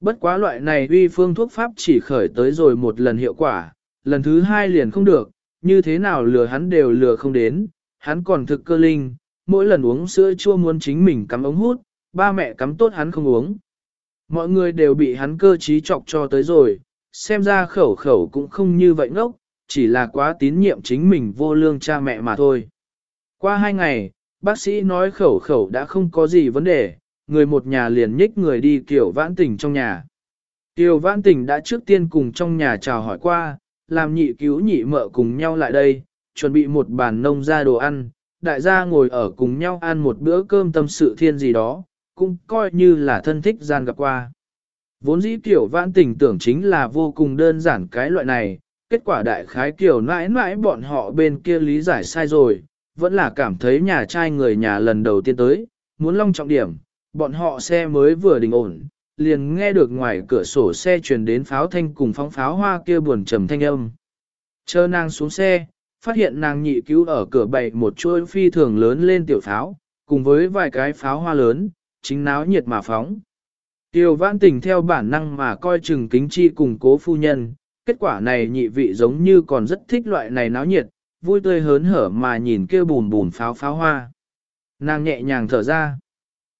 Bất quá loại này uy phương thuốc pháp chỉ khởi tới rồi một lần hiệu quả, lần thứ hai liền không được, như thế nào lừa hắn đều lừa không đến, hắn còn thực cơ linh, mỗi lần uống sữa chua muốn chính mình cắm ống hút, ba mẹ cắm tốt hắn không uống. Mọi người đều bị hắn cơ trí chọc cho tới rồi, xem ra khẩu khẩu cũng không như vậy ngốc, chỉ là quá tín nhiệm chính mình vô lương cha mẹ mà thôi. Qua hai ngày, bác sĩ nói khẩu khẩu đã không có gì vấn đề, người một nhà liền nhích người đi Kiều vãn tình trong nhà. Kiều vãn tình đã trước tiên cùng trong nhà chào hỏi qua, làm nhị cứu nhị mợ cùng nhau lại đây, chuẩn bị một bàn nông ra đồ ăn, đại gia ngồi ở cùng nhau ăn một bữa cơm tâm sự thiên gì đó, cũng coi như là thân thích gian gặp qua. Vốn dĩ Kiều vãn tình tưởng chính là vô cùng đơn giản cái loại này, kết quả đại khái Kiều mãi mãi bọn họ bên kia lý giải sai rồi, vẫn là cảm thấy nhà trai người nhà lần đầu tiên tới, muốn long trọng điểm, bọn họ xe mới vừa đình ổn, liền nghe được ngoài cửa sổ xe truyền đến pháo thanh cùng phóng pháo hoa kia buồn trầm thanh âm. Chờ nàng xuống xe, phát hiện nàng nhị cứu ở cửa bày một chuôi phi thường lớn lên tiểu pháo, cùng với vài cái pháo hoa lớn, chính náo nhiệt mà phóng. Tiêu vãn tình theo bản năng mà coi chừng kính chi cùng cố phu nhân, kết quả này nhị vị giống như còn rất thích loại này náo nhiệt, vui tươi hớn hở mà nhìn kêu bùn bùn pháo pháo hoa. Nàng nhẹ nhàng thở ra.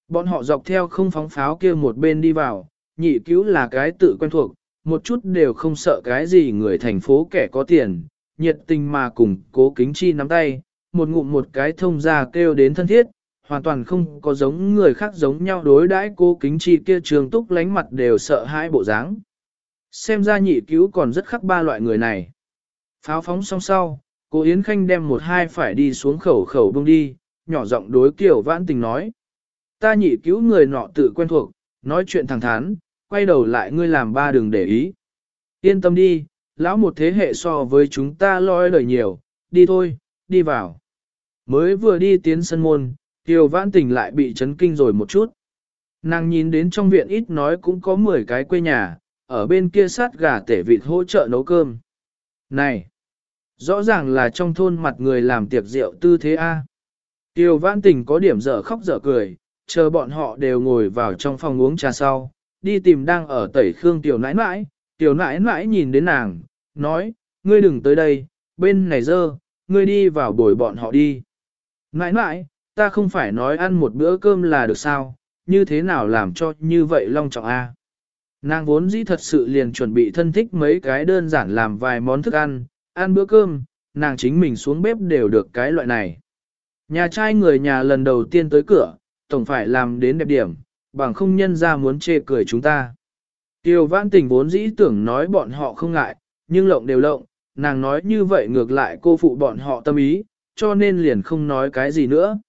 Bọn họ dọc theo không phóng pháo kia một bên đi vào, nhị cứu là cái tự quen thuộc, một chút đều không sợ cái gì người thành phố kẻ có tiền, nhiệt tình mà cùng cố kính chi nắm tay, một ngụm một cái thông ra kêu đến thân thiết, hoàn toàn không có giống người khác giống nhau đối đãi cố kính chi kia trường túc lánh mặt đều sợ hãi bộ dáng. Xem ra nhị cứu còn rất khắc ba loại người này. Pháo phóng xong sau, cô Yến Khanh đem một hai phải đi xuống khẩu khẩu bông đi, nhỏ giọng đối kiểu vãn tình nói. Ta nhị cứu người nọ tự quen thuộc, nói chuyện thẳng thắn, quay đầu lại ngươi làm ba đừng để ý. Yên tâm đi, lão một thế hệ so với chúng ta lôi lời nhiều, đi thôi, đi vào. Mới vừa đi tiến sân môn, Kiều Vãn Tình lại bị chấn kinh rồi một chút. Nàng nhìn đến trong viện ít nói cũng có 10 cái quê nhà, ở bên kia sát gà tể vịt hỗ trợ nấu cơm. Này! Rõ ràng là trong thôn mặt người làm tiệc rượu tư thế A. Tiêu Vãn Tình có điểm dở khóc dở cười, chờ bọn họ đều ngồi vào trong phòng uống trà sau, đi tìm đang ở tẩy khương tiểu nãi nãi, tiểu nãi nãi nhìn đến nàng, nói, ngươi đừng tới đây, bên này dơ, ngươi đi vào bồi bọn họ đi. Nãi nãi, ta không phải nói ăn một bữa cơm là được sao, như thế nào làm cho như vậy long trọng a? Nàng vốn dĩ thật sự liền chuẩn bị thân thích mấy cái đơn giản làm vài món thức ăn, ăn bữa cơm, nàng chính mình xuống bếp đều được cái loại này. Nhà trai người nhà lần đầu tiên tới cửa, tổng phải làm đến đẹp điểm, bằng không nhân ra muốn chê cười chúng ta. Tiêu vãn tình vốn dĩ tưởng nói bọn họ không ngại, nhưng lộng đều lộng, nàng nói như vậy ngược lại cô phụ bọn họ tâm ý, cho nên liền không nói cái gì nữa.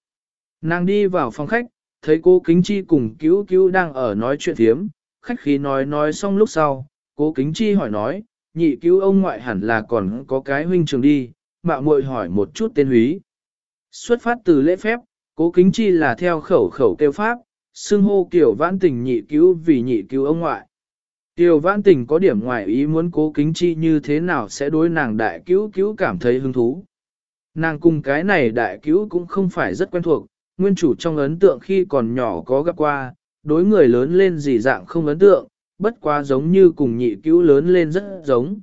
Nàng đi vào phòng khách, thấy cô Kính Chi cùng cứu cứu đang ở nói chuyện thiếm, khách khí nói nói xong lúc sau, cô Kính Chi hỏi nói, nhị cứu ông ngoại hẳn là còn có cái huynh trường đi, mạ muội hỏi một chút tên húy. Xuất phát từ lễ phép, cố Kính Chi là theo khẩu khẩu kêu pháp, xưng hô kiểu vãn tình nhị cứu vì nhị cứu ông ngoại. Tiểu vãn tình có điểm ngoài ý muốn cố kính chi như thế nào sẽ đối nàng đại cứu cứu cảm thấy hứng thú. Nàng cùng cái này đại cứu cũng không phải rất quen thuộc, nguyên chủ trong ấn tượng khi còn nhỏ có gặp qua, đối người lớn lên gì dạng không ấn tượng, bất quá giống như cùng nhị cứu lớn lên rất giống.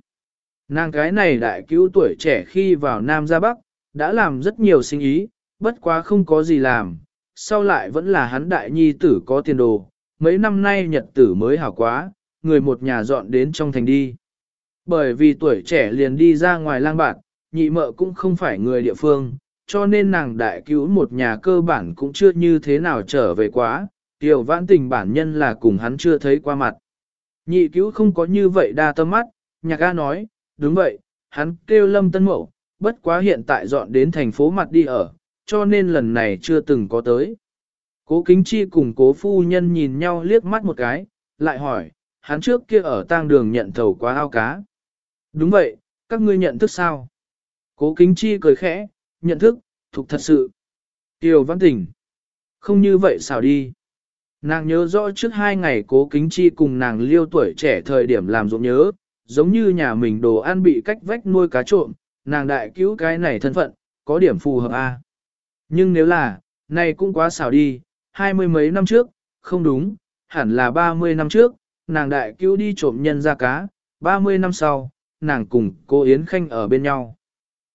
Nàng cái này đại cứu tuổi trẻ khi vào Nam ra Bắc, đã làm rất nhiều sinh ý, bất quá không có gì làm, sau lại vẫn là hắn đại nhi tử có tiền đồ, mấy năm nay nhật tử mới hảo quá, người một nhà dọn đến trong thành đi. Bởi vì tuổi trẻ liền đi ra ngoài lang bạt, nhị mợ cũng không phải người địa phương, cho nên nàng đại cứu một nhà cơ bản cũng chưa như thế nào trở về quá, tiểu vãn tình bản nhân là cùng hắn chưa thấy qua mặt. Nhị cứu không có như vậy đa tâm mắt, nhạc a nói, đúng vậy, hắn kêu lâm tân mậu, bất quá hiện tại dọn đến thành phố mặt đi ở, cho nên lần này chưa từng có tới. Cố kính chi cùng cố phu nhân nhìn nhau liếc mắt một cái, lại hỏi, hắn trước kia ở tang đường nhận thầu quá ao cá. Đúng vậy, các ngươi nhận thức sao? Cố kính chi cười khẽ, nhận thức, thuộc thật sự. Tiêu văn tỉnh. Không như vậy sao đi? Nàng nhớ rõ trước hai ngày cố kính chi cùng nàng liêu tuổi trẻ thời điểm làm ruộng nhớ, giống như nhà mình đồ ăn bị cách vách nuôi cá trộm, nàng đại cứu cái này thân phận, có điểm phù hợp a. Nhưng nếu là, này cũng quá xảo đi, hai mươi mấy năm trước, không đúng, hẳn là ba mươi năm trước, nàng đại cứu đi trộm nhân ra cá, 30 năm sau, nàng cùng cô Yến Khanh ở bên nhau.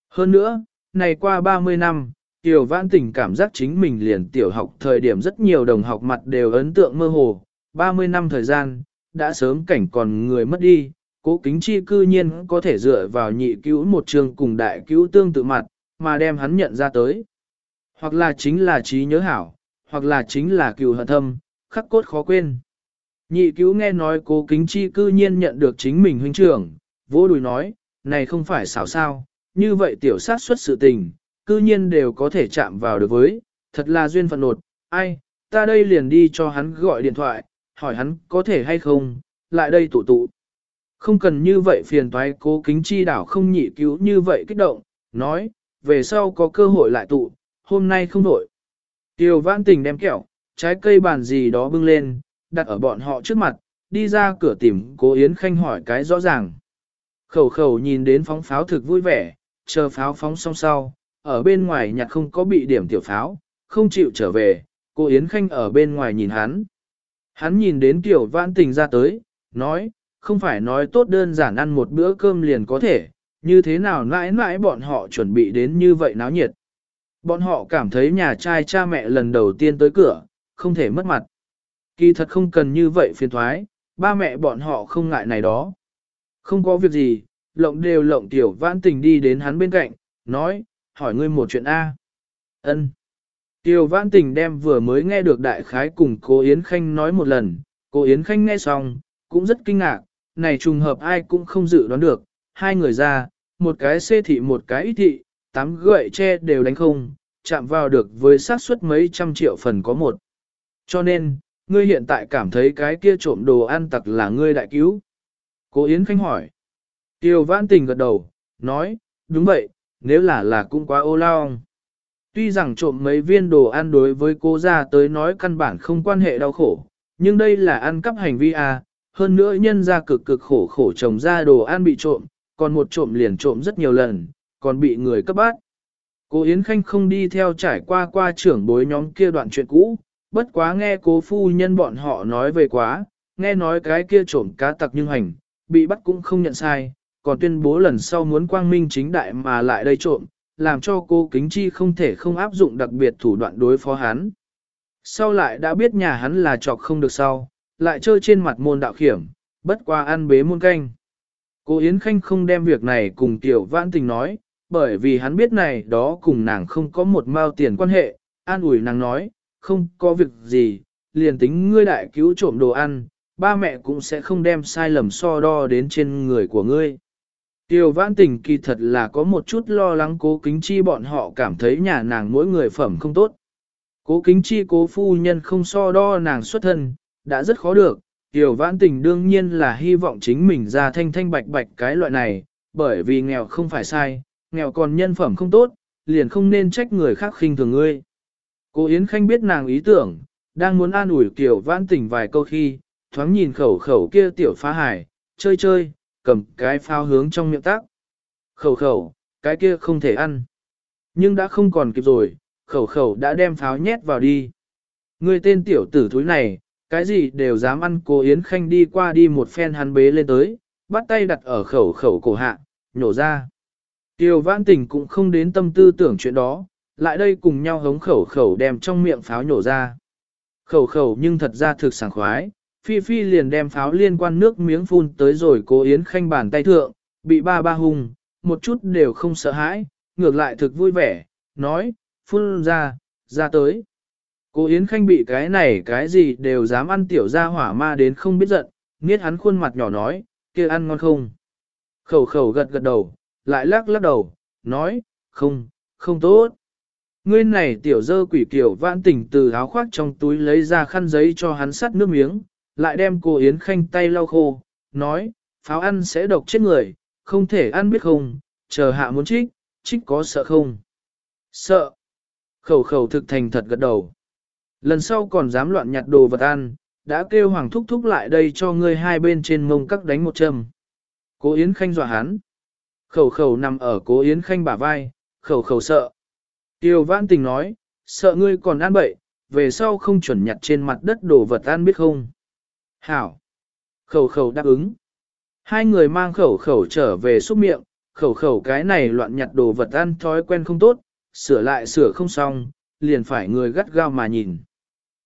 Hơn nữa, này qua 30 năm, Tiểu Vãn Tình cảm giác chính mình liền tiểu học thời điểm rất nhiều đồng học mặt đều ấn tượng mơ hồ, 30 năm thời gian, đã sớm cảnh còn người mất đi, cố kính chi cư nhiên có thể dựa vào nhị cứu một trường cùng đại cứu tương tự mặt, mà đem hắn nhận ra tới. Hoặc là chính là trí nhớ hảo, hoặc là chính là cừu hận thâm, khắc cốt khó quên. Nhị cứu nghe nói cố kính chi cư nhiên nhận được chính mình huynh trưởng, vỗ đùi nói, này không phải xảo sao, như vậy tiểu sát xuất sự tình, cư nhiên đều có thể chạm vào được với, thật là duyên phận nột, ai, ta đây liền đi cho hắn gọi điện thoại, hỏi hắn có thể hay không, lại đây tụ tụ. Không cần như vậy phiền toái cố kính chi đảo không nhị cứu như vậy kích động, nói, về sau có cơ hội lại tụ, hôm nay không đổi. Tiêu vãn tình đem kẹo, trái cây bàn gì đó bưng lên, đặt ở bọn họ trước mặt, đi ra cửa tìm cố Yến Khanh hỏi cái rõ ràng. Khẩu khẩu nhìn đến phóng pháo thực vui vẻ, chờ pháo phóng xong sau, ở bên ngoài nhặt không có bị điểm tiểu pháo, không chịu trở về, cô Yến Khanh ở bên ngoài nhìn hắn. Hắn nhìn đến tiểu vãn tình ra tới, nói, không phải nói tốt đơn giản ăn một bữa cơm liền có thể, như thế nào mãi mãi bọn họ chuẩn bị đến như vậy náo nhiệt. Bọn họ cảm thấy nhà trai cha mẹ lần đầu tiên tới cửa, không thể mất mặt. Kỳ thật không cần như vậy phiền thoái, ba mẹ bọn họ không ngại này đó. Không có việc gì, lộng đều lộng tiểu vãn tình đi đến hắn bên cạnh, nói, hỏi ngươi một chuyện A. ân Tiểu vãn tình đem vừa mới nghe được đại khái cùng cô Yến Khanh nói một lần, cô Yến Khanh nghe xong, cũng rất kinh ngạc, này trùng hợp ai cũng không dự đoán được, hai người ra, một cái xê thị một cái ít thị, tám gậy tre đều đánh không, chạm vào được với xác suất mấy trăm triệu phần có một. Cho nên, ngươi hiện tại cảm thấy cái kia trộm đồ ăn tặc là ngươi đại cứu. Cô Yến Khanh hỏi. Tiêu Vãn Tình gật đầu, nói, đúng vậy, nếu là là cũng quá ô lao. Tuy rằng trộm mấy viên đồ ăn đối với cô ra tới nói căn bản không quan hệ đau khổ, nhưng đây là ăn cắp hành vi à, hơn nữa nhân ra cực cực khổ khổ trồng ra đồ ăn bị trộm, còn một trộm liền trộm rất nhiều lần, còn bị người cấp bát. Cô Yến Khanh không đi theo trải qua qua trưởng bối nhóm kia đoạn chuyện cũ, bất quá nghe cố phu nhân bọn họ nói về quá, nghe nói cái kia trộm cá tặc nhưng hành, bị bắt cũng không nhận sai, còn tuyên bố lần sau muốn quang minh chính đại mà lại đây trộm, làm cho cô Kính Chi không thể không áp dụng đặc biệt thủ đoạn đối phó hắn. Sau lại đã biết nhà hắn là trọc không được sau, lại chơi trên mặt môn đạo khiểm, bất qua ăn bế môn canh. Cô Yến Khanh không đem việc này cùng Tiểu Vãn Tình nói, bởi vì hắn biết này đó cùng nàng không có một mao tiền quan hệ, an ủi nàng nói, không có việc gì, liền tính ngươi đại cứu trộm đồ ăn, ba mẹ cũng sẽ không đem sai lầm so đo đến trên người của ngươi. Tiêu vãn tình kỳ thật là có một chút lo lắng cố kính chi bọn họ cảm thấy nhà nàng mỗi người phẩm không tốt. Cố kính chi cố phu nhân không so đo nàng xuất thân, đã rất khó được. Tiêu vãn tình đương nhiên là hy vọng chính mình ra thanh thanh bạch bạch cái loại này, bởi vì nghèo không phải sai, nghèo còn nhân phẩm không tốt, liền không nên trách người khác khinh thường ngươi. Cô Yến Khanh biết nàng ý tưởng, đang muốn an ủi Kiều Vãn Tình vài câu khi, thoáng nhìn khẩu khẩu kia tiểu phá hải, chơi chơi, cầm cái phao hướng trong miệng tác. Khẩu khẩu, cái kia không thể ăn. Nhưng đã không còn kịp rồi, khẩu khẩu đã đem pháo nhét vào đi. Người tên tiểu tử thúi này, cái gì đều dám ăn cô Yến Khanh đi qua đi một phen hắn bế lên tới, bắt tay đặt ở khẩu khẩu cổ hạ, nhổ ra. Tiêu vãn tình cũng không đến tâm tư tưởng chuyện đó, lại đây cùng nhau hống khẩu khẩu đem trong miệng pháo nhổ ra. Khẩu khẩu nhưng thật ra thực sảng khoái, Phi Phi liền đem pháo liên quan nước miếng phun tới rồi cố Yến Khanh bàn tay thượng, bị ba ba hùng, một chút đều không sợ hãi, ngược lại thực vui vẻ, nói, phun ra, ra tới. Cố Yến Khanh bị cái này cái gì đều dám ăn tiểu ra hỏa ma đến không biết giận, nghiết hắn khuôn mặt nhỏ nói, kia ăn ngon không. Khẩu khẩu gật gật đầu, lại lắc lắc đầu, nói, không, không tốt. Ngươi này tiểu dơ quỷ kiểu vãn tỉnh từ áo khoác trong túi lấy ra khăn giấy cho hắn sắt nước miếng, lại đem cô Yến Khanh tay lau khô, nói, pháo ăn sẽ độc chết người, không thể ăn biết không, chờ hạ muốn trích, trích có sợ không? Sợ. Khẩu khẩu thực thành thật gật đầu. Lần sau còn dám loạn nhặt đồ vật ăn, đã kêu Hoàng Thúc Thúc lại đây cho ngươi hai bên trên mông các đánh một châm. Cố Yến Khanh dọa hắn. Khẩu khẩu nằm ở cố Yến Khanh bả vai, khẩu khẩu sợ. Tiêu Vãn Tình nói, sợ ngươi còn ăn bậy, về sau không chuẩn nhặt trên mặt đất đồ vật ăn biết không. Hảo. Khẩu khẩu đáp ứng. Hai người mang khẩu khẩu trở về xúc miệng, khẩu khẩu cái này loạn nhặt đồ vật ăn thói quen không tốt, sửa lại sửa không xong, liền phải người gắt gao mà nhìn.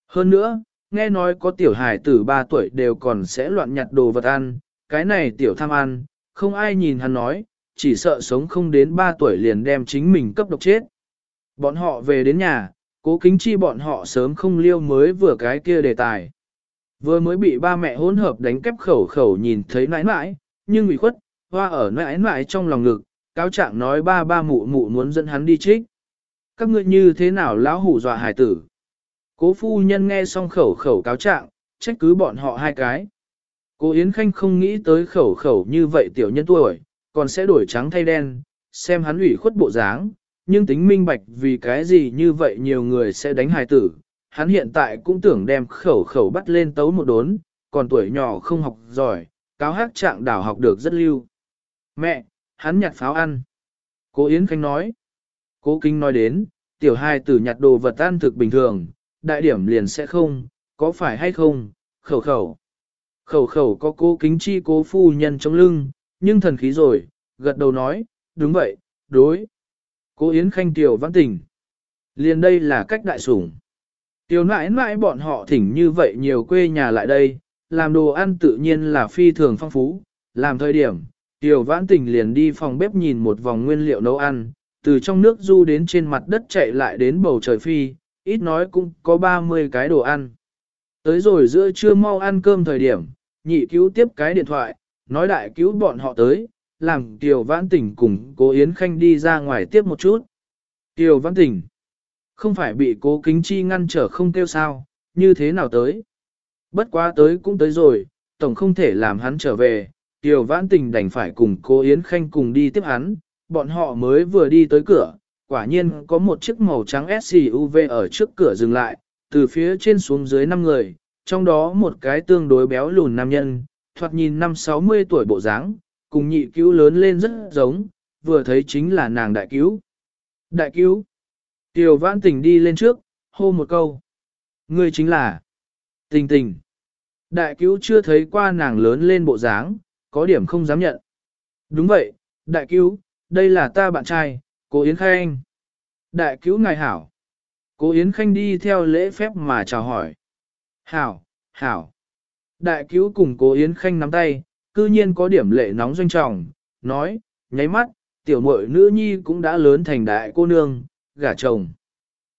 Hơn nữa, nghe nói có tiểu hài tử 3 tuổi đều còn sẽ loạn nhặt đồ vật ăn, cái này tiểu tham ăn, không ai nhìn hắn nói, chỉ sợ sống không đến 3 tuổi liền đem chính mình cấp độc chết. Bọn họ về đến nhà, cố kính chi bọn họ sớm không liêu mới vừa cái kia đề tài. Vừa mới bị ba mẹ hỗn hợp đánh kép khẩu khẩu nhìn thấy nãi nãi, nhưng ủy khuất, hoa ở nãi nãi trong lòng ngực, cáo trạng nói ba ba mụ mụ muốn dẫn hắn đi trích. Các ngươi như thế nào lão hủ dọa hải tử? Cố phu nhân nghe xong khẩu khẩu cáo trạng, trách cứ bọn họ hai cái. Cố Yến Khanh không nghĩ tới khẩu khẩu như vậy tiểu nhân tuổi, còn sẽ đổi trắng thay đen, xem hắn ủy khuất bộ dáng, nhưng tính minh bạch vì cái gì như vậy nhiều người sẽ đánh hài tử. Hắn hiện tại cũng tưởng đem khẩu khẩu bắt lên tấu một đốn, còn tuổi nhỏ không học giỏi, cáo hát trạng đảo học được rất lưu. Mẹ, hắn nhặt pháo ăn. Cố Yến Khanh nói. Cố Kinh nói đến, tiểu hài tử nhặt đồ vật ăn thực bình thường, đại điểm liền sẽ không, có phải hay không, khẩu khẩu. Khẩu khẩu có cố kính chi cố phu nhân trong lưng, nhưng thần khí rồi, gật đầu nói, đúng vậy, đối. Cố Yến Khanh tiểu văn tình. Liền đây là cách đại sủng. Tiểu nãi nãi bọn họ thỉnh như vậy nhiều quê nhà lại đây, làm đồ ăn tự nhiên là phi thường phong phú, làm thời điểm, tiểu vãn tình liền đi phòng bếp nhìn một vòng nguyên liệu nấu ăn, từ trong nước du đến trên mặt đất chạy lại đến bầu trời phi, ít nói cũng có 30 cái đồ ăn. Tới rồi giữa trưa mau ăn cơm thời điểm, nhị cứu tiếp cái điện thoại, nói đại cứu bọn họ tới, làm Kiều Vãn Tỉnh cùng cố Yến Khanh đi ra ngoài tiếp một chút. Kiều Vãn Tỉnh, không phải bị cố Kính Chi ngăn trở không kêu sao, như thế nào tới. Bất quá tới cũng tới rồi, tổng không thể làm hắn trở về, Kiều Vãn Tình đành phải cùng cố Yến Khanh cùng đi tiếp hắn, bọn họ mới vừa đi tới cửa, quả nhiên có một chiếc màu trắng SUV ở trước cửa dừng lại, từ phía trên xuống dưới 5 người, trong đó một cái tương đối béo lùn nam nhân, thoạt nhìn năm 60 tuổi bộ dáng, cùng nhị cứu lớn lên rất giống, vừa thấy chính là nàng đại cứu. Đại cứu. Tiểu vãn tình đi lên trước, hô một câu. Ngươi chính là tình tình. Đại cứu chưa thấy qua nàng lớn lên bộ dáng, có điểm không dám nhận. Đúng vậy, đại cứu, đây là ta bạn trai, cố Yến Khanh. Đại cứu ngài hảo. Cố Yến Khanh đi theo lễ phép mà chào hỏi. Hảo, hảo. Đại cứu cùng cố Yến Khanh nắm tay, cư nhiên có điểm lệ nóng doanh trọng, nói, nháy mắt, tiểu muội nữ nhi cũng đã lớn thành đại cô nương, gả chồng.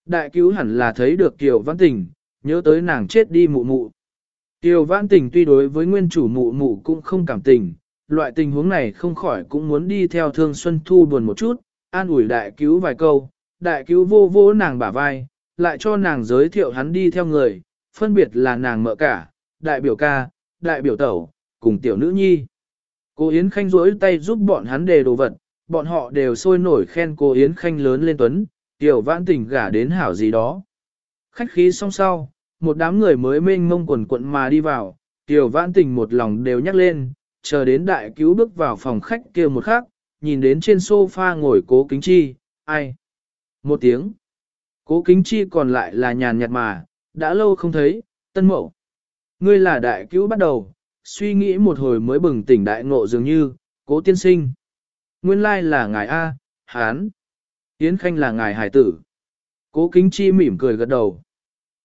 Đại cứu hẳn là thấy được Kiều Văn Tình, nhớ tới nàng chết đi mụ mụ. Kiều Văn Tình tuy đối với nguyên chủ mụ mụ cũng không cảm tình, loại tình huống này không khỏi cũng muốn đi theo thương Xuân Thu buồn một chút, an ủi đại cứu vài câu, đại cứu vô vô nàng bả vai, lại cho nàng giới thiệu hắn đi theo người, phân biệt là nàng mợ cả, đại biểu ca, đại biểu tẩu, cùng tiểu nữ nhi. Cô Yến Khanh rỗi tay giúp bọn hắn đề đồ vật, bọn họ đều sôi nổi khen cô Yến Khanh lớn lên tuấn, tiểu vãn tình gả đến hảo gì đó. Khách khí xong sau, một đám người mới mênh mông quần quận mà đi vào, tiểu vãn tình một lòng đều nhắc lên, chờ đến đại cứu bước vào phòng khách kia một khắc, nhìn đến trên sofa ngồi cố kính chi, ai? Một tiếng. Cố kính chi còn lại là nhàn nhạt mà, đã lâu không thấy, tân mậu. Ngươi là đại cứu bắt đầu, suy nghĩ một hồi mới bừng tỉnh đại ngộ dường như, cố tiên sinh. Nguyên lai là ngài A, Hán. Yến Khanh là ngài hải tử. Cố kính chi mỉm cười gật đầu.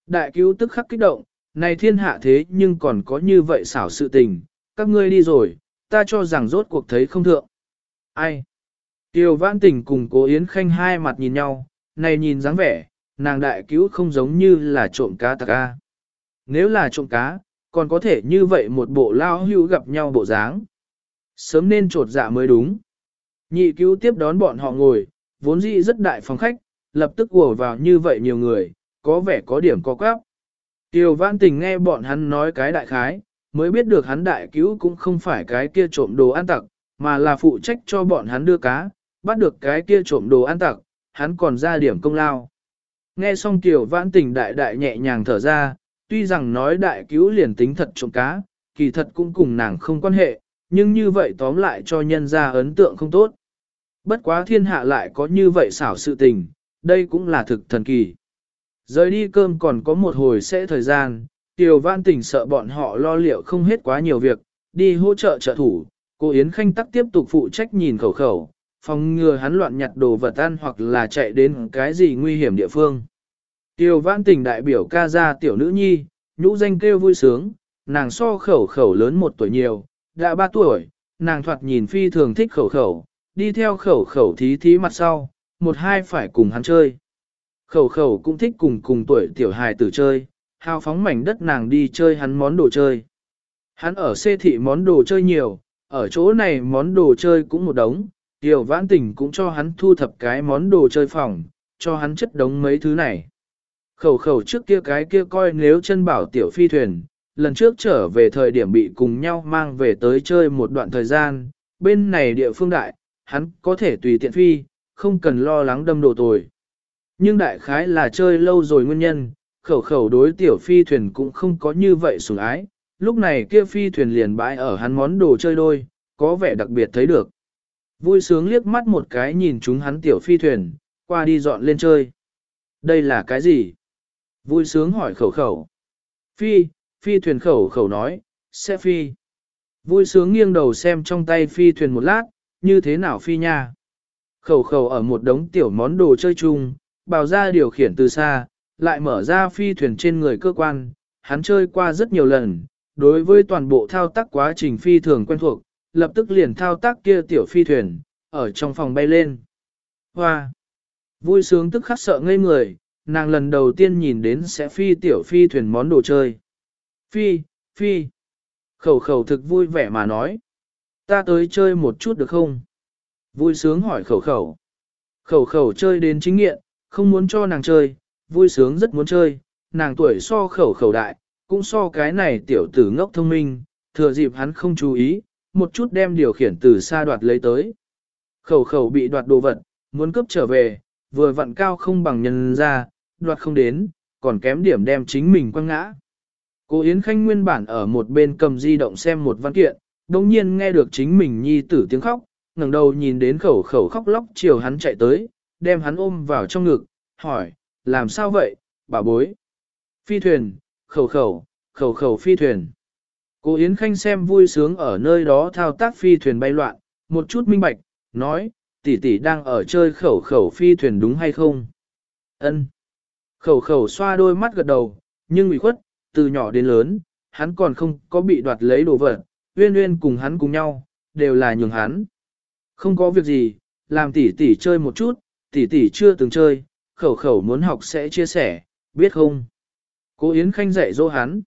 Đại cứu tức khắc kích động, này thiên hạ thế nhưng còn có như vậy xảo sự tình, các ngươi đi rồi, ta cho rằng rốt cuộc thấy không thượng. Ai? Tiêu Vãn Tình cùng Cố Yến Khanh hai mặt nhìn nhau, này nhìn dáng vẻ, nàng đại cứu không giống như là trộm cá tạc a. Nếu là trộm cá, còn có thể như vậy một bộ lao hưu gặp nhau bộ dáng. Sớm nên trột dạ mới đúng. Nhị cứu tiếp đón bọn họ ngồi, vốn dĩ rất đại phòng khách, lập tức ùa vào như vậy nhiều người, có vẻ có điểm có quáp. Tiêu Vãn Tình nghe bọn hắn nói cái đại khái, mới biết được hắn đại cứu cũng không phải cái kia trộm đồ ăn tặc, mà là phụ trách cho bọn hắn đưa cá, bắt được cái kia trộm đồ ăn tặc, hắn còn ra điểm công lao. Nghe xong tiểu vãn tình đại đại nhẹ nhàng thở ra, tuy rằng nói đại cứu liền tính thật trộm cá, kỳ thật cũng cùng nàng không quan hệ, nhưng như vậy tóm lại cho nhân ra ấn tượng không tốt. Bất quá thiên hạ lại có như vậy xảo sự tình, đây cũng là thực thần kỳ. Rời đi cơm còn có một hồi sẽ thời gian, Tiểu Văn Tỉnh sợ bọn họ lo liệu không hết quá nhiều việc, đi hỗ trợ trợ thủ, cô Yến Khanh tắc tiếp tục phụ trách nhìn khẩu khẩu, phòng ngừa hắn loạn nhặt đồ vật ăn hoặc là chạy đến cái gì nguy hiểm địa phương. Tiểu Vãn Tỉnh đại biểu ca gia tiểu nữ nhi, nhũ danh kêu vui sướng, nàng so khẩu khẩu lớn một tuổi nhiều, đã ba tuổi, nàng thoạt nhìn phi thường thích khẩu khẩu, đi theo khẩu khẩu thí thí mặt sau, một hai phải cùng hắn chơi. Khẩu khẩu cũng thích cùng cùng tuổi tiểu hài tử chơi, hào phóng mảnh đất nàng đi chơi hắn món đồ chơi. Hắn ở xê thị món đồ chơi nhiều, ở chỗ này món đồ chơi cũng một đống, tiểu vãn tình cũng cho hắn thu thập cái món đồ chơi phòng, cho hắn chất đống mấy thứ này. Khẩu khẩu trước kia cái kia coi nếu chân bảo tiểu phi thuyền, lần trước trở về thời điểm bị cùng nhau mang về tới chơi một đoạn thời gian, bên này địa phương đại, hắn có thể tùy tiện phi, không cần lo lắng đâm đồ tồi. Nhưng đại khái là chơi lâu rồi nguyên nhân, khẩu khẩu đối tiểu phi thuyền cũng không có như vậy sủng ái, lúc này kia phi thuyền liền bãi ở hắn món đồ chơi đôi, có vẻ đặc biệt thấy được. Vui sướng liếc mắt một cái nhìn chúng hắn tiểu phi thuyền, qua đi dọn lên chơi. Đây là cái gì? Vui sướng hỏi khẩu khẩu. Phi, phi thuyền khẩu khẩu nói, sẽ phi. Vui sướng nghiêng đầu xem trong tay phi thuyền một lát, như thế nào phi nha. Khẩu khẩu ở một đống tiểu món đồ chơi chung, bào ra điều khiển từ xa, lại mở ra phi thuyền trên người cơ quan, hắn chơi qua rất nhiều lần, đối với toàn bộ thao tác quá trình phi thường quen thuộc, lập tức liền thao tác kia tiểu phi thuyền, ở trong phòng bay lên. Hoa! Vui sướng tức khắc sợ ngây người, nàng lần đầu tiên nhìn đến sẽ phi tiểu phi thuyền món đồ chơi. Phi, phi! Khẩu khẩu thực vui vẻ mà nói. Ta tới chơi một chút được không? Vui sướng hỏi khẩu khẩu. Khẩu khẩu chơi đến chính nghiện, không muốn cho nàng chơi, vui sướng rất muốn chơi, nàng tuổi so khẩu khẩu đại, cũng so cái này tiểu tử ngốc thông minh, thừa dịp hắn không chú ý, một chút đem điều khiển từ xa đoạt lấy tới. Khẩu khẩu bị đoạt đồ vật, muốn cướp trở về, vừa vặn cao không bằng nhân ra, đoạt không đến, còn kém điểm đem chính mình quăng ngã. Cô Yến Khanh nguyên bản ở một bên cầm di động xem một văn kiện, đồng nhiên nghe được chính mình nhi tử tiếng khóc, ngẩng đầu nhìn đến khẩu khẩu khóc lóc chiều hắn chạy tới, đem hắn ôm vào trong ngực, hỏi, làm sao vậy, bà bối? Phi thuyền, khẩu khẩu, khẩu khẩu phi thuyền. Cô Yến Khanh xem vui sướng ở nơi đó thao tác phi thuyền bay loạn, một chút minh bạch, nói, tỷ tỷ đang ở chơi khẩu khẩu phi thuyền đúng hay không? Ân. Khẩu khẩu xoa đôi mắt gật đầu, nhưng ủy khuất, từ nhỏ đến lớn, hắn còn không có bị đoạt lấy đồ vật, uyên uyên cùng hắn cùng nhau, đều là nhường hắn. Không có việc gì, làm tỷ tỷ chơi một chút, tỷ tỷ chưa từng chơi, khẩu khẩu muốn học sẽ chia sẻ, biết không? Cố Yến Khanh dạy dỗ hắn.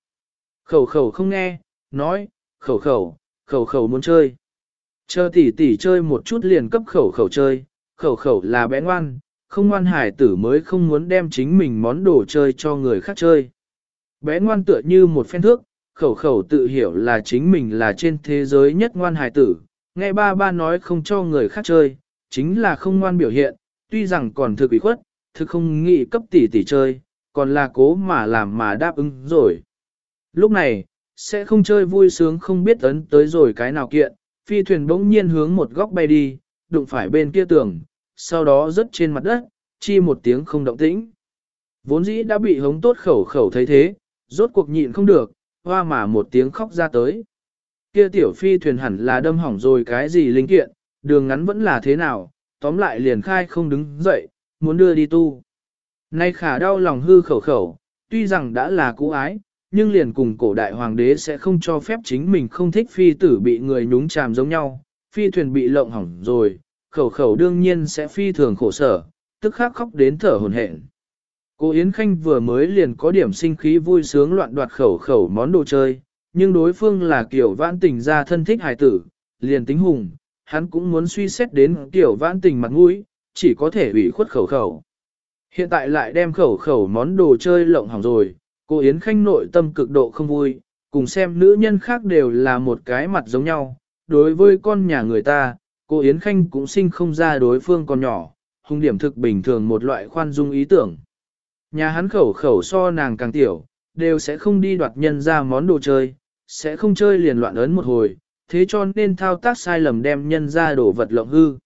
Khẩu khẩu không nghe, nói, khẩu khẩu, khẩu khẩu muốn chơi. Chờ tỷ tỷ chơi một chút liền cấp khẩu khẩu chơi, khẩu khẩu là bé ngoan, không ngoan hải tử mới không muốn đem chính mình món đồ chơi cho người khác chơi. Bé ngoan tựa như một phen thước, khẩu khẩu tự hiểu là chính mình là trên thế giới nhất ngoan hải tử, nghe ba ba nói không cho người khác chơi, chính là không ngoan biểu hiện, tuy rằng còn thực ủy khuất, thực không nghĩ cấp tỷ tỷ chơi, còn là cố mà làm mà đáp ứng rồi. Lúc này, sẽ không chơi vui sướng không biết ấn tới rồi cái nào kiện, phi thuyền bỗng nhiên hướng một góc bay đi, đụng phải bên kia tường, sau đó rớt trên mặt đất, chi một tiếng không động tĩnh. Vốn dĩ đã bị hống tốt khẩu khẩu thấy thế, rốt cuộc nhịn không được, hoa mà một tiếng khóc ra tới. Kia tiểu phi thuyền hẳn là đâm hỏng rồi cái gì linh kiện, đường ngắn vẫn là thế nào, tóm lại liền khai không đứng dậy, muốn đưa đi tu. Nay khả đau lòng hư khẩu khẩu, tuy rằng đã là cũ ái, nhưng liền cùng cổ đại hoàng đế sẽ không cho phép chính mình không thích phi tử bị người nhúng chàm giống nhau, phi thuyền bị lộng hỏng rồi, khẩu khẩu đương nhiên sẽ phi thường khổ sở, tức khắc khóc đến thở hồn hển. Cô Yến Khanh vừa mới liền có điểm sinh khí vui sướng loạn đoạt khẩu khẩu món đồ chơi, nhưng đối phương là kiểu vãn tình ra thân thích hài tử, liền tính hùng, hắn cũng muốn suy xét đến kiểu vãn tình mặt mũi, chỉ có thể ủy khuất khẩu khẩu. Hiện tại lại đem khẩu khẩu món đồ chơi lộng hỏng rồi, cô Yến Khanh nội tâm cực độ không vui, cùng xem nữ nhân khác đều là một cái mặt giống nhau. Đối với con nhà người ta, cô Yến Khanh cũng sinh không ra đối phương còn nhỏ, hung điểm thực bình thường một loại khoan dung ý tưởng. Nhà hắn khẩu khẩu so nàng càng tiểu, đều sẽ không đi đoạt nhân ra món đồ chơi, sẽ không chơi liền loạn ấn một hồi, thế cho nên thao tác sai lầm đem nhân ra đổ vật lộng hư.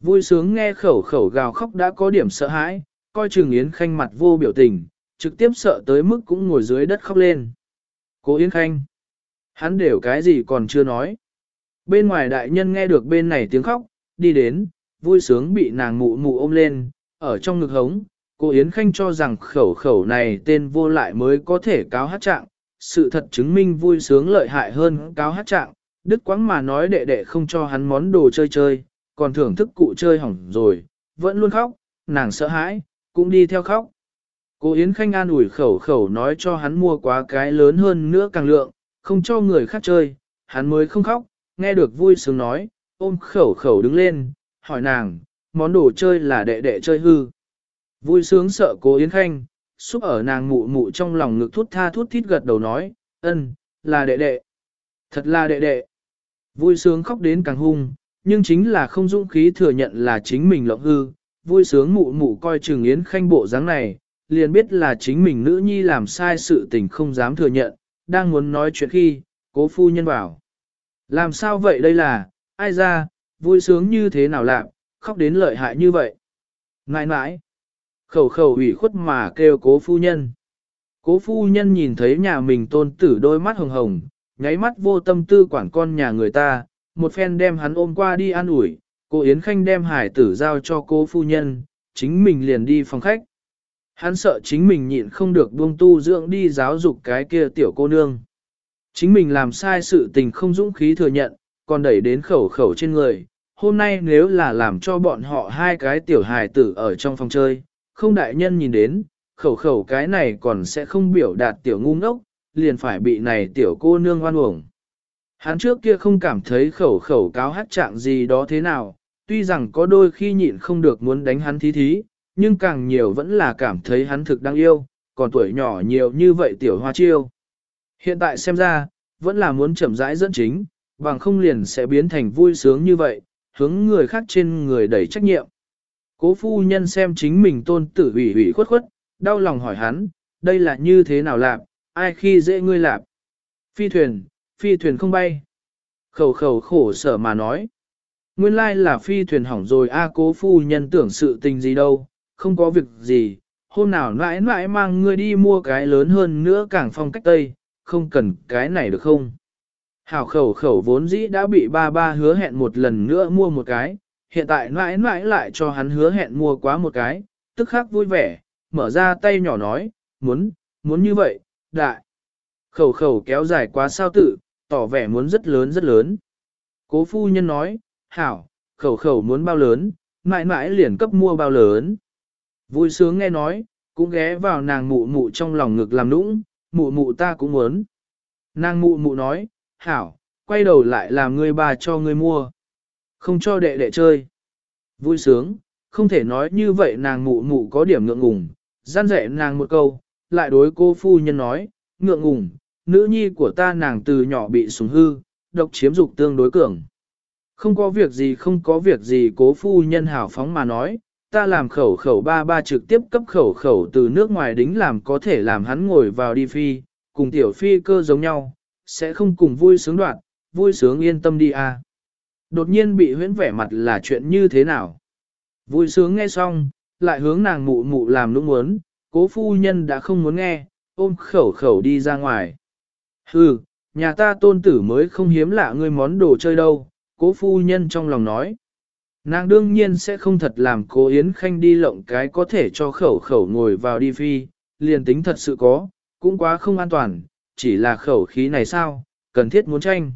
Vui sướng nghe khẩu khẩu gào khóc đã có điểm sợ hãi, coi chừng Yến Khanh mặt vô biểu tình, trực tiếp sợ tới mức cũng ngồi dưới đất khóc lên. Cố Yến Khanh. Hắn đều cái gì còn chưa nói. Bên ngoài đại nhân nghe được bên này tiếng khóc, đi đến, vui sướng bị nàng mụ mụ ôm lên, ở trong ngực hống. Cô Yến Khanh cho rằng khẩu khẩu này tên vô lại mới có thể cáo hát trạng, sự thật chứng minh vui sướng lợi hại hơn cáo hát trạng, đức quãng mà nói đệ đệ không cho hắn món đồ chơi chơi, còn thưởng thức cụ chơi hỏng rồi, vẫn luôn khóc, nàng sợ hãi, cũng đi theo khóc. Cô Yến Khanh an ủi khẩu khẩu nói cho hắn mua quá cái lớn hơn nữa càng lượng, không cho người khác chơi, hắn mới không khóc, nghe được vui sướng nói, ôm khẩu khẩu đứng lên, hỏi nàng, món đồ chơi là đệ đệ chơi hư. Vui sướng sợ cô Yến Khanh, xúc ở nàng mụ mụ trong lòng ngực thút tha thút thít gật đầu nói, ân, là đệ đệ. Thật là đệ đệ. Vui sướng khóc đến càng hung, nhưng chính là không dũng khí thừa nhận là chính mình lộng hư. Vui sướng mụ mụ coi trường Yến Khanh bộ dáng này, liền biết là chính mình nữ nhi làm sai sự tình không dám thừa nhận, đang muốn nói chuyện khi, cố phu nhân bảo. Làm sao vậy đây là, ai ra, vui sướng như thế nào làm, khóc đến lợi hại như vậy. ngại nãi, khẩu khẩu ủy khuất mà kêu cố phu nhân. Cố phu nhân nhìn thấy nhà mình tôn tử đôi mắt hồng hồng, nháy mắt vô tâm tư quản con nhà người ta, một phen đem hắn ôm qua đi an ủi, cô Yến Khanh đem hải tử giao cho cô phu nhân, chính mình liền đi phòng khách. Hắn sợ chính mình nhịn không được buông tu dưỡng đi giáo dục cái kia tiểu cô nương. Chính mình làm sai sự tình không dũng khí thừa nhận, còn đẩy đến khẩu khẩu trên người. Hôm nay nếu là làm cho bọn họ hai cái tiểu hài tử ở trong phòng chơi, không đại nhân nhìn đến, khẩu khẩu cái này còn sẽ không biểu đạt tiểu ngu ngốc, liền phải bị này tiểu cô nương oan uổng. Hắn trước kia không cảm thấy khẩu khẩu cáo hát trạng gì đó thế nào, tuy rằng có đôi khi nhịn không được muốn đánh hắn thí thí, nhưng càng nhiều vẫn là cảm thấy hắn thực đáng yêu, còn tuổi nhỏ nhiều như vậy tiểu hoa chiêu. Hiện tại xem ra, vẫn là muốn chậm rãi dẫn chính, bằng không liền sẽ biến thành vui sướng như vậy, hướng người khác trên người đẩy trách nhiệm. Cố phu nhân xem chính mình tôn tử ủy ủy khuất khuất, đau lòng hỏi hắn, đây là như thế nào làm, ai khi dễ ngươi làm. Phi thuyền, phi thuyền không bay. Khẩu khẩu khổ sở mà nói. Nguyên lai là phi thuyền hỏng rồi a cố phu nhân tưởng sự tình gì đâu, không có việc gì, hôm nào mãi mãi mang ngươi đi mua cái lớn hơn nữa càng phong cách tây, không cần cái này được không? Hảo khẩu khẩu vốn dĩ đã bị ba ba hứa hẹn một lần nữa mua một cái, hiện tại mãi mãi lại cho hắn hứa hẹn mua quá một cái, tức khắc vui vẻ, mở ra tay nhỏ nói, muốn, muốn như vậy, đại. Khẩu khẩu kéo dài quá sao tự, tỏ vẻ muốn rất lớn rất lớn. Cố phu nhân nói, hảo, khẩu khẩu muốn bao lớn, mãi mãi liền cấp mua bao lớn. Vui sướng nghe nói, cũng ghé vào nàng mụ mụ trong lòng ngực làm nũng, mụ mụ ta cũng muốn. Nàng mụ mụ nói, hảo, quay đầu lại làm ngươi bà cho ngươi mua. Không cho đệ đệ chơi. Vui sướng, không thể nói như vậy nàng mụ mụ có điểm ngượng ngùng, gian dạy nàng một câu, lại đối cô phu nhân nói, ngượng ngùng, nữ nhi của ta nàng từ nhỏ bị sủng hư, độc chiếm dục tương đối cường. Không có việc gì không có việc gì cố phu nhân hảo phóng mà nói, ta làm khẩu khẩu ba ba trực tiếp cấp khẩu khẩu từ nước ngoài đính làm có thể làm hắn ngồi vào đi phi, cùng tiểu phi cơ giống nhau, sẽ không cùng vui sướng đoạn, vui sướng yên tâm đi à. Đột nhiên bị huyễn vẻ mặt là chuyện như thế nào? Vui sướng nghe xong, lại hướng nàng mụ mụ làm nũng muốn, cố phu nhân đã không muốn nghe, ôm khẩu khẩu đi ra ngoài. Hừ, nhà ta tôn tử mới không hiếm lạ ngươi món đồ chơi đâu, cố phu nhân trong lòng nói. Nàng đương nhiên sẽ không thật làm cố Yến Khanh đi lộng cái có thể cho khẩu khẩu ngồi vào đi phi, liền tính thật sự có, cũng quá không an toàn, chỉ là khẩu khí này sao, cần thiết muốn tranh.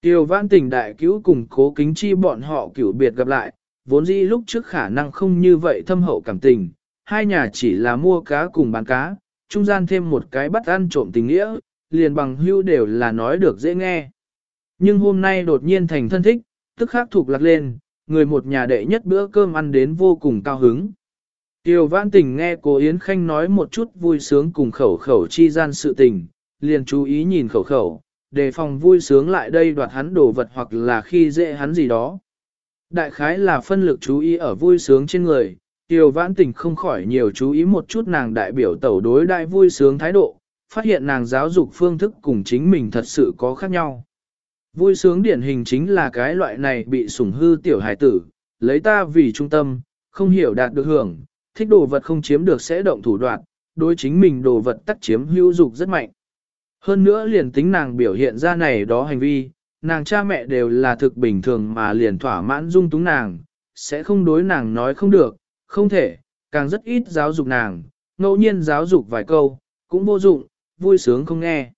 Tiêu vãn tình đại cứu cùng cố kính chi bọn họ cửu biệt gặp lại, vốn dĩ lúc trước khả năng không như vậy thâm hậu cảm tình, hai nhà chỉ là mua cá cùng bán cá, trung gian thêm một cái bắt ăn trộm tình nghĩa, liền bằng hưu đều là nói được dễ nghe. Nhưng hôm nay đột nhiên thành thân thích, tức khắc thuộc lạc lên, người một nhà đệ nhất bữa cơm ăn đến vô cùng cao hứng. Tiêu vãn tình nghe cô Yến Khanh nói một chút vui sướng cùng khẩu khẩu chi gian sự tình, liền chú ý nhìn khẩu khẩu, đề phòng vui sướng lại đây đoạt hắn đồ vật hoặc là khi dễ hắn gì đó. Đại khái là phân lực chú ý ở vui sướng trên người, Tiêu vãn tình không khỏi nhiều chú ý một chút nàng đại biểu tẩu đối đại vui sướng thái độ, phát hiện nàng giáo dục phương thức cùng chính mình thật sự có khác nhau. Vui sướng điển hình chính là cái loại này bị sủng hư tiểu hải tử, lấy ta vì trung tâm, không hiểu đạt được hưởng, thích đồ vật không chiếm được sẽ động thủ đoạn, đối chính mình đồ vật tắc chiếm hữu dục rất mạnh. Hơn nữa liền tính nàng biểu hiện ra này đó hành vi, nàng cha mẹ đều là thực bình thường mà liền thỏa mãn dung túng nàng, sẽ không đối nàng nói không được, không thể, càng rất ít giáo dục nàng, ngẫu nhiên giáo dục vài câu, cũng vô dụng, vui sướng không nghe.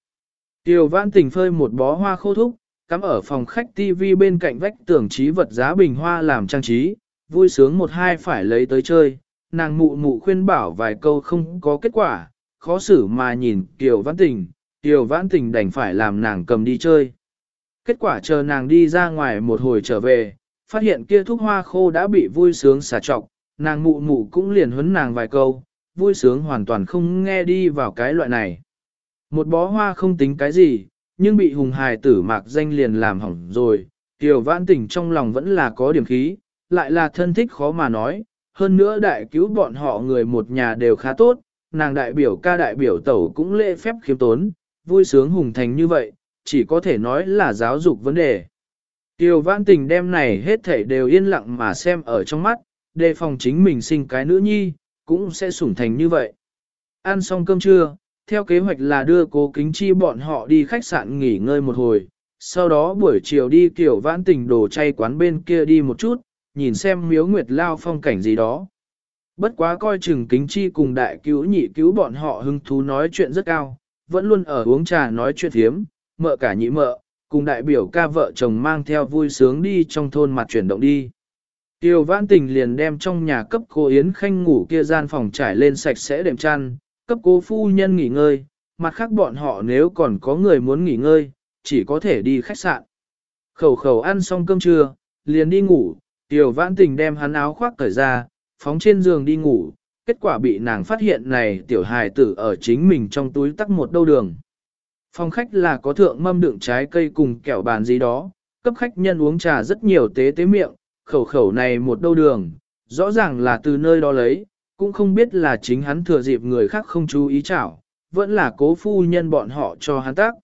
Tiểu vãn tình phơi một bó hoa khô thúc, cắm ở phòng khách TV bên cạnh vách tường trí vật giá bình hoa làm trang trí, vui sướng một hai phải lấy tới chơi, nàng mụ mụ khuyên bảo vài câu không có kết quả, khó xử mà nhìn Kiều Vãn Tình, Kiều Vãn Tình đành phải làm nàng cầm đi chơi. Kết quả chờ nàng đi ra ngoài một hồi trở về, phát hiện kia thuốc hoa khô đã bị vui sướng xả trọc, nàng mụ mụ cũng liền huấn nàng vài câu, vui sướng hoàn toàn không nghe đi vào cái loại này. Một bó hoa không tính cái gì, nhưng bị hùng hài tử mạc danh liền làm hỏng rồi, tiểu Vãn Tình trong lòng vẫn là có điểm khí, lại là thân thích khó mà nói, hơn nữa đại cứu bọn họ người một nhà đều khá tốt, nàng đại biểu ca đại biểu tẩu cũng lễ phép khiêm tốn, vui sướng hùng thành như vậy, chỉ có thể nói là giáo dục vấn đề. Tiêu vãn tình đem này hết thảy đều yên lặng mà xem ở trong mắt, đề phòng chính mình sinh cái nữ nhi, cũng sẽ sủng thành như vậy. Ăn xong cơm trưa, theo kế hoạch là đưa cố kính chi bọn họ đi khách sạn nghỉ ngơi một hồi, sau đó buổi chiều đi kiểu vãn tình đồ chay quán bên kia đi một chút, nhìn xem miếu nguyệt lao phong cảnh gì đó. Bất quá coi chừng kính chi cùng đại cứu nhị cứu bọn họ hứng thú nói chuyện rất cao, vẫn luôn ở uống trà nói chuyện thiếm, mợ cả nhị mợ, cùng đại biểu ca vợ chồng mang theo vui sướng đi trong thôn mặt chuyển động đi. Tiêu vãn tình liền đem trong nhà cấp cô Yến Khanh ngủ kia gian phòng trải lên sạch sẽ đệm chăn, cấp cô phu nhân nghỉ ngơi, mặt khác bọn họ nếu còn có người muốn nghỉ ngơi, chỉ có thể đi khách sạn. Khẩu khẩu ăn xong cơm trưa, liền đi ngủ, Tiểu vãn tình đem hắn áo khoác cởi ra, phóng trên giường đi ngủ, kết quả bị nàng phát hiện này tiểu hài tử ở chính mình trong túi tắc một đâu đường. Phòng khách là có thượng mâm đựng trái cây cùng kẹo bàn gì đó, cấp khách nhân uống trà rất nhiều tế tế miệng, khẩu khẩu này một đâu đường, rõ ràng là từ nơi đó lấy, cũng không biết là chính hắn thừa dịp người khác không chú ý chảo, vẫn là cố phu nhân bọn họ cho hắn tác.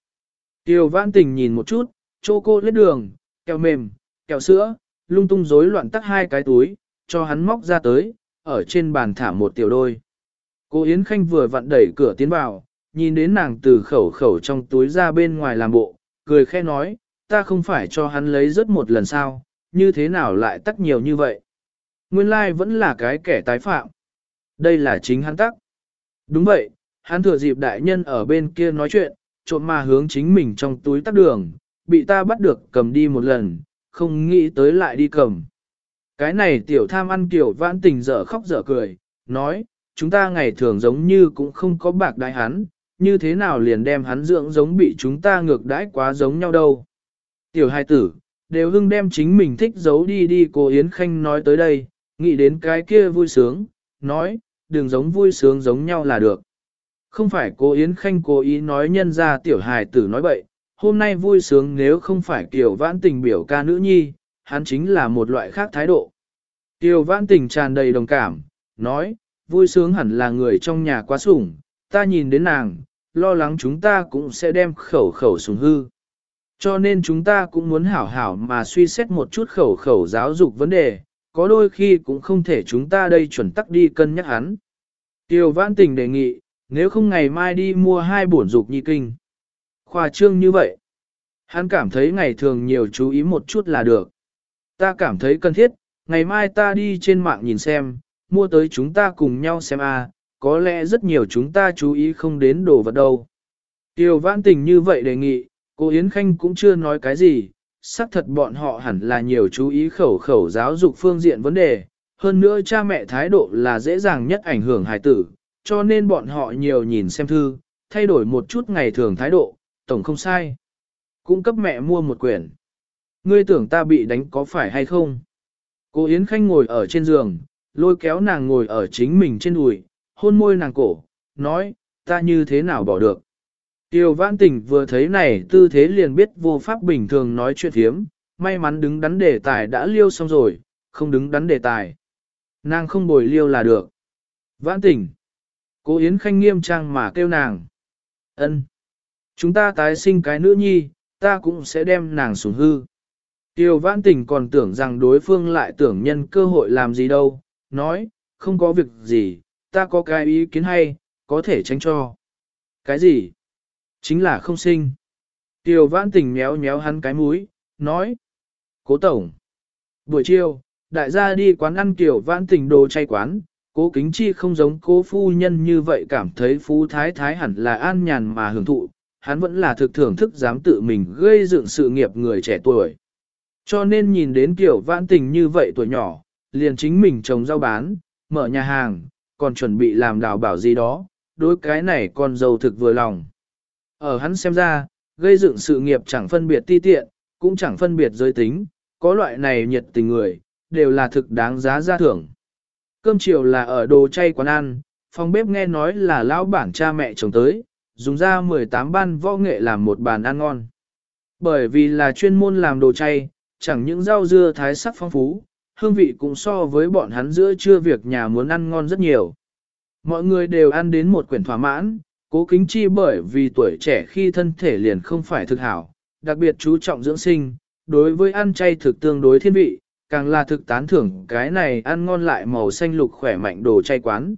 Tiêu vãn tình nhìn một chút, chô cô lết đường, kẹo mềm, kẹo sữa, lung tung rối loạn tắt hai cái túi, cho hắn móc ra tới, ở trên bàn thả một tiểu đôi. Cô Yến Khanh vừa vặn đẩy cửa tiến vào, nhìn đến nàng từ khẩu khẩu trong túi ra bên ngoài làm bộ, cười khẽ nói, ta không phải cho hắn lấy rất một lần sao, như thế nào lại tắc nhiều như vậy. Nguyên lai like vẫn là cái kẻ tái phạm. Đây là chính hắn tắc. Đúng vậy, hắn thừa dịp đại nhân ở bên kia nói chuyện, trộm mà hướng chính mình trong túi tắt đường, bị ta bắt được cầm đi một lần, không nghĩ tới lại đi cầm. Cái này tiểu tham ăn kiểu vãn tình dở khóc dở cười, nói, chúng ta ngày thường giống như cũng không có bạc đại hắn, như thế nào liền đem hắn dưỡng giống bị chúng ta ngược đãi quá giống nhau đâu. Tiểu hai tử, đều hưng đem chính mình thích giấu đi đi cô Yến Khanh nói tới đây, nghĩ đến cái kia vui sướng, nói, đừng giống vui sướng giống nhau là được. Không phải cô Yến Khanh cố ý nói nhân ra tiểu hài tử nói bậy, hôm nay vui sướng nếu không phải kiểu Vãn Tình biểu ca nữ nhi, hắn chính là một loại khác thái độ. Tiểu Vãn Tình tràn đầy đồng cảm, nói, vui sướng hẳn là người trong nhà quá sủng, ta nhìn đến nàng, lo lắng chúng ta cũng sẽ đem khẩu khẩu sủng hư. Cho nên chúng ta cũng muốn hảo hảo mà suy xét một chút khẩu khẩu giáo dục vấn đề, có đôi khi cũng không thể chúng ta đây chuẩn tắc đi cân nhắc hắn. Tiêu Vãn Tình đề nghị, nếu không ngày mai đi mua hai bổn dục nhi kinh khoa trương như vậy. Hắn cảm thấy ngày thường nhiều chú ý một chút là được. Ta cảm thấy cần thiết, ngày mai ta đi trên mạng nhìn xem, mua tới chúng ta cùng nhau xem a, có lẽ rất nhiều chúng ta chú ý không đến đồ vật đâu. Tiêu vãn tình như vậy đề nghị, cô Yến Khanh cũng chưa nói cái gì, xác thật bọn họ hẳn là nhiều chú ý khẩu khẩu giáo dục phương diện vấn đề, hơn nữa cha mẹ thái độ là dễ dàng nhất ảnh hưởng hài tử, cho nên bọn họ nhiều nhìn xem thư, thay đổi một chút ngày thường thái độ, tổng không sai. Cũng cấp mẹ mua một quyển. Ngươi tưởng ta bị đánh có phải hay không? Cô Yến Khanh ngồi ở trên giường, lôi kéo nàng ngồi ở chính mình trên đùi, hôn môi nàng cổ, nói, ta như thế nào bỏ được. Tiêu vãn tình vừa thấy này tư thế liền biết vô pháp bình thường nói chuyện thiếm, may mắn đứng đắn đề tài đã liêu xong rồi, không đứng đắn đề tài. Nàng không bồi liêu là được. Vãn tình. Cô Yến Khanh nghiêm trang mà kêu nàng. ân Chúng ta tái sinh cái nữ nhi, ta cũng sẽ đem nàng xuống hư. Tiêu vãn tình còn tưởng rằng đối phương lại tưởng nhân cơ hội làm gì đâu, nói, không có việc gì, ta có cái ý kiến hay, có thể tránh cho. Cái gì? Chính là không sinh. Tiêu vãn tình méo méo hắn cái mũi, nói. Cố tổng. Buổi chiều, đại gia đi quán ăn kiểu vãn tình đồ chay quán, cố kính chi không giống cố phu nhân như vậy cảm thấy phú thái thái hẳn là an nhàn mà hưởng thụ, hắn vẫn là thực thưởng thức dám tự mình gây dựng sự nghiệp người trẻ tuổi. Cho nên nhìn đến kiểu vãn tình như vậy tuổi nhỏ, liền chính mình trồng rau bán, mở nhà hàng, còn chuẩn bị làm đào bảo gì đó, đối cái này con dâu thực vừa lòng. Ở hắn xem ra, gây dựng sự nghiệp chẳng phân biệt ti tiện, cũng chẳng phân biệt giới tính, có loại này nhiệt tình người, đều là thực đáng giá ra thưởng. Cơm chiều là ở đồ chay quán ăn, phòng bếp nghe nói là lão bản cha mẹ chồng tới, dùng ra 18 ban võ nghệ làm một bàn ăn ngon. Bởi vì là chuyên môn làm đồ chay, chẳng những rau dưa thái sắc phong phú, hương vị cũng so với bọn hắn giữa trưa việc nhà muốn ăn ngon rất nhiều. Mọi người đều ăn đến một quyển thỏa mãn, cố kính chi bởi vì tuổi trẻ khi thân thể liền không phải thực hảo, đặc biệt chú trọng dưỡng sinh, đối với ăn chay thực tương đối thiên vị, càng là thực tán thưởng cái này ăn ngon lại màu xanh lục khỏe mạnh đồ chay quán.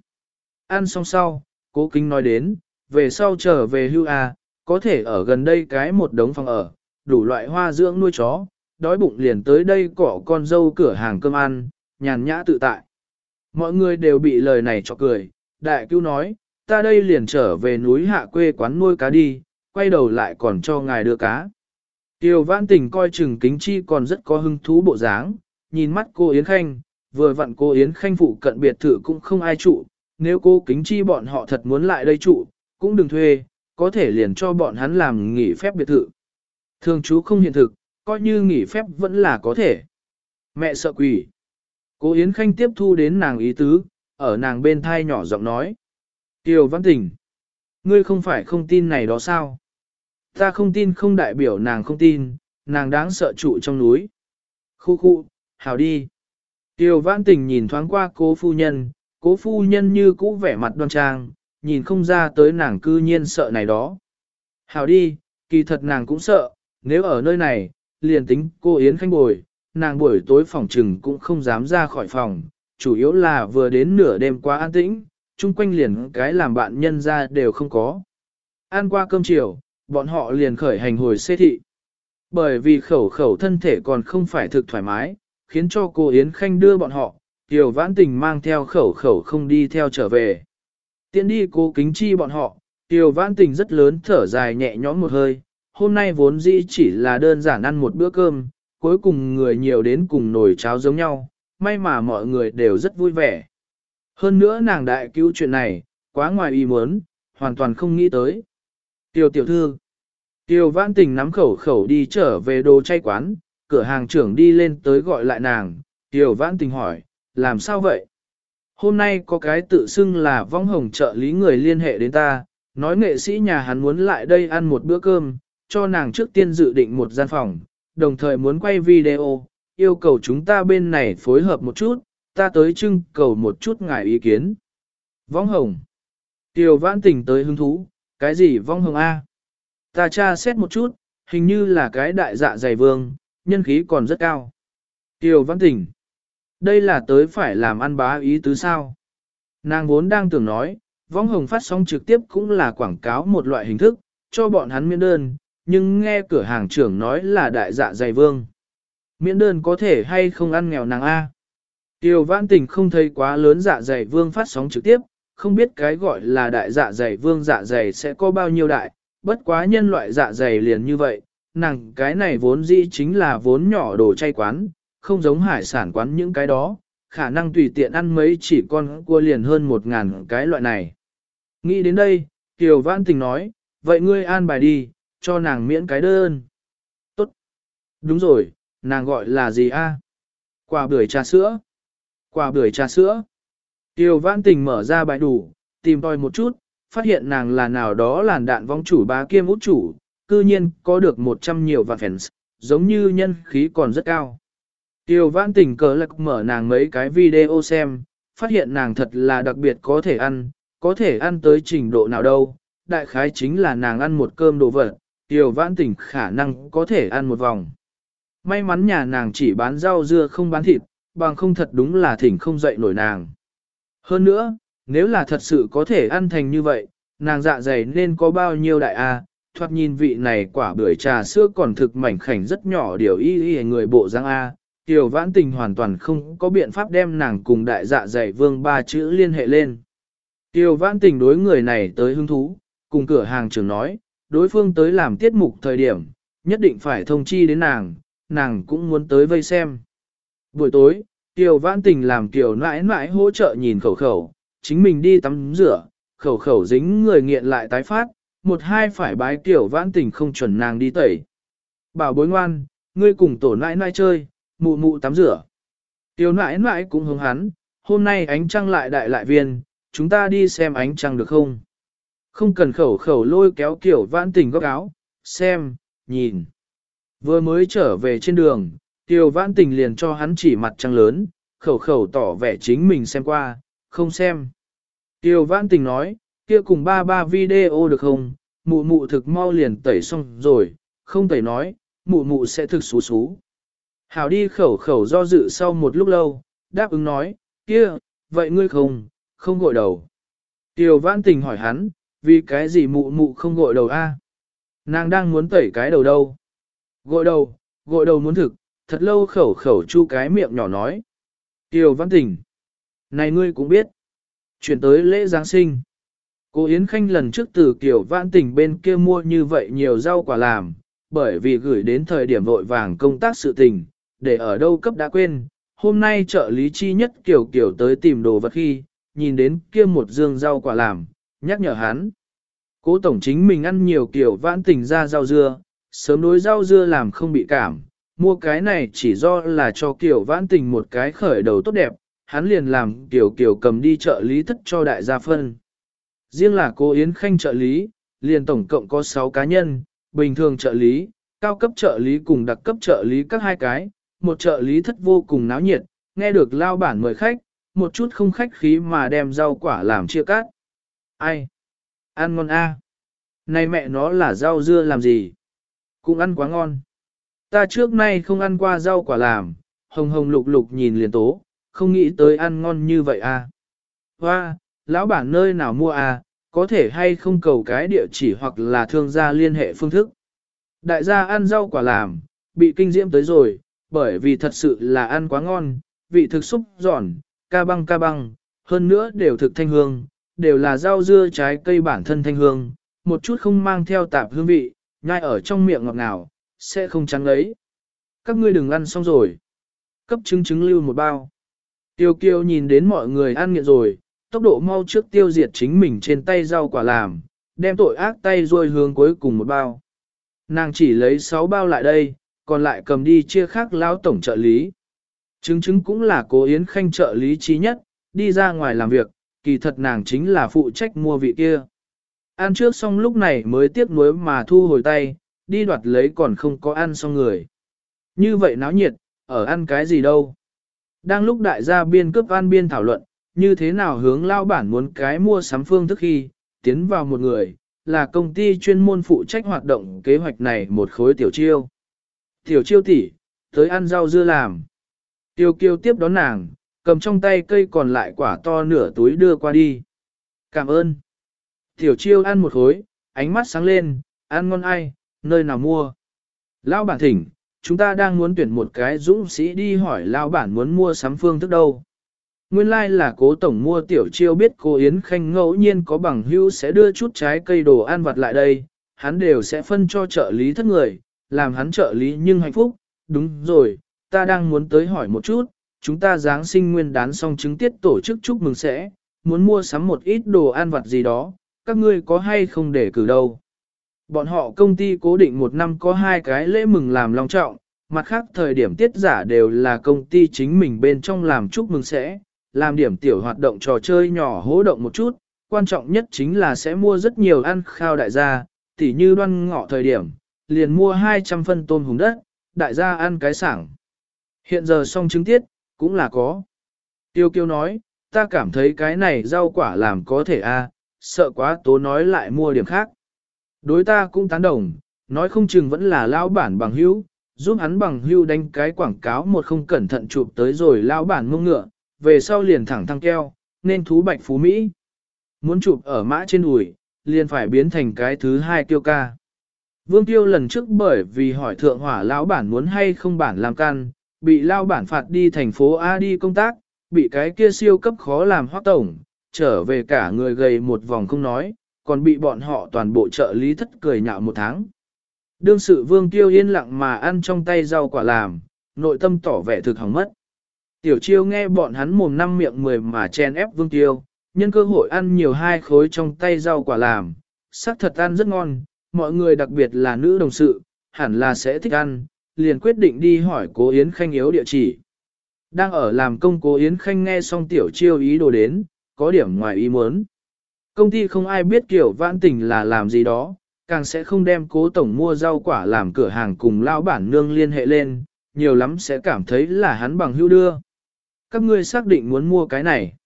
Ăn xong sau, cố kính nói đến, về sau trở về hưu à, có thể ở gần đây cái một đống phòng ở, đủ loại hoa dưỡng nuôi chó, đói bụng liền tới đây cỏ con dâu cửa hàng cơm ăn, nhàn nhã tự tại. Mọi người đều bị lời này cho cười, đại cứu nói, ta đây liền trở về núi hạ quê quán nuôi cá đi, quay đầu lại còn cho ngài đưa cá. Tiêu Văn Tình coi chừng kính chi còn rất có hứng thú bộ dáng, nhìn mắt cô Yến Khanh, vừa vặn cô Yến Khanh phụ cận biệt thự cũng không ai trụ, nếu cô kính chi bọn họ thật muốn lại đây trụ, cũng đừng thuê, có thể liền cho bọn hắn làm nghỉ phép biệt thự. Thường chú không hiện thực, coi như nghỉ phép vẫn là có thể. Mẹ sợ quỷ. Cô Yến Khanh tiếp thu đến nàng ý tứ, ở nàng bên thai nhỏ giọng nói. Tiêu Văn Tình, ngươi không phải không tin này đó sao? Ta không tin không đại biểu nàng không tin, nàng đáng sợ trụ trong núi. Khu khu, hào đi. Tiêu Văn Tình nhìn thoáng qua cố phu nhân, cố phu nhân như cũ vẻ mặt đoan trang, nhìn không ra tới nàng cư nhiên sợ này đó. Hào đi, kỳ thật nàng cũng sợ, nếu ở nơi này, liền tính cô Yến Khanh bồi, nàng buổi tối phòng trừng cũng không dám ra khỏi phòng, chủ yếu là vừa đến nửa đêm quá an tĩnh, chung quanh liền cái làm bạn nhân ra đều không có. Ăn qua cơm chiều, bọn họ liền khởi hành hồi xê thị. Bởi vì khẩu khẩu thân thể còn không phải thực thoải mái, khiến cho cô Yến Khanh đưa bọn họ, Tiểu Vãn Tình mang theo khẩu khẩu không đi theo trở về. Tiến đi cô kính chi bọn họ, Tiểu Vãn Tình rất lớn thở dài nhẹ nhõm một hơi, hôm nay vốn dĩ chỉ là đơn giản ăn một bữa cơm, cuối cùng người nhiều đến cùng nồi cháo giống nhau, may mà mọi người đều rất vui vẻ. Hơn nữa nàng đại cứu chuyện này, quá ngoài ý muốn, hoàn toàn không nghĩ tới. Tiểu tiểu thư, Tiêu vãn tình nắm khẩu khẩu đi trở về đồ chay quán, cửa hàng trưởng đi lên tới gọi lại nàng, Tiêu vãn tình hỏi, làm sao vậy? Hôm nay có cái tự xưng là vong hồng trợ lý người liên hệ đến ta, nói nghệ sĩ nhà hắn muốn lại đây ăn một bữa cơm, cho nàng trước tiên dự định một gian phòng, đồng thời muốn quay video, yêu cầu chúng ta bên này phối hợp một chút, ta tới trưng cầu một chút ngài ý kiến. Vong hồng. Tiêu vãn Tỉnh tới hứng thú, cái gì vong hồng A? Ta tra xét một chút, hình như là cái đại dạ dày vương, nhân khí còn rất cao. Tiêu vãn Tỉnh, Đây là tới phải làm ăn bá ý tứ sao. Nàng vốn đang tưởng nói, vong hồng phát sóng trực tiếp cũng là quảng cáo một loại hình thức, cho bọn hắn miễn đơn, nhưng nghe cửa hàng trưởng nói là đại dạ dày vương. Miễn đơn có thể hay không ăn nghèo nàng A. Tiêu Vãn Tình không thấy quá lớn dạ dày vương phát sóng trực tiếp, không biết cái gọi là đại dạ dày vương dạ dày sẽ có bao nhiêu đại, bất quá nhân loại dạ dày liền như vậy, nàng cái này vốn dĩ chính là vốn nhỏ đồ chay quán, không giống hải sản quán những cái đó, khả năng tùy tiện ăn mấy chỉ con cua liền hơn một ngàn cái loại này. Nghĩ đến đây, Tiêu Vãn Tình nói, vậy ngươi an bài đi, cho nàng miễn cái đơn. Tốt. Đúng rồi, nàng gọi là gì a? Quả bưởi trà sữa. Quả bưởi trà sữa. Tiêu vãn tình mở ra bài đủ, tìm tòi một chút, phát hiện nàng là nào đó làn đạn vong chủ bá kiêm út chủ, cư nhiên có được 100 nhiều vạn fans, giống như nhân khí còn rất cao. Tiêu vãn tình cờ lạc mở nàng mấy cái video xem, phát hiện nàng thật là đặc biệt có thể ăn, có thể ăn tới trình độ nào đâu, đại khái chính là nàng ăn một cơm đồ vật, Tiêu vãn tình khả năng có thể ăn một vòng. May mắn nhà nàng chỉ bán rau dưa không bán thịt, bằng không thật đúng là thỉnh không dậy nổi nàng. Hơn nữa, nếu là thật sự có thể ăn thành như vậy, nàng dạ dày nên có bao nhiêu đại a, thoạt nhìn vị này quả bưởi trà sữa còn thực mảnh khảnh rất nhỏ điều y y người bộ giang A. Tiểu vãn tình hoàn toàn không có biện pháp đem nàng cùng đại dạ dày vương ba chữ liên hệ lên. Tiểu vãn tình đối người này tới hứng thú, cùng cửa hàng trưởng nói, đối phương tới làm tiết mục thời điểm, nhất định phải thông chi đến nàng, nàng cũng muốn tới vây xem. Buổi tối, Tiểu vãn tình làm Tiểu nãi nãi hỗ trợ nhìn khẩu khẩu, chính mình đi tắm rửa, khẩu khẩu dính người nghiện lại tái phát, một hai phải bái Tiểu vãn tình không chuẩn nàng đi tẩy. Bảo bối ngoan, ngươi cùng tổ nãi nãi chơi, mụ mụ tắm rửa. Tiểu nãi nãi cũng hướng hắn, hôm nay ánh trăng lại đại lại viên, chúng ta đi xem ánh trăng được không? Không cần khẩu khẩu lôi kéo Tiểu vãn tình góc áo, xem, nhìn. Vừa mới trở về trên đường, Tiêu vãn tình liền cho hắn chỉ mặt trăng lớn, khẩu khẩu tỏ vẻ chính mình xem qua, không xem. Tiêu vãn tình nói, kia cùng ba ba video được không, mụ mụ thực mau liền tẩy xong rồi, không tẩy nói, mụ mụ sẽ thực xú xú. Hảo đi khẩu khẩu do dự sau một lúc lâu, đáp ứng nói, kia, vậy ngươi không, không gội đầu. Tiêu vãn tình hỏi hắn, vì cái gì mụ mụ không gội đầu a? Nàng đang muốn tẩy cái đầu đâu? Gội đầu, gội đầu muốn thực, thật lâu khẩu khẩu chu cái miệng nhỏ nói. Kiều văn tình. Này ngươi cũng biết. Chuyển tới lễ Giáng sinh. Cô Yến Khanh lần trước từ Kiều Văn tình bên kia mua như vậy nhiều rau quả làm, bởi vì gửi đến thời điểm vội vàng công tác sự tình, để ở đâu cấp đã quên. Hôm nay trợ lý chi nhất Kiều Kiều tới tìm đồ vật khi, nhìn đến kia một dương rau quả làm, nhắc nhở hắn. Cố tổng chính mình ăn nhiều kiểu vãn tình ra rau dưa, sớm đối rau dưa làm không bị cảm, mua cái này chỉ do là cho kiểu vãn tình một cái khởi đầu tốt đẹp, hắn liền làm kiểu kiểu cầm đi trợ lý thất cho đại gia phân. Riêng là cô Yến Khanh trợ lý, liền tổng cộng có 6 cá nhân, bình thường trợ lý, cao cấp trợ lý cùng đặc cấp trợ lý các hai cái, một trợ lý thất vô cùng náo nhiệt, nghe được lao bản mời khách, một chút không khách khí mà đem rau quả làm chia cắt. Ai? Ăn ngon a. Này mẹ nó là rau dưa làm gì? Cũng ăn quá ngon. Ta trước nay không ăn qua rau quả làm, hồng hồng lục lục nhìn liền tố, không nghĩ tới ăn ngon như vậy à. Hoa, lão bản nơi nào mua à, có thể hay không cầu cái địa chỉ hoặc là thương gia liên hệ phương thức. Đại gia ăn rau quả làm, bị kinh diễm tới rồi, bởi vì thật sự là ăn quá ngon, vị thực xúc giòn, ca băng ca băng, hơn nữa đều thực thanh hương, đều là rau dưa trái cây bản thân thanh hương, một chút không mang theo tạp hương vị, nhai ở trong miệng ngọt ngào, sẽ không trắng lấy. Các ngươi đừng ăn xong rồi. Cấp trứng trứng lưu một bao. Tiêu kiêu nhìn đến mọi người ăn nghiện rồi, tốc độ mau trước tiêu diệt chính mình trên tay rau quả làm, đem tội ác tay ruôi hướng cuối cùng một bao. Nàng chỉ lấy 6 bao lại đây, còn lại cầm đi chia khác lao tổng trợ lý. Trứng trứng cũng là cố yến khanh trợ lý trí nhất, đi ra ngoài làm việc, kỳ thật nàng chính là phụ trách mua vị kia. Ăn trước xong lúc này mới tiếc nuối mà thu hồi tay, đi đoạt lấy còn không có ăn xong người. Như vậy náo nhiệt, ở ăn cái gì đâu. Đang lúc đại gia biên cướp ăn biên thảo luận, như thế nào hướng lao bản muốn cái mua sắm phương thức khi, tiến vào một người, là công ty chuyên môn phụ trách hoạt động kế hoạch này một khối tiểu chiêu. Tiểu chiêu tỷ, tới ăn rau dưa làm. Tiêu kiêu tiếp đón nàng, cầm trong tay cây còn lại quả to nửa túi đưa qua đi. Cảm ơn. Tiểu chiêu ăn một khối, ánh mắt sáng lên, ăn ngon ai, nơi nào mua. Lão bản thỉnh, chúng ta đang muốn tuyển một cái dũng sĩ đi hỏi lão bản muốn mua sắm phương thức đâu. Nguyên lai like là cố tổng mua tiểu chiêu biết cô Yến Khanh ngẫu nhiên có bằng hữu sẽ đưa chút trái cây đồ ăn vặt lại đây, hắn đều sẽ phân cho trợ lý thất người, làm hắn trợ lý nhưng hạnh phúc, đúng rồi, ta đang muốn tới hỏi một chút, chúng ta Giáng sinh nguyên đán xong chứng tiết tổ chức chúc mừng sẽ, muốn mua sắm một ít đồ ăn vặt gì đó, các ngươi có hay không để cử đâu. Bọn họ công ty cố định một năm có hai cái lễ mừng làm long trọng, mặt khác thời điểm tiết giả đều là công ty chính mình bên trong làm chúc mừng sẽ, làm điểm tiểu hoạt động trò chơi nhỏ hố động một chút, quan trọng nhất chính là sẽ mua rất nhiều ăn khao đại gia, tỉ như đoan ngọ thời điểm, liền mua 200 phân tôm hùng đất, đại gia ăn cái sảng. Hiện giờ xong chứng tiết, cũng là có. Tiêu kiêu nói, ta cảm thấy cái này rau quả làm có thể a, sợ quá tố nói lại mua điểm khác. Đối ta cũng tán đồng, nói không chừng vẫn là lão bản bằng hữu, giúp hắn bằng hữu đánh cái quảng cáo một không cẩn thận chụp tới rồi lão bản mông ngựa, về sau liền thẳng thăng keo, nên thú bạch phú Mỹ. Muốn chụp ở mã trên đùi, liền phải biến thành cái thứ hai tiêu ca. Vương Tiêu lần trước bởi vì hỏi thượng hỏa lão bản muốn hay không bản làm căn, bị lao bản phạt đi thành phố A đi công tác, bị cái kia siêu cấp khó làm hoác tổng, trở về cả người gầy một vòng không nói, còn bị bọn họ toàn bộ trợ lý thất cười nhạo một tháng. Đương sự Vương Tiêu yên lặng mà ăn trong tay rau quả làm, nội tâm tỏ vẻ thực hỏng mất. Tiểu chiêu nghe bọn hắn mồm năm miệng mười mà chen ép Vương Tiêu, nhân cơ hội ăn nhiều hai khối trong tay rau quả làm, sắc thật ăn rất ngon, mọi người đặc biệt là nữ đồng sự, hẳn là sẽ thích ăn, liền quyết định đi hỏi cố Yến Khanh yếu địa chỉ. Đang ở làm công cố Yến Khanh nghe xong tiểu chiêu ý đồ đến, có điểm ngoài ý muốn. Công ty không ai biết kiểu vãn tình là làm gì đó, càng sẽ không đem cố tổng mua rau quả làm cửa hàng cùng lao bản nương liên hệ lên, nhiều lắm sẽ cảm thấy là hắn bằng hữu đưa. Các ngươi xác định muốn mua cái này.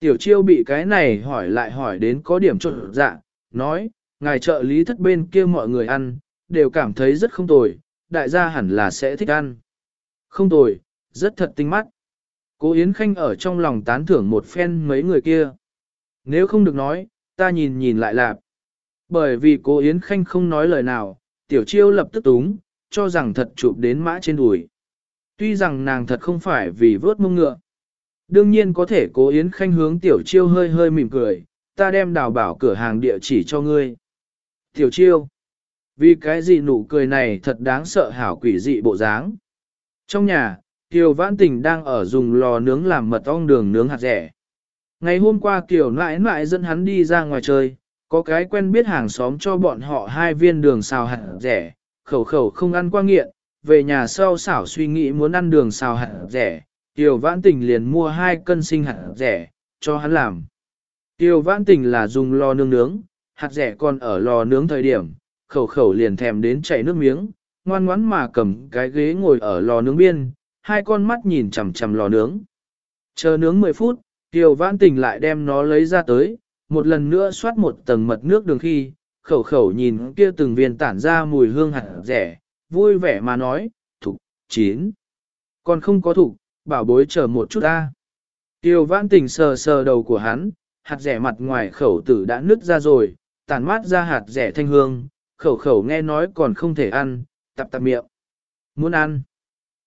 Tiểu chiêu bị cái này hỏi lại hỏi đến có điểm trộn dạ, nói, ngài trợ lý thất bên kia mọi người ăn, đều cảm thấy rất không tồi, đại gia hẳn là sẽ thích ăn. Không tồi, rất thật tinh mắt. Cố Yến Khanh ở trong lòng tán thưởng một phen mấy người kia. Nếu không được nói, ta nhìn nhìn lại lạp. Bởi vì cô Yến Khanh không nói lời nào, tiểu chiêu lập tức túng, cho rằng thật chụp đến mã trên đùi. Tuy rằng nàng thật không phải vì vớt mông ngựa. Đương nhiên có thể cố Yến Khanh hướng tiểu chiêu hơi hơi mỉm cười, ta đem đào bảo cửa hàng địa chỉ cho ngươi. Tiểu chiêu, vì cái gì nụ cười này thật đáng sợ hảo quỷ dị bộ dáng. Trong nhà, Tiêu Vãn Tình đang ở dùng lò nướng làm mật ong đường nướng hạt rẻ. Ngày hôm qua Kiều nãi nãi dẫn hắn đi ra ngoài chơi, có cái quen biết hàng xóm cho bọn họ hai viên đường xào hạt rẻ, khẩu khẩu không ăn qua nghiện, về nhà sau xảo suy nghĩ muốn ăn đường xào hạt rẻ, Kiều Vãn Tình liền mua hai cân sinh hạt rẻ, cho hắn làm. Kiều Vãn Tình là dùng lò nướng nướng, hạt rẻ còn ở lò nướng thời điểm, khẩu khẩu liền thèm đến chảy nước miếng, ngoan ngoãn mà cầm cái ghế ngồi ở lò nướng biên, hai con mắt nhìn chằm chằm lò nướng. Chờ nướng 10 phút, Kiều Vãn Tình lại đem nó lấy ra tới, một lần nữa xoát một tầng mật nước đường khi, khẩu khẩu nhìn kia từng viên tản ra mùi hương hạt rẻ, vui vẻ mà nói, thục, chín. Còn không có thục, bảo bối chờ một chút ta. Tiêu vãn tình sờ sờ đầu của hắn, hạt rẻ mặt ngoài khẩu tử đã nứt ra rồi, tàn mát ra hạt rẻ thanh hương, khẩu khẩu nghe nói còn không thể ăn, tập tập miệng. Muốn ăn.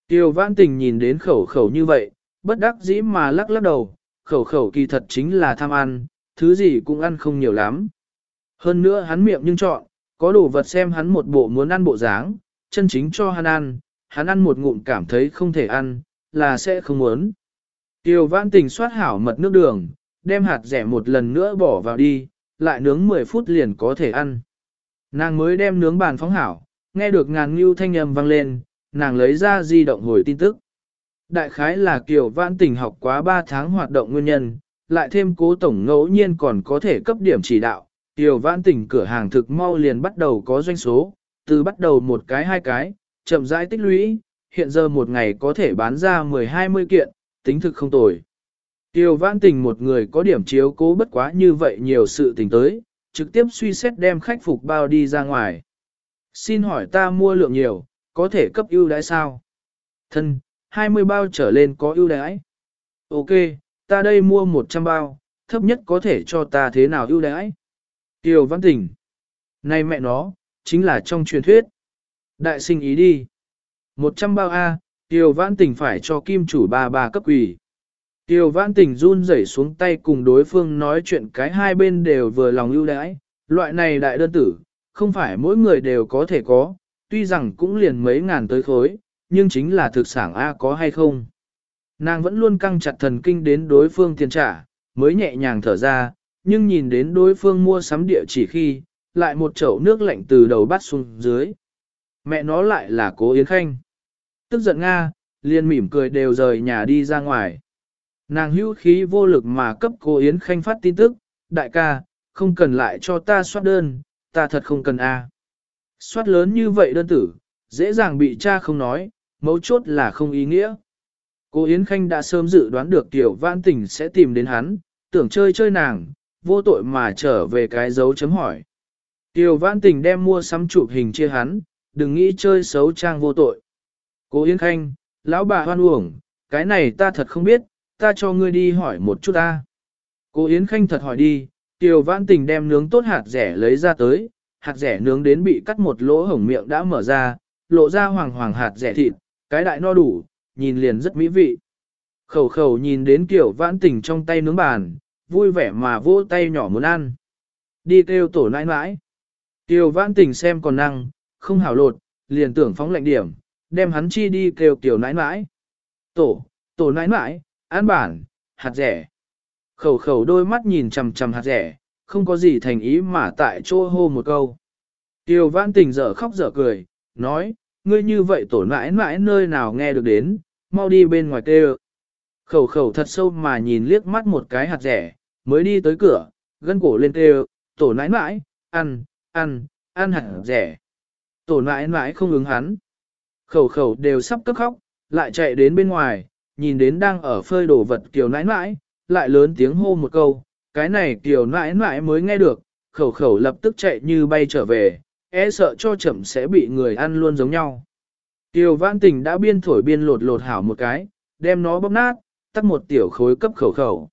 Tiêu vãn tình nhìn đến khẩu khẩu như vậy, bất đắc dĩ mà lắc lắc đầu, khẩu khẩu kỳ thật chính là tham ăn, thứ gì cũng ăn không nhiều lắm. Hơn nữa hắn miệng nhưng chọn, có đồ vật xem hắn một bộ muốn ăn bộ dáng, chân chính cho hắn ăn, hắn ăn một ngụm cảm thấy không thể ăn, là sẽ không muốn. Tiêu vãn tình soát hảo mật nước đường, đem hạt rẻ một lần nữa bỏ vào đi, lại nướng 10 phút liền có thể ăn. Nàng mới đem nướng bàn phóng hảo, nghe được ngàn ngưu thanh âm vang lên, nàng lấy ra di động hồi tin tức. Đại khái là Kiều Vãn Tình học quá 3 tháng hoạt động nguyên nhân, lại thêm cố tổng ngẫu nhiên còn có thể cấp điểm chỉ đạo. Kiều Vãn Tình cửa hàng thực mau liền bắt đầu có doanh số, từ bắt đầu một cái hai cái, chậm rãi tích lũy, hiện giờ một ngày có thể bán ra 10-20 kiện, tính thực không tồi. Tiêu vãn tình một người có điểm chiếu cố bất quá như vậy nhiều sự tình tới, trực tiếp suy xét đem khách phục bao đi ra ngoài. Xin hỏi ta mua lượng nhiều, có thể cấp ưu đãi sao? Thân, 20 bao trở lên có ưu đãi. Ok, ta đây mua 100 bao, thấp nhất có thể cho ta thế nào ưu đãi? Tiêu văn Tỉnh. Này mẹ nó, chính là trong truyền thuyết. Đại sinh ý đi. 100 bao A, Tiêu Văn Tỉnh phải cho kim chủ ba ba cấp quỷ. Tiêu Văn Tỉnh run rẩy xuống tay cùng đối phương nói chuyện cái hai bên đều vừa lòng ưu đãi, loại này đại đơn tử, không phải mỗi người đều có thể có, tuy rằng cũng liền mấy ngàn tới khối, nhưng chính là thực sản A có hay không. Nàng vẫn luôn căng chặt thần kinh đến đối phương tiền trả, mới nhẹ nhàng thở ra, nhưng nhìn đến đối phương mua sắm địa chỉ khi, lại một chậu nước lạnh từ đầu bắt xuống dưới. Mẹ nó lại là cố Yến Khanh. Tức giận Nga, liền mỉm cười đều rời nhà đi ra ngoài. Nàng hữu khí vô lực mà cấp cô Yến Khanh phát tin tức, đại ca, không cần lại cho ta soát đơn, ta thật không cần a. Soát lớn như vậy đơn tử, dễ dàng bị cha không nói, mấu chốt là không ý nghĩa. Cô Yến Khanh đã sớm dự đoán được Tiểu Vãn Tình sẽ tìm đến hắn, tưởng chơi chơi nàng, vô tội mà trở về cái dấu chấm hỏi. Tiểu Vãn Tình đem mua sắm chụp hình chia hắn, đừng nghĩ chơi xấu trang vô tội. Cô Yến Khanh, lão bà hoan uổng, cái này ta thật không biết, ta cho ngươi đi hỏi một chút ta. Cô Yến Khanh thật hỏi đi, Tiểu Vãn Tình đem nướng tốt hạt rẻ lấy ra tới, hạt rẻ nướng đến bị cắt một lỗ hổng miệng đã mở ra, lộ ra hoàng hoàng hạt rẻ thịt, cái đại no đủ, nhìn liền rất mỹ vị. Khẩu khẩu nhìn đến kiểu vãn tình trong tay nướng bàn, vui vẻ mà vỗ tay nhỏ muốn ăn. Đi kêu tổ nãi nãi. Kiều vãn tình xem còn năng, không hảo lột, liền tưởng phóng lệnh điểm, đem hắn chi đi kêu tiểu nãi nãi. Tổ, tổ nãi nãi, ăn bản, hạt rẻ. Khẩu khẩu đôi mắt nhìn chằm chằm hạt rẻ, không có gì thành ý mà tại chỗ hô một câu. Kiều vãn tình dở khóc dở cười, nói, ngươi như vậy tổn mãi, mãi nơi nào nghe được đến, mau đi bên ngoài kêu. Khẩu khẩu thật sâu mà nhìn liếc mắt một cái hạt rẻ, mới đi tới cửa, gân cổ lên kêu, tổ nãi nãi, ăn, ăn, ăn hạt rẻ. Tổ nãi nãi không ứng hắn. Khẩu khẩu đều sắp cấp khóc, lại chạy đến bên ngoài, nhìn đến đang ở phơi đồ vật kiều nãi nãi, lại lớn tiếng hô một câu, cái này kiều nãi nãi mới nghe được, khẩu khẩu lập tức chạy như bay trở về, e sợ cho chậm sẽ bị người ăn luôn giống nhau. Tiêu vãn tình đã biên thổi biên lột lột hảo một cái, đem nó bóp nát, tắt một tiểu khối cấp khẩu khẩu.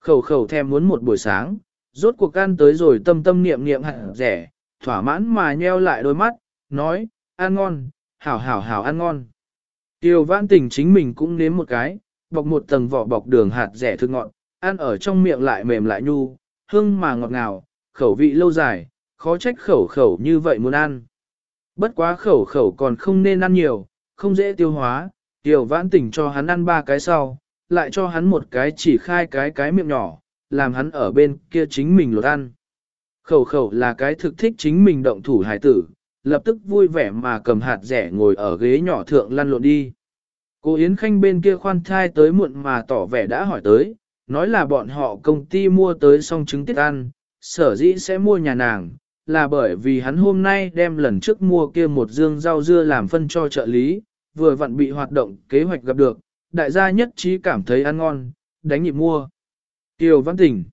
Khẩu khẩu thèm muốn một buổi sáng, rốt cuộc ăn tới rồi tâm tâm niệm niệm hạt rẻ, thỏa mãn mà nheo lại đôi mắt, nói, ăn ngon, hảo hảo hảo ăn ngon. Tiêu vãn tình chính mình cũng nếm một cái, bọc một tầng vỏ bọc đường hạt rẻ thơm ngọt, ăn ở trong miệng lại mềm lại nhu, hương mà ngọt ngào, khẩu vị lâu dài, khó trách khẩu khẩu như vậy muốn ăn. Bất quá khẩu khẩu còn không nên ăn nhiều, không dễ tiêu hóa, Tiểu vãn tỉnh cho hắn ăn ba cái sau, lại cho hắn một cái chỉ khai cái cái miệng nhỏ, làm hắn ở bên kia chính mình lột ăn. Khẩu khẩu là cái thực thích chính mình động thủ hải tử, lập tức vui vẻ mà cầm hạt rẻ ngồi ở ghế nhỏ thượng lăn lộn đi. Cô Yến Khanh bên kia khoan thai tới muộn mà tỏ vẻ đã hỏi tới, nói là bọn họ công ty mua tới xong trứng tiết ăn, sở dĩ sẽ mua nhà nàng, là bởi vì hắn hôm nay đem lần trước mua kia một dương rau dưa làm phân cho trợ lý, vừa vặn bị hoạt động kế hoạch gặp được, đại gia nhất trí cảm thấy ăn ngon, đánh nhịp mua. Kiều Văn Tỉnh,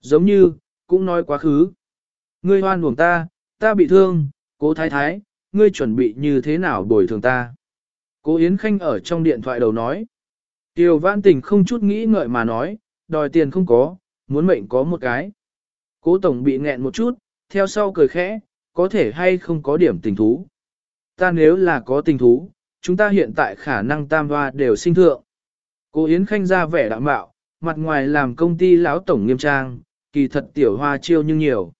giống như, cũng nói quá khứ. Ngươi hoan buồng ta, ta bị thương, cố thái thái, ngươi chuẩn bị như thế nào bồi thường ta. Cố Yến Khanh ở trong điện thoại đầu nói. Kiều Văn Tỉnh không chút nghĩ ngợi mà nói, đòi tiền không có, muốn mệnh có một cái. Cố Tổng bị nghẹn một chút, theo sau cười khẽ, có thể hay không có điểm tình thú. Ta nếu là có tình thú, chúng ta hiện tại khả năng tam hoa đều sinh thượng. cô Yến Khanh ra vẻ đạm bạo, mặt ngoài làm công ty lão tổng nghiêm trang, kỳ thật tiểu hoa chiêu nhưng nhiều.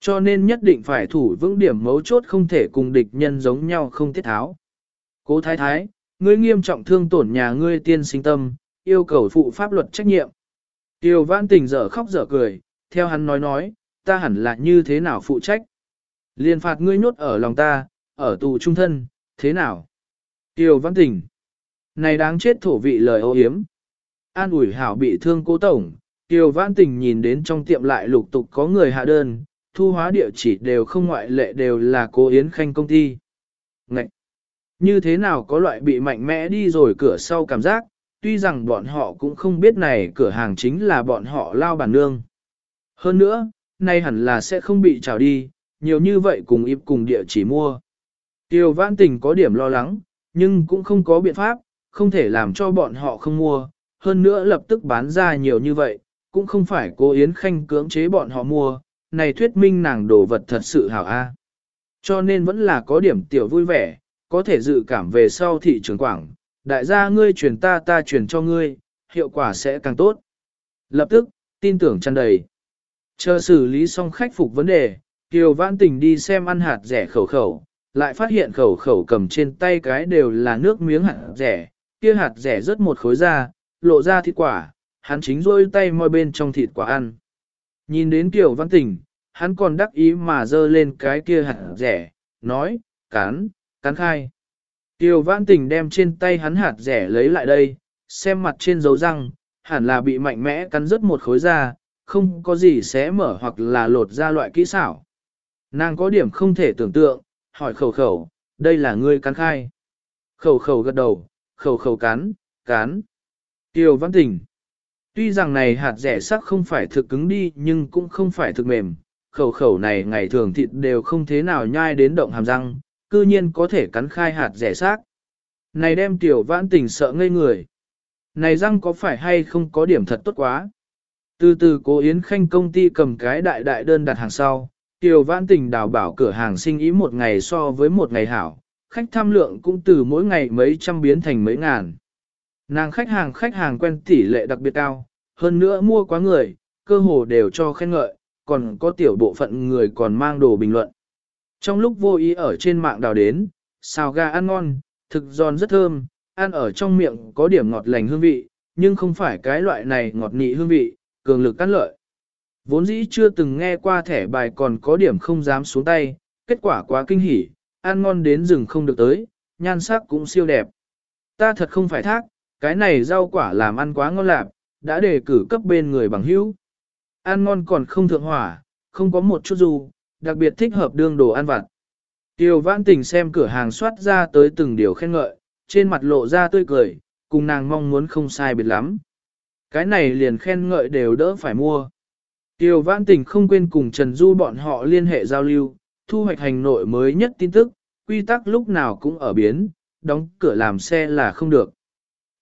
Cho nên nhất định phải thủ vững điểm mấu chốt không thể cùng địch nhân giống nhau không tiết tháo. Cố thái thái, ngươi nghiêm trọng thương tổn nhà ngươi tiên sinh tâm, yêu cầu phụ pháp luật trách nhiệm. Tiêu vãn tình dở khóc dở cười, theo hắn nói nói, ta hẳn là như thế nào phụ trách. Liên phạt ngươi nhốt ở lòng ta, ở tù trung thân, thế nào? Tiêu văn tình. Này đáng chết thổ vị lời ô hiếm. An ủi hảo bị thương cố tổng, Tiêu văn tình nhìn đến trong tiệm lại lục tục có người hạ đơn, thu hóa địa chỉ đều không ngoại lệ đều là cố Yến Khanh công ty. Ngậy! Như thế nào có loại bị mạnh mẽ đi rồi cửa sau cảm giác, tuy rằng bọn họ cũng không biết này cửa hàng chính là bọn họ lao bản nương. Hơn nữa, nay hẳn là sẽ không bị trào đi, nhiều như vậy cùng ịp cùng địa chỉ mua. Tiêu Vãn tình có điểm lo lắng, nhưng cũng không có biện pháp, không thể làm cho bọn họ không mua, hơn nữa lập tức bán ra nhiều như vậy, cũng không phải cô Yến Khanh cưỡng chế bọn họ mua, này thuyết minh nàng đồ vật thật sự hảo a. Cho nên vẫn là có điểm tiểu vui vẻ, có thể dự cảm về sau thị trường quảng, đại gia ngươi truyền ta ta truyền cho ngươi, hiệu quả sẽ càng tốt. Lập tức, tin tưởng tràn đầy. Chờ xử lý xong khách phục vấn đề, Kiều Vãn Tình đi xem ăn hạt rẻ khẩu khẩu, lại phát hiện khẩu khẩu cầm trên tay cái đều là nước miếng hạt rẻ, kia hạt rẻ rất một khối ra, lộ ra thịt quả, hắn chính rôi tay moi bên trong thịt quả ăn. Nhìn đến Kiều Văn Tình, hắn còn đắc ý mà dơ lên cái kia hạt rẻ, nói, cán, cán khai. Kiều Văn Tình đem trên tay hắn hạt rẻ lấy lại đây, xem mặt trên dấu răng, hẳn là bị mạnh mẽ cắn rớt một khối ra, không có gì sẽ mở hoặc là lột ra loại kỹ xảo. Nàng có điểm không thể tưởng tượng, hỏi khẩu khẩu, đây là ngươi cắn khai. Khẩu khẩu gật đầu, khẩu khẩu cắn, cắn. Tiêu văn tình. Tuy rằng này hạt rẻ sắc không phải thực cứng đi nhưng cũng không phải thực mềm, khẩu khẩu này ngày thường thịt đều không thế nào nhai đến động hàm răng, cư nhiên có thể cắn khai hạt rẻ xác. Này đem tiểu vãn tình sợ ngây người. Này răng có phải hay không có điểm thật tốt quá. Từ từ cố Yến Khanh công ty cầm cái đại đại đơn đặt hàng sau, Tiểu Vãn Tình đào bảo cửa hàng sinh ý một ngày so với một ngày hảo, khách tham lượng cũng từ mỗi ngày mấy trăm biến thành mấy ngàn. Nàng khách hàng khách hàng quen tỷ lệ đặc biệt cao, hơn nữa mua quá người, cơ hồ đều cho khen ngợi, còn có tiểu bộ phận người còn mang đồ bình luận. Trong lúc vô ý ở trên mạng đào đến, xào gà ăn ngon, thực giòn rất thơm, ăn ở trong miệng có điểm ngọt lành hương vị, nhưng không phải cái loại này ngọt nị hương vị, cường lực cắt lợi. Vốn dĩ chưa từng nghe qua thẻ bài còn có điểm không dám xuống tay, kết quả quá kinh hỉ, ăn ngon đến rừng không được tới, nhan sắc cũng siêu đẹp. Ta thật không phải thác, cái này rau quả làm ăn quá ngon lạc, đã đề cử cấp bên người bằng hữu. Ăn ngon còn không thượng hỏa, không có một chút dù, đặc biệt thích hợp đương đồ ăn vặt. Tiêu vãn tình xem cửa hàng soát ra tới từng điều khen ngợi, trên mặt lộ ra tươi cười, cùng nàng mong muốn không sai biệt lắm. Cái này liền khen ngợi đều đỡ phải mua. Tiêu vãn tình không quên cùng Trần Du bọn họ liên hệ giao lưu, thu hoạch hành nội mới nhất tin tức, quy tắc lúc nào cũng ở biến, đóng cửa làm xe là không được.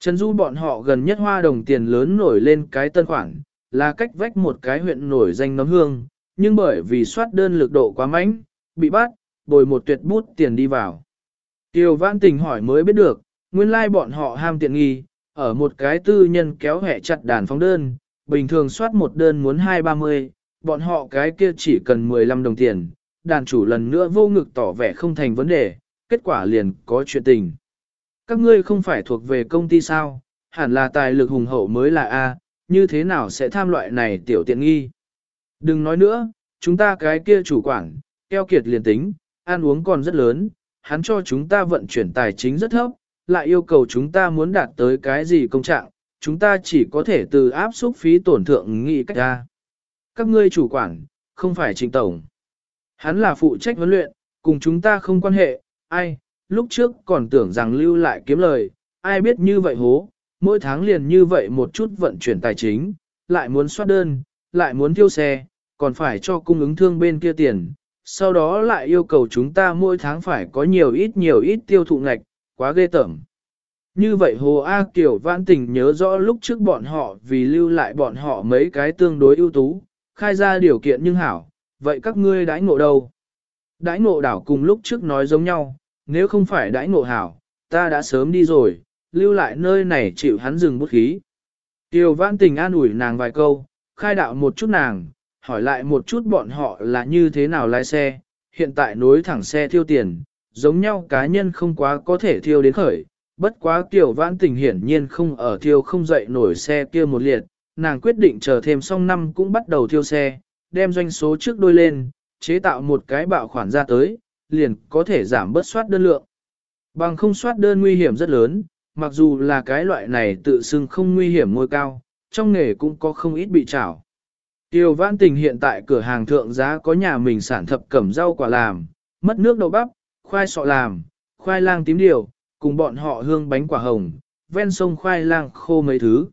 Trần Du bọn họ gần nhất hoa đồng tiền lớn nổi lên cái tân khoản, là cách vách một cái huyện nổi danh nấm hương, nhưng bởi vì soát đơn lực độ quá mạnh, bị bắt, bồi một tuyệt bút tiền đi vào. Tiêu vãn tình hỏi mới biết được, nguyên lai like bọn họ ham tiện nghi, ở một cái tư nhân kéo hẹ chặt đàn phóng đơn, bình thường soát một đơn muốn 2-30, bọn họ cái kia chỉ cần 15 đồng tiền, đàn chủ lần nữa vô ngực tỏ vẻ không thành vấn đề, kết quả liền có chuyện tình. Các ngươi không phải thuộc về công ty sao, hẳn là tài lực hùng hậu mới là A, như thế nào sẽ tham loại này tiểu tiện nghi. Đừng nói nữa, chúng ta cái kia chủ quản, keo kiệt liền tính, ăn uống còn rất lớn, hắn cho chúng ta vận chuyển tài chính rất thấp, lại yêu cầu chúng ta muốn đạt tới cái gì công trạng, chúng ta chỉ có thể từ áp suất phí tổn thượng nghĩ cách ra. Các ngươi chủ quản, không phải trình tổng. Hắn là phụ trách huấn luyện, cùng chúng ta không quan hệ, ai, lúc trước còn tưởng rằng lưu lại kiếm lời, ai biết như vậy hố, mỗi tháng liền như vậy một chút vận chuyển tài chính, lại muốn soát đơn, lại muốn tiêu xe, còn phải cho cung ứng thương bên kia tiền, sau đó lại yêu cầu chúng ta mỗi tháng phải có nhiều ít nhiều ít tiêu thụ ngạch, quá ghê tởm. Như vậy Hồ A Kiều vãn tình nhớ rõ lúc trước bọn họ vì lưu lại bọn họ mấy cái tương đối ưu tú, khai ra điều kiện nhưng hảo, vậy các ngươi đãi ngộ đâu? Đãi ngộ đảo cùng lúc trước nói giống nhau, nếu không phải đãi ngộ hảo, ta đã sớm đi rồi, lưu lại nơi này chịu hắn dừng bút khí. Kiều vãn tình an ủi nàng vài câu, khai đạo một chút nàng, hỏi lại một chút bọn họ là như thế nào lái xe, hiện tại nối thẳng xe thiêu tiền, giống nhau cá nhân không quá có thể thiêu đến khởi, bất quá tiểu vãn tình hiển nhiên không ở thiêu không dậy nổi xe kia một liệt, nàng quyết định chờ thêm xong năm cũng bắt đầu thiêu xe, đem doanh số trước đôi lên, chế tạo một cái bạo khoản ra tới, liền có thể giảm bớt soát đơn lượng. Bằng không soát đơn nguy hiểm rất lớn, mặc dù là cái loại này tự xưng không nguy hiểm ngôi cao, trong nghề cũng có không ít bị trảo. Tiêu vãn tình hiện tại cửa hàng thượng giá có nhà mình sản thập cẩm rau quả làm, mất nước đậu bắp, khoai sọ làm, khoai lang tím điều, cùng bọn họ hương bánh quả hồng, ven sông khoai lang khô mấy thứ.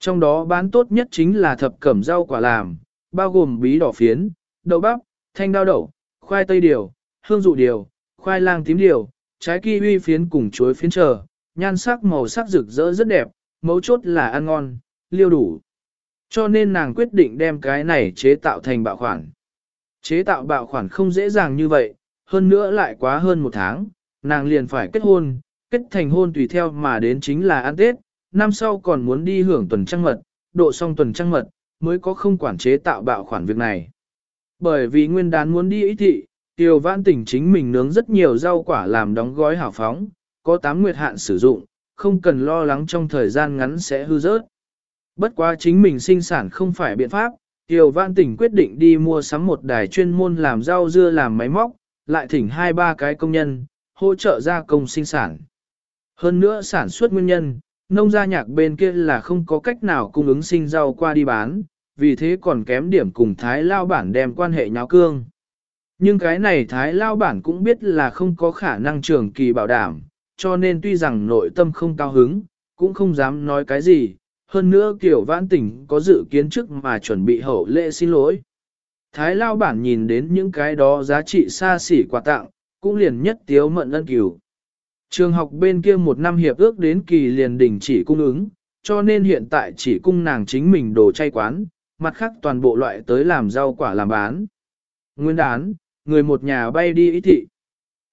Trong đó bán tốt nhất chính là thập cẩm rau quả làm, bao gồm bí đỏ phiến, đậu bắp, thanh đao đậu, khoai tây điều, hương dụ điều, khoai lang tím điều, trái kiwi phiến cùng chuối phiến chờ, nhan sắc màu sắc rực rỡ rất đẹp, mấu chốt là ăn ngon, liêu đủ. Cho nên nàng quyết định đem cái này chế tạo thành bạo khoản. Chế tạo bạo khoản không dễ dàng như vậy, hơn nữa lại quá hơn một tháng, nàng liền phải kết hôn, kết thành hôn tùy theo mà đến chính là ăn Tết, năm sau còn muốn đi hưởng tuần trăng mật, độ xong tuần trăng mật, mới có không quản chế tạo bạo khoản việc này. Bởi vì nguyên đán muốn đi ý thị, Tiêu Vãn Tỉnh chính mình nướng rất nhiều rau quả làm đóng gói hảo phóng, có 8 nguyệt hạn sử dụng, không cần lo lắng trong thời gian ngắn sẽ hư rớt. Bất quá chính mình sinh sản không phải biện pháp, Tiêu Vãn Tỉnh quyết định đi mua sắm một đài chuyên môn làm rau dưa làm máy móc, lại thỉnh hai ba cái công nhân, hỗ trợ gia công sinh sản. Hơn nữa sản xuất nguyên nhân, nông gia nhạc bên kia là không có cách nào cung ứng sinh rau qua đi bán, vì thế còn kém điểm cùng Thái Lao Bản đem quan hệ nháo cương. Nhưng cái này Thái Lao Bản cũng biết là không có khả năng trường kỳ bảo đảm, cho nên tuy rằng nội tâm không cao hứng, cũng không dám nói cái gì, hơn nữa kiểu vãn tỉnh có dự kiến trước mà chuẩn bị hậu lễ xin lỗi. Thái Lao Bản nhìn đến những cái đó giá trị xa xỉ quà tặng, cũng liền nhất tiếu mận ân cửu. Trường học bên kia một năm hiệp ước đến kỳ liền đình chỉ cung ứng, cho nên hiện tại chỉ cung nàng chính mình đồ chay quán, mặt khác toàn bộ loại tới làm rau quả làm bán. nguyên đán, người một nhà bay đi ý thị.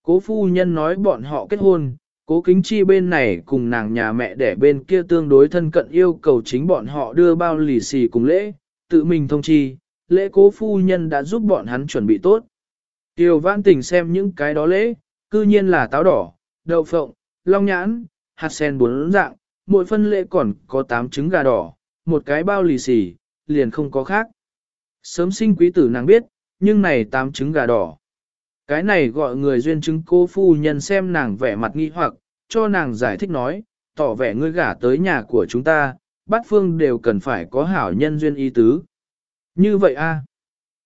Cố phu nhân nói bọn họ kết hôn, cố kính chi bên này cùng nàng nhà mẹ đẻ bên kia tương đối thân cận yêu cầu chính bọn họ đưa bao lì xì cùng lễ, tự mình thông chi, lễ cố phu nhân đã giúp bọn hắn chuẩn bị tốt. Tiêu vãn tình xem những cái đó lễ, cư nhiên là táo đỏ, đậu phộng, long nhãn, hạt sen bốn dạng, mỗi phân lễ còn có 8 trứng gà đỏ, một cái bao lì xì, liền không có khác. Sớm sinh quý tử nàng biết, nhưng này 8 trứng gà đỏ. Cái này gọi người duyên chứng cô phu nhân xem nàng vẻ mặt nghi hoặc, cho nàng giải thích nói, tỏ vẻ ngươi gả tới nhà của chúng ta, bát phương đều cần phải có hảo nhân duyên y tứ. Như vậy a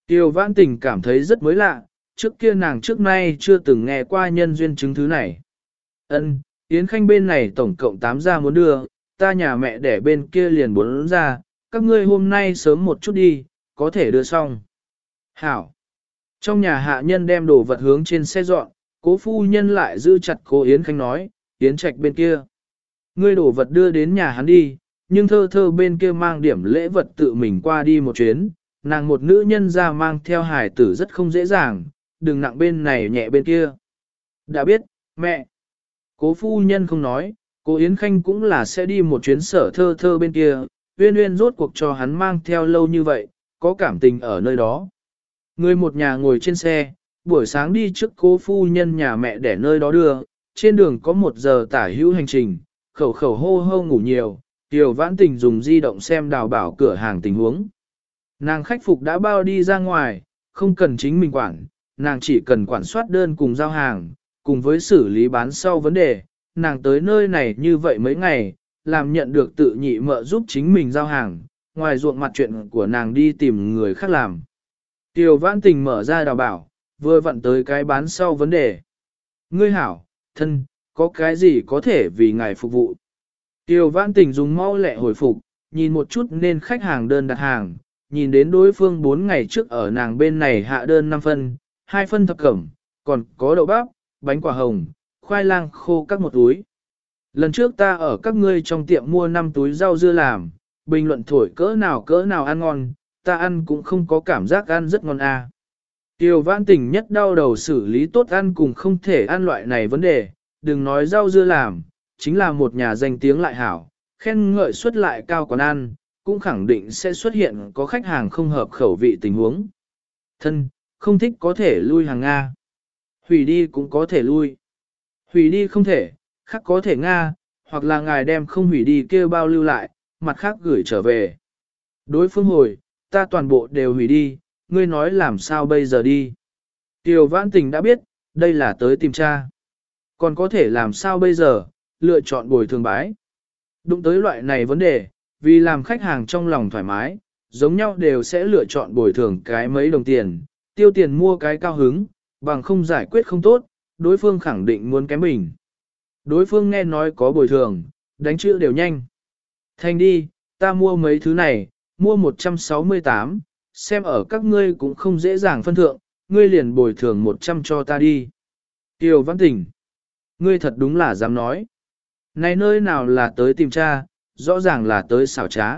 Tiêu vãn tình cảm thấy rất mới lạ, trước kia nàng trước nay chưa từng nghe qua nhân duyên chứng thứ này. Ân, Yến Khanh bên này tổng cộng 8 gia muốn đưa, ta nhà mẹ đẻ bên kia liền bốn ra, các ngươi hôm nay sớm một chút đi, có thể đưa xong. Hảo. Trong nhà hạ nhân đem đồ vật hướng trên xe dọn, cố phu nhân lại giữ chặt cô Yến Khanh nói, Yến Trạch bên kia. Ngươi đồ vật đưa đến nhà hắn đi, nhưng thơ thơ bên kia mang điểm lễ vật tự mình qua đi một chuyến, nàng một nữ nhân ra mang theo hài tử rất không dễ dàng, đừng nặng bên này nhẹ bên kia. Đã biết, mẹ. Cố phu nhân không nói, cố Yến Khanh cũng là sẽ đi một chuyến sở thơ thơ bên kia, uyên uyên rốt cuộc cho hắn mang theo lâu như vậy, có cảm tình ở nơi đó. Người một nhà ngồi trên xe, buổi sáng đi trước cố phu nhân nhà mẹ để nơi đó đưa, trên đường có một giờ tả hữu hành trình, khẩu khẩu hô hô ngủ nhiều, tiểu vãn tình dùng di động xem đào bảo cửa hàng tình huống. Nàng khách phục đã bao đi ra ngoài, không cần chính mình quản, nàng chỉ cần quản soát đơn cùng giao hàng, cùng với xử lý bán sau vấn đề, nàng tới nơi này như vậy mấy ngày, làm nhận được tự nhị mợ giúp chính mình giao hàng, ngoài ruộng mặt chuyện của nàng đi tìm người khác làm. Tiểu vãn tình mở ra đào bảo, vừa vặn tới cái bán sau vấn đề. Ngươi hảo, thân, có cái gì có thể vì ngài phục vụ? Tiểu vãn tình dùng mau lẹ hồi phục, nhìn một chút nên khách hàng đơn đặt hàng, nhìn đến đối phương 4 ngày trước ở nàng bên này hạ đơn 5 phân, 2 phân thập cẩm, còn có đậu bắp, bánh quả hồng, khoai lang khô các một túi. Lần trước ta ở các ngươi trong tiệm mua 5 túi rau dưa làm, bình luận thổi cỡ nào cỡ nào ăn ngon, ta ăn cũng không có cảm giác ăn rất ngon à. Tiêu vãn tình nhất đau đầu xử lý tốt ăn cùng không thể ăn loại này vấn đề, đừng nói rau dưa làm, chính là một nhà danh tiếng lại hảo, khen ngợi suất lại cao còn ăn, cũng khẳng định sẽ xuất hiện có khách hàng không hợp khẩu vị tình huống. Thân, không thích có thể lui hàng Nga. Hủy đi cũng có thể lui. Hủy đi không thể, khác có thể Nga, hoặc là ngài đem không hủy đi kêu bao lưu lại, mặt khác gửi trở về. Đối phương hồi, ta toàn bộ đều hủy đi, ngươi nói làm sao bây giờ đi. Tiểu vãn tình đã biết, đây là tới tìm cha. Còn có thể làm sao bây giờ, lựa chọn bồi thường bái. Đụng tới loại này vấn đề, vì làm khách hàng trong lòng thoải mái, giống nhau đều sẽ lựa chọn bồi thường cái mấy đồng tiền, tiêu tiền mua cái cao hứng, bằng không giải quyết không tốt, đối phương khẳng định muốn kém mình. Đối phương nghe nói có bồi thường, đánh chữ đều nhanh. Thành đi, ta mua mấy thứ này, mua 168, xem ở các ngươi cũng không dễ dàng phân thượng, ngươi liền bồi thường 100 cho ta đi. Tiêu văn tỉnh. Ngươi thật đúng là dám nói. Này nơi nào là tới tìm cha, rõ ràng là tới xảo trá.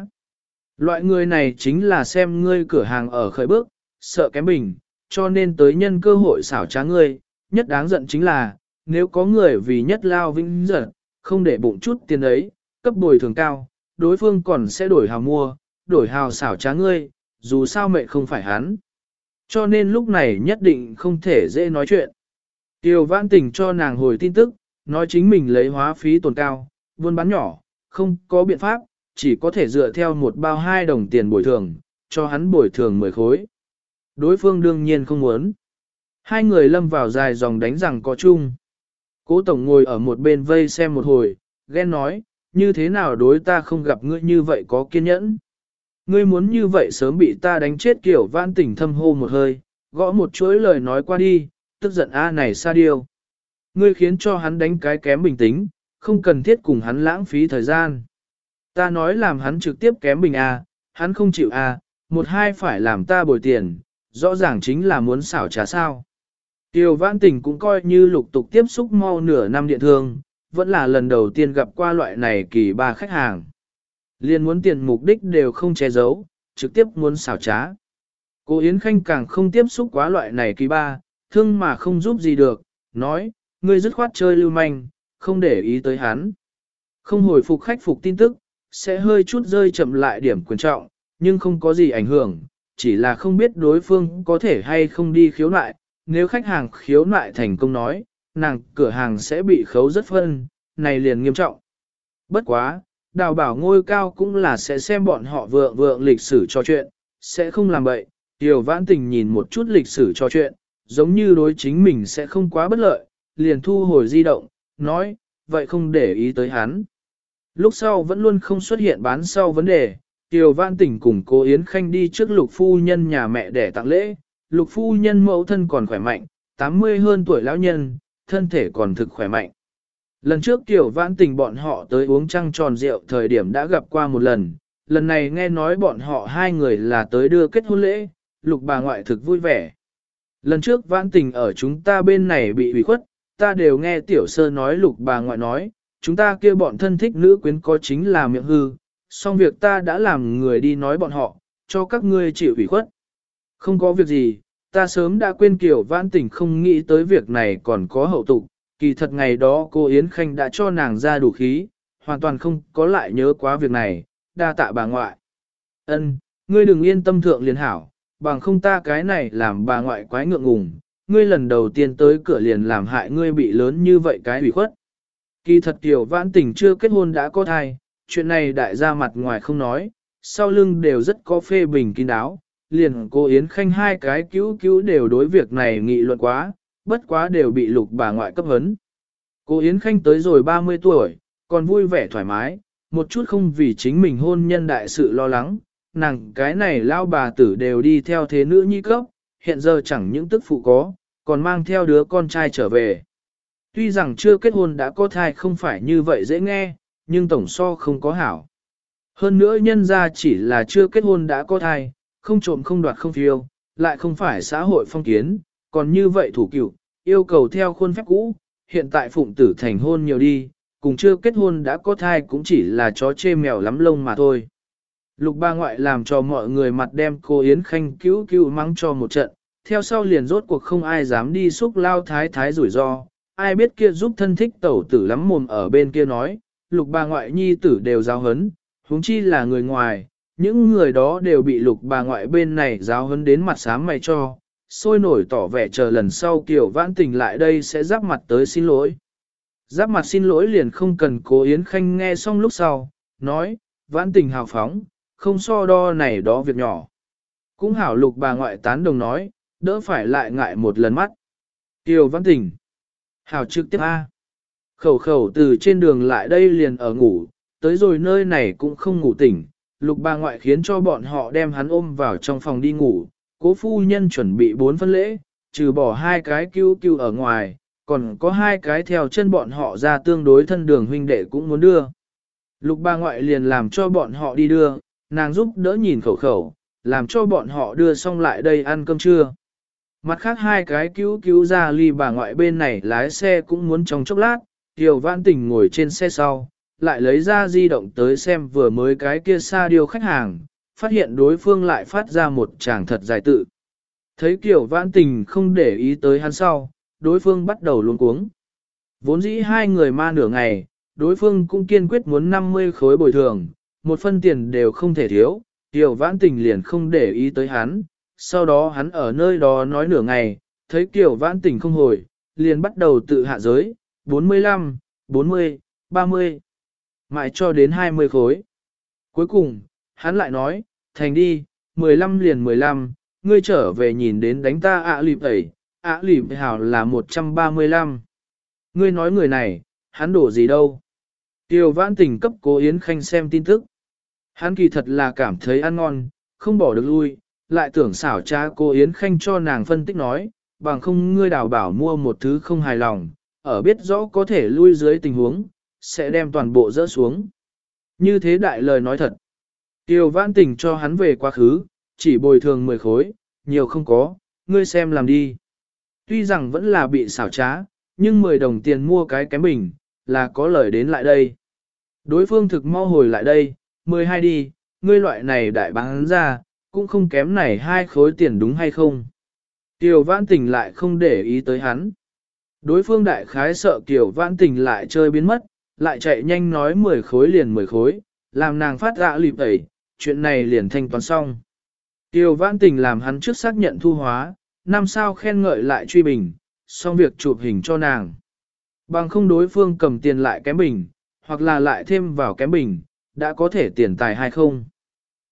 Loại người này chính là xem ngươi cửa hàng ở khởi bước, sợ kém bình, cho nên tới nhân cơ hội xảo trá ngươi, nhất đáng giận chính là, nếu có người vì nhất lao vĩnh giận, không để bụng chút tiền ấy, cấp bồi thường cao, đối phương còn sẽ đổi hào mua, đổi hào xảo trá ngươi, dù sao mẹ không phải hắn. Cho nên lúc này nhất định không thể dễ nói chuyện. Tiêu vãn tình cho nàng hồi tin tức, nói chính mình lấy hóa phí tồn cao, buôn bán nhỏ, không có biện pháp, chỉ có thể dựa theo một bao hai đồng tiền bồi thường, cho hắn bồi thường 10 khối. Đối phương đương nhiên không muốn. Hai người lâm vào dài dòng đánh rằng có chung. Cố tổng ngồi ở một bên vây xem một hồi, ghen nói, như thế nào đối ta không gặp ngươi như vậy có kiên nhẫn. Ngươi muốn như vậy sớm bị ta đánh chết kiểu vãn tỉnh thâm hô một hơi, gõ một chuỗi lời nói qua đi, tức giận a này xa điêu. Ngươi khiến cho hắn đánh cái kém bình tĩnh, không cần thiết cùng hắn lãng phí thời gian. Ta nói làm hắn trực tiếp kém bình a, hắn không chịu a, một hai phải làm ta bồi tiền, rõ ràng chính là muốn xảo trá sao. Tiêu vãn tình cũng coi như lục tục tiếp xúc mau nửa năm điện thương, vẫn là lần đầu tiên gặp qua loại này kỳ ba khách hàng. Liên muốn tiền mục đích đều không che giấu, trực tiếp muốn xảo trá. Cô Yến Khanh càng không tiếp xúc quá loại này kỳ ba, thương mà không giúp gì được, nói, ngươi dứt khoát chơi lưu manh, không để ý tới hắn. Không hồi phục khách phục tin tức, sẽ hơi chút rơi chậm lại điểm quan trọng, nhưng không có gì ảnh hưởng, chỉ là không biết đối phương có thể hay không đi khiếu nại. Nếu khách hàng khiếu nại thành công nói, nàng cửa hàng sẽ bị khấu rất phân, này liền nghiêm trọng. Bất quá, đào bảo ngôi cao cũng là sẽ xem bọn họ vượng vượng lịch sử trò chuyện, sẽ không làm bậy. Tiểu vãn tình nhìn một chút lịch sử trò chuyện, giống như đối chính mình sẽ không quá bất lợi, liền thu hồi di động, nói, vậy không để ý tới hắn. Lúc sau vẫn luôn không xuất hiện bán sau vấn đề, Tiểu Văn Tỉnh cùng cô Yến Khanh đi trước lục phu nhân nhà mẹ để tặng lễ, lục phu nhân mẫu thân còn khỏe mạnh, 80 hơn tuổi lão nhân, thân thể còn thực khỏe mạnh. Lần trước Tiểu Văn Tỉnh bọn họ tới uống trăng tròn rượu thời điểm đã gặp qua một lần, lần này nghe nói bọn họ hai người là tới đưa kết hôn lễ, lục bà ngoại thực vui vẻ. Lần trước Văn Tỉnh ở chúng ta bên này bị ủy khuất, ta đều nghe Tiểu Sơ nói lục bà ngoại nói, chúng ta kia bọn thân thích nữ quyến có chính là miệng hư, xong việc ta đã làm người đi nói bọn họ, cho các ngươi chịu ủy khuất. Không có việc gì, ta sớm đã quên kiểu vãn tỉnh không nghĩ tới việc này còn có hậu tục, kỳ thật ngày đó cô Yến Khanh đã cho nàng ra đủ khí, hoàn toàn không có lại nhớ quá việc này, đa tạ bà ngoại. Ân, ngươi đừng yên tâm thượng liền hảo, bằng không ta cái này làm bà ngoại quái ngượng ngùng, ngươi lần đầu tiên tới cửa liền làm hại ngươi bị lớn như vậy cái ủy khuất. Kỳ thật tiểu vãn tình chưa kết hôn đã có thai, chuyện này đại gia mặt ngoài không nói, sau lưng đều rất có phê bình kín đáo, liền cô Yến Khanh hai cái cứu cứu đều đối việc này nghị luận quá, bất quá đều bị lục bà ngoại cấp hấn. Cô Yến Khanh tới rồi 30 tuổi, còn vui vẻ thoải mái, một chút không vì chính mình hôn nhân đại sự lo lắng, nàng cái này lao bà tử đều đi theo thế nữ nhi cấp, hiện giờ chẳng những tức phụ có, còn mang theo đứa con trai trở về. Tuy rằng chưa kết hôn đã có thai không phải như vậy dễ nghe, nhưng tổng so không có hảo. Hơn nữa nhân ra chỉ là chưa kết hôn đã có thai, không trộm không đoạt không phiêu, lại không phải xã hội phong kiến, còn như vậy thủ cựu, yêu cầu theo khuôn phép cũ, hiện tại phụng tử thành hôn nhiều đi, cùng chưa kết hôn đã có thai cũng chỉ là chó chê mèo lắm lông mà thôi. Lục ba ngoại làm cho mọi người mặt đem cô Yến Khanh cứu cứu mắng cho một trận, theo sau liền rốt cuộc không ai dám đi xúc lao thái thái rủi ro, ai biết kia giúp thân thích tẩu tử lắm mồm ở bên kia nói, lục bà ngoại nhi tử đều giáo hấn, huống chi là người ngoài, những người đó đều bị lục bà ngoại bên này giáo hấn đến mặt sáng mày cho, sôi nổi tỏ vẻ chờ lần sau kiểu vãn tình lại đây sẽ giáp mặt tới xin lỗi. Giáp mặt xin lỗi liền không cần cố Yến Khanh nghe xong lúc sau, nói, vãn tình hào phóng, không so đo này đó việc nhỏ. Cũng hảo lục bà ngoại tán đồng nói, đỡ phải lại ngại một lần mắt. Kiều Văn tình. Hảo trực tiếp A. Khẩu khẩu từ trên đường lại đây liền ở ngủ, tới rồi nơi này cũng không ngủ tỉnh, lục bà ngoại khiến cho bọn họ đem hắn ôm vào trong phòng đi ngủ, cố phu nhân chuẩn bị bốn phân lễ, trừ bỏ hai cái cứu cứu ở ngoài, còn có hai cái theo chân bọn họ ra tương đối thân đường huynh đệ cũng muốn đưa. Lục bà ngoại liền làm cho bọn họ đi đưa, nàng giúp đỡ nhìn khẩu khẩu, làm cho bọn họ đưa xong lại đây ăn cơm trưa. Mặt khác hai cái cứu cứu ra ly bà ngoại bên này lái xe cũng muốn trong chốc lát, Kiều Vãn Tình ngồi trên xe sau, lại lấy ra di động tới xem vừa mới cái kia xa điều khách hàng, phát hiện đối phương lại phát ra một tràng thật dài tự. Thấy Kiều Vãn Tình không để ý tới hắn sau, đối phương bắt đầu luống cuống. Vốn dĩ hai người ma nửa ngày, đối phương cũng kiên quyết muốn 50 khối bồi thường, một phân tiền đều không thể thiếu, Kiều Vãn Tình liền không để ý tới hắn, sau đó hắn ở nơi đó nói nửa ngày, thấy Kiều Vãn tỉnh không hồi, liền bắt đầu tự hạ giới, 45, 40, 30, mãi cho đến 20 khối. Cuối cùng, hắn lại nói, thành đi, 15 liền 15, ngươi trở về nhìn đến đánh ta ạ à lịp tẩy, ạ à lịp hảo là 135. Ngươi nói người này, hắn đổ gì đâu. Tiêu vãn tình cấp cố Yến Khanh xem tin tức. Hắn kỳ thật là cảm thấy ăn ngon, không bỏ được lui, lại tưởng xảo cha cô Yến Khanh cho nàng phân tích nói, bằng không ngươi đào bảo mua một thứ không hài lòng, ở biết rõ có thể lui dưới tình huống, sẽ đem toàn bộ dỡ xuống. Như thế đại lời nói thật. Tiêu vãn tình cho hắn về quá khứ, chỉ bồi thường 10 khối, nhiều không có, ngươi xem làm đi. Tuy rằng vẫn là bị xảo trá, nhưng 10 đồng tiền mua cái kém bình, là có lời đến lại đây. Đối phương thực mau hồi lại đây, 12 đi, ngươi loại này đại bán ra, cũng không kém này hai khối tiền đúng hay không. Kiều Vãn Tình lại không để ý tới hắn. Đối phương đại khái sợ Kiều Vãn Tình lại chơi biến mất, lại chạy nhanh nói 10 khối liền 10 khối, làm nàng phát dạ lịp tẩy, chuyện này liền thanh toán xong. Kiều Vãn Tình làm hắn trước xác nhận thu hóa, năm sao khen ngợi lại truy bình, xong việc chụp hình cho nàng. Bằng không đối phương cầm tiền lại kém bình, hoặc là lại thêm vào kém bình, đã có thể tiền tài hay không.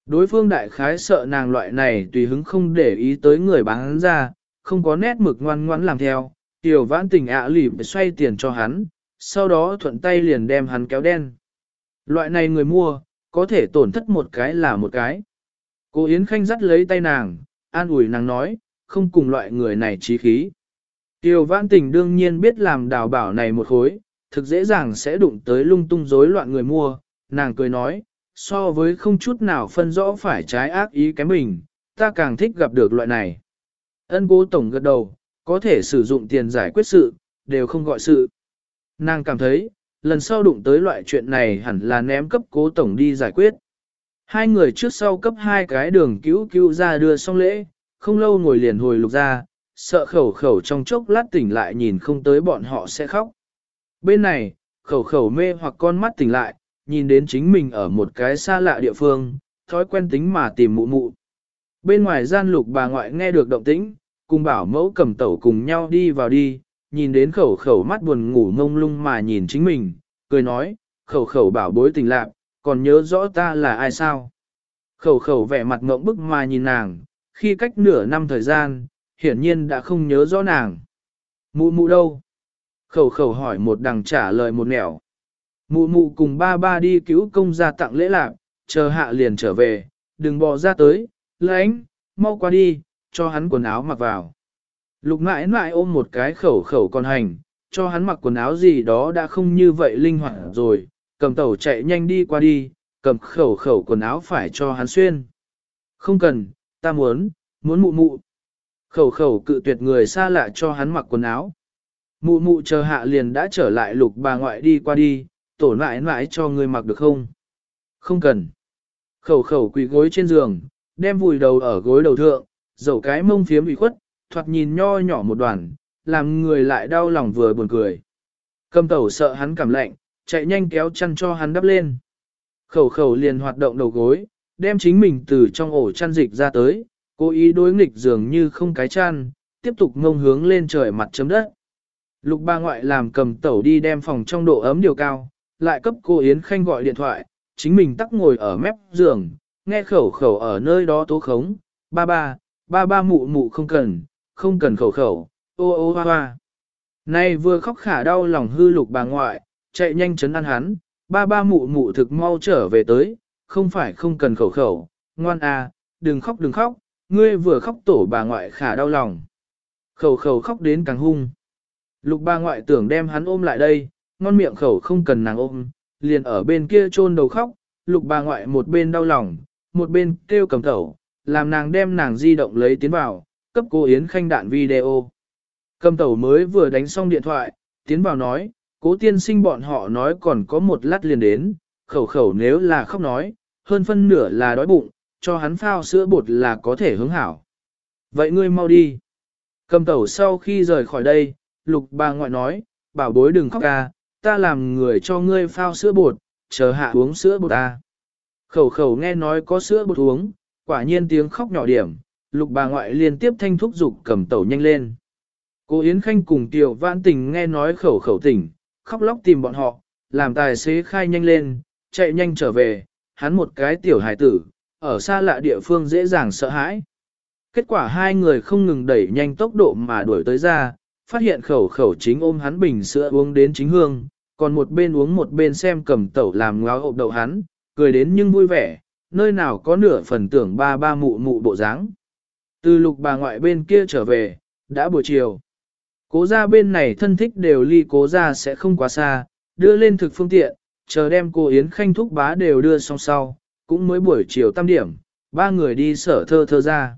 Đối phương đại khái sợ nàng loại này tùy hứng không để ý tới người bán ra, không có nét mực ngoan ngoãn làm theo, tiểu vãn tình ạ à xoay tiền cho hắn, sau đó thuận tay liền đem hắn kéo đen. Loại này người mua, có thể tổn thất một cái là một cái. Cô Yến Khanh dắt lấy tay nàng, an ủi nàng nói, không cùng loại người này trí khí. Tiểu vãn tình đương nhiên biết làm đào bảo này một khối, thực dễ dàng sẽ đụng tới lung tung rối loạn người mua, nàng cười nói, so với không chút nào phân rõ phải trái ác ý cái mình, ta càng thích gặp được loại này. Ân cố tổng gật đầu, có thể sử dụng tiền giải quyết sự, đều không gọi sự. Nàng cảm thấy, lần sau đụng tới loại chuyện này hẳn là ném cấp cố tổng đi giải quyết. Hai người trước sau cấp hai cái đường cứu cứu ra đưa xong lễ, không lâu ngồi liền hồi lục ra, sợ khẩu khẩu trong chốc lát tỉnh lại nhìn không tới bọn họ sẽ khóc. Bên này, khẩu khẩu mê hoặc con mắt tỉnh lại, nhìn đến chính mình ở một cái xa lạ địa phương, thói quen tính mà tìm mụ mụ. Bên ngoài gian lục bà ngoại nghe được động tĩnh, cùng bảo mẫu cầm tẩu cùng nhau đi vào đi, nhìn đến khẩu khẩu mắt buồn ngủ ngông lung mà nhìn chính mình, cười nói, khẩu khẩu bảo bối tình lạc, còn nhớ rõ ta là ai sao. Khẩu khẩu vẻ mặt ngộng bức mà nhìn nàng, khi cách nửa năm thời gian, hiển nhiên đã không nhớ rõ nàng. Mụ mụ đâu? Khẩu khẩu hỏi một đằng trả lời một nẻo. Mụ mụ cùng ba ba đi cứu công gia tặng lễ lạc, chờ hạ liền trở về, đừng bỏ ra tới, lãnh, mau qua đi, cho hắn quần áo mặc vào. Lục mãi mãi ôm một cái khẩu khẩu con hành, cho hắn mặc quần áo gì đó đã không như vậy linh hoạt rồi, cầm tàu chạy nhanh đi qua đi, cầm khẩu khẩu quần áo phải cho hắn xuyên. Không cần, ta muốn, muốn mụ mụ. Khẩu khẩu cự tuyệt người xa lạ cho hắn mặc quần áo. Mụ mụ chờ hạ liền đã trở lại lục bà ngoại đi qua đi, tổ mãi mãi cho người mặc được không? Không cần. Khẩu khẩu quỳ gối trên giường, đem vùi đầu ở gối đầu thượng, dầu cái mông phiếm bị khuất, thoạt nhìn nho nhỏ một đoàn, làm người lại đau lòng vừa buồn cười. Cầm tẩu sợ hắn cảm lạnh, chạy nhanh kéo chăn cho hắn đắp lên. Khẩu khẩu liền hoạt động đầu gối, đem chính mình từ trong ổ chăn dịch ra tới, cố ý đối nghịch dường như không cái chăn, tiếp tục ngông hướng lên trời mặt chấm đất. Lục ba ngoại làm cầm tẩu đi đem phòng trong độ ấm điều cao, lại cấp cô Yến Khanh gọi điện thoại, chính mình tắc ngồi ở mép giường, nghe khẩu khẩu ở nơi đó tố khống, ba ba, ba ba mụ mụ không cần, không cần khẩu khẩu, ô ô hoa hoa. Này vừa khóc khả đau lòng hư lục bà ngoại, chạy nhanh chấn an hắn, ba ba mụ mụ thực mau trở về tới, không phải không cần khẩu khẩu, ngoan à, đừng khóc đừng khóc, ngươi vừa khóc tổ bà ngoại khả đau lòng. Khẩu khẩu khóc đến càng hung. Lục bà ngoại tưởng đem hắn ôm lại đây, ngon miệng khẩu không cần nàng ôm, liền ở bên kia chôn đầu khóc, lục bà ngoại một bên đau lòng, một bên kêu cầm tẩu, làm nàng đem nàng di động lấy tiến vào, cấp cô Yến Khanh đạn video. Cầm tẩu mới vừa đánh xong điện thoại, tiến vào nói, cố tiên sinh bọn họ nói còn có một lát liền đến, khẩu khẩu nếu là khóc nói, hơn phân nửa là đói bụng, cho hắn phao sữa bột là có thể hướng hảo. Vậy ngươi mau đi. Cầm tẩu sau khi rời khỏi đây, lục bà ngoại nói, bảo bối đừng khóc ca, ta làm người cho ngươi phao sữa bột, chờ hạ uống sữa bột ta. Khẩu khẩu nghe nói có sữa bột uống, quả nhiên tiếng khóc nhỏ điểm, lục bà ngoại liên tiếp thanh thúc giục cầm tẩu nhanh lên. Cô Yến Khanh cùng Tiểu Vãn Tình nghe nói khẩu khẩu tỉnh, khóc lóc tìm bọn họ, làm tài xế khai nhanh lên, chạy nhanh trở về, hắn một cái tiểu hải tử, ở xa lạ địa phương dễ dàng sợ hãi. Kết quả hai người không ngừng đẩy nhanh tốc độ mà đuổi tới ra, phát hiện khẩu khẩu chính ôm hắn bình sữa uống đến chính hương, còn một bên uống một bên xem cầm tẩu làm ngáo hộp đậu hắn, cười đến nhưng vui vẻ, nơi nào có nửa phần tưởng ba ba mụ mụ bộ dáng. Từ lục bà ngoại bên kia trở về, đã buổi chiều. Cố gia bên này thân thích đều ly cố gia sẽ không quá xa, đưa lên thực phương tiện, chờ đem cô Yến Khanh thúc bá đều đưa xong sau, cũng mới buổi chiều tam điểm, ba người đi sở thơ thơ ra.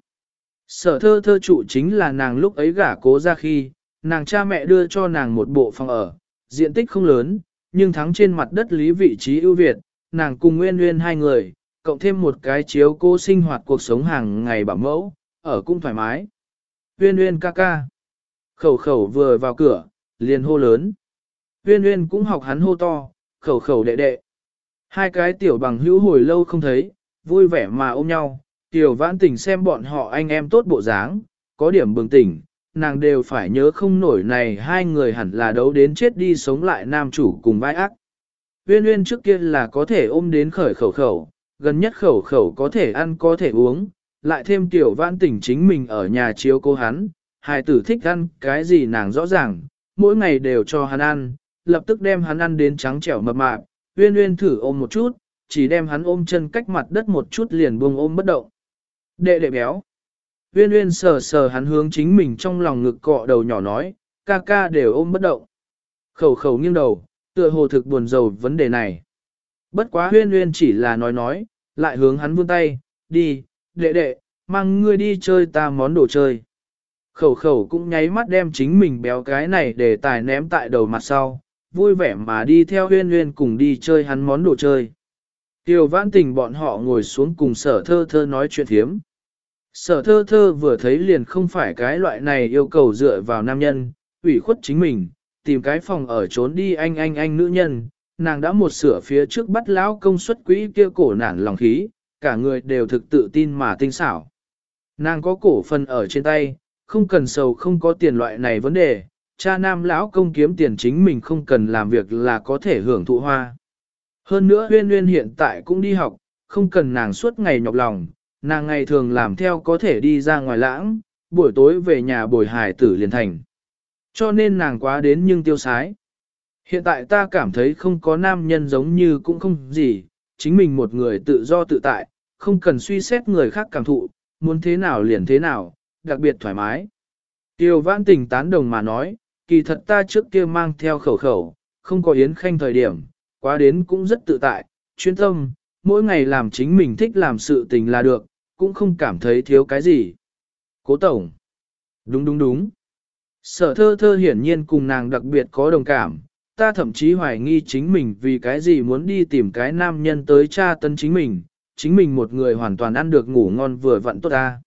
Sở thơ thơ trụ chính là nàng lúc ấy gả cố ra khi, nàng cha mẹ đưa cho nàng một bộ phòng ở, diện tích không lớn, nhưng thắng trên mặt đất lý vị trí ưu việt, nàng cùng Nguyên Nguyên hai người, cộng thêm một cái chiếu cô sinh hoạt cuộc sống hàng ngày bảo mẫu, ở cũng thoải mái. Nguyên Uyên ca ca. Khẩu khẩu vừa vào cửa, liền hô lớn. Nguyên Uyên cũng học hắn hô to, khẩu khẩu đệ đệ. Hai cái tiểu bằng hữu hồi lâu không thấy, vui vẻ mà ôm nhau, tiểu vãn tỉnh xem bọn họ anh em tốt bộ dáng, có điểm bừng tỉnh, nàng đều phải nhớ không nổi này hai người hẳn là đấu đến chết đi sống lại nam chủ cùng vai ác. Uyên Uyên trước kia là có thể ôm đến khởi khẩu khẩu, gần nhất khẩu khẩu có thể ăn có thể uống, lại thêm tiểu vãn tỉnh chính mình ở nhà chiếu cô hắn, hài tử thích ăn cái gì nàng rõ ràng, mỗi ngày đều cho hắn ăn, lập tức đem hắn ăn đến trắng trẻo mập mạp, uyên uyên thử ôm một chút, chỉ đem hắn ôm chân cách mặt đất một chút liền buông ôm bất động. Đệ đệ béo. Uyên uyên sờ sờ hắn hướng chính mình trong lòng ngực cọ đầu nhỏ nói, ca ca đều ôm bất động. Khẩu khẩu nghiêng đầu, tựa hồ thực buồn rầu vấn đề này. Bất quá huyên huyên chỉ là nói nói, lại hướng hắn vươn tay, đi, đệ đệ, mang ngươi đi chơi ta món đồ chơi. Khẩu khẩu cũng nháy mắt đem chính mình béo cái này để tài ném tại đầu mặt sau, vui vẻ mà đi theo huyên huyên cùng đi chơi hắn món đồ chơi. Tiêu vãn tình bọn họ ngồi xuống cùng sở thơ thơ nói chuyện thiếm. Sở thơ thơ vừa thấy liền không phải cái loại này yêu cầu dựa vào nam nhân, ủy khuất chính mình, tìm cái phòng ở trốn đi anh anh anh nữ nhân, nàng đã một sửa phía trước bắt lão công suất quỹ kia cổ nản lòng khí, cả người đều thực tự tin mà tinh xảo. Nàng có cổ phần ở trên tay, không cần sầu không có tiền loại này vấn đề, cha nam lão công kiếm tiền chính mình không cần làm việc là có thể hưởng thụ hoa. Hơn nữa huyên huyên hiện tại cũng đi học, không cần nàng suốt ngày nhọc lòng, nàng ngày thường làm theo có thể đi ra ngoài lãng, buổi tối về nhà bồi hải tử liền thành. Cho nên nàng quá đến nhưng tiêu sái. Hiện tại ta cảm thấy không có nam nhân giống như cũng không gì, chính mình một người tự do tự tại, không cần suy xét người khác cảm thụ, muốn thế nào liền thế nào, đặc biệt thoải mái. Tiêu vãn tình tán đồng mà nói, kỳ thật ta trước kia mang theo khẩu khẩu, không có yến khanh thời điểm, quá đến cũng rất tự tại, chuyên tâm, mỗi ngày làm chính mình thích làm sự tình là được, cũng không cảm thấy thiếu cái gì. Cố tổng. Đúng đúng đúng. Sở thơ thơ hiển nhiên cùng nàng đặc biệt có đồng cảm, ta thậm chí hoài nghi chính mình vì cái gì muốn đi tìm cái nam nhân tới tra tân chính mình, chính mình một người hoàn toàn ăn được ngủ ngon vừa vặn tốt ta.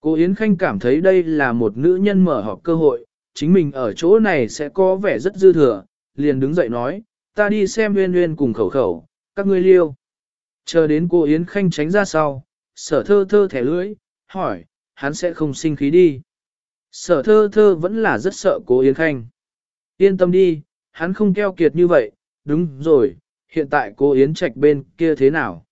Cô Yến Khanh cảm thấy đây là một nữ nhân mở họp cơ hội, chính mình ở chỗ này sẽ có vẻ rất dư thừa, liền đứng dậy nói, ta đi xem nguyên nguyên cùng khẩu khẩu, các ngươi liêu. Chờ đến cô Yến Khanh tránh ra sau, sở thơ thơ thẻ lưỡi, hỏi, hắn sẽ không sinh khí đi. Sở thơ thơ vẫn là rất sợ cô Yến Khanh. Yên tâm đi, hắn không keo kiệt như vậy, đúng rồi, hiện tại cô Yến Trạch bên kia thế nào?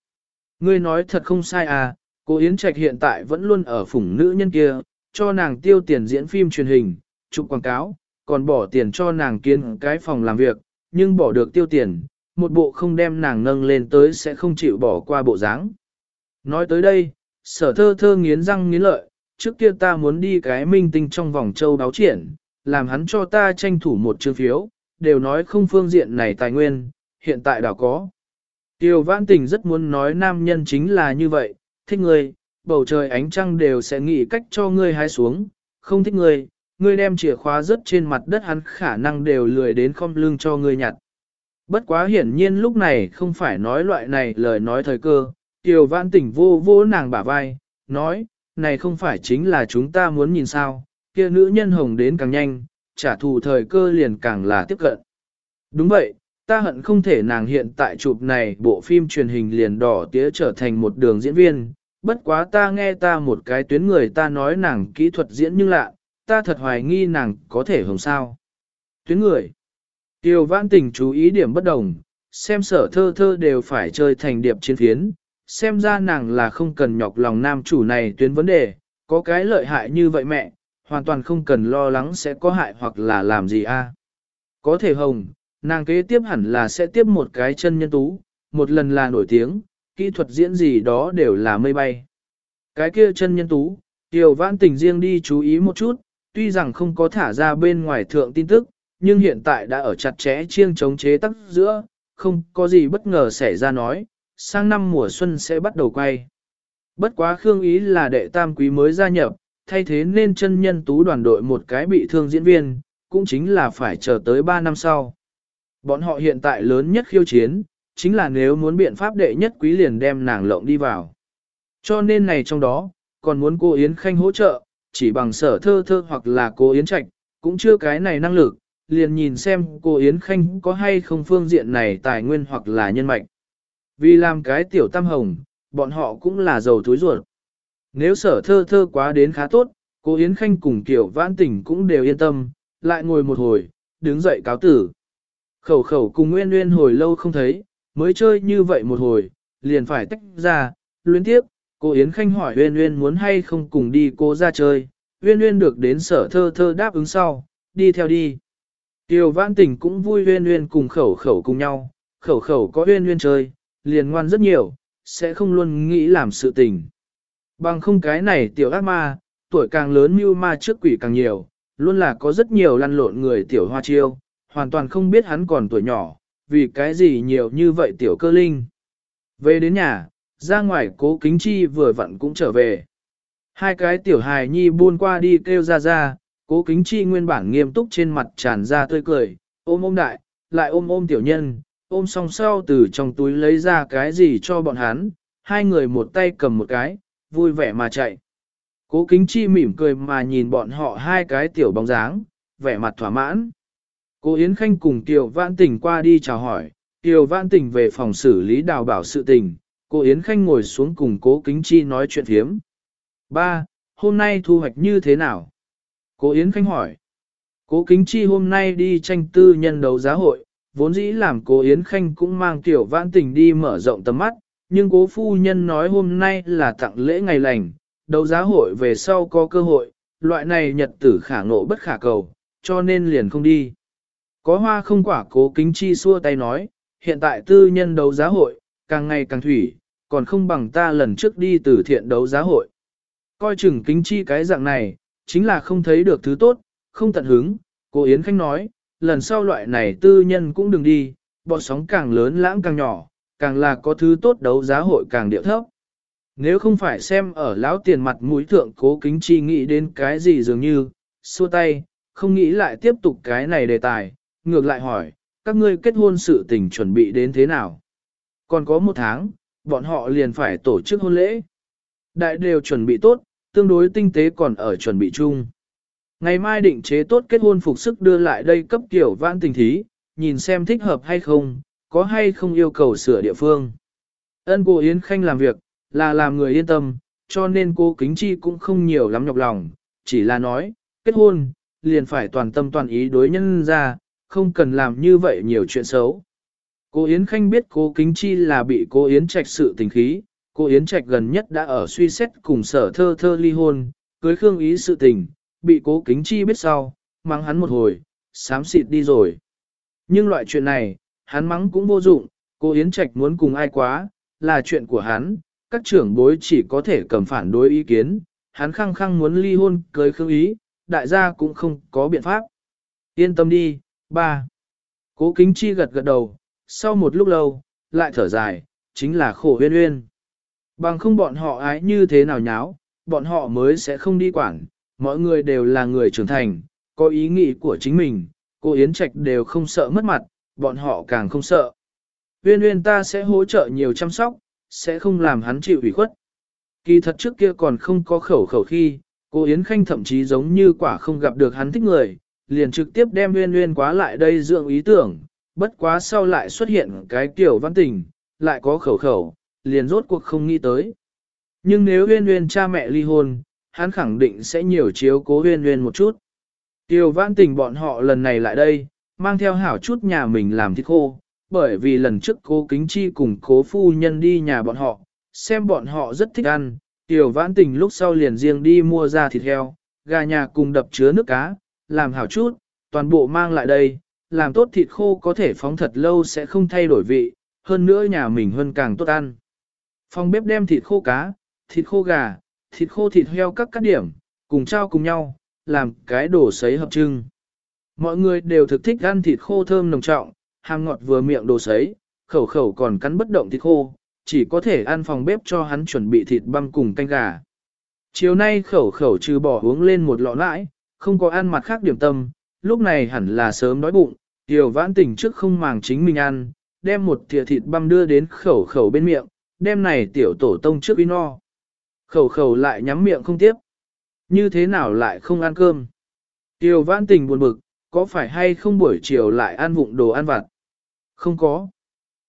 Ngươi nói thật không sai à, cô Yến Trạch hiện tại vẫn luôn ở phủng nữ nhân kia, cho nàng tiêu tiền diễn phim truyền hình, chụp quảng cáo, còn bỏ tiền cho nàng kiến cái phòng làm việc, nhưng bỏ được tiêu tiền, một bộ không đem nàng nâng lên tới sẽ không chịu bỏ qua bộ dáng. Nói tới đây, sở thơ thơ nghiến răng nghiến lợi, trước kia ta muốn đi cái minh tinh trong vòng châu đáo triển, làm hắn cho ta tranh thủ một chương phiếu, đều nói không phương diện này tài nguyên, hiện tại đảo có. Tiêu vãn tình rất muốn nói nam nhân chính là như vậy, thích người, bầu trời ánh trăng đều sẽ nghĩ cách cho ngươi hái xuống, không thích người, ngươi đem chìa khóa rớt trên mặt đất hắn khả năng đều lười đến không lưng cho ngươi nhặt. Bất quá hiển nhiên lúc này không phải nói loại này lời nói thời cơ, Tiêu vãn Tỉnh vô vô nàng bả vai, nói, này không phải chính là chúng ta muốn nhìn sao, kia nữ nhân hồng đến càng nhanh, trả thù thời cơ liền càng là tiếp cận. Đúng vậy, ta hận không thể nàng hiện tại chụp này bộ phim truyền hình liền đỏ tía trở thành một đường diễn viên, bất quá ta nghe ta một cái tuyến người ta nói nàng kỹ thuật diễn nhưng lạ, ta thật hoài nghi nàng có thể hồng sao. Tuyến người. Tiêu vãn tình chú ý điểm bất đồng, xem sở thơ thơ đều phải chơi thành điệp chiến phiến, xem ra nàng là không cần nhọc lòng nam chủ này tuyến vấn đề, có cái lợi hại như vậy mẹ, hoàn toàn không cần lo lắng sẽ có hại hoặc là làm gì a. Có thể hồng, nàng kế tiếp hẳn là sẽ tiếp một cái chân nhân tú, một lần là nổi tiếng, kỹ thuật diễn gì đó đều là mây bay. Cái kia chân nhân tú, tiểu vãn tình riêng đi chú ý một chút, tuy rằng không có thả ra bên ngoài thượng tin tức, nhưng hiện tại đã ở chặt chẽ chiêng chống chế tắc giữa, không có gì bất ngờ xảy ra nói, sang năm mùa xuân sẽ bắt đầu quay. Bất quá Khương Ý là đệ tam quý mới gia nhập, thay thế nên chân nhân tú đoàn đội một cái bị thương diễn viên, cũng chính là phải chờ tới 3 năm sau. Bọn họ hiện tại lớn nhất khiêu chiến, chính là nếu muốn biện pháp đệ nhất quý liền đem nàng lộng đi vào. Cho nên này trong đó, còn muốn cô Yến Khanh hỗ trợ, chỉ bằng sở thơ thơ hoặc là cô Yến Trạch, cũng chưa cái này năng lực, liền nhìn xem cô Yến Khanh có hay không phương diện này tài nguyên hoặc là nhân mạch. Vì làm cái tiểu tam hồng, bọn họ cũng là giàu túi ruột. Nếu sở thơ thơ quá đến khá tốt, cô Yến Khanh cùng Tiểu Vãn Tỉnh cũng đều yên tâm, lại ngồi một hồi, đứng dậy cáo tử. Khẩu khẩu cùng Nguyên Nguyên hồi lâu không thấy, mới chơi như vậy một hồi, liền phải tách ra, luyến tiếp, cô Yến Khanh hỏi Nguyên Nguyên muốn hay không cùng đi cô ra chơi, Nguyên Nguyên được đến sở thơ thơ đáp ứng sau, đi theo đi. Tiểu Vãn Tỉnh cũng vui Nguyên Nguyên cùng khẩu khẩu cùng nhau, khẩu khẩu có Nguyên Nguyên chơi, liền ngoan rất nhiều, sẽ không luôn nghĩ làm sự tình. Bằng không cái này tiểu ác ma, tuổi càng lớn mưu ma trước quỷ càng nhiều, luôn là có rất nhiều lăn lộn người tiểu hoa chiêu, hoàn toàn không biết hắn còn tuổi nhỏ, vì cái gì nhiều như vậy tiểu cơ linh. Về đến nhà, ra ngoài cố kính chi vừa vặn cũng trở về. Hai cái tiểu hài nhi buôn qua đi kêu ra ra, cố kính chi nguyên bản nghiêm túc trên mặt tràn ra tươi cười, ôm ôm đại, lại ôm ôm tiểu nhân, ôm song sau từ trong túi lấy ra cái gì cho bọn hắn, hai người một tay cầm một cái, vui vẻ mà chạy. Cố kính chi mỉm cười mà nhìn bọn họ hai cái tiểu bóng dáng, vẻ mặt thỏa mãn. Cố Yến Khanh cùng Tiểu Vãn Tình qua đi chào hỏi, Tiểu Vãn Tình về phòng xử lý đào bảo sự tình, cô Yến Khanh ngồi xuống cùng cố kính chi nói chuyện thiếm. Ba, hôm nay thu hoạch như thế nào? Cố Yến Khanh hỏi. Cố kính chi hôm nay đi tranh tư nhân đấu giá hội, vốn dĩ làm cố Yến Khanh cũng mang tiểu vãn tình đi mở rộng tầm mắt, nhưng cố phu nhân nói hôm nay là tặng lễ ngày lành, đấu giá hội về sau có cơ hội, loại này nhật tử khả ngộ bất khả cầu, cho nên liền không đi. Có hoa không quả cố kính chi xua tay nói, hiện tại tư nhân đấu giá hội, càng ngày càng thủy, còn không bằng ta lần trước đi từ thiện đấu giá hội. Coi chừng kính chi cái dạng này, chính là không thấy được thứ tốt, không tận hứng, cô Yến Khanh nói, lần sau loại này tư nhân cũng đừng đi, bọn sóng càng lớn lãng càng nhỏ, càng là có thứ tốt đấu giá hội càng điệu thấp. Nếu không phải xem ở lão tiền mặt mũi thượng cố kính chi nghĩ đến cái gì dường như, xua tay, không nghĩ lại tiếp tục cái này đề tài, ngược lại hỏi, các ngươi kết hôn sự tình chuẩn bị đến thế nào? Còn có một tháng, bọn họ liền phải tổ chức hôn lễ. Đại đều chuẩn bị tốt, tương đối tinh tế còn ở chuẩn bị chung. Ngày mai định chế tốt kết hôn phục sức đưa lại đây cấp kiểu vãn tình thí, nhìn xem thích hợp hay không, có hay không yêu cầu sửa địa phương. Ân cô Yến Khanh làm việc, là làm người yên tâm, cho nên cô Kính Chi cũng không nhiều lắm nhọc lòng, chỉ là nói, kết hôn, liền phải toàn tâm toàn ý đối nhân ra, không cần làm như vậy nhiều chuyện xấu. Cô Yến Khanh biết cô Kính Chi là bị cô Yến Trạch sự tình khí, cô Yến Trạch gần nhất đã ở suy xét cùng sở thơ thơ ly hôn, cưới Khương Ý sự tình, bị cố Kính Chi biết sau, mắng hắn một hồi, sám xịt đi rồi. Nhưng loại chuyện này, hắn mắng cũng vô dụng, cô Yến Trạch muốn cùng ai quá, là chuyện của hắn, các trưởng bối chỉ có thể cầm phản đối ý kiến, hắn khăng khăng muốn ly hôn cưới Khương Ý, đại gia cũng không có biện pháp. Yên tâm đi, ba. Cố kính chi gật gật đầu, sau một lúc lâu, lại thở dài, chính là khổ huyên huyên. Bằng không bọn họ ái như thế nào nháo, bọn họ mới sẽ không đi quản, mọi người đều là người trưởng thành, có ý nghĩ của chính mình, cô Yến Trạch đều không sợ mất mặt, bọn họ càng không sợ. Viên Viên ta sẽ hỗ trợ nhiều chăm sóc, sẽ không làm hắn chịu ủy khuất. Kỳ thật trước kia còn không có khẩu khẩu khi, cô Yến Khanh thậm chí giống như quả không gặp được hắn thích người, liền trực tiếp đem Viên Viên quá lại đây dưỡng ý tưởng, bất quá sau lại xuất hiện cái kiểu văn tình, lại có khẩu khẩu, liền rốt cuộc không nghĩ tới. Nhưng nếu Viên Viên cha mẹ ly hôn, hắn khẳng định sẽ nhiều chiếu cố huyên huyên một chút. Tiểu Vãn tình bọn họ lần này lại đây, mang theo hảo chút nhà mình làm thịt khô, bởi vì lần trước cố kính chi cùng cố phu nhân đi nhà bọn họ, xem bọn họ rất thích ăn, tiểu vãn tình lúc sau liền riêng đi mua ra thịt heo, gà nhà cùng đập chứa nước cá, làm hảo chút, toàn bộ mang lại đây, làm tốt thịt khô có thể phóng thật lâu sẽ không thay đổi vị, hơn nữa nhà mình hơn càng tốt ăn. Phòng bếp đem thịt khô cá, thịt khô gà, thịt khô thịt heo các các điểm, cùng trao cùng nhau, làm cái đồ sấy hợp trưng. Mọi người đều thực thích ăn thịt khô thơm nồng trọng, hàng ngọt vừa miệng đồ sấy, khẩu khẩu còn cắn bất động thịt khô, chỉ có thể ăn phòng bếp cho hắn chuẩn bị thịt băm cùng canh gà. Chiều nay khẩu khẩu trừ bỏ uống lên một lọ lãi, không có ăn mặt khác điểm tâm, lúc này hẳn là sớm đói bụng, tiểu vãn tỉnh trước không màng chính mình ăn, đem một thìa thịt băm đưa đến khẩu khẩu bên miệng, đem này tiểu tổ tông trước uy no. Khẩu khẩu lại nhắm miệng không tiếp. Như thế nào lại không ăn cơm? Tiêu vãn tình buồn bực, có phải hay không buổi chiều lại ăn vụng đồ ăn vặt? Không có.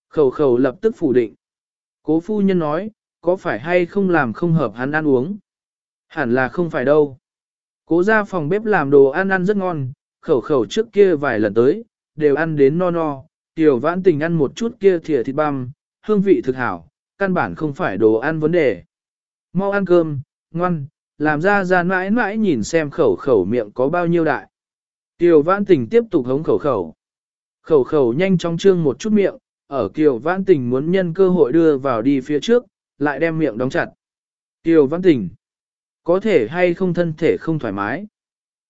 Khẩu khẩu lập tức phủ định. Cố phu nhân nói, có phải hay không làm không hợp hắn ăn uống? Hẳn là không phải đâu. Cố ra phòng bếp làm đồ ăn ăn rất ngon, khẩu khẩu trước kia vài lần tới, đều ăn đến no no, tiểu vãn tình ăn một chút kia thìa thịt băm, hương vị thực hảo, căn bản không phải đồ ăn vấn đề. Mau ăn cơm, ngoan, làm ra ra mãi mãi nhìn xem khẩu khẩu miệng có bao nhiêu đại. Kiều vãn tình tiếp tục hống khẩu khẩu. Khẩu khẩu nhanh chóng trương một chút miệng, ở kiều vãn tình muốn nhân cơ hội đưa vào đi phía trước, lại đem miệng đóng chặt. Kiều vãn tình, có thể hay không thân thể không thoải mái.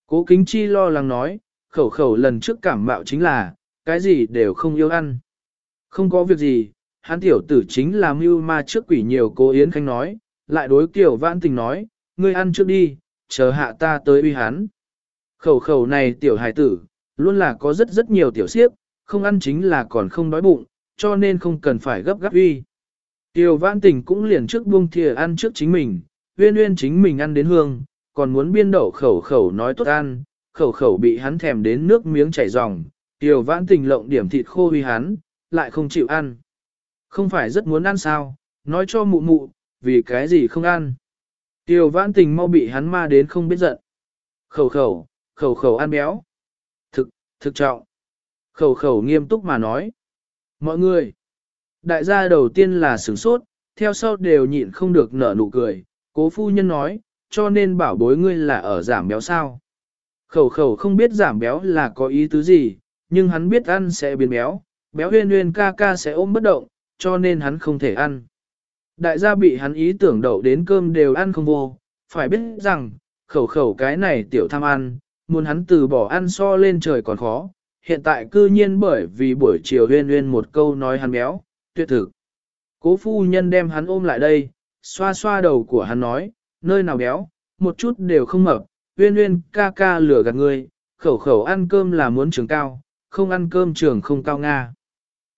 Cố kính chi lo lắng nói, khẩu khẩu lần trước cảm mạo chính là, cái gì đều không yêu ăn. Không có việc gì, hắn tiểu tử chính là mưu ma trước quỷ nhiều cố Yến Khanh nói, lại đối kiểu vãn tình nói, ngươi ăn trước đi, chờ hạ ta tới uy hắn. Khẩu khẩu này tiểu hài tử, luôn là có rất rất nhiều tiểu siếp, không ăn chính là còn không đói bụng, cho nên không cần phải gấp gáp uy. Tiểu vãn tình cũng liền trước buông thìa ăn trước chính mình, uyên uyên chính mình ăn đến hương, còn muốn biên đậu khẩu khẩu nói tốt ăn, khẩu khẩu bị hắn thèm đến nước miếng chảy ròng, tiểu vãn tình lộng điểm thịt khô uy hắn, lại không chịu ăn. Không phải rất muốn ăn sao, nói cho mụ mụ, vì cái gì không ăn. Tiêu vãn tình mau bị hắn ma đến không biết giận. Khẩu khẩu, khẩu khẩu ăn béo. Thực, thực trọng. Khẩu khẩu nghiêm túc mà nói. Mọi người, đại gia đầu tiên là sửng sốt, theo sau đều nhịn không được nở nụ cười. Cố phu nhân nói, cho nên bảo bối ngươi là ở giảm béo sao. Khẩu khẩu không biết giảm béo là có ý tứ gì, nhưng hắn biết ăn sẽ biến béo, béo huyên huyên ca ca sẽ ôm bất động, cho nên hắn không thể ăn. Đại gia bị hắn ý tưởng đậu đến cơm đều ăn không vô, phải biết rằng, khẩu khẩu cái này tiểu tham ăn, muốn hắn từ bỏ ăn so lên trời còn khó, hiện tại cư nhiên bởi vì buổi chiều huyên huyên một câu nói hắn béo, tuyệt thực. Cố phu nhân đem hắn ôm lại đây, xoa xoa đầu của hắn nói, nơi nào béo, một chút đều không mập, huyên huyên ca ca lửa gạt người, khẩu khẩu ăn cơm là muốn trường cao, không ăn cơm trường không cao Nga.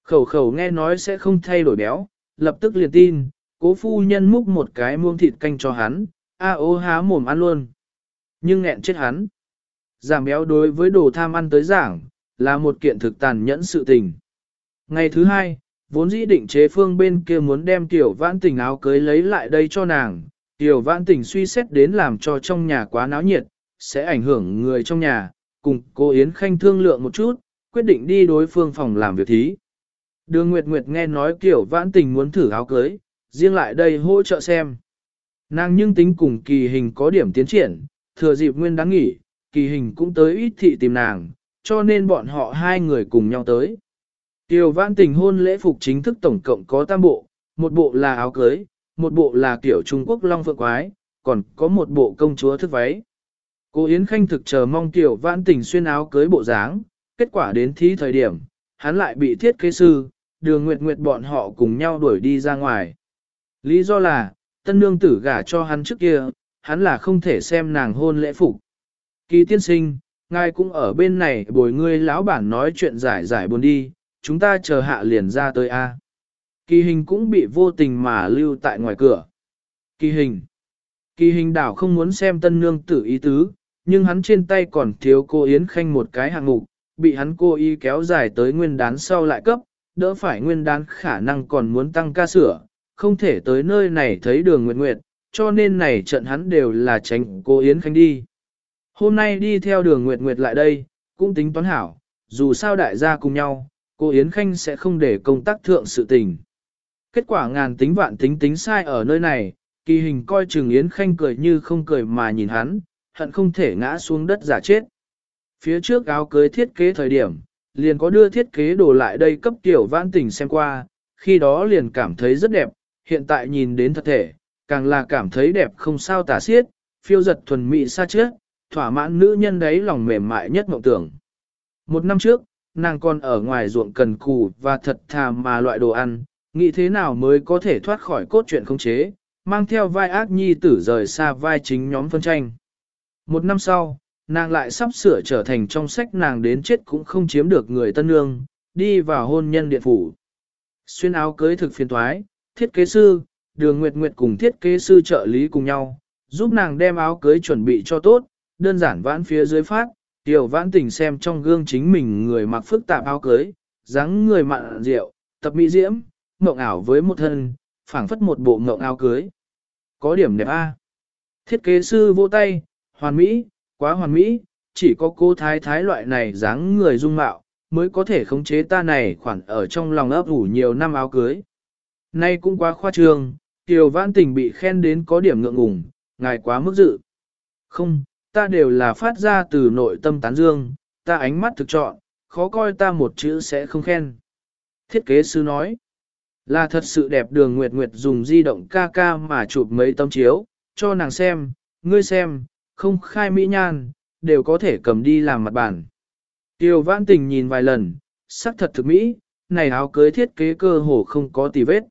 Khẩu khẩu nghe nói sẽ không thay đổi béo, lập tức liền tin, cố phu nhân múc một cái muông thịt canh cho hắn, a ô há mồm ăn luôn. Nhưng nghẹn chết hắn. Giảm béo đối với đồ tham ăn tới giảng, là một kiện thực tàn nhẫn sự tình. Ngày thứ hai, vốn dĩ định chế phương bên kia muốn đem tiểu vãn tình áo cưới lấy lại đây cho nàng. Tiểu vãn tình suy xét đến làm cho trong nhà quá náo nhiệt, sẽ ảnh hưởng người trong nhà, cùng cô Yến Khanh thương lượng một chút, quyết định đi đối phương phòng làm việc thí. Đường Nguyệt Nguyệt nghe nói kiểu vãn tình muốn thử áo cưới, riêng lại đây hỗ trợ xem. Nàng nhưng tính cùng kỳ hình có điểm tiến triển, thừa dịp nguyên đáng nghỉ, kỳ hình cũng tới ít thị tìm nàng, cho nên bọn họ hai người cùng nhau tới. Tiểu vãn tình hôn lễ phục chính thức tổng cộng có tam bộ, một bộ là áo cưới, một bộ là kiểu Trung Quốc long phượng quái, còn có một bộ công chúa thức váy. Cô Yến Khanh thực chờ mong tiểu vãn tình xuyên áo cưới bộ dáng, kết quả đến thí thời điểm, hắn lại bị thiết kế sư, đường nguyệt nguyệt bọn họ cùng nhau đuổi đi ra ngoài. Lý do là, tân nương tử gả cho hắn trước kia, hắn là không thể xem nàng hôn lễ phục. Kỳ tiên sinh, ngài cũng ở bên này bồi ngươi lão bản nói chuyện giải giải buồn đi, chúng ta chờ hạ liền ra tới A. Kỳ hình cũng bị vô tình mà lưu tại ngoài cửa. Kỳ hình. Kỳ hình đảo không muốn xem tân nương tử ý tứ, nhưng hắn trên tay còn thiếu cô Yến Khanh một cái hạng mục, bị hắn cô y kéo dài tới nguyên đán sau lại cấp, đỡ phải nguyên đán khả năng còn muốn tăng ca sửa, không thể tới nơi này thấy đường nguyệt nguyệt, cho nên này trận hắn đều là tránh cô Yến Khanh đi. Hôm nay đi theo đường nguyệt nguyệt lại đây, cũng tính toán hảo, dù sao đại gia cùng nhau, cô Yến Khanh sẽ không để công tác thượng sự tình. Kết quả ngàn tính vạn tính tính sai ở nơi này, kỳ hình coi chừng Yến Khanh cười như không cười mà nhìn hắn, hận không thể ngã xuống đất giả chết. Phía trước áo cưới thiết kế thời điểm, liền có đưa thiết kế đồ lại đây cấp tiểu vãn tình xem qua, khi đó liền cảm thấy rất đẹp, hiện tại nhìn đến thật thể, càng là cảm thấy đẹp không sao tả xiết, phiêu giật thuần mỹ xa trước, thỏa mãn nữ nhân đấy lòng mềm mại nhất mộng tưởng. Một năm trước, nàng còn ở ngoài ruộng cần cù và thật thà mà loại đồ ăn, nghĩ thế nào mới có thể thoát khỏi cốt truyện không chế, mang theo vai ác nhi tử rời xa vai chính nhóm phân tranh. Một năm sau, nàng lại sắp sửa trở thành trong sách nàng đến chết cũng không chiếm được người tân nương, đi vào hôn nhân điện phủ. Xuyên áo cưới thực phiền thoái, thiết kế sư, đường nguyệt nguyệt cùng thiết kế sư trợ lý cùng nhau, giúp nàng đem áo cưới chuẩn bị cho tốt, đơn giản vãn phía dưới phát, tiểu vãn tình xem trong gương chính mình người mặc phức tạp áo cưới, dáng người mặn rượu, tập mỹ diễm, mộng ảo với một thân, phảng phất một bộ mộng áo cưới. Có điểm đẹp A. Thiết kế sư vỗ tay, hoàn mỹ, quá hoàn mỹ, chỉ có cô thái thái loại này dáng người dung mạo, mới có thể khống chế ta này khoản ở trong lòng ấp ủ nhiều năm áo cưới. Nay cũng quá khoa trương, Kiều Vãn Tình bị khen đến có điểm ngượng ngùng, ngài quá mức dự. Không, ta đều là phát ra từ nội tâm tán dương, ta ánh mắt thực chọn, khó coi ta một chữ sẽ không khen. Thiết kế sư nói, là thật sự đẹp đường Nguyệt Nguyệt dùng di động ca ca mà chụp mấy tấm chiếu, cho nàng xem, ngươi xem, không khai mỹ nhan, đều có thể cầm đi làm mặt bản. Tiêu vãn tình nhìn vài lần, sắc thật thực mỹ, này áo cưới thiết kế cơ hồ không có tì vết.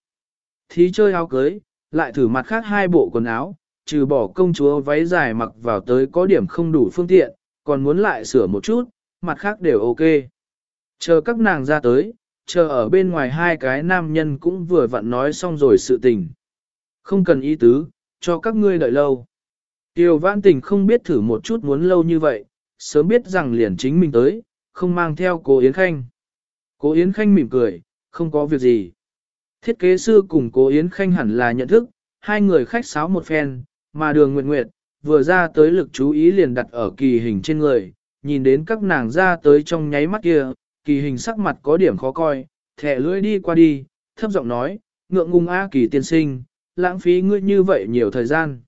Thí chơi áo cưới, lại thử mặt khác hai bộ quần áo, trừ bỏ công chúa váy dài mặc vào tới có điểm không đủ phương tiện, còn muốn lại sửa một chút, mặt khác đều ok. Chờ các nàng ra tới, chờ ở bên ngoài hai cái nam nhân cũng vừa vặn nói xong rồi sự tình. Không cần ý tứ, cho các ngươi đợi lâu. Tiêu vãn tình không biết thử một chút muốn lâu như vậy, sớm biết rằng liền chính mình tới, không mang theo cố Yến Khanh. Cố Yến Khanh mỉm cười, không có việc gì. Thiết kế sư cùng cố Yến Khanh hẳn là nhận thức, hai người khách sáo một phen, mà đường nguyệt nguyệt, vừa ra tới lực chú ý liền đặt ở kỳ hình trên người, nhìn đến các nàng ra tới trong nháy mắt kia, kỳ hình sắc mặt có điểm khó coi, thẻ lưỡi đi qua đi, thấp giọng nói, ngượng ngùng a kỳ tiên sinh, lãng phí ngươi như vậy nhiều thời gian.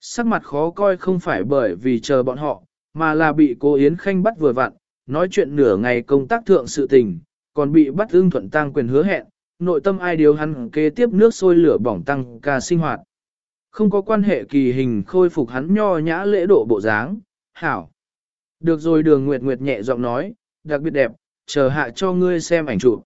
Sắc mặt khó coi không phải bởi vì chờ bọn họ, mà là bị cô Yến Khanh bắt vừa vặn, nói chuyện nửa ngày công tác thượng sự tình, còn bị bắt ưng thuận tăng quyền hứa hẹn, nội tâm ai điều hắn kế tiếp nước sôi lửa bỏng tăng ca sinh hoạt. Không có quan hệ kỳ hình khôi phục hắn nho nhã lễ độ bộ dáng, hảo. Được rồi đường Nguyệt Nguyệt nhẹ giọng nói, đặc biệt đẹp, chờ hạ cho ngươi xem ảnh chụp.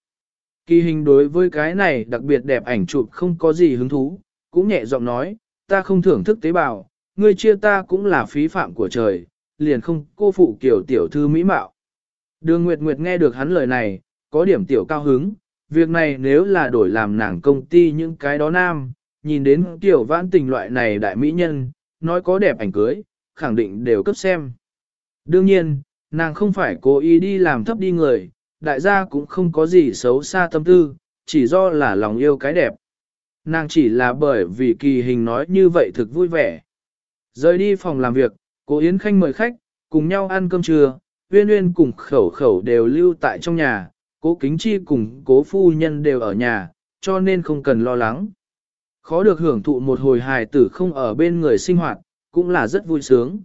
Kỳ hình đối với cái này đặc biệt đẹp ảnh chụp không có gì hứng thú, cũng nhẹ giọng nói, ta không thưởng thức tế bào, ngươi chia ta cũng là phí phạm của trời, liền không cô phụ kiểu tiểu thư mỹ mạo. Đường Nguyệt Nguyệt nghe được hắn lời này, có điểm tiểu cao hứng, việc này nếu là đổi làm nàng công ty những cái đó nam, nhìn đến tiểu vãn tình loại này đại mỹ nhân, nói có đẹp ảnh cưới, khẳng định đều cấp xem. Đương nhiên, nàng không phải cố ý đi làm thấp đi người, đại gia cũng không có gì xấu xa tâm tư, chỉ do là lòng yêu cái đẹp. Nàng chỉ là bởi vì kỳ hình nói như vậy thực vui vẻ. Rời đi phòng làm việc, cố Yến Khanh mời khách, cùng nhau ăn cơm trưa, Uyên Uyên cùng khẩu khẩu đều lưu tại trong nhà, cố kính chi cùng cố phu nhân đều ở nhà, cho nên không cần lo lắng. Khó được hưởng thụ một hồi hài tử không ở bên người sinh hoạt, cũng là rất vui sướng.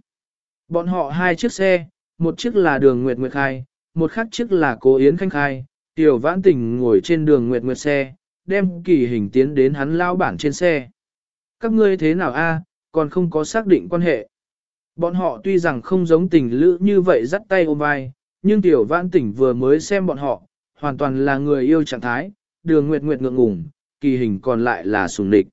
Bọn họ hai chiếc xe, một chiếc là đường Nguyệt Nguyệt Khai, một khác chiếc là cố Yến Khanh Khai, tiểu vãn tình ngồi trên đường Nguyệt Nguyệt xe, đem kỳ hình tiến đến hắn lao bản trên xe. Các ngươi thế nào a? còn không có xác định quan hệ. Bọn họ tuy rằng không giống tình lữ như vậy dắt tay ôm vai, nhưng tiểu vãn tỉnh vừa mới xem bọn họ, hoàn toàn là người yêu trạng thái, đường nguyệt nguyệt ngượng ngùng, kỳ hình còn lại là sùng địch.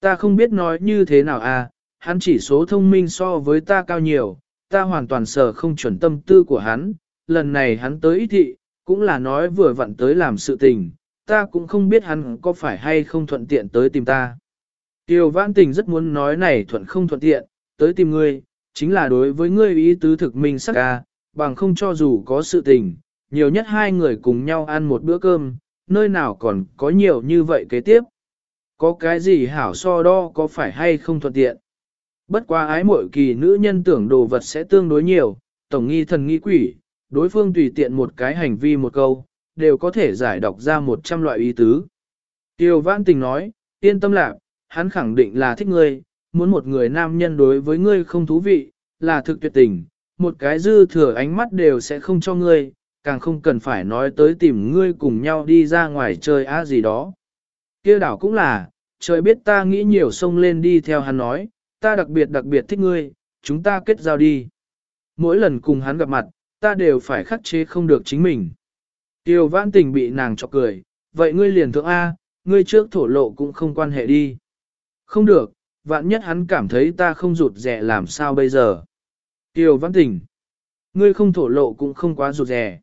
Ta không biết nói như thế nào a, hắn chỉ số thông minh so với ta cao nhiều, ta hoàn toàn sở không chuẩn tâm tư của hắn, lần này hắn tới ý thị, cũng là nói vừa vặn tới làm sự tình, ta cũng không biết hắn có phải hay không thuận tiện tới tìm ta. Tiêu vãn tình rất muốn nói này thuận không thuận tiện, tới tìm ngươi, chính là đối với ngươi ý tứ thực minh sắc ca, bằng không cho dù có sự tình, nhiều nhất hai người cùng nhau ăn một bữa cơm, nơi nào còn có nhiều như vậy kế tiếp. Có cái gì hảo so đo có phải hay không thuận tiện. Bất quá ái mỗi kỳ nữ nhân tưởng đồ vật sẽ tương đối nhiều, tổng nghi thần nghi quỷ, đối phương tùy tiện một cái hành vi một câu, đều có thể giải đọc ra một trăm loại ý tứ. Tiêu Vãn Tình nói, yên tâm lạc, hắn khẳng định là thích ngươi, muốn một người nam nhân đối với ngươi không thú vị, là thực tuyệt tình, một cái dư thừa ánh mắt đều sẽ không cho ngươi, càng không cần phải nói tới tìm ngươi cùng nhau đi ra ngoài chơi á gì đó. kia đảo cũng là, trời biết ta nghĩ nhiều sông lên đi theo hắn nói, ta đặc biệt đặc biệt thích ngươi, chúng ta kết giao đi. Mỗi lần cùng hắn gặp mặt, ta đều phải khắc chế không được chính mình. Tiêu vãn tình bị nàng chọc cười, vậy ngươi liền thượng A, ngươi trước thổ lộ cũng không quan hệ đi. Không được, vạn nhất hắn cảm thấy ta không rụt rẻ làm sao bây giờ. Tiêu vãn tình, ngươi không thổ lộ cũng không quá rụt rẻ.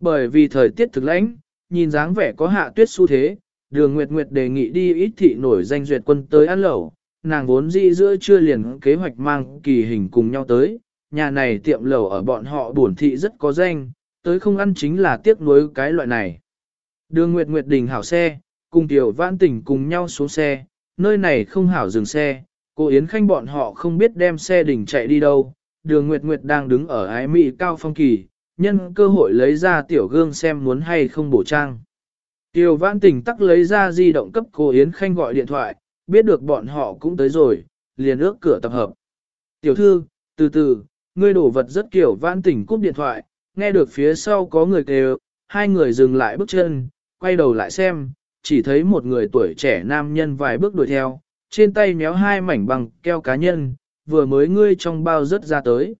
Bởi vì thời tiết thực lãnh, nhìn dáng vẻ có hạ tuyết xu thế, đường Nguyệt Nguyệt đề nghị đi ít thị nổi danh duyệt quân tới ăn lẩu, nàng vốn dĩ giữa chưa liền kế hoạch mang kỳ hình cùng nhau tới, nhà này tiệm lẩu ở bọn họ buồn thị rất có danh, tới không ăn chính là tiếc nuối cái loại này. Đường Nguyệt Nguyệt đình hảo xe, cùng Tiểu Vãn Tỉnh cùng nhau xuống xe, nơi này không hảo dừng xe, cô Yến Khanh bọn họ không biết đem xe đình chạy đi đâu, đường Nguyệt Nguyệt đang đứng ở ái mỹ cao phong kỳ, nhân cơ hội lấy ra tiểu gương xem muốn hay không bổ trang. Tiểu Vãn Tỉnh tắc lấy ra di động cấp cô Yến Khanh gọi điện thoại, biết được bọn họ cũng tới rồi, liền ước cửa tập hợp. Tiểu thư, từ từ, ngươi đổ vật rất kiểu Vãn Tỉnh cúp điện thoại, nghe được phía sau có người kêu, hai người dừng lại bước chân, quay đầu lại xem, chỉ thấy một người tuổi trẻ nam nhân vài bước đuổi theo, trên tay méo hai mảnh bằng keo cá nhân, vừa mới ngươi trong bao rất ra tới.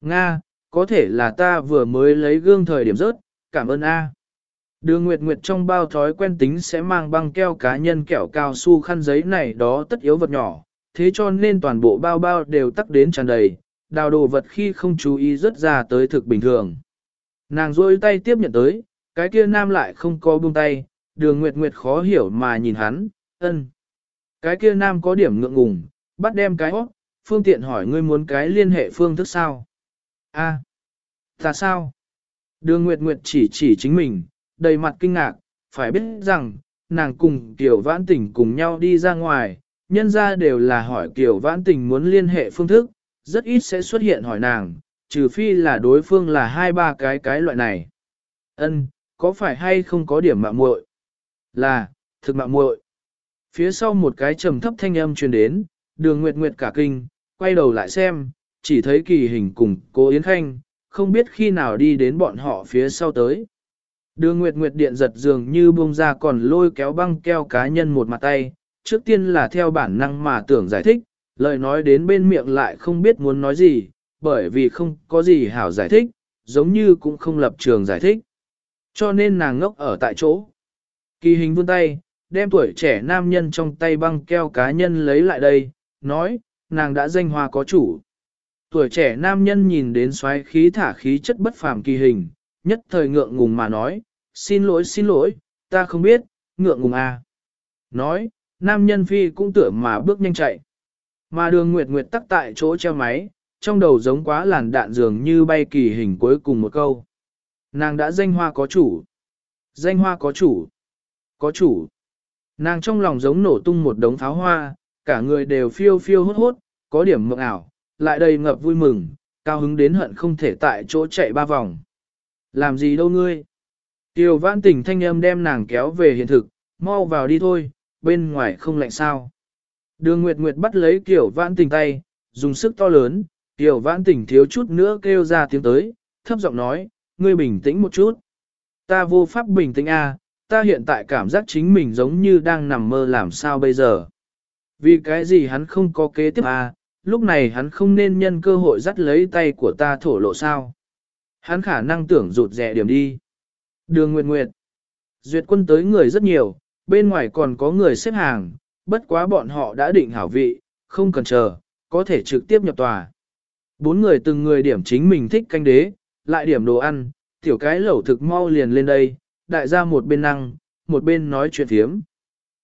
Nga, có thể là ta vừa mới lấy gương thời điểm rớt, cảm ơn A. Đường Nguyệt Nguyệt trong bao thói quen tính sẽ mang băng keo cá nhân kẹo cao su khăn giấy này đó tất yếu vật nhỏ, thế cho nên toàn bộ bao bao đều tắc đến tràn đầy, đào đồ vật khi không chú ý rất ra tới thực bình thường. Nàng rôi tay tiếp nhận tới, cái kia nam lại không có buông tay, đường Nguyệt Nguyệt khó hiểu mà nhìn hắn, ân. Cái kia nam có điểm ngượng ngùng, bắt đem cái hót, phương tiện hỏi ngươi muốn cái liên hệ phương thức sao? A, à, ta sao? Đường Nguyệt Nguyệt chỉ chỉ chính mình, đầy mặt kinh ngạc, phải biết rằng, nàng cùng Kiều Vãn Tình cùng nhau đi ra ngoài, nhân ra đều là hỏi Kiều Vãn Tình muốn liên hệ phương thức, rất ít sẽ xuất hiện hỏi nàng, trừ phi là đối phương là hai ba cái cái loại này. Ân, có phải hay không có điểm mạo muội? Là, thực mạo muội. Phía sau một cái trầm thấp thanh âm truyền đến, đường nguyệt nguyệt cả kinh, quay đầu lại xem, chỉ thấy kỳ hình cùng cô Yến Khanh, không biết khi nào đi đến bọn họ phía sau tới. Đường nguyệt nguyệt điện giật dường như buông ra còn lôi kéo băng keo cá nhân một mặt tay, trước tiên là theo bản năng mà tưởng giải thích, lời nói đến bên miệng lại không biết muốn nói gì, bởi vì không có gì hảo giải thích, giống như cũng không lập trường giải thích. Cho nên nàng ngốc ở tại chỗ. Kỳ hình vươn tay, đem tuổi trẻ nam nhân trong tay băng keo cá nhân lấy lại đây, nói, nàng đã danh hoa có chủ. Tuổi trẻ nam nhân nhìn đến xoáy khí thả khí chất bất phàm kỳ hình, nhất thời ngượng ngùng mà nói, xin lỗi xin lỗi, ta không biết, ngượng ngùng à. Nói, nam nhân phi cũng tưởng mà bước nhanh chạy. Mà đường nguyệt nguyệt tắc tại chỗ treo máy, trong đầu giống quá làn đạn dường như bay kỳ hình cuối cùng một câu. Nàng đã danh hoa có chủ. Danh hoa có chủ. Có chủ. Nàng trong lòng giống nổ tung một đống pháo hoa, cả người đều phiêu phiêu hốt hốt, có điểm mộng ảo, lại đầy ngập vui mừng, cao hứng đến hận không thể tại chỗ chạy ba vòng. Làm gì đâu ngươi? Tiêu vãn tỉnh thanh âm đem nàng kéo về hiện thực, mau vào đi thôi, bên ngoài không lạnh sao. Đường Nguyệt Nguyệt bắt lấy kiểu vãn tình tay, dùng sức to lớn, kiểu vãn tình thiếu chút nữa kêu ra tiếng tới, thấp giọng nói, ngươi bình tĩnh một chút. Ta vô pháp bình tĩnh a, à, ta hiện tại cảm giác chính mình giống như đang nằm mơ làm sao bây giờ. Vì cái gì hắn không có kế tiếp a, à, lúc này hắn không nên nhân cơ hội dắt lấy tay của ta thổ lộ sao. Hắn khả năng tưởng rụt rẻ điểm đi. Đường Nguyệt Nguyệt. Duyệt quân tới người rất nhiều, bên ngoài còn có người xếp hàng, bất quá bọn họ đã định hảo vị, không cần chờ, có thể trực tiếp nhập tòa. Bốn người từng người điểm chính mình thích canh đế, lại điểm đồ ăn, tiểu cái lẩu thực mau liền lên đây, đại gia một bên năng, một bên nói chuyện thiếm.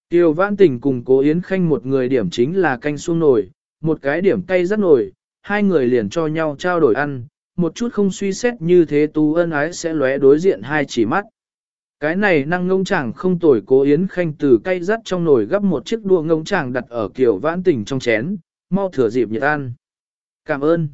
Tiêu vãn tình cùng cố Yến Khanh một người điểm chính là canh xuông nổi, một cái điểm cay rất nổi, hai người liền cho nhau trao đổi ăn, một chút không suy xét như thế tú ân ái sẽ lóe đối diện hai chỉ mắt. Cái này năng ngông chẳng không tồi cố Yến Khanh từ cay rắt trong nồi gấp một chiếc đua ngông chẳng đặt ở kiểu vãn tình trong chén, mau thừa dịp nhiệt ăn. Cảm ơn.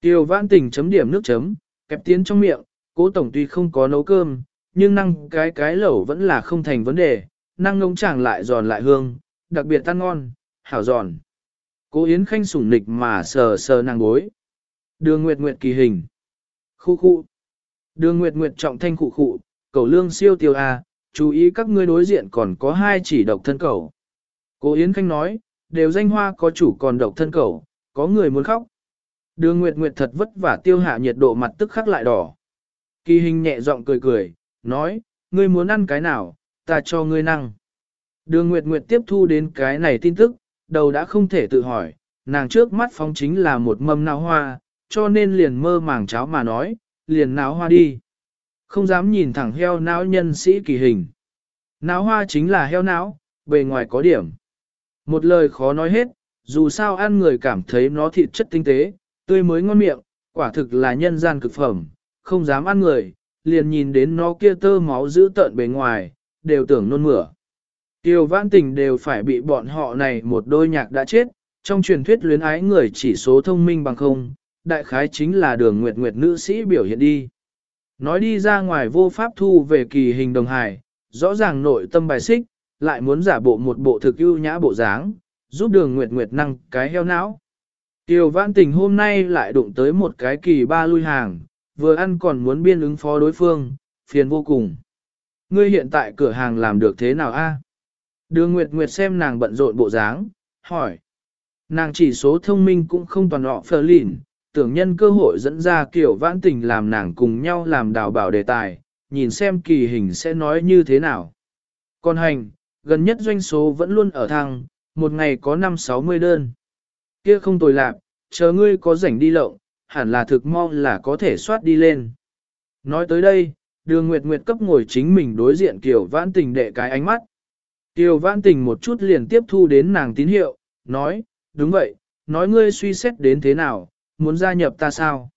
kiều vãn tình chấm điểm nước chấm, kẹp tiến trong miệng, cố tổng tuy không có nấu cơm, nhưng năng cái cái lẩu vẫn là không thành vấn đề, năng ngông chẳng lại giòn lại hương, đặc biệt tan ngon, hảo giòn. Cố Yến Khanh sủng nịch mà sờ sờ nàng bối. Đường Nguyệt Nguyệt kỳ hình. Khu khu. Đường Nguyệt Nguyệt trọng thanh khu khu, cầu lương siêu tiêu A, chú ý các ngươi đối diện còn có hai chỉ độc thân cầu. Cố Yến Khanh nói, đều danh hoa có chủ còn độc thân cầu, có người muốn khóc. Đường Nguyệt Nguyệt thật vất vả tiêu hạ nhiệt độ mặt tức khắc lại đỏ. Kỳ hình nhẹ giọng cười cười, nói, ngươi muốn ăn cái nào, ta cho ngươi năng. Đường Nguyệt Nguyệt tiếp thu đến cái này tin tức, đầu đã không thể tự hỏi, nàng trước mắt phóng chính là một mâm náo hoa, cho nên liền mơ màng cháo mà nói, liền náo hoa đi. Không dám nhìn thẳng heo não nhân sĩ kỳ hình. Não hoa chính là heo não, bề ngoài có điểm. Một lời khó nói hết, dù sao ăn người cảm thấy nó thịt chất tinh tế, tươi mới ngon miệng, quả thực là nhân gian cực phẩm, không dám ăn người, liền nhìn đến nó kia tơ máu giữ tợn bề ngoài, đều tưởng nôn mửa. Tiêu vãn tình đều phải bị bọn họ này một đôi nhạc đã chết, trong truyền thuyết luyến ái người chỉ số thông minh bằng không, đại khái chính là đường nguyệt nguyệt nữ sĩ biểu hiện đi. Nói đi ra ngoài vô pháp thu về kỳ hình đồng hải, rõ ràng nội tâm bài xích, lại muốn giả bộ một bộ thực ưu nhã bộ dáng, giúp đường nguyệt nguyệt năng cái heo não. Tiêu vãn tình hôm nay lại đụng tới một cái kỳ ba lui hàng, vừa ăn còn muốn biên ứng phó đối phương, phiền vô cùng. Ngươi hiện tại cửa hàng làm được thế nào a? Đường Nguyệt Nguyệt xem nàng bận rộn bộ dáng, hỏi. Nàng chỉ số thông minh cũng không toàn họ phờ lìn, tưởng nhân cơ hội dẫn ra kiểu vãn tình làm nàng cùng nhau làm đào bảo đề tài, nhìn xem kỳ hình sẽ nói như thế nào. Còn hành, gần nhất doanh số vẫn luôn ở thăng, một ngày có 5-60 đơn. Kia không tồi lạc, chờ ngươi có rảnh đi lộng, hẳn là thực mong là có thể soát đi lên. Nói tới đây, đường Nguyệt Nguyệt cấp ngồi chính mình đối diện kiểu Vãn Tình đệ cái ánh mắt. Tiêu Vãn Tình một chút liền tiếp thu đến nàng tín hiệu, nói, đúng vậy, nói ngươi suy xét đến thế nào, muốn gia nhập ta sao?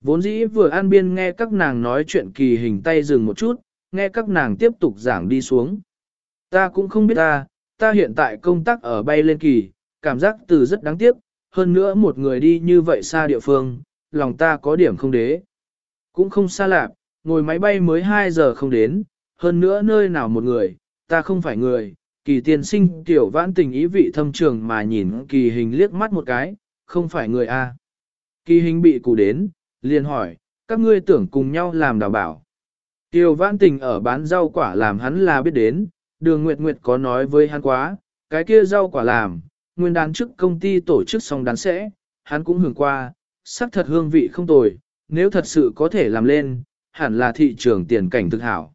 Vốn dĩ vừa an biên nghe các nàng nói chuyện kỳ hình tay dừng một chút, nghe các nàng tiếp tục giảng đi xuống. Ta cũng không biết ta, ta hiện tại công tác ở bay lên kỳ, cảm giác từ rất đáng tiếc, hơn nữa một người đi như vậy xa địa phương, lòng ta có điểm không đế. Cũng không xa lạ, ngồi máy bay mới 2 giờ không đến, hơn nữa nơi nào một người, ta không phải người, kỳ tiên sinh tiểu vãn tình ý vị thâm trường mà nhìn kỳ hình liếc mắt một cái, không phải người a. Kỳ hình bị cụ đến, liền hỏi, các ngươi tưởng cùng nhau làm đào bảo. Tiểu vãn tình ở bán rau quả làm hắn là biết đến, đường Nguyệt Nguyệt có nói với hắn quá, cái kia rau quả làm, nguyên đán trước công ty tổ chức xong đán sẽ, hắn cũng hưởng qua, sắc thật hương vị không tồi, nếu thật sự có thể làm lên, hẳn là thị trường tiền cảnh thực hảo.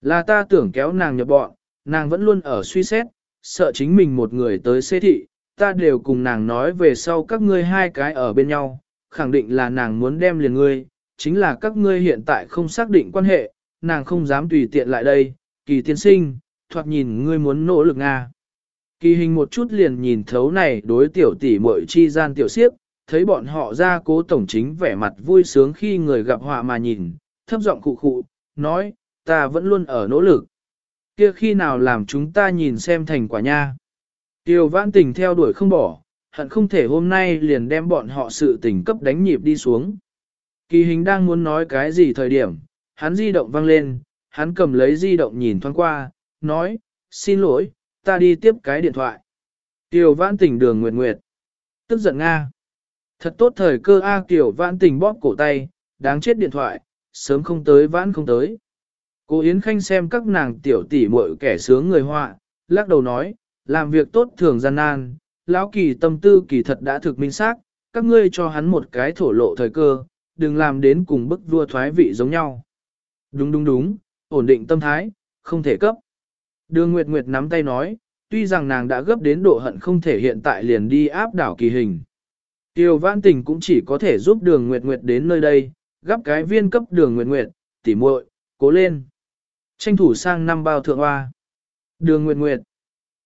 Là ta tưởng kéo nàng nhập bọn, nàng vẫn luôn ở suy xét, sợ chính mình một người tới xê thị, ta đều cùng nàng nói về sau các ngươi hai cái ở bên nhau, khẳng định là nàng muốn đem liền ngươi, chính là các ngươi hiện tại không xác định quan hệ, nàng không dám tùy tiện lại đây, kỳ tiên sinh, thoạt nhìn ngươi muốn nỗ lực Nga. Kỳ hình một chút liền nhìn thấu này đối tiểu tỷ muội chi gian tiểu siếp, thấy bọn họ ra cố tổng chính vẻ mặt vui sướng khi người gặp họa mà nhìn, thấp giọng khụ khụ, nói, ta vẫn luôn ở nỗ lực. Kia khi nào làm chúng ta nhìn xem thành quả nha. Tiêu vãn tình theo đuổi không bỏ, hận không thể hôm nay liền đem bọn họ sự tình cấp đánh nhịp đi xuống. Kỳ hình đang muốn nói cái gì thời điểm, hắn di động vang lên, hắn cầm lấy di động nhìn thoáng qua, nói, xin lỗi, ta đi tiếp cái điện thoại. Tiêu vãn tình đường nguyệt nguyệt. Tức giận Nga. Thật tốt thời cơ A Kiều vãn tình bóp cổ tay, đáng chết điện thoại, sớm không tới vãn không tới. Cô Yến Khanh xem các nàng tiểu tỷ muội kẻ sướng người họa, lắc đầu nói, làm việc tốt thường gian nan, lão kỳ tâm tư kỳ thật đã thực minh xác, các ngươi cho hắn một cái thổ lộ thời cơ, đừng làm đến cùng bức vua thoái vị giống nhau. Đúng đúng đúng, ổn định tâm thái, không thể cấp. Đường Nguyệt Nguyệt nắm tay nói, tuy rằng nàng đã gấp đến độ hận không thể hiện tại liền đi áp đảo kỳ hình. Tiêu Vãn Tình cũng chỉ có thể giúp Đường Nguyệt Nguyệt đến nơi đây, gấp cái viên cấp Đường Nguyệt Nguyệt, tỉ muội, cố lên. Tranh thủ sang năm bao thượng hoa. Đường Nguyệt Nguyệt.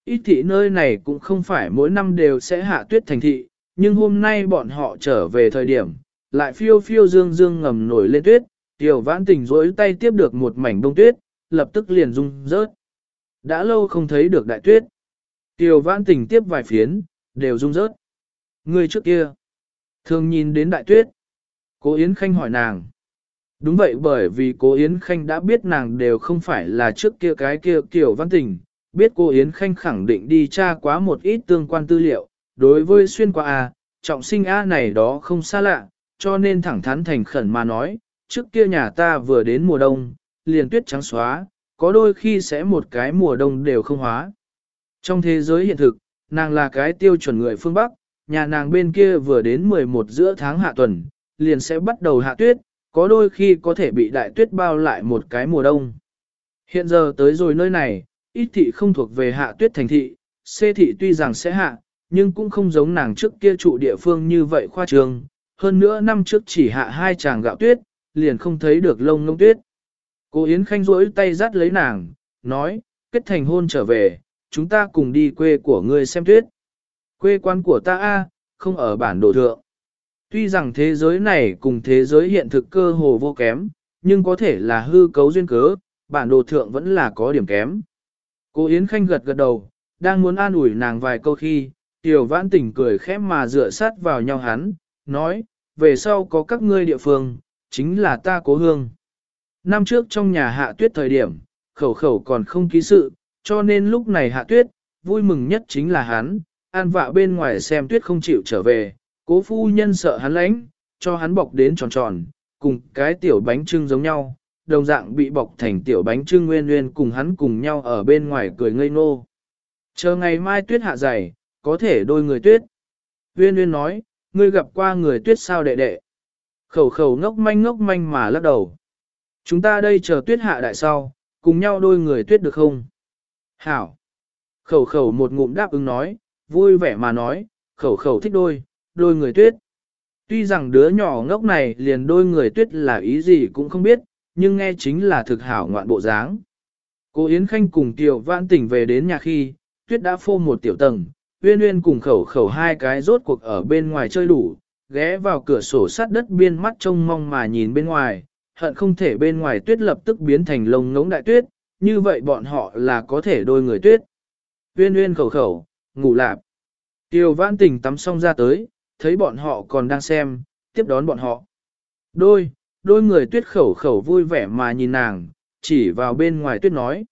Ít thị nơi này cũng không phải mỗi năm đều sẽ hạ tuyết thành thị, nhưng hôm nay bọn họ trở về thời điểm, lại phiêu phiêu dương dương ngầm nổi lên tuyết, tiểu Vãn Tình rối tay tiếp được một mảnh bông tuyết, lập tức liền rung rớt. Đã lâu không thấy được đại tuyết. tiểu vãn tình tiếp vài phiến, đều rung rớt. Người trước kia, thường nhìn đến đại tuyết. Cố Yến Khanh hỏi nàng. Đúng vậy bởi vì cô Yến Khanh đã biết nàng đều không phải là trước kia cái kia Tiểu Văn Tình, biết cô Yến Khanh khẳng định đi tra quá một ít tương quan tư liệu, đối với xuyên qua A, trọng sinh A này đó không xa lạ, cho nên thẳng thắn thành khẩn mà nói, trước kia nhà ta vừa đến mùa đông, liền tuyết trắng xóa, có đôi khi sẽ một cái mùa đông đều không hóa. Trong thế giới hiện thực, nàng là cái tiêu chuẩn người phương Bắc, nhà nàng bên kia vừa đến 11 giữa tháng hạ tuần, liền sẽ bắt đầu hạ tuyết, có đôi khi có thể bị đại tuyết bao lại một cái mùa đông. Hiện giờ tới rồi nơi này, ít thị không thuộc về hạ tuyết thành thị, xê thị tuy rằng sẽ hạ, nhưng cũng không giống nàng trước kia trụ địa phương như vậy khoa trường. Hơn nữa năm trước chỉ hạ hai chàng gạo tuyết, liền không thấy được lông ngông tuyết. Cô Yến Khanh rỗi tay dắt lấy nàng, nói, kết thành hôn trở về, chúng ta cùng đi quê của ngươi xem tuyết. Quê quán của ta a không ở bản đồ thượng. Tuy rằng thế giới này cùng thế giới hiện thực cơ hồ vô kém, nhưng có thể là hư cấu duyên cớ, bản đồ thượng vẫn là có điểm kém. Cô Yến Khanh gật gật đầu, đang muốn an ủi nàng vài câu khi, Tiểu Vãn Tỉnh cười khẽ mà dựa sát vào nhau hắn, nói, về sau có các ngươi địa phương, chính là ta cố hương. Năm trước trong nhà hạ tuyết thời điểm, khẩu khẩu còn không ký sự, cho nên lúc này hạ tuyết, vui mừng nhất chính là hắn, an vạ bên ngoài xem tuyết không chịu trở về, cố phu nhân sợ hắn lãnh, cho hắn bọc đến tròn tròn, cùng cái tiểu bánh trưng giống nhau, đồng dạng bị bọc thành tiểu bánh trưng nguyên nguyên cùng hắn cùng nhau ở bên ngoài cười ngây ngô. Chờ ngày mai tuyết hạ dày, có thể đôi người tuyết. Nguyên nguyên nói, ngươi gặp qua người tuyết sao đệ đệ. Khẩu khẩu ngốc manh ngốc manh mà lắc đầu. Chúng ta đây chờ tuyết hạ đại sau, cùng nhau đôi người tuyết được không? Hảo. Khẩu khẩu một ngụm đáp ứng nói, vui vẻ mà nói, khẩu khẩu thích đôi, đôi người tuyết. Tuy rằng đứa nhỏ ngốc này liền đôi người tuyết là ý gì cũng không biết, nhưng nghe chính là thực hảo ngoạn bộ dáng. Cô Yến Khanh cùng Tiểu Vãn tỉnh về đến nhà khi, tuyết đã phô một tiểu tầng, Uyên Uyên cùng khẩu khẩu hai cái rốt cuộc ở bên ngoài chơi đủ, ghé vào cửa sổ sát đất biên mắt trông mong mà nhìn bên ngoài, hận không thể bên ngoài tuyết lập tức biến thành lông ngống đại tuyết, như vậy bọn họ là có thể đôi người tuyết. Uyên Uyên khẩu khẩu, ngủ lạp. Tiêu Vãn Tỉnh tắm xong ra tới, thấy bọn họ còn đang xem, tiếp đón bọn họ. Đôi, đôi người tuyết khẩu khẩu vui vẻ mà nhìn nàng, chỉ vào bên ngoài tuyết nói.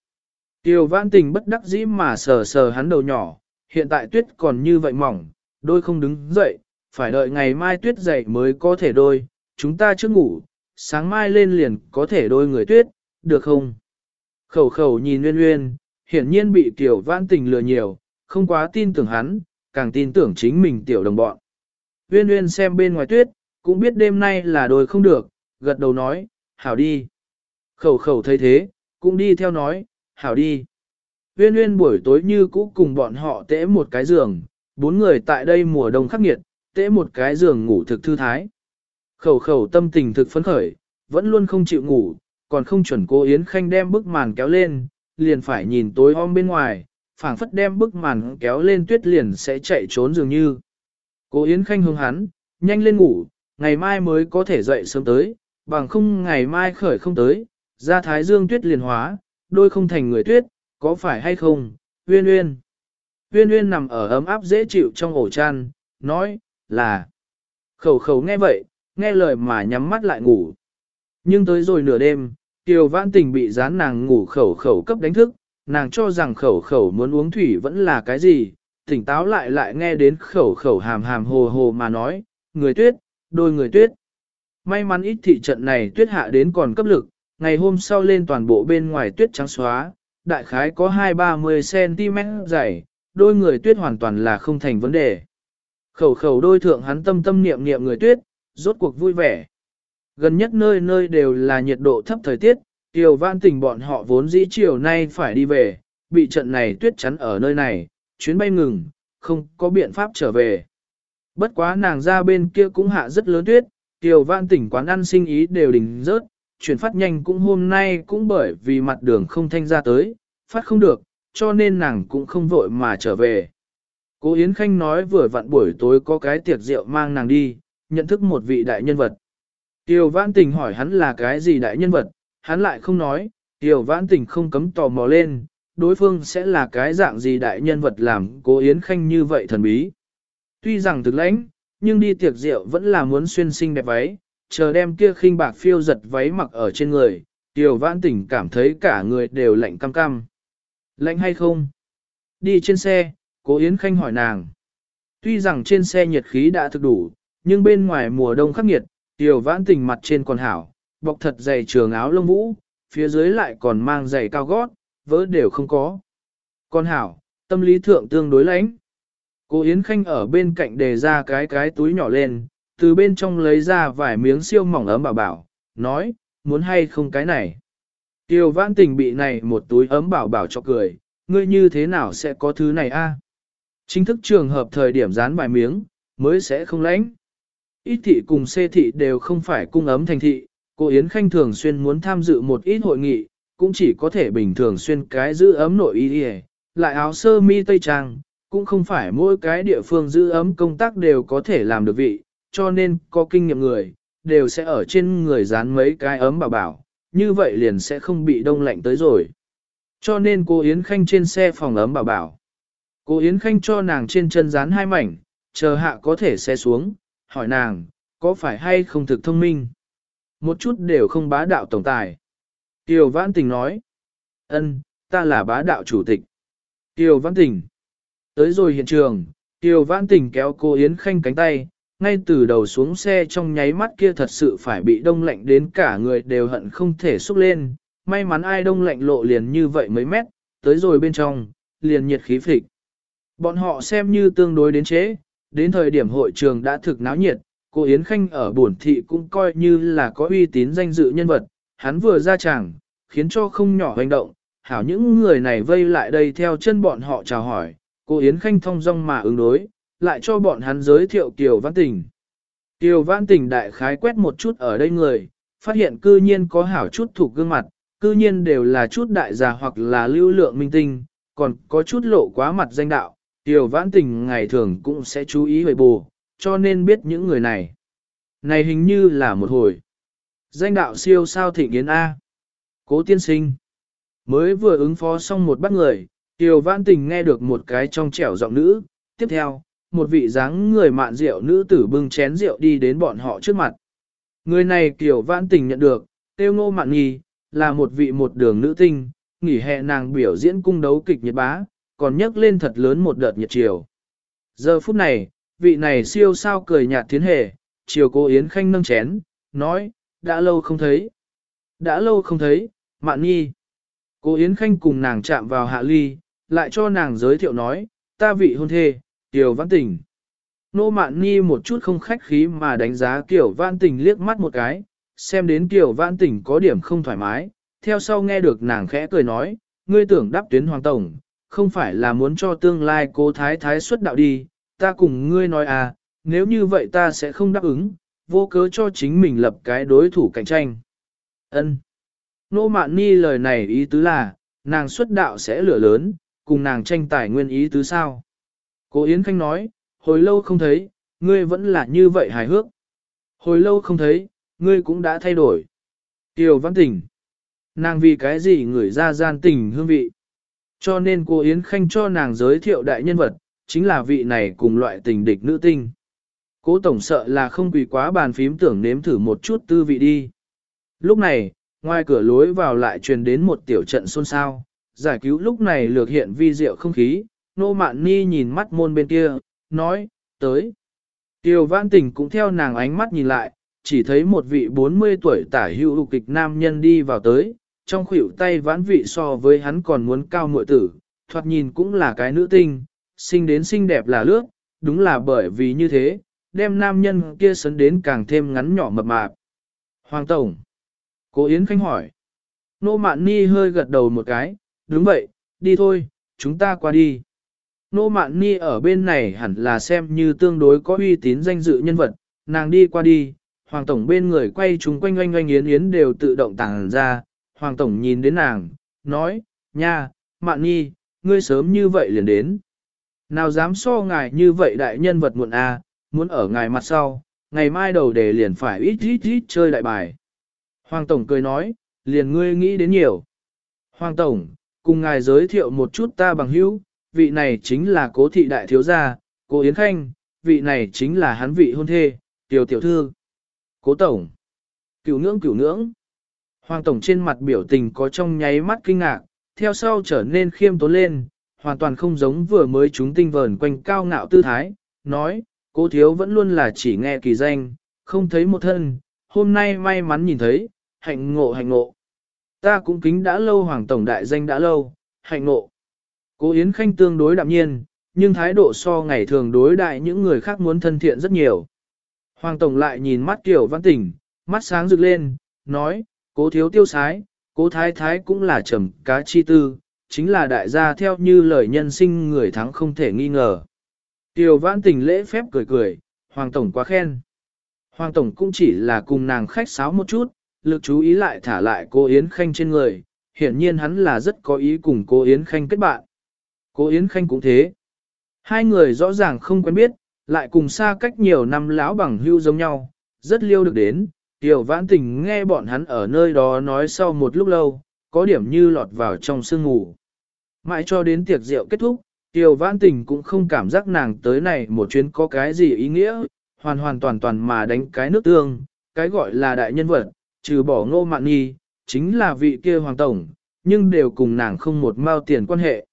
Tiêu Vãn Tình bất đắc dĩ mà sờ sờ hắn đầu nhỏ, hiện tại tuyết còn như vậy mỏng, đôi không đứng dậy, phải đợi ngày mai tuyết dậy mới có thể đôi, chúng ta chưa ngủ, sáng mai lên liền có thể đôi người tuyết, được không? Khẩu khẩu nhìn Nguyên Nguyên, hiển nhiên bị tiểu vãn tình lừa nhiều, không quá tin tưởng hắn, càng tin tưởng chính mình tiểu đồng bọn. Uyên Uyên xem bên ngoài tuyết, cũng biết đêm nay là đôi không được, gật đầu nói, hảo đi. Khẩu khẩu thấy thế, cũng đi theo nói, hảo đi. Uyên Uyên buổi tối như cũ cùng bọn họ tễ một cái giường, bốn người tại đây mùa đông khắc nghiệt, tễ một cái giường ngủ thực thư thái. Khẩu khẩu tâm tình thực phấn khởi, vẫn luôn không chịu ngủ, còn không chuẩn cô Yến Khanh đem bức màn kéo lên, liền phải nhìn tối om bên ngoài, phảng phất đem bức màn kéo lên tuyết liền sẽ chạy trốn dường như. Cố Yến Khanh hướng hắn, nhanh lên ngủ, ngày mai mới có thể dậy sớm tới, bằng không ngày mai khởi không tới, ra thái dương tuyết liền hóa, đôi không thành người tuyết, có phải hay không, Uyên Uyên. Uyên Uyên nằm ở ấm áp dễ chịu trong ổ chăn, nói, là. Khẩu khẩu nghe vậy, nghe lời mà nhắm mắt lại ngủ. Nhưng tới rồi nửa đêm, Kiều Vãn Tình bị dán nàng ngủ khẩu khẩu cấp đánh thức, nàng cho rằng khẩu khẩu muốn uống thủy vẫn là cái gì, tỉnh táo lại lại nghe đến khẩu khẩu hàm hàm hồ hồ mà nói, người tuyết, đôi người tuyết. May mắn ít thị trận này tuyết hạ đến còn cấp lực, ngày hôm sau lên toàn bộ bên ngoài tuyết trắng xóa, đại khái có 2-30cm dày, đôi người tuyết hoàn toàn là không thành vấn đề. Khẩu khẩu đôi thượng hắn tâm tâm niệm niệm người tuyết, rốt cuộc vui vẻ. Gần nhất nơi nơi đều là nhiệt độ thấp thời tiết, Tiểu Văn Tình bọn họ vốn dĩ chiều nay phải đi về, bị trận này tuyết chắn ở nơi này, chuyến bay ngừng, không có biện pháp trở về. Bất quá nàng ra bên kia cũng hạ rất lớn tuyết, Tiểu vạn Tỉnh quán ăn sinh ý đều đình rớt, chuyển phát nhanh cũng hôm nay cũng bởi vì mặt đường không thanh ra tới, phát không được, cho nên nàng cũng không vội mà trở về. Cố Yến Khanh nói vừa vặn buổi tối có cái tiệc rượu mang nàng đi, nhận thức một vị đại nhân vật. Tiêu Vãn Tình hỏi hắn là cái gì đại nhân vật, hắn lại không nói, Tiêu Vãn Tình không cấm tò mò lên, đối phương sẽ là cái dạng gì đại nhân vật làm cố Yến Khanh như vậy thần bí. Tuy rằng thực lãnh, nhưng đi tiệc rượu vẫn là muốn xuyên xinh đẹp váy, chờ đem kia khinh bạc phiêu giật váy mặc ở trên người, Tiểu Vãn Tỉnh cảm thấy cả người đều lạnh cam cam. Lạnh hay không? Đi trên xe, cố Yến Khanh hỏi nàng. Tuy rằng trên xe nhiệt khí đã thực đủ, nhưng bên ngoài mùa đông khắc nghiệt, Tiểu Vãn Tỉnh mặt trên còn hảo, bọc thật dày trường áo lông vũ, phía dưới lại còn mang giày cao gót, vỡ đều không có. Con hảo, tâm lý thượng tương đối lãnh. Cô Yến Khanh ở bên cạnh đề ra cái cái túi nhỏ lên, từ bên trong lấy ra vài miếng siêu mỏng ấm bảo bảo, nói, muốn hay không cái này. Tiêu vãn tình bị này một túi ấm bảo bảo cho cười, ngươi như thế nào sẽ có thứ này a? Chính thức trường hợp thời điểm dán vài miếng, mới sẽ không lãnh. Ít thị cùng xê thị đều không phải cung ấm thành thị, cô Yến Khanh thường xuyên muốn tham dự một ít hội nghị, cũng chỉ có thể bình thường xuyên cái giữ ấm nội y lại áo sơ mi tây trang, cũng không phải mỗi cái địa phương giữ ấm công tác đều có thể làm được vị, cho nên có kinh nghiệm người, đều sẽ ở trên người dán mấy cái ấm bảo bảo, như vậy liền sẽ không bị đông lạnh tới rồi. Cho nên cô Yến Khanh trên xe phòng ấm bảo bảo. Cô Yến Khanh cho nàng trên chân dán hai mảnh, chờ hạ có thể xe xuống, hỏi nàng, có phải hay không thực thông minh? Một chút đều không bá đạo tổng tài. Tiêu Vãn Tình nói, ân, ta là bá đạo chủ tịch. Tiêu Vãn Tình. Tới rồi hiện trường, Tiêu Vãn Tình kéo cô Yến Khanh cánh tay, ngay từ đầu xuống xe trong nháy mắt kia thật sự phải bị đông lạnh đến cả người đều hận không thể xúc lên. May mắn ai đông lạnh lộ liền như vậy mấy mét, tới rồi bên trong, liền nhiệt khí phịch. Bọn họ xem như tương đối đến chế, đến thời điểm hội trường đã thực náo nhiệt, cô Yến Khanh ở bổn thị cũng coi như là có uy tín danh dự nhân vật, hắn vừa ra tràng, khiến cho không nhỏ hành động, hảo những người này vây lại đây theo chân bọn họ chào hỏi, cô Yến Khanh thông dong mà ứng đối, lại cho bọn hắn giới thiệu Kiều Văn Tình. Kiều Văn Tình đại khái quét một chút ở đây người, phát hiện cư nhiên có hảo chút thuộc gương mặt, cư nhiên đều là chút đại già hoặc là lưu lượng minh tinh, còn có chút lộ quá mặt danh đạo, Kiều Văn Tình ngày thường cũng sẽ chú ý về bù, cho nên biết những người này. Này hình như là một hồi. Danh đạo siêu sao thịnh yến A. Cố tiên sinh. Mới vừa ứng phó xong một bắt người, Kiều Văn Tình nghe được một cái trong trẻo giọng nữ. Tiếp theo, một vị dáng người mạn rượu nữ tử bưng chén rượu đi đến bọn họ trước mặt. Người này Kiều Văn Tình nhận được, tiêu ngô mạn nghi, là một vị một đường nữ tinh, nghỉ hè nàng biểu diễn cung đấu kịch nhiệt bá, còn nhấc lên thật lớn một đợt nhiệt chiều. Giờ phút này, vị này siêu sao cười nhạt thiến hề, chiều cô Yến Khanh nâng chén, nói, đã lâu không thấy. Đã lâu không thấy, mạn nhi. Cô Yến Khanh cùng nàng chạm vào hạ ly, lại cho nàng giới thiệu nói, ta vị hôn thê, Kiều Văn Tình. Nô Mạn Nhi một chút không khách khí mà đánh giá Kiều Văn Tình liếc mắt một cái, xem đến Kiều Văn Tình có điểm không thoải mái, theo sau nghe được nàng khẽ cười nói, ngươi tưởng đáp tuyến Hoàng Tổng, không phải là muốn cho tương lai cố thái thái xuất đạo đi, ta cùng ngươi nói à, nếu như vậy ta sẽ không đáp ứng, vô cớ cho chính mình lập cái đối thủ cạnh tranh. Ân. Nô Mạn Ni lời này ý tứ là, nàng xuất đạo sẽ lửa lớn, cùng nàng tranh tài nguyên ý tứ sao. Cố Yến Khanh nói, hồi lâu không thấy, ngươi vẫn là như vậy hài hước. Hồi lâu không thấy, ngươi cũng đã thay đổi. Tiểu văn tỉnh. Nàng vì cái gì người ra gian tình hương vị. Cho nên cô Yến Khanh cho nàng giới thiệu đại nhân vật, chính là vị này cùng loại tình địch nữ tinh. Cố tổng sợ là không quỳ quá bàn phím tưởng nếm thử một chút tư vị đi. Lúc này, ngoài cửa lối vào lại truyền đến một tiểu trận xôn xao, giải cứu lúc này lược hiện vi diệu không khí, nô mạn ni nhìn mắt môn bên kia, nói, tới. Tiêu văn tình cũng theo nàng ánh mắt nhìn lại, chỉ thấy một vị 40 tuổi tả hữu kịch nam nhân đi vào tới, trong khuỷu tay vãn vị so với hắn còn muốn cao muội tử, thoạt nhìn cũng là cái nữ tinh, sinh đến xinh đẹp là lướt, đúng là bởi vì như thế, đem nam nhân kia sấn đến càng thêm ngắn nhỏ mập mạp. Hoàng Tổng. Cố Yến Khanh hỏi. Nô Mạn Ni hơi gật đầu một cái, đúng vậy, đi thôi, chúng ta qua đi. Nô Mạn Ni ở bên này hẳn là xem như tương đối có uy tín danh dự nhân vật, nàng đi qua đi, Hoàng Tổng bên người quay chúng quanh oanh oanh yến yến đều tự động tàng ra, Hoàng Tổng nhìn đến nàng, nói, nha, Mạn Ni, ngươi sớm như vậy liền đến. Nào dám so ngài như vậy đại nhân vật muộn a, à, muốn ở ngài mặt sau, ngày mai đầu đề liền phải ít ít ít chơi đại bài. Hoàng Tổng cười nói, liền ngươi nghĩ đến nhiều. Hoàng Tổng, cùng ngài giới thiệu một chút ta bằng hữu, vị này chính là cố thị đại thiếu gia, cố Yến Khanh, vị này chính là hắn vị hôn thê, tiểu tiểu thư. Cố Tổng, cửu ngưỡng cửu ngưỡng. Hoàng Tổng trên mặt biểu tình có trong nháy mắt kinh ngạc, theo sau trở nên khiêm tốn lên, hoàn toàn không giống vừa mới chúng tinh vờn quanh cao ngạo tư thái, nói, cố thiếu vẫn luôn là chỉ nghe kỳ danh, không thấy một thân, hôm nay may mắn nhìn thấy, hạnh ngộ hạnh ngộ. Ta cũng kính đã lâu hoàng tổng đại danh đã lâu, hạnh ngộ. Cố Yến Khanh tương đối đạm nhiên, nhưng thái độ so ngày thường đối đại những người khác muốn thân thiện rất nhiều. Hoàng tổng lại nhìn mắt kiểu văn tỉnh, mắt sáng rực lên, nói, cố thiếu tiêu sái, cố thái thái cũng là trầm cá chi tư, chính là đại gia theo như lời nhân sinh người thắng không thể nghi ngờ. Tiêu vãn tình lễ phép cười cười, Hoàng Tổng quá khen. Hoàng Tổng cũng chỉ là cùng nàng khách sáo một chút, lực chú ý lại thả lại cô Yến Khanh trên người, hiển nhiên hắn là rất có ý cùng cô Yến Khanh kết bạn. Cô Yến Khanh cũng thế. Hai người rõ ràng không quen biết, lại cùng xa cách nhiều năm lão bằng hưu giống nhau, rất liêu được đến. Tiểu vãn tình nghe bọn hắn ở nơi đó nói sau một lúc lâu, có điểm như lọt vào trong sương ngủ. Mãi cho đến tiệc rượu kết thúc, Tiêu vãn tình cũng không cảm giác nàng tới này một chuyến có cái gì ý nghĩa, hoàn hoàn toàn toàn mà đánh cái nước tương, cái gọi là đại nhân vật, trừ bỏ ngô mạn nhi, chính là vị kia hoàng tổng, nhưng đều cùng nàng không một mao tiền quan hệ.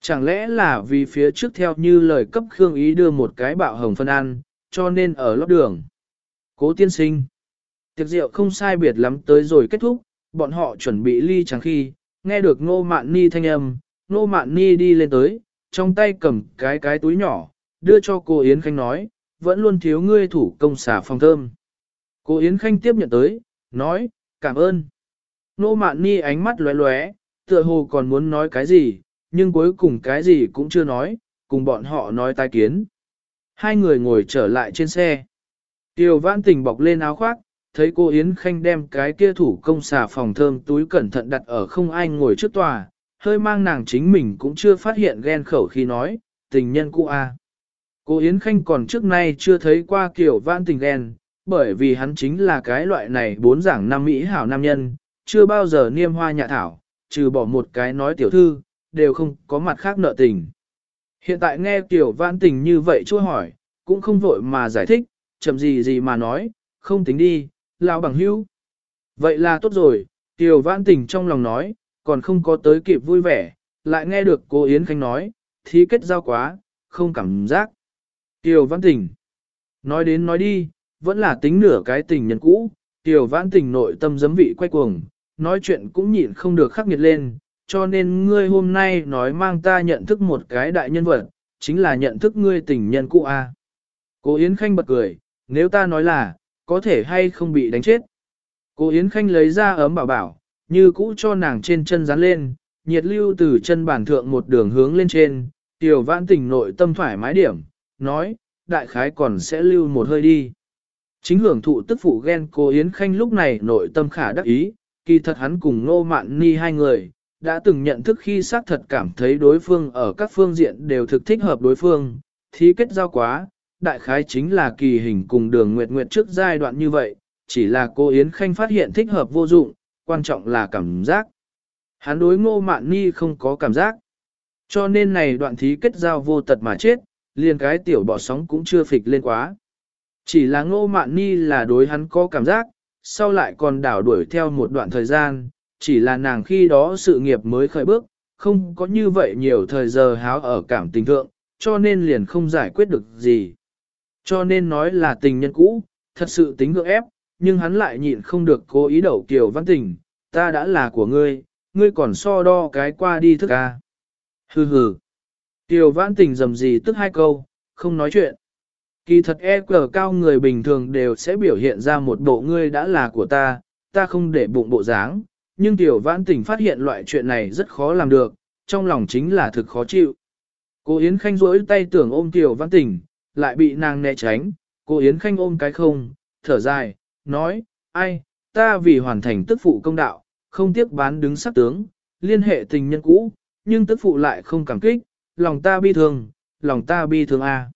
Chẳng lẽ là vì phía trước theo như lời cấp Khương Ý đưa một cái bạo hồng phân ăn, cho nên ở lót đường. Cố tiên sinh. Tiệc rượu không sai biệt lắm tới rồi kết thúc, bọn họ chuẩn bị ly chẳng khi, nghe được ngô mạn ni thanh âm, ngô mạn ni đi lên tới, trong tay cầm cái cái túi nhỏ, đưa cho cô Yến Khanh nói, vẫn luôn thiếu ngươi thủ công xả phòng thơm. Cô Yến Khanh tiếp nhận tới, nói, cảm ơn. Nô mạn ni ánh mắt lóe lóe, tựa hồ còn muốn nói cái gì, nhưng cuối cùng cái gì cũng chưa nói, cùng bọn họ nói tai kiến. Hai người ngồi trở lại trên xe. Tiêu vãn tình bọc lên áo khoác, thấy cô Yến Khanh đem cái kia thủ công xà phòng thơm túi cẩn thận đặt ở không ai ngồi trước tòa, hơi mang nàng chính mình cũng chưa phát hiện ghen khẩu khi nói, tình nhân cũ a. Cô Yến Khanh còn trước nay chưa thấy qua kiểu vãn tình ghen, bởi vì hắn chính là cái loại này bốn giảng nam Mỹ hảo nam nhân, chưa bao giờ niêm hoa nhạ thảo, trừ bỏ một cái nói tiểu thư, đều không có mặt khác nợ tình. Hiện tại nghe kiểu vãn tình như vậy chua hỏi, cũng không vội mà giải thích, chậm gì gì mà nói, không tính đi, lao bằng hữu. Vậy là tốt rồi, tiểu vãn tình trong lòng nói, còn không có tới kịp vui vẻ, lại nghe được cô Yến Khanh nói, thí kết giao quá, không cảm giác. Tiểu vãn tình, nói đến nói đi, vẫn là tính nửa cái tình nhân cũ, tiểu vãn tình nội tâm giấm vị quay cuồng, nói chuyện cũng nhịn không được khắc nghiệt lên, cho nên ngươi hôm nay nói mang ta nhận thức một cái đại nhân vật, chính là nhận thức ngươi tình nhân cũ a. À. Cô Yến Khanh bật cười, nếu ta nói là, có thể hay không bị đánh chết. Cô Yến Khanh lấy ra ấm bảo bảo, như cũ cho nàng trên chân dán lên, nhiệt lưu từ chân bản thượng một đường hướng lên trên, tiểu vãn tình nội tâm thoải mái điểm, nói, đại khái còn sẽ lưu một hơi đi. Chính hưởng thụ tức phụ ghen cô Yến Khanh lúc này nội tâm khả đắc ý, kỳ thật hắn cùng Nô Mạn Ni hai người, đã từng nhận thức khi xác thật cảm thấy đối phương ở các phương diện đều thực thích hợp đối phương, thí kết giao quá, đại khái chính là kỳ hình cùng đường nguyệt nguyệt trước giai đoạn như vậy, chỉ là cô Yến Khanh phát hiện thích hợp vô dụng, quan trọng là cảm giác. Hắn đối ngô mạn ni không có cảm giác. Cho nên này đoạn thí kết giao vô tật mà chết, liền cái tiểu bỏ sóng cũng chưa phịch lên quá. Chỉ là ngô mạn ni là đối hắn có cảm giác, sau lại còn đảo đuổi theo một đoạn thời gian, chỉ là nàng khi đó sự nghiệp mới khởi bước, không có như vậy nhiều thời giờ háo ở cảm tình thượng, cho nên liền không giải quyết được gì. Cho nên nói là tình nhân cũ, thật sự tính ngược ép, nhưng hắn lại nhịn không được cố ý đậu Kiều Văn Tình, ta đã là của ngươi, ngươi còn so đo cái qua đi thức à Hừ hừ. Kiều Văn Tình dầm gì tức hai câu, không nói chuyện. Kỳ thật e cờ cao người bình thường đều sẽ biểu hiện ra một bộ ngươi đã là của ta, ta không để bụng bộ dáng, nhưng Tiểu Vãn Tình phát hiện loại chuyện này rất khó làm được, trong lòng chính là thực khó chịu. Cô Yến Khanh rỗi tay tưởng ôm Tiểu Vãn Tình, lại bị nàng né tránh, cô Yến Khanh ôm cái không, thở dài, nói, ai, ta vì hoàn thành tức phụ công đạo, không tiếc bán đứng sắc tướng, liên hệ tình nhân cũ, nhưng tức phụ lại không cảm kích, lòng ta bi thương, lòng ta bi thương a.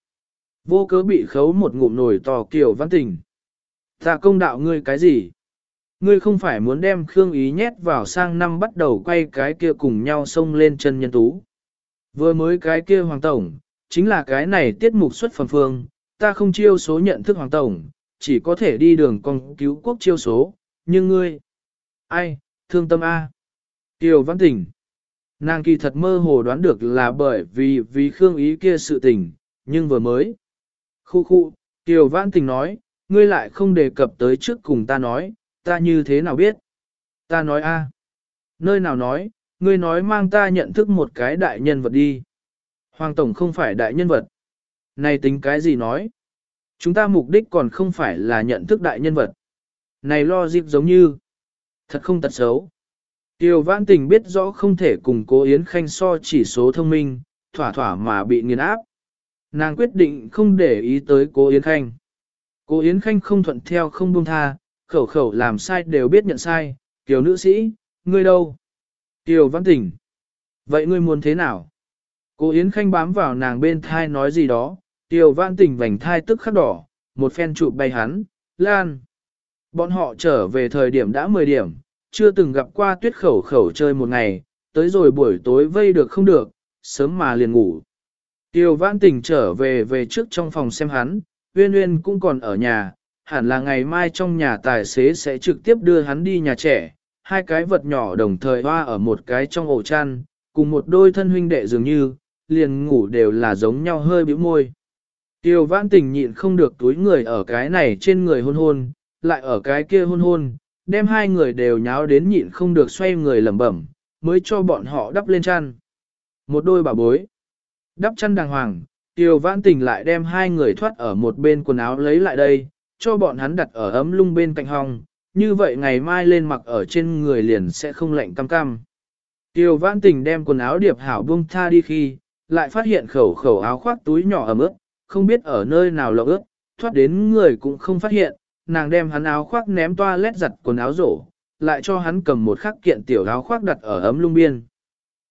Vô cớ bị khấu một ngụm nổi tò kiểu văn tình. Ta công đạo ngươi cái gì? Ngươi không phải muốn đem Khương Ý nhét vào sang năm bắt đầu quay cái kia cùng nhau xông lên chân nhân tú. Vừa mới cái kia Hoàng Tổng, chính là cái này tiết mục xuất phần phương, ta không chiêu số nhận thức Hoàng Tổng, chỉ có thể đi đường con cứu quốc chiêu số, nhưng ngươi... Ai, thương tâm A. Kiều Văn Tình. Nàng kỳ thật mơ hồ đoán được là bởi vì vì Khương Ý kia sự tình, nhưng vừa mới. Khu khu, Kiều Văn Tình nói, ngươi lại không đề cập tới trước cùng ta nói, ta như thế nào biết? Ta nói a, Nơi nào nói, ngươi nói mang ta nhận thức một cái đại nhân vật đi. Hoàng Tổng không phải đại nhân vật. Này tính cái gì nói? Chúng ta mục đích còn không phải là nhận thức đại nhân vật. Này lo dịp giống như. Thật không tật xấu. Tiêu Vãn Tình biết rõ không thể cùng cố Yến Khanh so chỉ số thông minh, thỏa thỏa mà bị nghiền áp. Nàng quyết định không để ý tới cố Yến Khanh. Cố Yến Khanh không thuận theo không buông tha, khẩu khẩu làm sai đều biết nhận sai, Kiều nữ sĩ, ngươi đâu? Kiều văn tỉnh. Vậy ngươi muốn thế nào? Cô Yến Khanh bám vào nàng bên thai nói gì đó, Tiêu văn tình vành thai tức khắc đỏ, một phen chụp bay hắn, lan. Bọn họ trở về thời điểm đã 10 điểm, chưa từng gặp qua tuyết khẩu khẩu chơi một ngày, tới rồi buổi tối vây được không được, sớm mà liền ngủ. Tiêu Văn tình trở về về trước trong phòng xem hắn, Uyên Uyên cũng còn ở nhà, hẳn là ngày mai trong nhà tài xế sẽ trực tiếp đưa hắn đi nhà trẻ, hai cái vật nhỏ đồng thời hoa ở một cái trong ổ chăn, cùng một đôi thân huynh đệ dường như, liền ngủ đều là giống nhau hơi bĩu môi. Tiêu Vãn Tình nhịn không được túi người ở cái này trên người hôn hôn, lại ở cái kia hôn hôn, đem hai người đều nháo đến nhịn không được xoay người lẩm bẩm, mới cho bọn họ đắp lên chăn. Một đôi bà bối. Đắp chăn đàng hoàng, Tiêu Vãn Tình lại đem hai người thoát ở một bên quần áo lấy lại đây, cho bọn hắn đặt ở ấm lung bên cạnh hong, như vậy ngày mai lên mặc ở trên người liền sẽ không lạnh cam cam. Tiêu Vãn Tình đem quần áo điệp hảo buông tha đi khi, lại phát hiện khẩu khẩu áo khoác túi nhỏ ấm ướt, không biết ở nơi nào lộng ước, thoát đến người cũng không phát hiện, nàng đem hắn áo khoác ném toa lét giặt quần áo rổ, lại cho hắn cầm một khắc kiện tiểu áo khoác đặt ở ấm lung biên.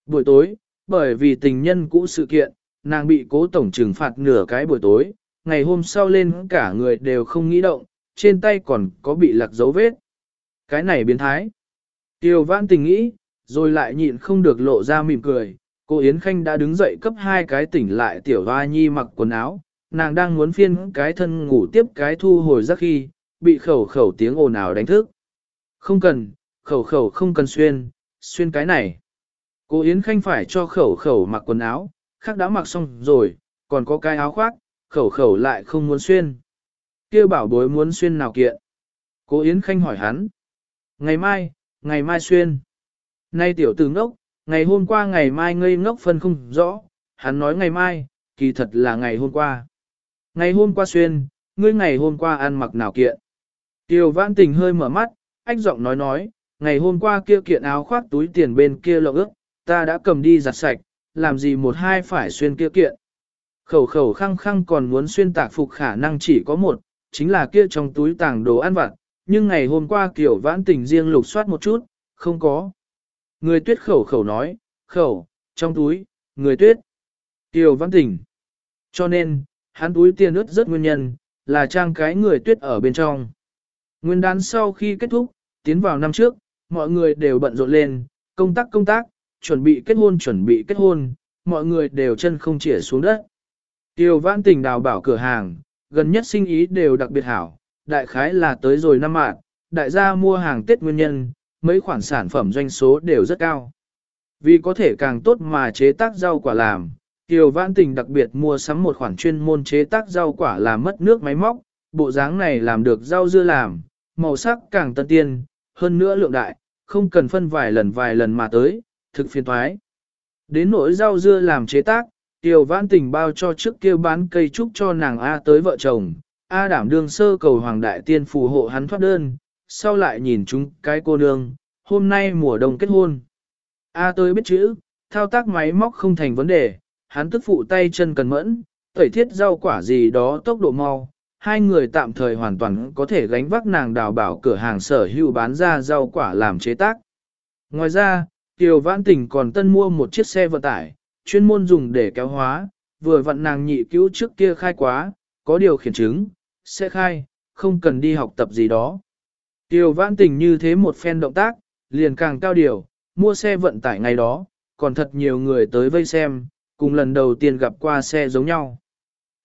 Buổi tối, bởi vì tình nhân cũ sự kiện, nàng bị cố tổng trừng phạt nửa cái buổi tối, ngày hôm sau lên cả người đều không nghĩ động, trên tay còn có bị lạc dấu vết. Cái này biến thái. Tiêu vãn tình nghĩ, rồi lại nhịn không được lộ ra mỉm cười. Cô Yến Khanh đã đứng dậy cấp hai cái tỉnh lại tiểu hoa nhi mặc quần áo, nàng đang muốn phiên cái thân ngủ tiếp cái thu hồi giấc khi, bị khẩu khẩu tiếng ồn ào đánh thức. Không cần, khẩu khẩu không cần xuyên, xuyên cái này. Cô Yến Khanh phải cho khẩu khẩu mặc quần áo, khác đã mặc xong rồi, còn có cái áo khoác, khẩu khẩu lại không muốn xuyên. kia bảo bối muốn xuyên nào kiện. Cô Yến Khanh hỏi hắn. Ngày mai, ngày mai xuyên. Nay tiểu tử ngốc, ngày hôm qua ngày mai ngây ngốc phân không rõ, hắn nói ngày mai, kỳ thật là ngày hôm qua. Ngày hôm qua xuyên, ngươi ngày hôm qua ăn mặc nào kiện. Tiêu vãn tình hơi mở mắt, ách giọng nói nói, ngày hôm qua kia kiện áo khoác túi tiền bên kia lộ ước, ta đã cầm đi giặt sạch, làm gì một hai phải xuyên kia kiện. Khẩu khẩu khăng khăng còn muốn xuyên tạc phục khả năng chỉ có một, chính là kia trong túi tàng đồ ăn vặt, nhưng ngày hôm qua kiểu vãn tình riêng lục soát một chút, không có. Người tuyết khẩu khẩu nói, khẩu, trong túi, người tuyết. Kiều Văn Tỉnh. Cho nên, hắn túi tiền ướt rất nguyên nhân, là trang cái người tuyết ở bên trong. Nguyên đán sau khi kết thúc, tiến vào năm trước, mọi người đều bận rộn lên, công tác công tác, chuẩn bị kết hôn chuẩn bị kết hôn, mọi người đều chân không chỉa xuống đất. Tiêu vãn tình đào bảo cửa hàng, gần nhất sinh ý đều đặc biệt hảo, đại khái là tới rồi năm mạng, đại gia mua hàng Tết nguyên nhân, mấy khoản sản phẩm doanh số đều rất cao. Vì có thể càng tốt mà chế tác rau quả làm, Tiêu vãn tình đặc biệt mua sắm một khoản chuyên môn chế tác rau quả làm mất nước máy móc, bộ dáng này làm được rau dưa làm, màu sắc càng tân tiên, hơn nữa lượng đại, không cần phân vài lần vài lần mà tới, thực phiền thoái. Đến nỗi rau dưa làm chế tác, Kiều Vãn Tình bao cho trước kia bán cây trúc cho nàng A tới vợ chồng, A đảm đương sơ cầu Hoàng Đại Tiên phù hộ hắn thoát đơn, sau lại nhìn chúng cái cô nương, hôm nay mùa đông kết hôn. A tôi biết chữ, thao tác máy móc không thành vấn đề, hắn tức phụ tay chân cần mẫn, tẩy thiết rau quả gì đó tốc độ mau, hai người tạm thời hoàn toàn có thể gánh vác nàng đào bảo cửa hàng sở hữu bán ra rau quả làm chế tác. Ngoài ra, Kiều Vãn Tình còn tân mua một chiếc xe vận tải, chuyên môn dùng để kéo hóa, vừa vận nàng nhị cứu trước kia khai quá, có điều khiển chứng, sẽ khai, không cần đi học tập gì đó. Tiêu Vãn Tình như thế một phen động tác, liền càng cao điều, mua xe vận tải ngày đó, còn thật nhiều người tới vây xem, cùng lần đầu tiên gặp qua xe giống nhau.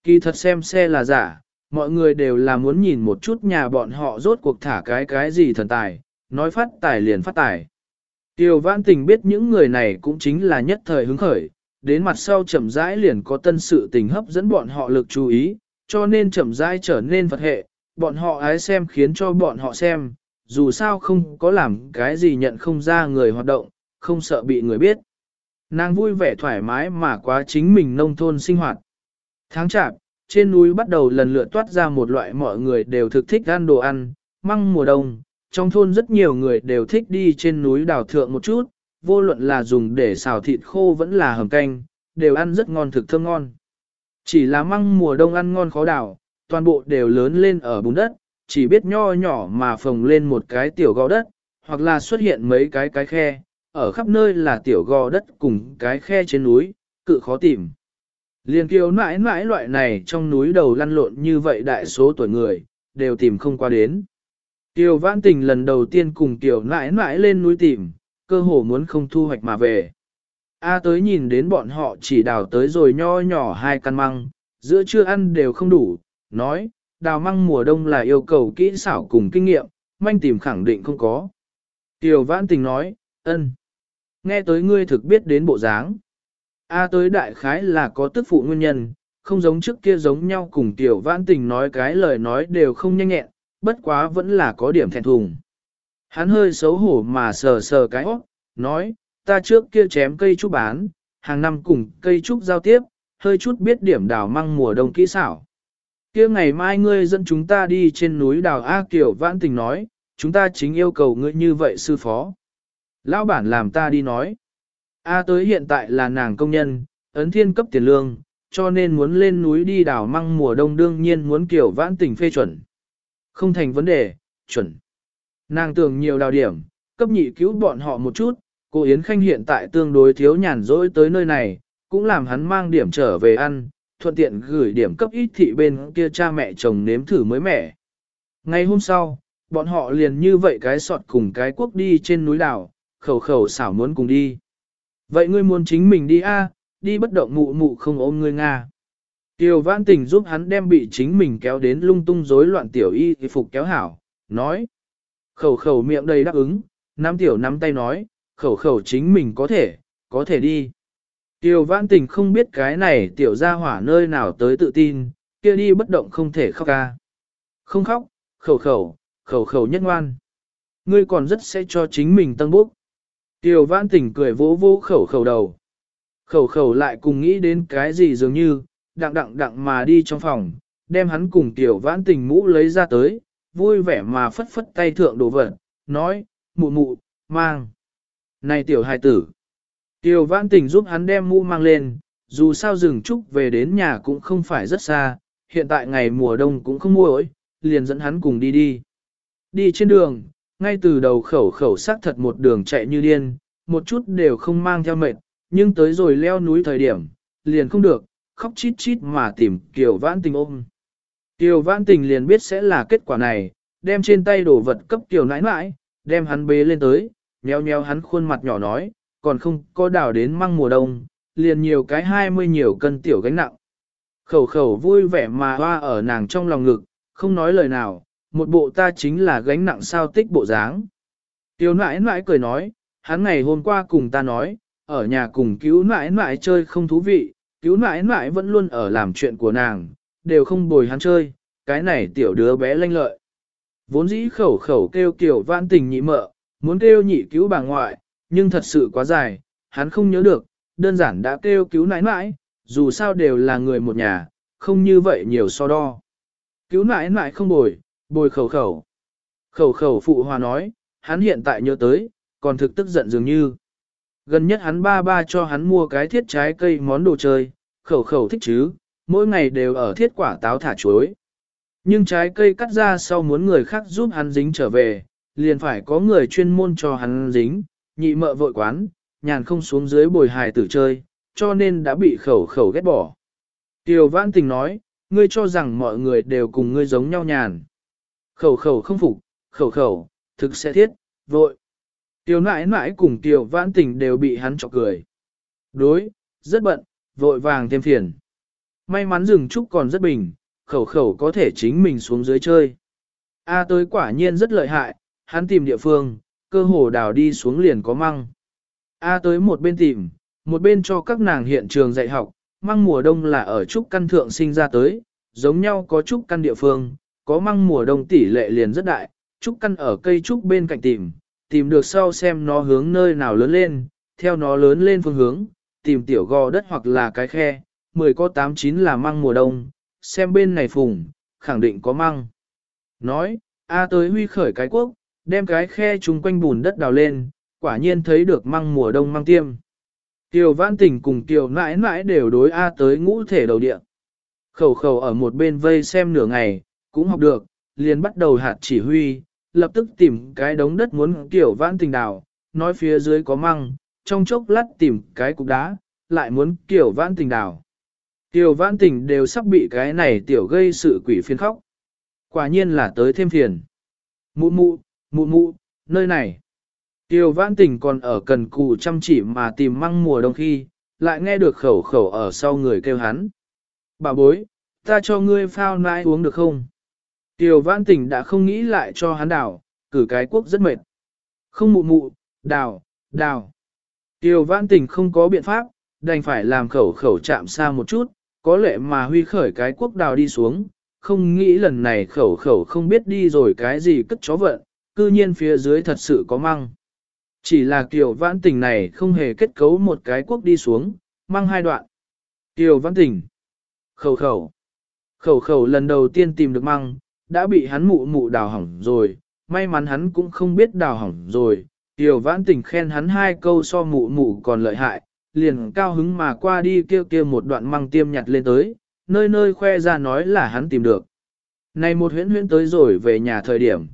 Kỳ thật xem xe là giả, mọi người đều là muốn nhìn một chút nhà bọn họ rốt cuộc thả cái cái gì thần tài, nói phát tài liền phát tài. Tiêu Vãn Tình biết những người này cũng chính là nhất thời hứng khởi, đến mặt sau chậm rãi liền có tân sự tình hấp dẫn bọn họ lực chú ý, cho nên chậm rãi trở nên vật hệ, bọn họ ái xem khiến cho bọn họ xem, dù sao không có làm cái gì nhận không ra người hoạt động, không sợ bị người biết. Nàng vui vẻ thoải mái mà quá chính mình nông thôn sinh hoạt. Tháng chạp, trên núi bắt đầu lần lượt toát ra một loại mọi người đều thực thích ăn đồ ăn, măng mùa đông, trong thôn rất nhiều người đều thích đi trên núi đào thượng một chút, vô luận là dùng để xào thịt khô vẫn là hầm canh, đều ăn rất ngon thực thơm ngon. Chỉ là măng mùa đông ăn ngon khó đào, toàn bộ đều lớn lên ở bùn đất, chỉ biết nho nhỏ mà phồng lên một cái tiểu gò đất, hoặc là xuất hiện mấy cái cái khe, ở khắp nơi là tiểu gò đất cùng cái khe trên núi, cự khó tìm. Liên kiều mãi mãi loại này trong núi đầu lăn lộn như vậy đại số tuổi người, đều tìm không qua đến. Kiều vãn tình lần đầu tiên cùng Kiều mãi mãi lên núi tìm, cơ hồ muốn không thu hoạch mà về. A tới nhìn đến bọn họ chỉ đào tới rồi nho nhỏ hai căn măng, giữa trưa ăn đều không đủ, nói, đào măng mùa đông là yêu cầu kỹ xảo cùng kinh nghiệm, manh tìm khẳng định không có. Tiểu vãn tình nói, ân. Nghe tới ngươi thực biết đến bộ dáng. A tới đại khái là có tức phụ nguyên nhân, không giống trước kia giống nhau cùng tiểu vãn tình nói cái lời nói đều không nhanh nhẹn, bất quá vẫn là có điểm thẹn thùng. Hắn hơi xấu hổ mà sờ sờ cái óc, nói, ta trước kia chém cây trúc bán, hàng năm cùng cây trúc giao tiếp, hơi chút biết điểm đào măng mùa đông kỹ xảo kia ngày mai ngươi dẫn chúng ta đi trên núi đào A Kiều vãn tình nói, chúng ta chính yêu cầu ngươi như vậy sư phó. Lão bản làm ta đi nói. A tới hiện tại là nàng công nhân, ấn thiên cấp tiền lương, cho nên muốn lên núi đi đào măng mùa đông đương nhiên muốn kiểu vãn tình phê chuẩn. Không thành vấn đề, chuẩn. Nàng tưởng nhiều đào điểm, cấp nhị cứu bọn họ một chút, cô Yến Khanh hiện tại tương đối thiếu nhàn rỗi tới nơi này, cũng làm hắn mang điểm trở về ăn, thuận tiện gửi điểm cấp ít thị bên kia cha mẹ chồng nếm thử mới mẻ. Ngày hôm sau, bọn họ liền như vậy cái sọt cùng cái quốc đi trên núi đảo, khẩu khẩu xảo muốn cùng đi. Vậy ngươi muốn chính mình đi a, đi bất động mụ mụ không ôm ngươi Nga. Tiêu vãn tình giúp hắn đem bị chính mình kéo đến lung tung rối loạn tiểu y thì phục kéo hảo, nói. Khẩu khẩu miệng đầy đáp ứng, nắm tiểu nắm tay nói, khẩu khẩu chính mình có thể, có thể đi. Tiêu vãn tình không biết cái này tiểu ra hỏa nơi nào tới tự tin, kia đi bất động không thể khóc ca. Không khóc, khẩu khẩu, khẩu khẩu nhất ngoan. Ngươi còn rất sẽ cho chính mình tăng bốc. Tiêu vãn tình cười vỗ vỗ khẩu khẩu đầu. Khẩu khẩu lại cùng nghĩ đến cái gì dường như, đặng đặng đặng mà đi trong phòng, đem hắn cùng tiểu vãn tình mũ lấy ra tới, vui vẻ mà phất phất tay thượng đồ vật, nói, mụ mụ, mang. Này tiểu hài tử. Tiểu vãn tình giúp hắn đem mũ mang lên, dù sao rừng trúc về đến nhà cũng không phải rất xa, hiện tại ngày mùa đông cũng không muối, liền dẫn hắn cùng đi đi. Đi trên đường, ngay từ đầu khẩu khẩu xác thật một đường chạy như điên, một chút đều không mang theo mệt, nhưng tới rồi leo núi thời điểm, liền không được, khóc chít chít mà tìm Kiều Vãn Tình ôm. Kiều Vãn Tình liền biết sẽ là kết quả này, đem trên tay đồ vật cấp Kiều nãi nãi, đem hắn bế lên tới, nheo nheo hắn khuôn mặt nhỏ nói, còn không có đào đến măng mùa đông, liền nhiều cái hai mươi nhiều cân tiểu gánh nặng. Khẩu khẩu vui vẻ mà hoa ở nàng trong lòng ngực, không nói lời nào, một bộ ta chính là gánh nặng sao tích bộ dáng. Tiểu nãi nãi cười nói, hắn ngày hôm qua cùng ta nói, ở nhà cùng cứu nãi nãi chơi không thú vị, cứu nãi nãi vẫn luôn ở làm chuyện của nàng, đều không bồi hắn chơi, cái này tiểu đứa bé lanh lợi. Vốn dĩ khẩu khẩu kêu kiểu vãn tình nhị mợ, muốn kêu nhị cứu bà ngoại, nhưng thật sự quá dài, hắn không nhớ được, đơn giản đã kêu cứu nãi nãi, dù sao đều là người một nhà, không như vậy nhiều so đo. Cứu nãi nãi không bồi, bồi khẩu khẩu. Khẩu khẩu phụ hòa nói, hắn hiện tại nhớ tới, còn thực tức giận dường như. Gần nhất hắn ba ba cho hắn mua cái thiết trái cây món đồ chơi, khẩu khẩu thích chứ, mỗi ngày đều ở thiết quả táo thả chuối. Nhưng trái cây cắt ra sau muốn người khác giúp hắn dính trở về, liền phải có người chuyên môn cho hắn dính, nhị mợ vội quán, nhàn không xuống dưới bồi hài tử chơi, cho nên đã bị khẩu khẩu ghét bỏ. Tiêu vãn tình nói, ngươi cho rằng mọi người đều cùng ngươi giống nhau nhàn. Khẩu khẩu không phục, khẩu khẩu, thực sẽ thiết, vội. Tiêu nãi nãi cùng tiêu vãn tình đều bị hắn chọc cười. Đối, rất bận, vội vàng thêm phiền. May mắn rừng trúc còn rất bình, khẩu khẩu có thể chính mình xuống dưới chơi. A tới quả nhiên rất lợi hại, hắn tìm địa phương, cơ hồ đào đi xuống liền có măng. A tới một bên tìm, một bên cho các nàng hiện trường dạy học, măng mùa đông là ở trúc căn thượng sinh ra tới, giống nhau có trúc căn địa phương, có măng mùa đông tỷ lệ liền rất đại, trúc căn ở cây trúc bên cạnh tìm, tìm được sau xem nó hướng nơi nào lớn lên, theo nó lớn lên phương hướng, tìm tiểu gò đất hoặc là cái khe, 10 có 8 9 là măng mùa đông, xem bên này phùng, khẳng định có măng. Nói, A tới huy khởi cái quốc, đem cái khe chung quanh bùn đất đào lên, quả nhiên thấy được măng mùa đông măng tiêm. Tiểu vãn Tỉnh cùng tiểu mãi mãi đều đối A tới ngũ thể đầu địa. Khẩu khẩu ở một bên vây xem nửa ngày, cũng học được, liền bắt đầu hạt chỉ huy, lập tức tìm cái đống đất muốn kiểu vãn tình đào, nói phía dưới có măng, trong chốc lát tìm cái cục đá, lại muốn kiểu vãn tình đào. Tiểu vãn tình đều sắp bị cái này tiểu gây sự quỷ phiền khóc. Quả nhiên là tới thêm phiền. Mụ mụ, mụ mụ, nơi này. Tiêu vãn tình còn ở cần cù chăm chỉ mà tìm măng mùa đông khi, lại nghe được khẩu khẩu ở sau người kêu hắn. Bà bối, ta cho ngươi phao nãi uống được không? Tiêu vãn tình đã không nghĩ lại cho hắn đảo, cử cái quốc rất mệt. Không mụ mụ, đào, đào. Tiêu vãn tình không có biện pháp, đành phải làm khẩu khẩu chạm xa một chút, có lẽ mà huy khởi cái quốc đào đi xuống, không nghĩ lần này khẩu khẩu không biết đi rồi cái gì cất chó vận, cư nhiên phía dưới thật sự có măng. Chỉ là kiểu vãn tình này không hề kết cấu một cái quốc đi xuống, măng hai đoạn. Kiều vãn tình. Khẩu khẩu. Khẩu khẩu lần đầu tiên tìm được măng, đã bị hắn mụ mụ đào hỏng rồi, may mắn hắn cũng không biết đào hỏng rồi. Kiều vãn tình khen hắn hai câu so mụ mụ còn lợi hại, liền cao hứng mà qua đi kêu kia một đoạn măng tiêm nhặt lên tới, nơi nơi khoe ra nói là hắn tìm được. Này một huyễn huyễn tới rồi về nhà thời điểm.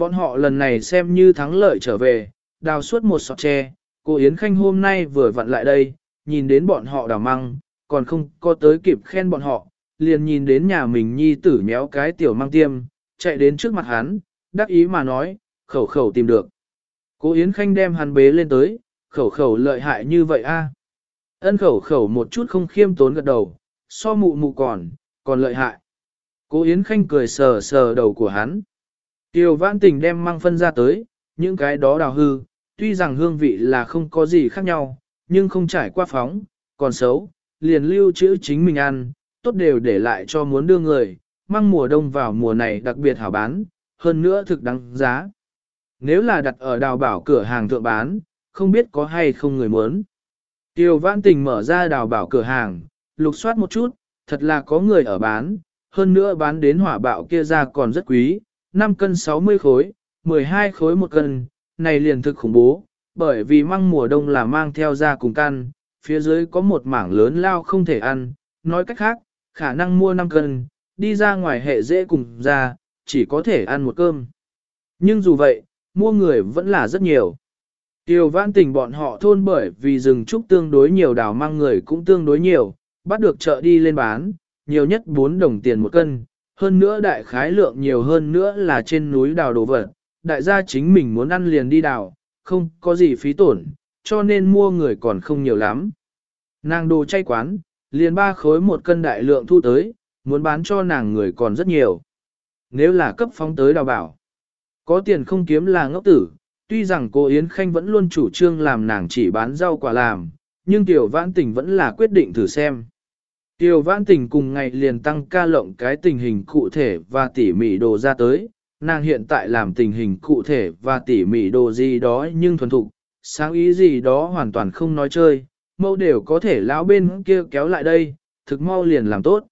Bọn họ lần này xem như thắng lợi trở về, đào suốt một sọt tre, cô Yến Khanh hôm nay vừa vặn lại đây, nhìn đến bọn họ đào măng, còn không có tới kịp khen bọn họ, liền nhìn đến nhà mình nhi tử méo cái tiểu măng tiêm, chạy đến trước mặt hắn, đắc ý mà nói, khẩu khẩu tìm được. Cô Yến Khanh đem hắn bế lên tới, khẩu khẩu lợi hại như vậy a. Ân khẩu khẩu một chút không khiêm tốn gật đầu, so mụ mụ còn, còn lợi hại. cô Yến Khanh cười sờ sờ đầu của hắn. Tiêu vãn tình đem măng phân ra tới, những cái đó đào hư, tuy rằng hương vị là không có gì khác nhau, nhưng không trải qua phóng, còn xấu, liền lưu trữ chính mình ăn, tốt đều để lại cho muốn đưa người, măng mùa đông vào mùa này đặc biệt hảo bán, hơn nữa thực đáng giá. Nếu là đặt ở đào bảo cửa hàng thượng bán, không biết có hay không người muốn. Tiêu vãn tình mở ra đào bảo cửa hàng, lục soát một chút, thật là có người ở bán, hơn nữa bán đến hỏa bạo kia ra còn rất quý, 5 cân 60 khối, 12 khối một cân, này liền thực khủng bố, bởi vì măng mùa đông là mang theo ra cùng căn, phía dưới có một mảng lớn lao không thể ăn, nói cách khác, khả năng mua 5 cân, đi ra ngoài hệ dễ cùng ra, chỉ có thể ăn một cơm. Nhưng dù vậy, mua người vẫn là rất nhiều. Tiêu vãn tình bọn họ thôn bởi vì rừng trúc tương đối nhiều đào mang người cũng tương đối nhiều, bắt được chợ đi lên bán, nhiều nhất 4 đồng tiền một cân, hơn nữa đại khái lượng nhiều hơn nữa là trên núi đào đồ vật, đại gia chính mình muốn ăn liền đi đào, không có gì phí tổn, cho nên mua người còn không nhiều lắm. Nàng đồ chay quán, liền ba khối một cân đại lượng thu tới, muốn bán cho nàng người còn rất nhiều. Nếu là cấp phóng tới đào bảo, có tiền không kiếm là ngốc tử, tuy rằng cô Yến Khanh vẫn luôn chủ trương làm nàng chỉ bán rau quả làm, nhưng Tiểu Vãn Tình vẫn là quyết định thử xem. Tiêu Vãn Tình cùng ngày liền tăng ca lộng cái tình hình cụ thể và tỉ mỉ đồ ra tới, nàng hiện tại làm tình hình cụ thể và tỉ mỉ đồ gì đó nhưng thuần thục, sáng ý gì đó hoàn toàn không nói chơi, mẫu đều có thể lão bên kia kéo lại đây, thực mau liền làm tốt.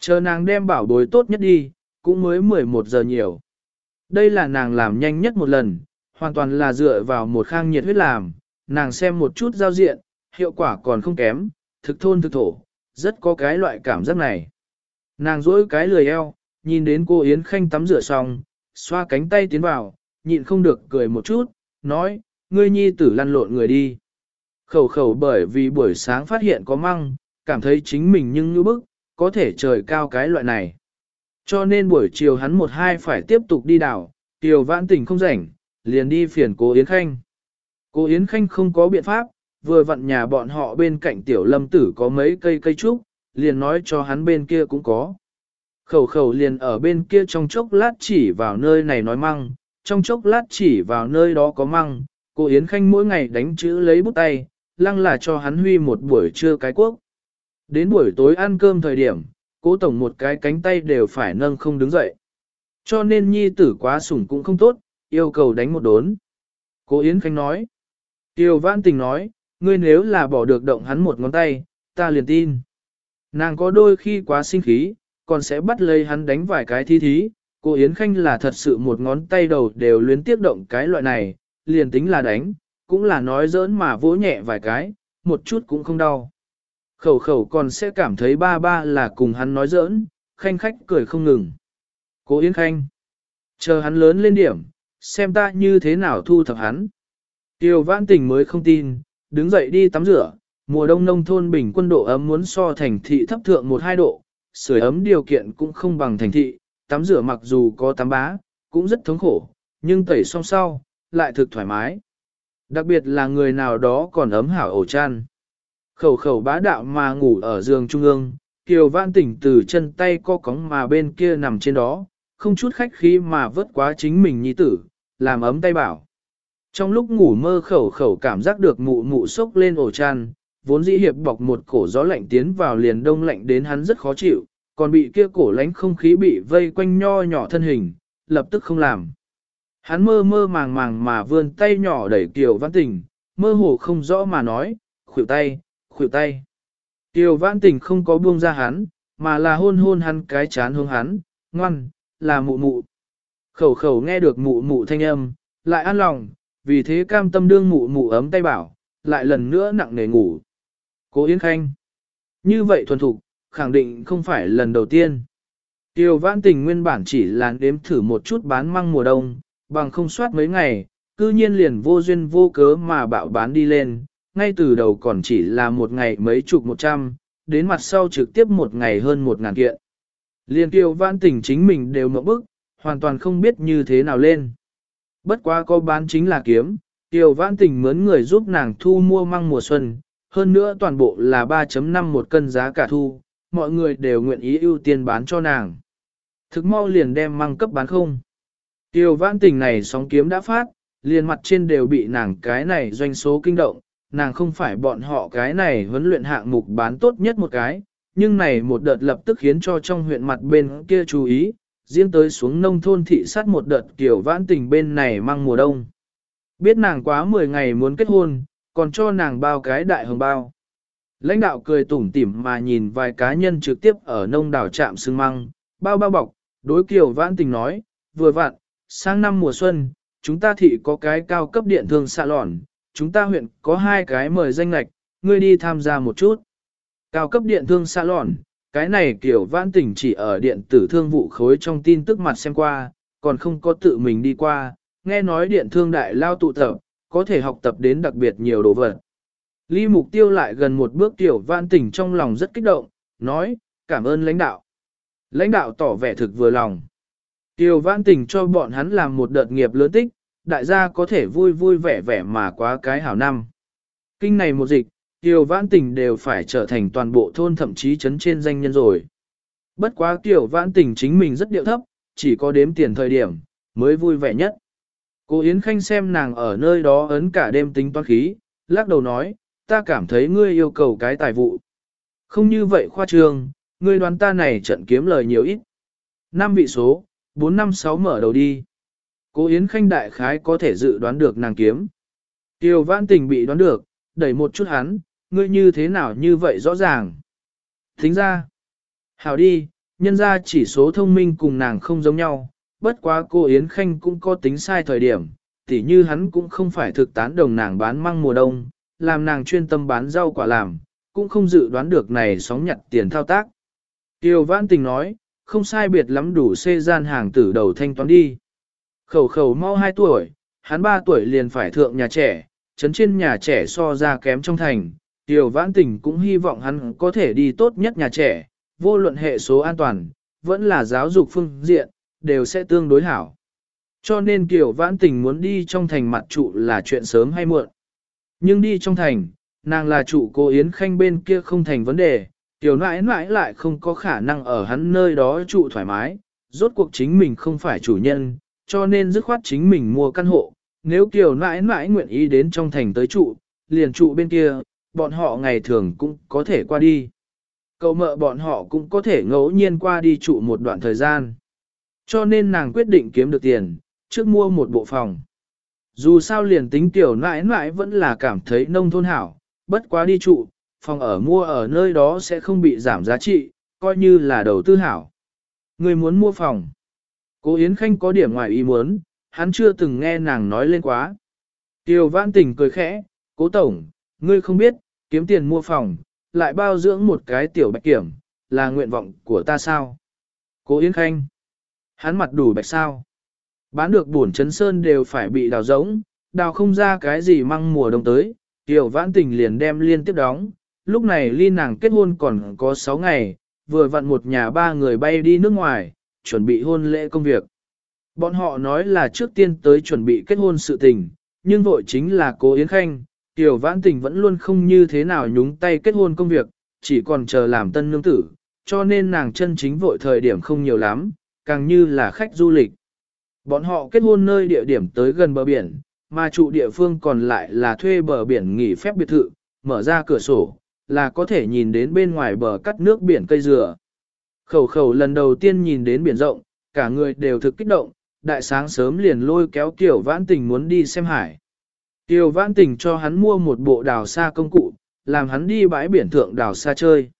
Chờ nàng đem bảo bối tốt nhất đi, cũng mới 11 giờ nhiều. Đây là nàng làm nhanh nhất một lần, hoàn toàn là dựa vào một khang nhiệt huyết làm, nàng xem một chút giao diện, hiệu quả còn không kém, thực thôn thực thổ, rất có cái loại cảm giác này. Nàng dỗi cái lười eo, nhìn đến cô Yến Khanh tắm rửa xong, xoa cánh tay tiến vào, nhịn không được cười một chút, nói, ngươi nhi tử lăn lộn người đi. Khẩu khẩu bởi vì buổi sáng phát hiện có măng, cảm thấy chính mình nhưng như bức, có thể trời cao cái loại này. Cho nên buổi chiều hắn một hai phải tiếp tục đi đảo, tiểu vãn tình không rảnh, liền đi phiền cô Yến Khanh. Cô Yến Khanh không có biện pháp, vừa vặn nhà bọn họ bên cạnh tiểu lâm tử có mấy cây cây trúc, liền nói cho hắn bên kia cũng có. Khẩu khẩu liền ở bên kia trong chốc lát chỉ vào nơi này nói măng, trong chốc lát chỉ vào nơi đó có măng, cô Yến Khanh mỗi ngày đánh chữ lấy bút tay, lăng là cho hắn huy một buổi trưa cái quốc. Đến buổi tối ăn cơm thời điểm, cố tổng một cái cánh tay đều phải nâng không đứng dậy. Cho nên nhi tử quá sủng cũng không tốt, yêu cầu đánh một đốn. Cố Yến Khanh nói. Tiêu Vãn Tình nói, ngươi nếu là bỏ được động hắn một ngón tay, ta liền tin. Nàng có đôi khi quá sinh khí, còn sẽ bắt lấy hắn đánh vài cái thi thí. Cô Yến Khanh là thật sự một ngón tay đầu đều luyến tiếp động cái loại này, liền tính là đánh, cũng là nói giỡn mà vỗ nhẹ vài cái, một chút cũng không đau. Khẩu khẩu còn sẽ cảm thấy ba ba là cùng hắn nói giỡn, khanh khách cười không ngừng. Cố Yến Khanh. Chờ hắn lớn lên điểm, xem ta như thế nào thu thập hắn. Tiêu vãn tình mới không tin, đứng dậy đi tắm rửa, mùa đông nông thôn bình quân độ ấm muốn so thành thị thấp thượng 1-2 độ, sưởi ấm điều kiện cũng không bằng thành thị, tắm rửa mặc dù có tắm bá, cũng rất thống khổ, nhưng tẩy xong sau, lại thực thoải mái. Đặc biệt là người nào đó còn ấm hảo ổ chăn. Khẩu khẩu bá đạo mà ngủ ở giường trung ương, Kiều Vãn tỉnh từ chân tay co cóng mà bên kia nằm trên đó, không chút khách khí mà vớt quá chính mình nhi tử, làm ấm tay bảo. Trong lúc ngủ mơ khẩu khẩu cảm giác được mụ mụ sốc lên ổ chăn, vốn dĩ hiệp bọc một cổ gió lạnh tiến vào liền đông lạnh đến hắn rất khó chịu, còn bị kia cổ lánh không khí bị vây quanh nho nhỏ thân hình, lập tức không làm. Hắn mơ mơ màng màng mà vươn tay nhỏ đẩy Kiều Văn Tình, mơ hồ không rõ mà nói, khuỷu tay, khuỷu tay. Kiều Văn Tình không có buông ra hắn, mà là hôn hôn hắn cái chán hướng hắn, ngoan, là mụ mụ. Khẩu khẩu nghe được mụ mụ thanh âm, lại an lòng, vì thế cam tâm đương mụ mụ ấm tay bảo, lại lần nữa nặng nề ngủ. Cố Yến Khanh. Như vậy thuần thục, khẳng định không phải lần đầu tiên. Tiêu vãn tình nguyên bản chỉ là đếm thử một chút bán măng mùa đông, bằng không soát mấy ngày, cư nhiên liền vô duyên vô cớ mà bạo bán đi lên, ngay từ đầu còn chỉ là một ngày mấy chục một trăm, đến mặt sau trực tiếp một ngày hơn một ngàn kiện. Liên tiêu vãn tình chính mình đều mộng bức, hoàn toàn không biết như thế nào lên. Bất quá có bán chính là kiếm, tiêu vãn tình mướn người giúp nàng thu mua măng mùa xuân, hơn nữa toàn bộ là 3.5 một cân giá cả thu, mọi người đều nguyện ý ưu tiên bán cho nàng. Thực mau liền đem măng cấp bán không. Tiêu vãn tình này sóng kiếm đã phát, liền mặt trên đều bị nàng cái này doanh số kinh động, nàng không phải bọn họ cái này huấn luyện hạng mục bán tốt nhất một cái, nhưng này một đợt lập tức khiến cho trong huyện mặt bên kia chú ý, riêng tới xuống nông thôn thị sát một đợt kiểu vãn tình bên này mang mùa đông. Biết nàng quá 10 ngày muốn kết hôn, còn cho nàng bao cái đại hồng bao. Lãnh đạo cười tủm tỉm mà nhìn vài cá nhân trực tiếp ở nông đảo trạm xương măng, bao bao bọc, đối kiểu vãn tình nói, vừa vặn, sang năm mùa xuân, chúng ta thị có cái cao cấp điện thương xạ lòn, chúng ta huyện có hai cái mời danh lạch, ngươi đi tham gia một chút. Cao cấp điện thương xạ lòn, cái này kiểu vãn tình chỉ ở điện tử thương vụ khối trong tin tức mặt xem qua, còn không có tự mình đi qua, nghe nói điện thương đại lao tụ tập, có thể học tập đến đặc biệt nhiều đồ vật. Ly mục tiêu lại gần một bước tiểu vãn tình trong lòng rất kích động, nói, cảm ơn lãnh đạo. Lãnh đạo tỏ vẻ thực vừa lòng. Tiểu vãn tình cho bọn hắn làm một đợt nghiệp lớn tích, đại gia có thể vui vui vẻ vẻ mà quá cái hảo năm. Kinh này một dịch, Tiểu vãn tình đều phải trở thành toàn bộ thôn thậm chí chấn trên danh nhân rồi. Bất quá tiểu vãn tình chính mình rất điệu thấp, chỉ có đếm tiền thời điểm, mới vui vẻ nhất. Cô Yến Khanh xem nàng ở nơi đó ấn cả đêm tính toán khí, lắc đầu nói, ta cảm thấy ngươi yêu cầu cái tài vụ. Không như vậy khoa trương, ngươi đoán ta này trận kiếm lời nhiều ít. Năm vị số, 456 mở đầu đi. Cô Yến Khanh đại khái có thể dự đoán được nàng kiếm. Tiêu vãn tình bị đoán được, đẩy một chút hắn, ngươi như thế nào như vậy rõ ràng. Thính ra, hảo đi, nhân ra chỉ số thông minh cùng nàng không giống nhau, bất quá cô Yến Khanh cũng có tính sai thời điểm, tỉ như hắn cũng không phải thực tán đồng nàng bán măng mùa đông, làm nàng chuyên tâm bán rau quả làm, cũng không dự đoán được này sóng nhặt tiền thao tác. Tiêu Vãn Tình nói, không sai biệt lắm đủ xê gian hàng tử đầu thanh toán đi. Khẩu khẩu mau 2 tuổi, hắn 3 tuổi liền phải thượng nhà trẻ, chấn trên nhà trẻ so ra kém trong thành, Tiểu vãn tình cũng hy vọng hắn có thể đi tốt nhất nhà trẻ, vô luận hệ số an toàn, vẫn là giáo dục phương diện, đều sẽ tương đối hảo. Cho nên Kiều vãn tình muốn đi trong thành mặt trụ là chuyện sớm hay muộn. Nhưng đi trong thành, nàng là trụ cô Yến Khanh bên kia không thành vấn đề, Tiểu nãi nãi lại không có khả năng ở hắn nơi đó trụ thoải mái, rốt cuộc chính mình không phải chủ nhân, cho nên dứt khoát chính mình mua căn hộ. Nếu Kiều nãi nãi nguyện ý đến trong thành tới trụ, liền trụ bên kia, bọn họ ngày thường cũng có thể qua đi. Cậu mợ bọn họ cũng có thể ngẫu nhiên qua đi trụ một đoạn thời gian. Cho nên nàng quyết định kiếm được tiền, trước mua một bộ phòng. Dù sao liền tính tiểu nãi nãi vẫn là cảm thấy nông thôn hảo, bất quá đi trụ, phòng ở mua ở nơi đó sẽ không bị giảm giá trị, coi như là đầu tư hảo. Người muốn mua phòng. Cố Yến Khanh có điểm ngoài ý muốn, hắn chưa từng nghe nàng nói lên quá. Tiêu vãn tình cười khẽ, cố tổng, Ngươi không biết, kiếm tiền mua phòng, lại bao dưỡng một cái tiểu bạch kiểm, là nguyện vọng của ta sao? Cố Yến Khanh. Hắn mặt đủ bạch sao. Bán được bổn chấn sơn đều phải bị đào giống, đào không ra cái gì măng mùa đông tới, tiểu vãn tình liền đem liên tiếp đóng. Lúc này ly nàng kết hôn còn có 6 ngày, vừa vặn một nhà ba người bay đi nước ngoài, chuẩn bị hôn lễ công việc. Bọn họ nói là trước tiên tới chuẩn bị kết hôn sự tình, nhưng vội chính là cố Yến Khanh, tiểu vãn tình vẫn luôn không như thế nào nhúng tay kết hôn công việc, chỉ còn chờ làm tân nương tử, cho nên nàng chân chính vội thời điểm không nhiều lắm, càng như là khách du lịch. Bọn họ kết hôn nơi địa điểm tới gần bờ biển, mà trụ địa phương còn lại là thuê bờ biển nghỉ phép biệt thự, mở ra cửa sổ, là có thể nhìn đến bên ngoài bờ cắt nước biển cây dừa. Khẩu khẩu lần đầu tiên nhìn đến biển rộng, cả người đều thực kích động, đại sáng sớm liền lôi kéo Tiểu Vãn Tình muốn đi xem hải. Tiêu Vãn Tình cho hắn mua một bộ đào xa công cụ, làm hắn đi bãi biển thượng đào xa chơi.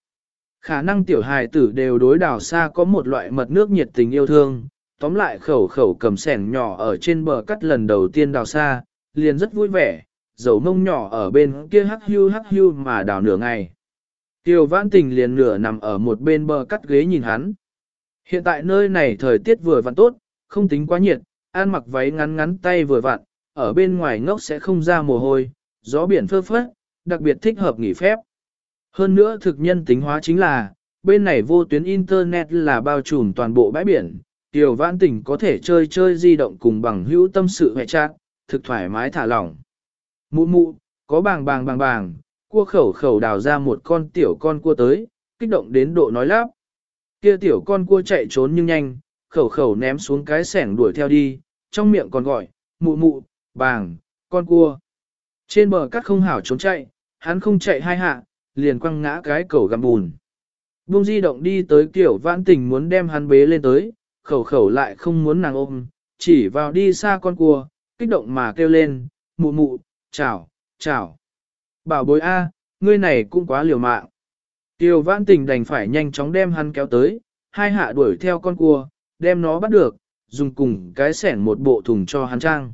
Khả năng tiểu hài tử đều đối đào xa có một loại mật nước nhiệt tình yêu thương, tóm lại khẩu khẩu cầm sẻng nhỏ ở trên bờ cắt lần đầu tiên đào xa, liền rất vui vẻ, dầu mông nhỏ ở bên kia hắc hưu hắc hưu mà đào nửa ngày. Tiêu vãn tình liền nửa nằm ở một bên bờ cắt ghế nhìn hắn. Hiện tại nơi này thời tiết vừa vặn tốt, không tính quá nhiệt, an mặc váy ngắn ngắn tay vừa vặn, ở bên ngoài ngốc sẽ không ra mồ hôi, gió biển phơ phất, đặc biệt thích hợp nghỉ phép. Hơn nữa thực nhân tính hóa chính là, bên này vô tuyến Internet là bao trùm toàn bộ bãi biển, Tiểu Vãn Tỉnh có thể chơi chơi di động cùng bằng hữu tâm sự hệ trạng, thực thoải mái thả lỏng. Mụ mụ, có bàng bàng bàng bàng, cua khẩu khẩu đào ra một con tiểu con cua tới, kích động đến độ nói lắp. Kia tiểu con cua chạy trốn nhưng nhanh, khẩu khẩu ném xuống cái sẻng đuổi theo đi, trong miệng còn gọi, mụ mụ, bàng, con cua. Trên bờ cắt không hảo trốn chạy, hắn không chạy hai hạ, liền quăng ngã cái cầu găm bùn. Bung di động đi tới kiểu vãn tình muốn đem hắn bế lên tới, khẩu khẩu lại không muốn nàng ôm, chỉ vào đi xa con cua, kích động mà kêu lên, mụ mụ, chào, chào. Bảo bối A, ngươi này cũng quá liều mạng. Tiêu vãn tình đành phải nhanh chóng đem hắn kéo tới, hai hạ đuổi theo con cua, đem nó bắt được, dùng cùng cái sẻn một bộ thùng cho hắn trang.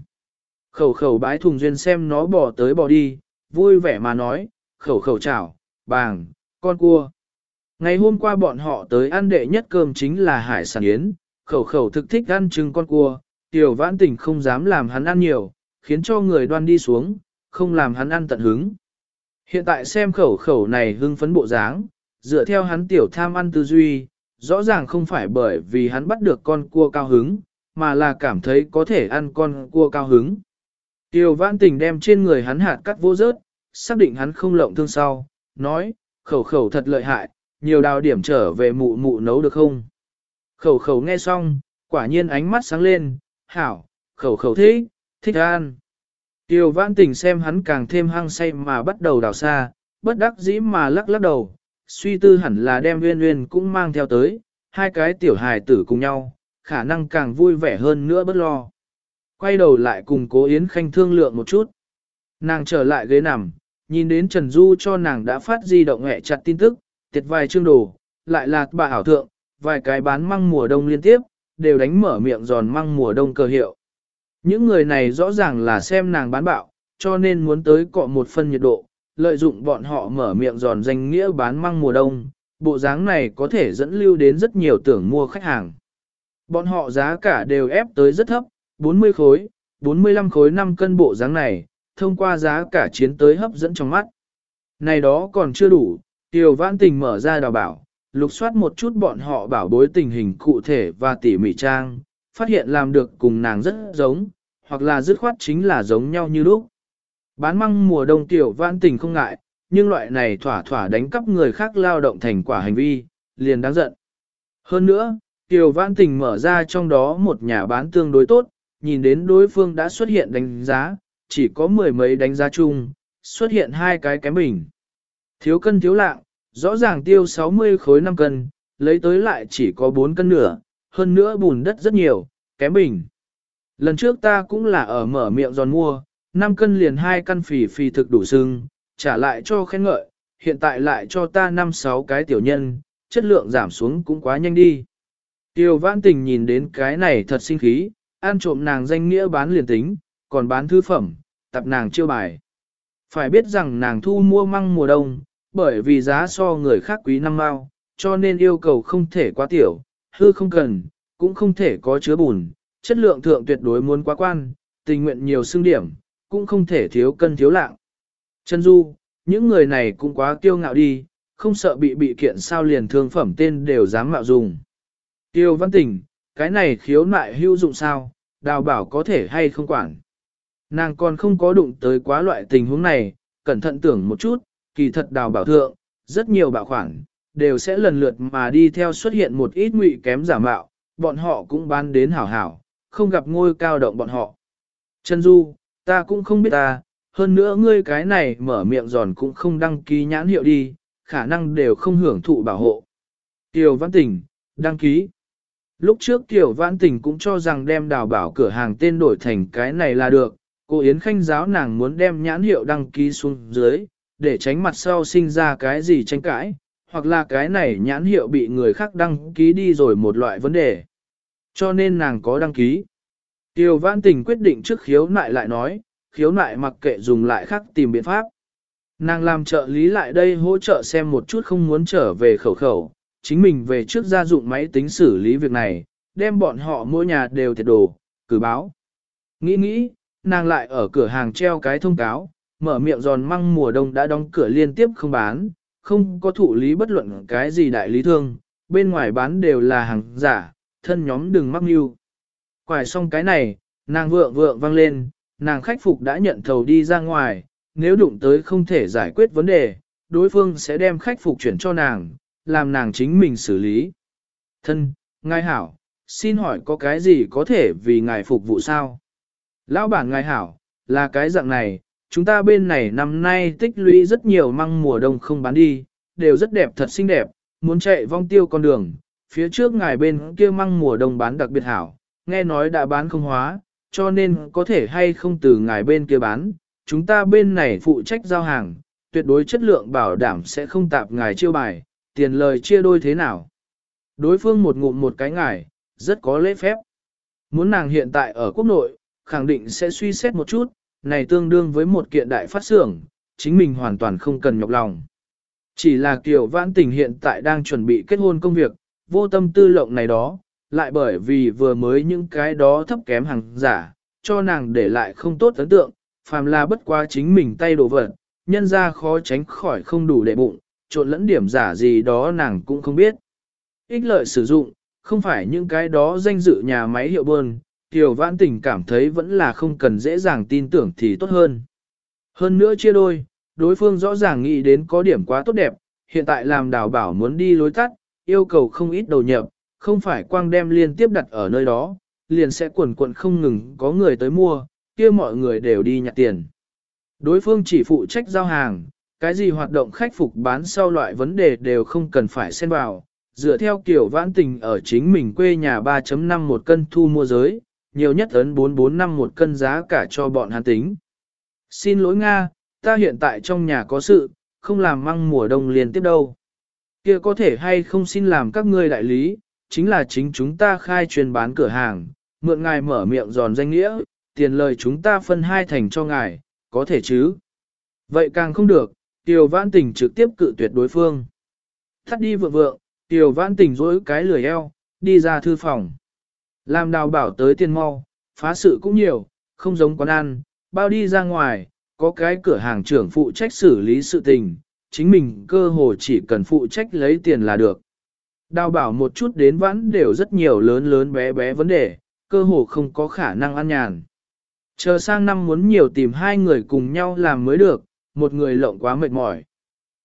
Khẩu khẩu bái thùng duyên xem nó bỏ tới bỏ đi, vui vẻ mà nói, khẩu khẩu chào, bàng, con cua. Ngày hôm qua bọn họ tới ăn đệ nhất cơm chính là hải sản yến, khẩu khẩu thực thích ăn trứng con cua, tiểu vãn tình không dám làm hắn ăn nhiều, khiến cho người đoan đi xuống, không làm hắn ăn tận hứng. Hiện tại xem khẩu khẩu này hưng phấn bộ dáng, dựa theo hắn tiểu tham ăn tư duy, rõ ràng không phải bởi vì hắn bắt được con cua cao hứng, mà là cảm thấy có thể ăn con cua cao hứng. Tiêu vãn tình đem trên người hắn hạt cắt vô rớt, xác định hắn không lộng thương sau, nói, khẩu khẩu thật lợi hại, nhiều đào điểm trở về mụ mụ nấu được không? Khẩu khẩu nghe xong, quả nhiên ánh mắt sáng lên, hảo, khẩu khẩu thích, thích ăn. Tiêu vãn tình xem hắn càng thêm hăng say mà bắt đầu đào xa, bất đắc dĩ mà lắc lắc đầu, suy tư hẳn là đem nguyên nguyên cũng mang theo tới, hai cái tiểu hài tử cùng nhau, khả năng càng vui vẻ hơn nữa bất lo. Quay đầu lại cùng cố Yến Khanh thương lượng một chút. Nàng trở lại ghế nằm, nhìn đến Trần Du cho nàng đã phát di động hẹ chặt tin tức, tiệt vài chương đồ, lại là bà hảo thượng, vài cái bán măng mùa đông liên tiếp, đều đánh mở miệng giòn măng mùa đông cơ hiệu. Những người này rõ ràng là xem nàng bán bạo, cho nên muốn tới cọ một phân nhiệt độ, lợi dụng bọn họ mở miệng giòn danh nghĩa bán măng mùa đông, bộ dáng này có thể dẫn lưu đến rất nhiều tưởng mua khách hàng. Bọn họ giá cả đều ép tới rất thấp, 40 khối, 45 khối 5 cân bộ dáng này, thông qua giá cả chiến tới hấp dẫn trong mắt. Này đó còn chưa đủ, Tiêu Vãn Tình mở ra đào bảo, lục soát một chút bọn họ bảo bối tình hình cụ thể và tỉ mỉ trang, phát hiện làm được cùng nàng rất giống, hoặc là dứt khoát chính là giống nhau như lúc. Bán măng mùa đông tiểu vãn tình không ngại, nhưng loại này thỏa thỏa đánh cắp người khác lao động thành quả hành vi, liền đáng giận. Hơn nữa, tiểu vãn tình mở ra trong đó một nhà bán tương đối tốt, nhìn đến đối phương đã xuất hiện đánh giá, chỉ có mười mấy đánh giá chung, xuất hiện hai cái kém bình. Thiếu cân thiếu lạng, rõ ràng tiêu 60 khối 5 cân, lấy tới lại chỉ có 4 cân nửa, hơn nữa bùn đất rất nhiều, kém bình. Lần trước ta cũng là ở mở miệng giòn mua, 5 cân liền hai căn phì phì thực đủ sưng, trả lại cho khen ngợi, hiện tại lại cho ta 5-6 cái tiểu nhân, chất lượng giảm xuống cũng quá nhanh đi. Tiêu vãn tình nhìn đến cái này thật sinh khí, ăn trộm nàng danh nghĩa bán liền tính, còn bán thứ phẩm, tập nàng chiêu bài. Phải biết rằng nàng thu mua măng mùa đông, bởi vì giá so người khác quý năm mao, cho nên yêu cầu không thể quá tiểu, hư không cần, cũng không thể có chứa bùn, chất lượng thượng tuyệt đối muốn quá quan, tình nguyện nhiều xương điểm, cũng không thể thiếu cân thiếu lạng. Chân Du, những người này cũng quá kiêu ngạo đi, không sợ bị bị kiện sao liền thương phẩm tên đều dám mạo dùng. Tiêu Văn Tình, cái này khiếu nại hữu dụng sao, đào bảo có thể hay không quản. Nàng còn không có đụng tới quá loại tình huống này, cẩn thận tưởng một chút, kỳ thật đào bảo thượng, rất nhiều bảo khoản, đều sẽ lần lượt mà đi theo xuất hiện một ít ngụy kém giả mạo, bọn họ cũng bán đến hảo hảo, không gặp ngôi cao động bọn họ. Trần Du, ta cũng không biết ta, hơn nữa ngươi cái này mở miệng giòn cũng không đăng ký nhãn hiệu đi, khả năng đều không hưởng thụ bảo hộ. tiêu Văn Tình, đăng ký. Lúc trước Tiểu Vãn Tình cũng cho rằng đem đào bảo cửa hàng tên đổi thành cái này là được, cô Yến Khanh giáo nàng muốn đem nhãn hiệu đăng ký xuống dưới, để tránh mặt sau sinh ra cái gì tranh cãi, hoặc là cái này nhãn hiệu bị người khác đăng ký đi rồi một loại vấn đề. Cho nên nàng có đăng ký. Tiêu Vãn Tình quyết định trước khiếu nại lại nói, khiếu nại mặc kệ dùng lại khác tìm biện pháp. Nàng làm trợ lý lại đây hỗ trợ xem một chút không muốn trở về khẩu khẩu, chính mình về trước gia dụng máy tính xử lý việc này, đem bọn họ mỗi nhà đều thiệt đồ, cử báo. Nghĩ nghĩ, nàng lại ở cửa hàng treo cái thông cáo, mở miệng giòn măng mùa đông đã đóng cửa liên tiếp không bán, không có thụ lý bất luận cái gì đại lý thương, bên ngoài bán đều là hàng giả, thân nhóm đừng mắc mưu. Quải xong cái này, nàng vượng vượng vang lên, nàng khách phục đã nhận thầu đi ra ngoài, nếu đụng tới không thể giải quyết vấn đề, đối phương sẽ đem khách phục chuyển cho nàng, làm nàng chính mình xử lý. Thân, ngài hảo, xin hỏi có cái gì có thể vì ngài phục vụ sao? Lão bản ngài hảo, là cái dạng này, chúng ta bên này năm nay tích lũy rất nhiều măng mùa đông không bán đi, đều rất đẹp thật xinh đẹp, muốn chạy vong tiêu con đường, phía trước ngài bên kia măng mùa đông bán đặc biệt hảo, nghe nói đã bán không hóa, cho nên có thể hay không từ ngài bên kia bán, chúng ta bên này phụ trách giao hàng, tuyệt đối chất lượng bảo đảm sẽ không tạp ngài chiêu bài, tiền lời chia đôi thế nào. Đối phương một ngụm một cái ngải rất có lễ phép. Muốn nàng hiện tại ở quốc nội, khẳng định sẽ suy xét một chút, này tương đương với một kiện đại phát xưởng, chính mình hoàn toàn không cần nhọc lòng. Chỉ là kiểu Vãn Tình hiện tại đang chuẩn bị kết hôn công việc, vô tâm tư lộng này đó, lại bởi vì vừa mới những cái đó thấp kém hàng giả, cho nàng để lại không tốt ấn tượng, phàm là bất quá chính mình tay đổ vật, nhân ra khó tránh khỏi không đủ để bụng, trộn lẫn điểm giả gì đó nàng cũng không biết. Ích lợi sử dụng, không phải những cái đó danh dự nhà máy hiệu bơn, Tiểu Vãn Tình cảm thấy vẫn là không cần dễ dàng tin tưởng thì tốt hơn. Hơn nữa chia đôi, đối phương rõ ràng nghĩ đến có điểm quá tốt đẹp, hiện tại làm đào bảo muốn đi lối tắt, yêu cầu không ít đầu nhập, không phải quang đem liên tiếp đặt ở nơi đó, liền sẽ quần quận không ngừng có người tới mua, kia mọi người đều đi nhặt tiền. Đối phương chỉ phụ trách giao hàng, cái gì hoạt động khách phục bán sau loại vấn đề đều không cần phải xen vào, dựa theo kiểu vãn tình ở chính mình quê nhà 3.5 một cân thu mua giới, nhiều nhất ấn 445 một cân giá cả cho bọn hắn tính. Xin lỗi Nga, ta hiện tại trong nhà có sự, không làm măng mùa đông liên tiếp đâu. Kia có thể hay không xin làm các ngươi đại lý, chính là chính chúng ta khai truyền bán cửa hàng, mượn ngài mở miệng giòn danh nghĩa, tiền lời chúng ta phân hai thành cho ngài, có thể chứ? Vậy càng không được, Tiểu Vãn Tình trực tiếp cự tuyệt đối phương. Thắt đi vượng vượng, Tiểu Vãn Tình dỗi cái lười eo, đi ra thư phòng. Làm đào bảo tới tiền mau, phá sự cũng nhiều, không giống quán ăn, bao đi ra ngoài, có cái cửa hàng trưởng phụ trách xử lý sự tình, chính mình cơ hồ chỉ cần phụ trách lấy tiền là được. Đào bảo một chút đến vãn đều rất nhiều lớn lớn bé bé vấn đề, cơ hồ không có khả năng ăn nhàn. Chờ sang năm muốn nhiều tìm hai người cùng nhau làm mới được, một người lộng quá mệt mỏi.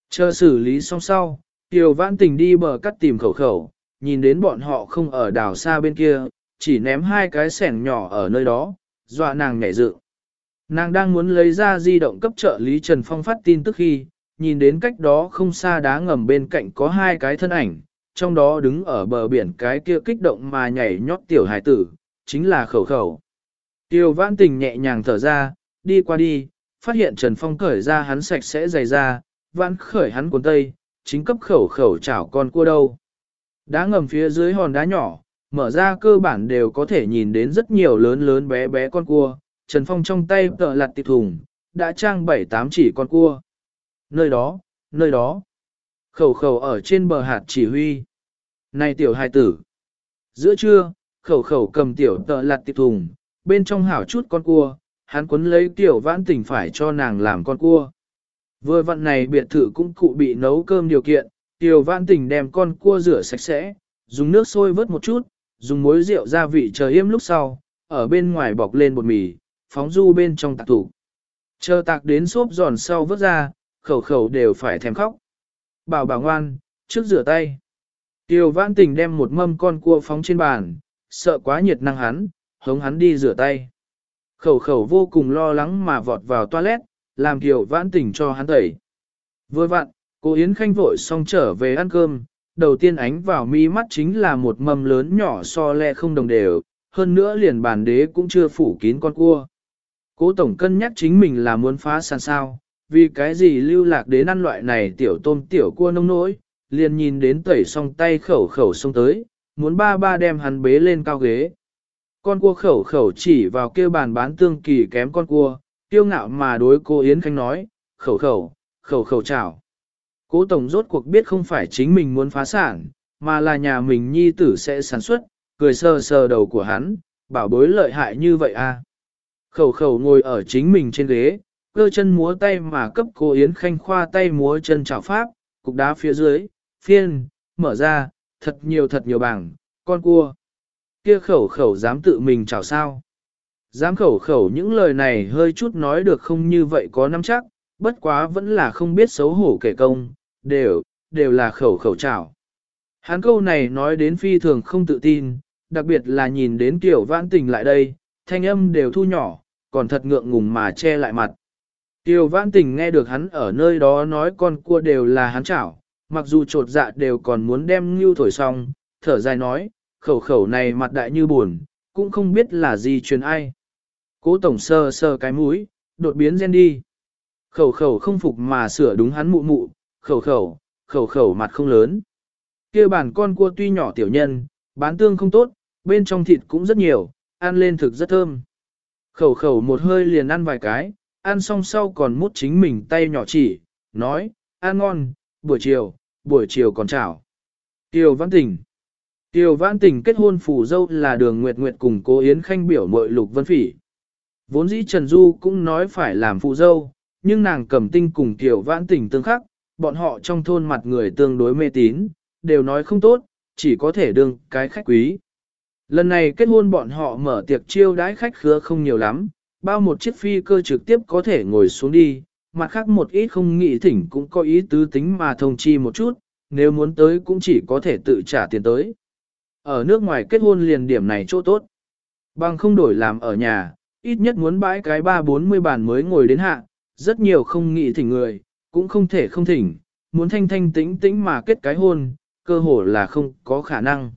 Chờ xử lý xong sau, Kiều Vãn Tình đi bờ cắt tìm khẩu khẩu, nhìn đến bọn họ không ở đảo xa bên kia, chỉ ném hai cái sẻng nhỏ ở nơi đó, dọa nàng nhảy dựng. Nàng đang muốn lấy ra di động cấp trợ lý Trần Phong phát tin tức khi, nhìn đến cách đó không xa đá ngầm bên cạnh có hai cái thân ảnh, trong đó đứng ở bờ biển cái kia kích động mà nhảy nhót tiểu hải tử, chính là khẩu khẩu. Tiêu vãn tình nhẹ nhàng thở ra, đi qua đi, phát hiện Trần Phong cởi ra hắn sạch sẽ dày ra, vãn khởi hắn cuốn tây, chính cấp khẩu khẩu chảo con cua đâu. Đá ngầm phía dưới hòn đá nhỏ, mở ra cơ bản đều có thể nhìn đến rất nhiều lớn lớn bé bé con cua, Trần Phong trong tay tợ lặt tịp thùng, đã trang bảy tám chỉ con cua. Nơi đó, nơi đó. Khẩu khẩu ở trên bờ hạt chỉ huy. Này tiểu hài tử. Giữa trưa, khẩu khẩu cầm tiểu tợ lặt tịp thùng, bên trong hảo chút con cua, hắn quấn lấy tiểu vãn Tỉnh phải cho nàng làm con cua. Vừa vặn này biệt thự cũng cụ bị nấu cơm điều kiện, tiểu vãn Tỉnh đem con cua rửa sạch sẽ, dùng nước sôi vớt một chút, dùng muối rượu gia vị chờ yêm lúc sau, ở bên ngoài bọc lên bột mì, phóng du bên trong tạc tủ. Chờ tạc đến xốp giòn sau vớt ra, khẩu khẩu đều phải thèm khóc. Bảo bảo ngoan, trước rửa tay. Tiêu vãn tình đem một mâm con cua phóng trên bàn, sợ quá nhiệt năng hắn, hống hắn đi rửa tay. Khẩu khẩu vô cùng lo lắng mà vọt vào toilet, làm Tiêu vãn tình cho hắn tẩy. Vừa vặn, cô Yến Khanh vội xong trở về ăn cơm, đầu tiên ánh vào mi mắt chính là một mâm lớn nhỏ so le không đồng đều, hơn nữa liền bàn đế cũng chưa phủ kín con cua. Cố tổng cân nhắc chính mình là muốn phá sàn sao, vì cái gì lưu lạc đến ăn loại này tiểu tôm tiểu cua nông nỗi, liền nhìn đến tẩy xong tay khẩu khẩu xông tới, muốn ba ba đem hắn bế lên cao ghế. Con cua khẩu khẩu chỉ vào kêu bàn bán tương kỳ kém con cua, tiêu ngạo mà đối cô Yến Khanh nói, khẩu khẩu, khẩu khẩu chào. Cố tổng rốt cuộc biết không phải chính mình muốn phá sản, mà là nhà mình nhi tử sẽ sản xuất, cười sờ sờ đầu của hắn, bảo bối lợi hại như vậy à. Khẩu khẩu ngồi ở chính mình trên ghế, cơ chân múa tay mà cấp cô Yến Khanh khoa tay múa chân chảo pháp, cục đá phía dưới, phiên, mở ra, thật nhiều thật nhiều bảng, con cua. Kia khẩu khẩu dám tự mình chảo sao. Dám khẩu khẩu những lời này hơi chút nói được không như vậy có nắm chắc, bất quá vẫn là không biết xấu hổ kể công, đều, đều là khẩu khẩu chảo. Hắn câu này nói đến phi thường không tự tin, đặc biệt là nhìn đến tiểu vãn tình lại đây, thanh âm đều thu nhỏ, còn thật ngượng ngùng mà che lại mặt. Tiểu vãn tình nghe được hắn ở nơi đó nói con cua đều là hắn chảo, mặc dù trột dạ đều còn muốn đem ngưu thổi xong, thở dài nói, khẩu khẩu này mặt đại như buồn, cũng không biết là gì truyền ai. Cố tổng sơ sơ cái mũi, đột biến gen đi. Khẩu khẩu không phục mà sửa đúng hắn mụ mụ, khẩu khẩu, khẩu khẩu mặt không lớn. kia bản con cua tuy nhỏ tiểu nhân, bán tương không tốt, bên trong thịt cũng rất nhiều, ăn lên thực rất thơm. Khẩu khẩu một hơi liền ăn vài cái, ăn xong sau còn mút chính mình tay nhỏ chỉ, nói, ăn ngon, buổi chiều, buổi chiều còn chảo. kiều Văn Tình Tiêu Vãn Tình kết hôn phù dâu là đường Nguyệt Nguyệt cùng cố Yến Khanh biểu mội Lục Vân Phỉ. Vốn dĩ Trần Du cũng nói phải làm phù dâu, nhưng nàng cầm tinh cùng Tiêu Vãn Tình tương khắc, bọn họ trong thôn mặt người tương đối mê tín, đều nói không tốt, chỉ có thể đương cái khách quý. Lần này kết hôn bọn họ mở tiệc chiêu đãi khách khứa không nhiều lắm, bao một chiếc phi cơ trực tiếp có thể ngồi xuống đi, mặt khác một ít không nghĩ thỉnh cũng có ý tứ tính mà thông chi một chút, nếu muốn tới cũng chỉ có thể tự trả tiền tới. Ở nước ngoài kết hôn liền điểm này chỗ tốt. Bằng không đổi làm ở nhà, ít nhất muốn bãi cái ba bốn mươi bàn mới ngồi đến hạ, rất nhiều không nghĩ thỉnh người, cũng không thể không thỉnh, muốn thanh thanh tĩnh tĩnh mà kết cái hôn, cơ hồ là không có khả năng.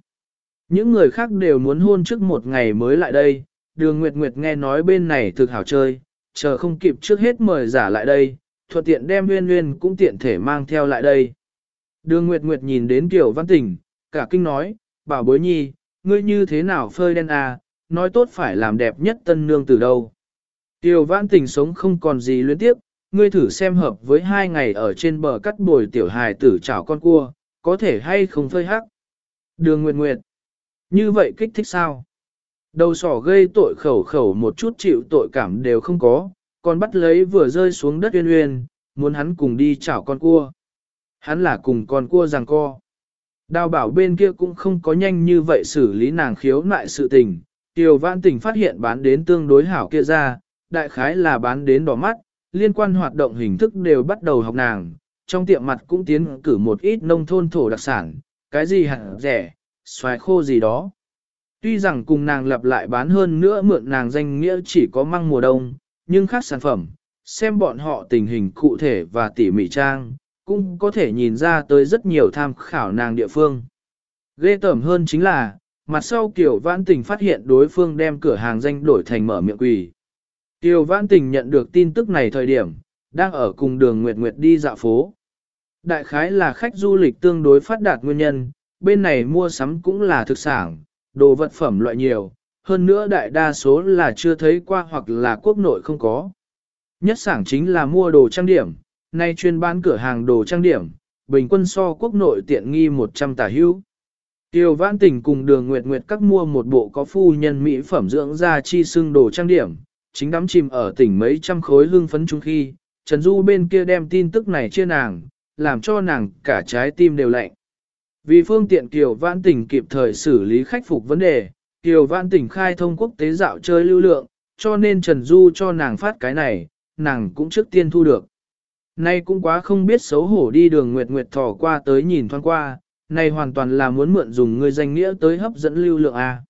Những người khác đều muốn hôn trước một ngày mới lại đây, đường Nguyệt Nguyệt nghe nói bên này thực hảo chơi, chờ không kịp trước hết mời giả lại đây, thuận tiện đem nguyên nguyên cũng tiện thể mang theo lại đây. Đường Nguyệt Nguyệt nhìn đến Tiểu Văn Tình, cả kinh nói, bảo bối nhi, ngươi như thế nào phơi đen à, nói tốt phải làm đẹp nhất tân nương từ đâu. Tiểu Văn Tình sống không còn gì luyến tiếp, ngươi thử xem hợp với hai ngày ở trên bờ cắt bồi tiểu hài tử chảo con cua, có thể hay không phơi hắc. Đường Nguyệt Nguyệt, như vậy kích thích sao? Đầu sỏ gây tội khẩu khẩu một chút chịu tội cảm đều không có, còn bắt lấy vừa rơi xuống đất uyên uyên, muốn hắn cùng đi chảo con cua. Hắn là cùng con cua rằng co. Đào bảo bên kia cũng không có nhanh như vậy xử lý nàng khiếu nại sự tình. Tiểu vãn tình phát hiện bán đến tương đối hảo kia ra, đại khái là bán đến đỏ mắt, liên quan hoạt động hình thức đều bắt đầu học nàng. Trong tiệm mặt cũng tiến cử một ít nông thôn thổ đặc sản, cái gì hẳn rẻ, xoài khô gì đó. Tuy rằng cùng nàng lặp lại bán hơn nữa mượn nàng danh nghĩa chỉ có măng mùa đông, nhưng khác sản phẩm, xem bọn họ tình hình cụ thể và tỉ mỉ trang, cũng có thể nhìn ra tới rất nhiều tham khảo nàng địa phương. Ghê tởm hơn chính là, mặt sau Kiều Vãn Tình phát hiện đối phương đem cửa hàng danh đổi thành mở miệng quỷ. Kiều Vãn Tình nhận được tin tức này thời điểm, đang ở cùng đường Nguyệt Nguyệt đi dạo phố. Đại khái là khách du lịch tương đối phát đạt nguyên nhân, bên này mua sắm cũng là thực sản, đồ vật phẩm loại nhiều, hơn nữa đại đa số là chưa thấy qua hoặc là quốc nội không có. Nhất sản chính là mua đồ trang điểm, nay chuyên bán cửa hàng đồ trang điểm, bình quân so quốc nội tiện nghi 100 tả hữu. Tiêu Vãn Tình cùng Đường Nguyệt Nguyệt các mua một bộ có phu nhân mỹ phẩm dưỡng da chi xương đồ trang điểm, chính đắm chìm ở tỉnh mấy trăm khối hương phấn chung khi, Trần Du bên kia đem tin tức này chia nàng, làm cho nàng cả trái tim đều lạnh. Vì phương tiện Kiều Vãn Tình kịp thời xử lý khách phục vấn đề, Kiều Vãn Tình khai thông quốc tế dạo chơi lưu lượng, cho nên Trần Du cho nàng phát cái này, nàng cũng trước tiên thu được. Nay cũng quá không biết xấu hổ đi đường Nguyệt Nguyệt thò qua tới nhìn thoáng qua, này hoàn toàn là muốn mượn dùng người danh nghĩa tới hấp dẫn lưu lượng A.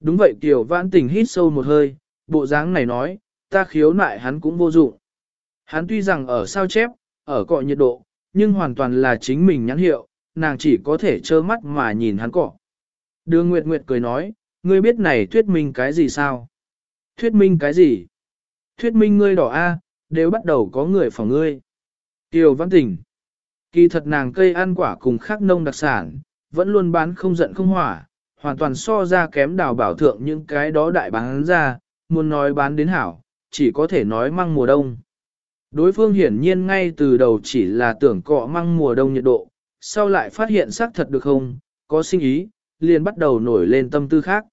Đúng vậy Kiều Vãn Tình hít sâu một hơi, bộ dáng này nói, ta khiếu nại hắn cũng vô dụng. Hắn tuy rằng ở sao chép, ở cọ nhiệt độ, nhưng hoàn toàn là chính mình nhãn hiệu, nàng chỉ có thể trơ mắt mà nhìn hắn cọ. Đường Nguyệt Nguyệt cười nói, ngươi biết này thuyết minh cái gì sao? Thuyết minh cái gì? Thuyết minh ngươi đỏ A, đều bắt đầu có người phòng ngươi. Tiêu Văn Tình. Kỳ thật nàng cây ăn quả cùng khác nông đặc sản, vẫn luôn bán không giận không hỏa, hoàn toàn so ra kém đào bảo thượng những cái đó đại bán ra, muốn nói bán đến hảo, chỉ có thể nói măng mùa đông. Đối phương hiển nhiên ngay từ đầu chỉ là tưởng cọ măng mùa đông nhiệt độ, sau lại phát hiện xác thật được không, có sinh ý, liền bắt đầu nổi lên tâm tư khác.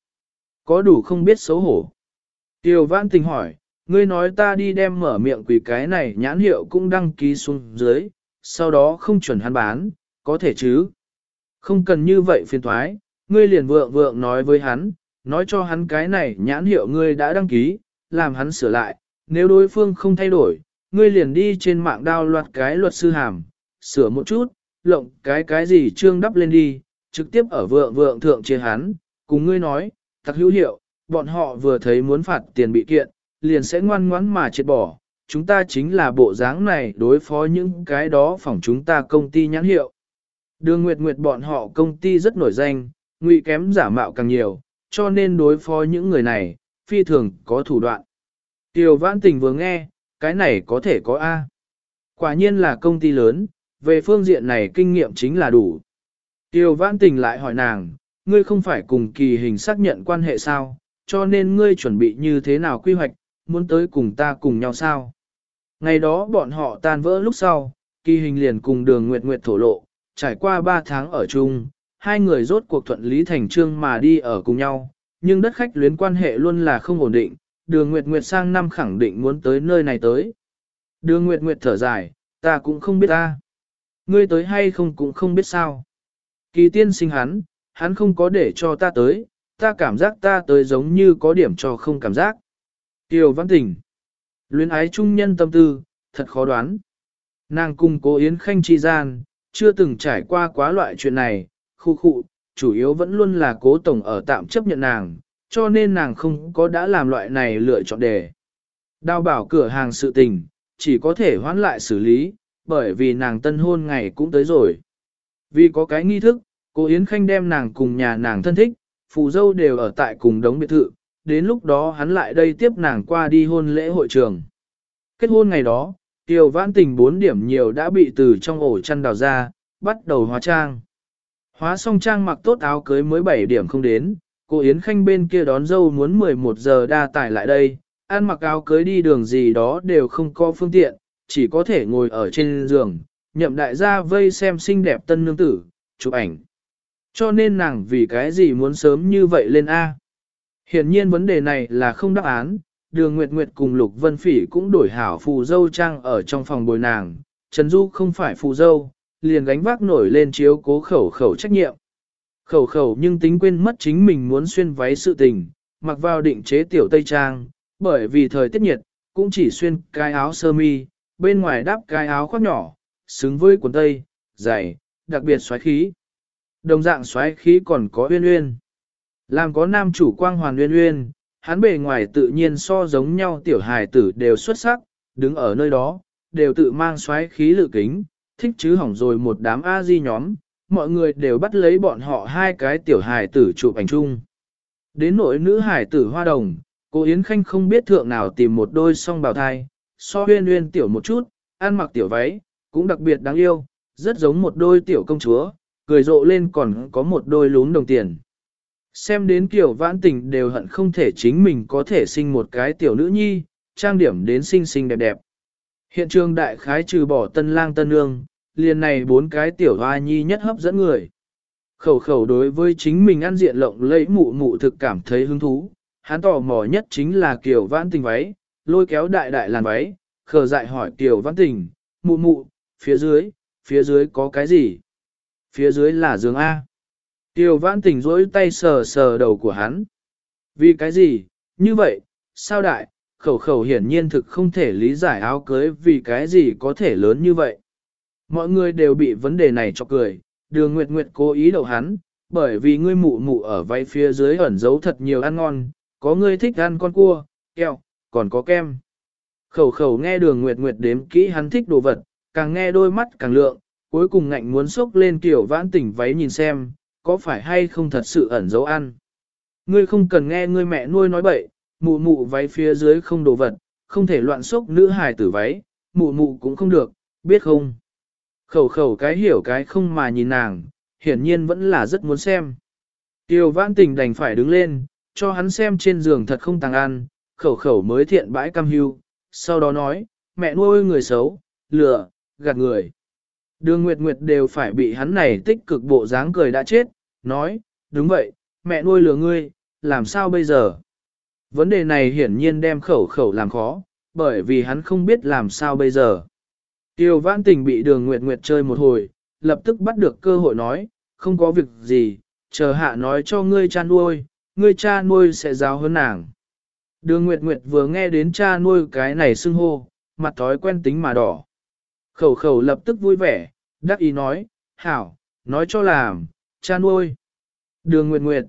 Có đủ không biết xấu hổ. Tiêu Văn Tình hỏi, ngươi nói ta đi đem mở miệng quỷ cái này nhãn hiệu cũng đăng ký xuống dưới, sau đó không chuẩn hắn bán, có thể chứ? Không cần như vậy phiền thoái, ngươi liền vượng vượng nói với hắn, nói cho hắn cái này nhãn hiệu ngươi đã đăng ký, làm hắn sửa lại, nếu đối phương không thay đổi, ngươi liền đi trên mạng đao loạt cái luật sư hàm, sửa một chút, lộng cái cái gì trương đắp lên đi, trực tiếp ở vượng vượng thượng chia hắn, cùng ngươi nói, thật hữu hiệu, bọn họ vừa thấy muốn phạt tiền bị kiện, liền sẽ ngoan ngoãn mà triệt bỏ, chúng ta chính là bộ dáng này đối phó những cái đó phòng chúng ta công ty nhãn hiệu. Đường Nguyệt Nguyệt bọn họ công ty rất nổi danh, ngụy kém giả mạo càng nhiều, cho nên đối phó những người này, phi thường có thủ đoạn. Tiểu Vãn Tình vừa nghe, cái này có thể có A. Quả nhiên là công ty lớn, về phương diện này kinh nghiệm chính là đủ. Tiểu Vãn Tình lại hỏi nàng, ngươi không phải cùng kỳ hình xác nhận quan hệ sao, cho nên ngươi chuẩn bị như thế nào quy hoạch, muốn tới cùng ta cùng nhau sao. Ngày đó bọn họ tan vỡ lúc sau, kỳ hình liền cùng đường Nguyệt Nguyệt thổ lộ, trải qua 3 tháng ở chung, hai người rốt cuộc thuận lý thành trương mà đi ở cùng nhau, nhưng đất khách luyến quan hệ luôn là không ổn định, đường Nguyệt Nguyệt sang năm khẳng định muốn tới nơi này tới. Đường Nguyệt Nguyệt thở dài, ta cũng không biết ta. Ngươi tới hay không cũng không biết sao. Kỳ tiên sinh hắn, hắn không có để cho ta tới, ta cảm giác ta tới giống như có điểm cho không cảm giác. Kiều Văn Tình. Luyến ái trung nhân tâm tư, thật khó đoán. Nàng cùng cố Yến Khanh chi gian, chưa từng trải qua quá loại chuyện này, khu khu, chủ yếu vẫn luôn là cố tổng ở tạm chấp nhận nàng, cho nên nàng không có đã làm loại này lựa chọn đề. Đào bảo cửa hàng sự tình, chỉ có thể hoãn lại xử lý, bởi vì nàng tân hôn ngày cũng tới rồi. Vì có cái nghi thức, cô Yến Khanh đem nàng cùng nhà nàng thân thích, phù dâu đều ở tại cùng đống biệt thự, đến lúc đó hắn lại đây tiếp nàng qua đi hôn lễ hội trường. Kết hôn ngày đó, Tiêu Vãn Tình bốn điểm nhiều đã bị từ trong ổ chăn đào ra, bắt đầu hóa trang. Hóa xong trang mặc tốt áo cưới mới 7 điểm không đến, cô Yến Khanh bên kia đón dâu muốn 11 giờ đa tải lại đây, ăn mặc áo cưới đi đường gì đó đều không có phương tiện, chỉ có thể ngồi ở trên giường, nhậm đại gia vây xem xinh đẹp tân nương tử, chụp ảnh. Cho nên nàng vì cái gì muốn sớm như vậy lên A. Hiển nhiên vấn đề này là không đáp án, đường Nguyệt Nguyệt cùng Lục Vân Phỉ cũng đổi hảo phù dâu trang ở trong phòng bồi nàng, Trần Du không phải phù dâu, liền gánh vác nổi lên chiếu cố khẩu khẩu trách nhiệm. Khẩu khẩu nhưng tính quên mất chính mình muốn xuyên váy sự tình, mặc vào định chế tiểu tây trang, bởi vì thời tiết nhiệt, cũng chỉ xuyên cái áo sơ mi, bên ngoài đắp cái áo khoác nhỏ, xứng với quần tây, dày, đặc biệt xoáy khí. Đồng dạng xoáy khí còn có uyên uyên. Làm có nam chủ quang hoàn uyên uyên, hắn bề ngoài tự nhiên so giống nhau tiểu hài tử đều xuất sắc, đứng ở nơi đó, đều tự mang xoáy khí lự kính, thích chứ hỏng rồi một đám a di nhóm, mọi người đều bắt lấy bọn họ hai cái tiểu hài tử chụp ảnh chung. Đến nỗi nữ hài tử hoa đồng, cô Yến Khanh không biết thượng nào tìm một đôi song bào thai, so huyên huyên tiểu một chút, ăn mặc tiểu váy, cũng đặc biệt đáng yêu, rất giống một đôi tiểu công chúa, cười rộ lên còn có một đôi lún đồng tiền. Xem đến kiểu vãn tình đều hận không thể chính mình có thể sinh một cái tiểu nữ nhi, trang điểm đến xinh xinh đẹp đẹp. Hiện trường đại khái trừ bỏ tân lang tân ương, liền này bốn cái tiểu hoa nhi nhất hấp dẫn người. Khẩu khẩu đối với chính mình ăn diện lộng lẫy mụ mụ thực cảm thấy hứng thú, hắn tò mò nhất chính là kiểu Vãn Tình váy, lôi kéo đại đại làn váy, khờ dại hỏi kiểu Vãn Tình, mụ mụ, phía dưới, phía dưới có cái gì? Phía dưới là giường A. Tiêu Vãn Tình rỗi tay sờ sờ đầu của hắn. Vì cái gì? Như vậy, sao đại? Khẩu khẩu hiển nhiên thực không thể lý giải áo cưới vì cái gì có thể lớn như vậy. Mọi người đều bị vấn đề này cho cười, đường Nguyệt Nguyệt cố ý đậu hắn, bởi vì ngươi mụ mụ ở váy phía dưới ẩn giấu thật nhiều ăn ngon, có ngươi thích ăn con cua, keo, còn có kem. Khẩu khẩu nghe đường Nguyệt Nguyệt đếm kỹ hắn thích đồ vật, càng nghe đôi mắt càng lượng, cuối cùng ngạnh muốn xốc lên kiểu vãn tỉnh váy nhìn xem, có phải hay không thật sự ẩn giấu ăn. Ngươi không cần nghe ngươi mẹ nuôi nói bậy, mụ mụ váy phía dưới không đồ vật, không thể loạn xúc nữ hài tử váy, mụ mụ cũng không được, biết không? Khẩu khẩu cái hiểu cái không mà nhìn nàng, hiển nhiên vẫn là rất muốn xem. Tiêu vãn tình đành phải đứng lên, cho hắn xem trên giường thật không tàng ăn, khẩu khẩu mới thiện bãi cam hưu, sau đó nói, mẹ nuôi người xấu, lừa, gạt người. Đường Nguyệt Nguyệt đều phải bị hắn này tích cực bộ dáng cười đã chết, nói, đúng vậy, mẹ nuôi lừa ngươi, làm sao bây giờ? Vấn đề này hiển nhiên đem khẩu khẩu làm khó, bởi vì hắn không biết làm sao bây giờ. Tiêu vãn tình bị đường Nguyệt Nguyệt chơi một hồi, lập tức bắt được cơ hội nói, không có việc gì, chờ hạ nói cho ngươi cha nuôi, ngươi cha nuôi sẽ giáo hơn nàng. Đường Nguyệt Nguyệt vừa nghe đến cha nuôi cái này xưng hô, mặt thói quen tính mà đỏ. Khẩu khẩu lập tức vui vẻ, đắc ý nói, hảo, nói cho làm, cha nuôi. Đường Nguyệt Nguyệt.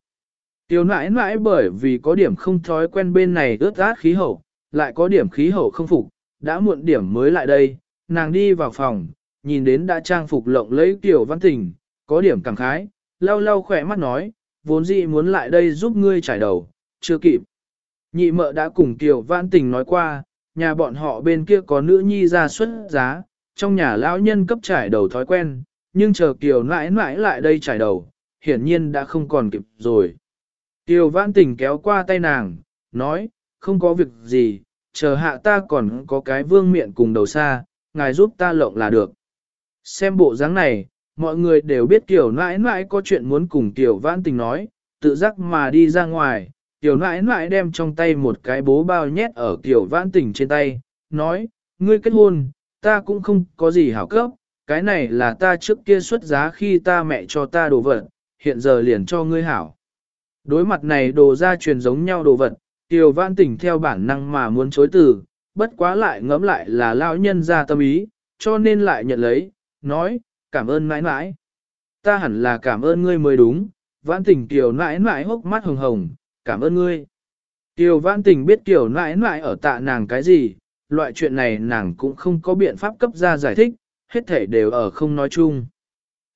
tiểu nãi nãi bởi vì có điểm không thói quen bên này ướt át khí hậu, lại có điểm khí hậu không phục, đã muộn điểm mới lại đây, nàng đi vào phòng, nhìn đến đã trang phục lộng lấy tiểu văn tình, có điểm cảm khái, lau lau khỏe mắt nói, vốn dĩ muốn lại đây giúp ngươi trải đầu, chưa kịp. Nhị mợ đã cùng tiểu văn tình nói qua, nhà bọn họ bên kia có nữ nhi ra xuất giá, trong nhà lão nhân cấp trải đầu thói quen, nhưng chờ kiều nãi nãi lại đây trải đầu, hiển nhiên đã không còn kịp rồi. kiều vãn tình kéo qua tay nàng, nói, không có việc gì, chờ hạ ta còn có cái vương miệng cùng đầu xa, ngài giúp ta lộng là được. Xem bộ dáng này, mọi người đều biết kiều nãi nãi có chuyện muốn cùng kiều vãn tình nói, tự giác mà đi ra ngoài, Tiểu nãi nãi đem trong tay một cái bố bao nhét ở kiều vãn tình trên tay, nói, ngươi kết hôn, ta cũng không có gì hảo cấp, cái này là ta trước kia xuất giá khi ta mẹ cho ta đồ vật, hiện giờ liền cho ngươi hảo. Đối mặt này đồ ra truyền giống nhau đồ vật, Tiểu vãn Tỉnh theo bản năng mà muốn chối từ, bất quá lại ngẫm lại là lão nhân ra tâm ý, cho nên lại nhận lấy, nói, cảm ơn mãi mãi. Ta hẳn là cảm ơn ngươi mới đúng, vãn Tỉnh tiểu mãi mãi hốc mắt hồng hồng, cảm ơn ngươi. Tiểu vãn Tỉnh biết tiểu mãi mãi ở tạ nàng cái gì, loại chuyện này nàng cũng không có biện pháp cấp ra giải thích, hết thể đều ở không nói chung.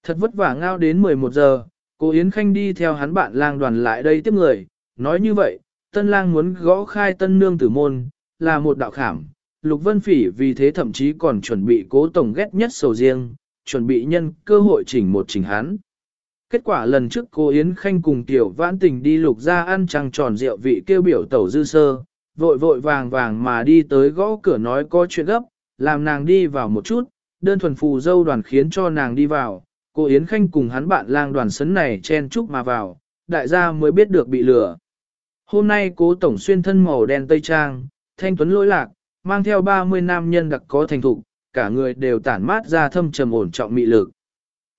Thật vất vả ngao đến 11 giờ, cô Yến Khanh đi theo hắn bạn lang đoàn lại đây tiếp người, nói như vậy, tân lang muốn gõ khai tân nương tử môn, là một đạo khảm. Lục Vân Phỉ vì thế thậm chí còn chuẩn bị cố tổng ghét nhất sầu riêng, chuẩn bị nhân cơ hội chỉnh một chỉnh hắn. Kết quả lần trước cô Yến Khanh cùng Tiểu Vãn Tình đi lục ra ăn trăng tròn rượu vị kêu biểu tẩu dư sơ, vội vội vàng vàng mà đi tới gõ cửa nói có chuyện gấp, làm nàng đi vào một chút, đơn thuần phù dâu đoàn khiến cho nàng đi vào, cô Yến Khanh cùng hắn bạn lang đoàn sấn này chen chúc mà vào, đại gia mới biết được bị lừa. Hôm nay cố tổng xuyên thân màu đen tây trang, thanh tuấn lỗi lạc, mang theo 30 nam nhân đặc có thành thục, cả người đều tản mát ra thâm trầm ổn trọng mị lực.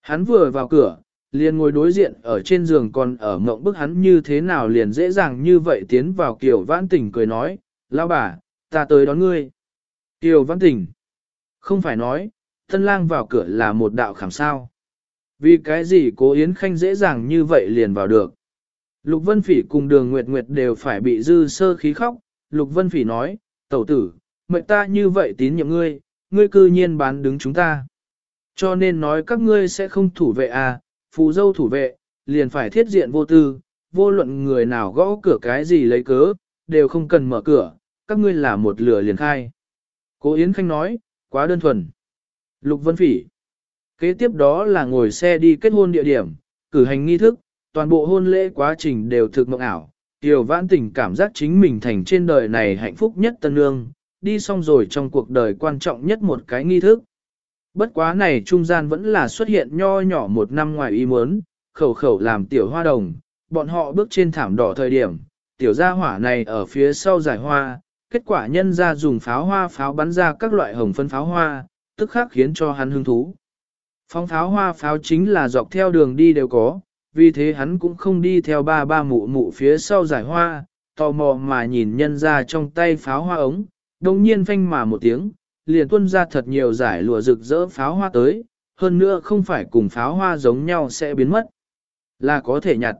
Hắn vừa vào cửa, liền ngồi đối diện ở trên giường còn ở mộng bức hắn như thế nào liền dễ dàng như vậy tiến vào kiểu vãn tình cười nói, lão bà, ta tới đón ngươi. Kiều vãn tình, không phải nói, thân lang vào cửa là một đạo khảm sao. Vì cái gì cố Yến Khanh dễ dàng như vậy liền vào được. Lục Vân Phỉ cùng đường Nguyệt Nguyệt đều phải bị dư sơ khí khóc, Lục Vân Phỉ nói, tẩu tử, mệnh ta như vậy tín nhiệm ngươi, ngươi cư nhiên bán đứng chúng ta. Cho nên nói các ngươi sẽ không thủ vệ à, phù dâu thủ vệ, liền phải thiết diện vô tư, vô luận người nào gõ cửa cái gì lấy cớ, đều không cần mở cửa, các ngươi là một lửa liền khai. Cố Yến Khanh nói, quá đơn thuần. Lục Vân Phỉ. Kế tiếp đó là ngồi xe đi kết hôn địa điểm, cử hành nghi thức, toàn bộ hôn lễ quá trình đều thực mộng ảo, Tiểu vãn tình cảm giác chính mình thành trên đời này hạnh phúc nhất tân nương, đi xong rồi trong cuộc đời quan trọng nhất một cái nghi thức. Bất quá này trung gian vẫn là xuất hiện nho nhỏ một năm ngoài ý muốn, khẩu khẩu làm tiểu hoa đồng, bọn họ bước trên thảm đỏ thời điểm, tiểu gia hỏa này ở phía sau giải hoa, kết quả nhân ra dùng pháo hoa pháo bắn ra các loại hồng phân pháo hoa, tức khắc khiến cho hắn hứng thú. Phóng pháo hoa pháo chính là dọc theo đường đi đều có, vì thế hắn cũng không đi theo ba ba mụ mụ phía sau giải hoa, tò mò mà nhìn nhân ra trong tay pháo hoa ống, đồng nhiên phanh mà một tiếng, liền tuân ra thật nhiều giải lụa rực rỡ pháo hoa tới, hơn nữa không phải cùng pháo hoa giống nhau sẽ biến mất, là có thể nhặt.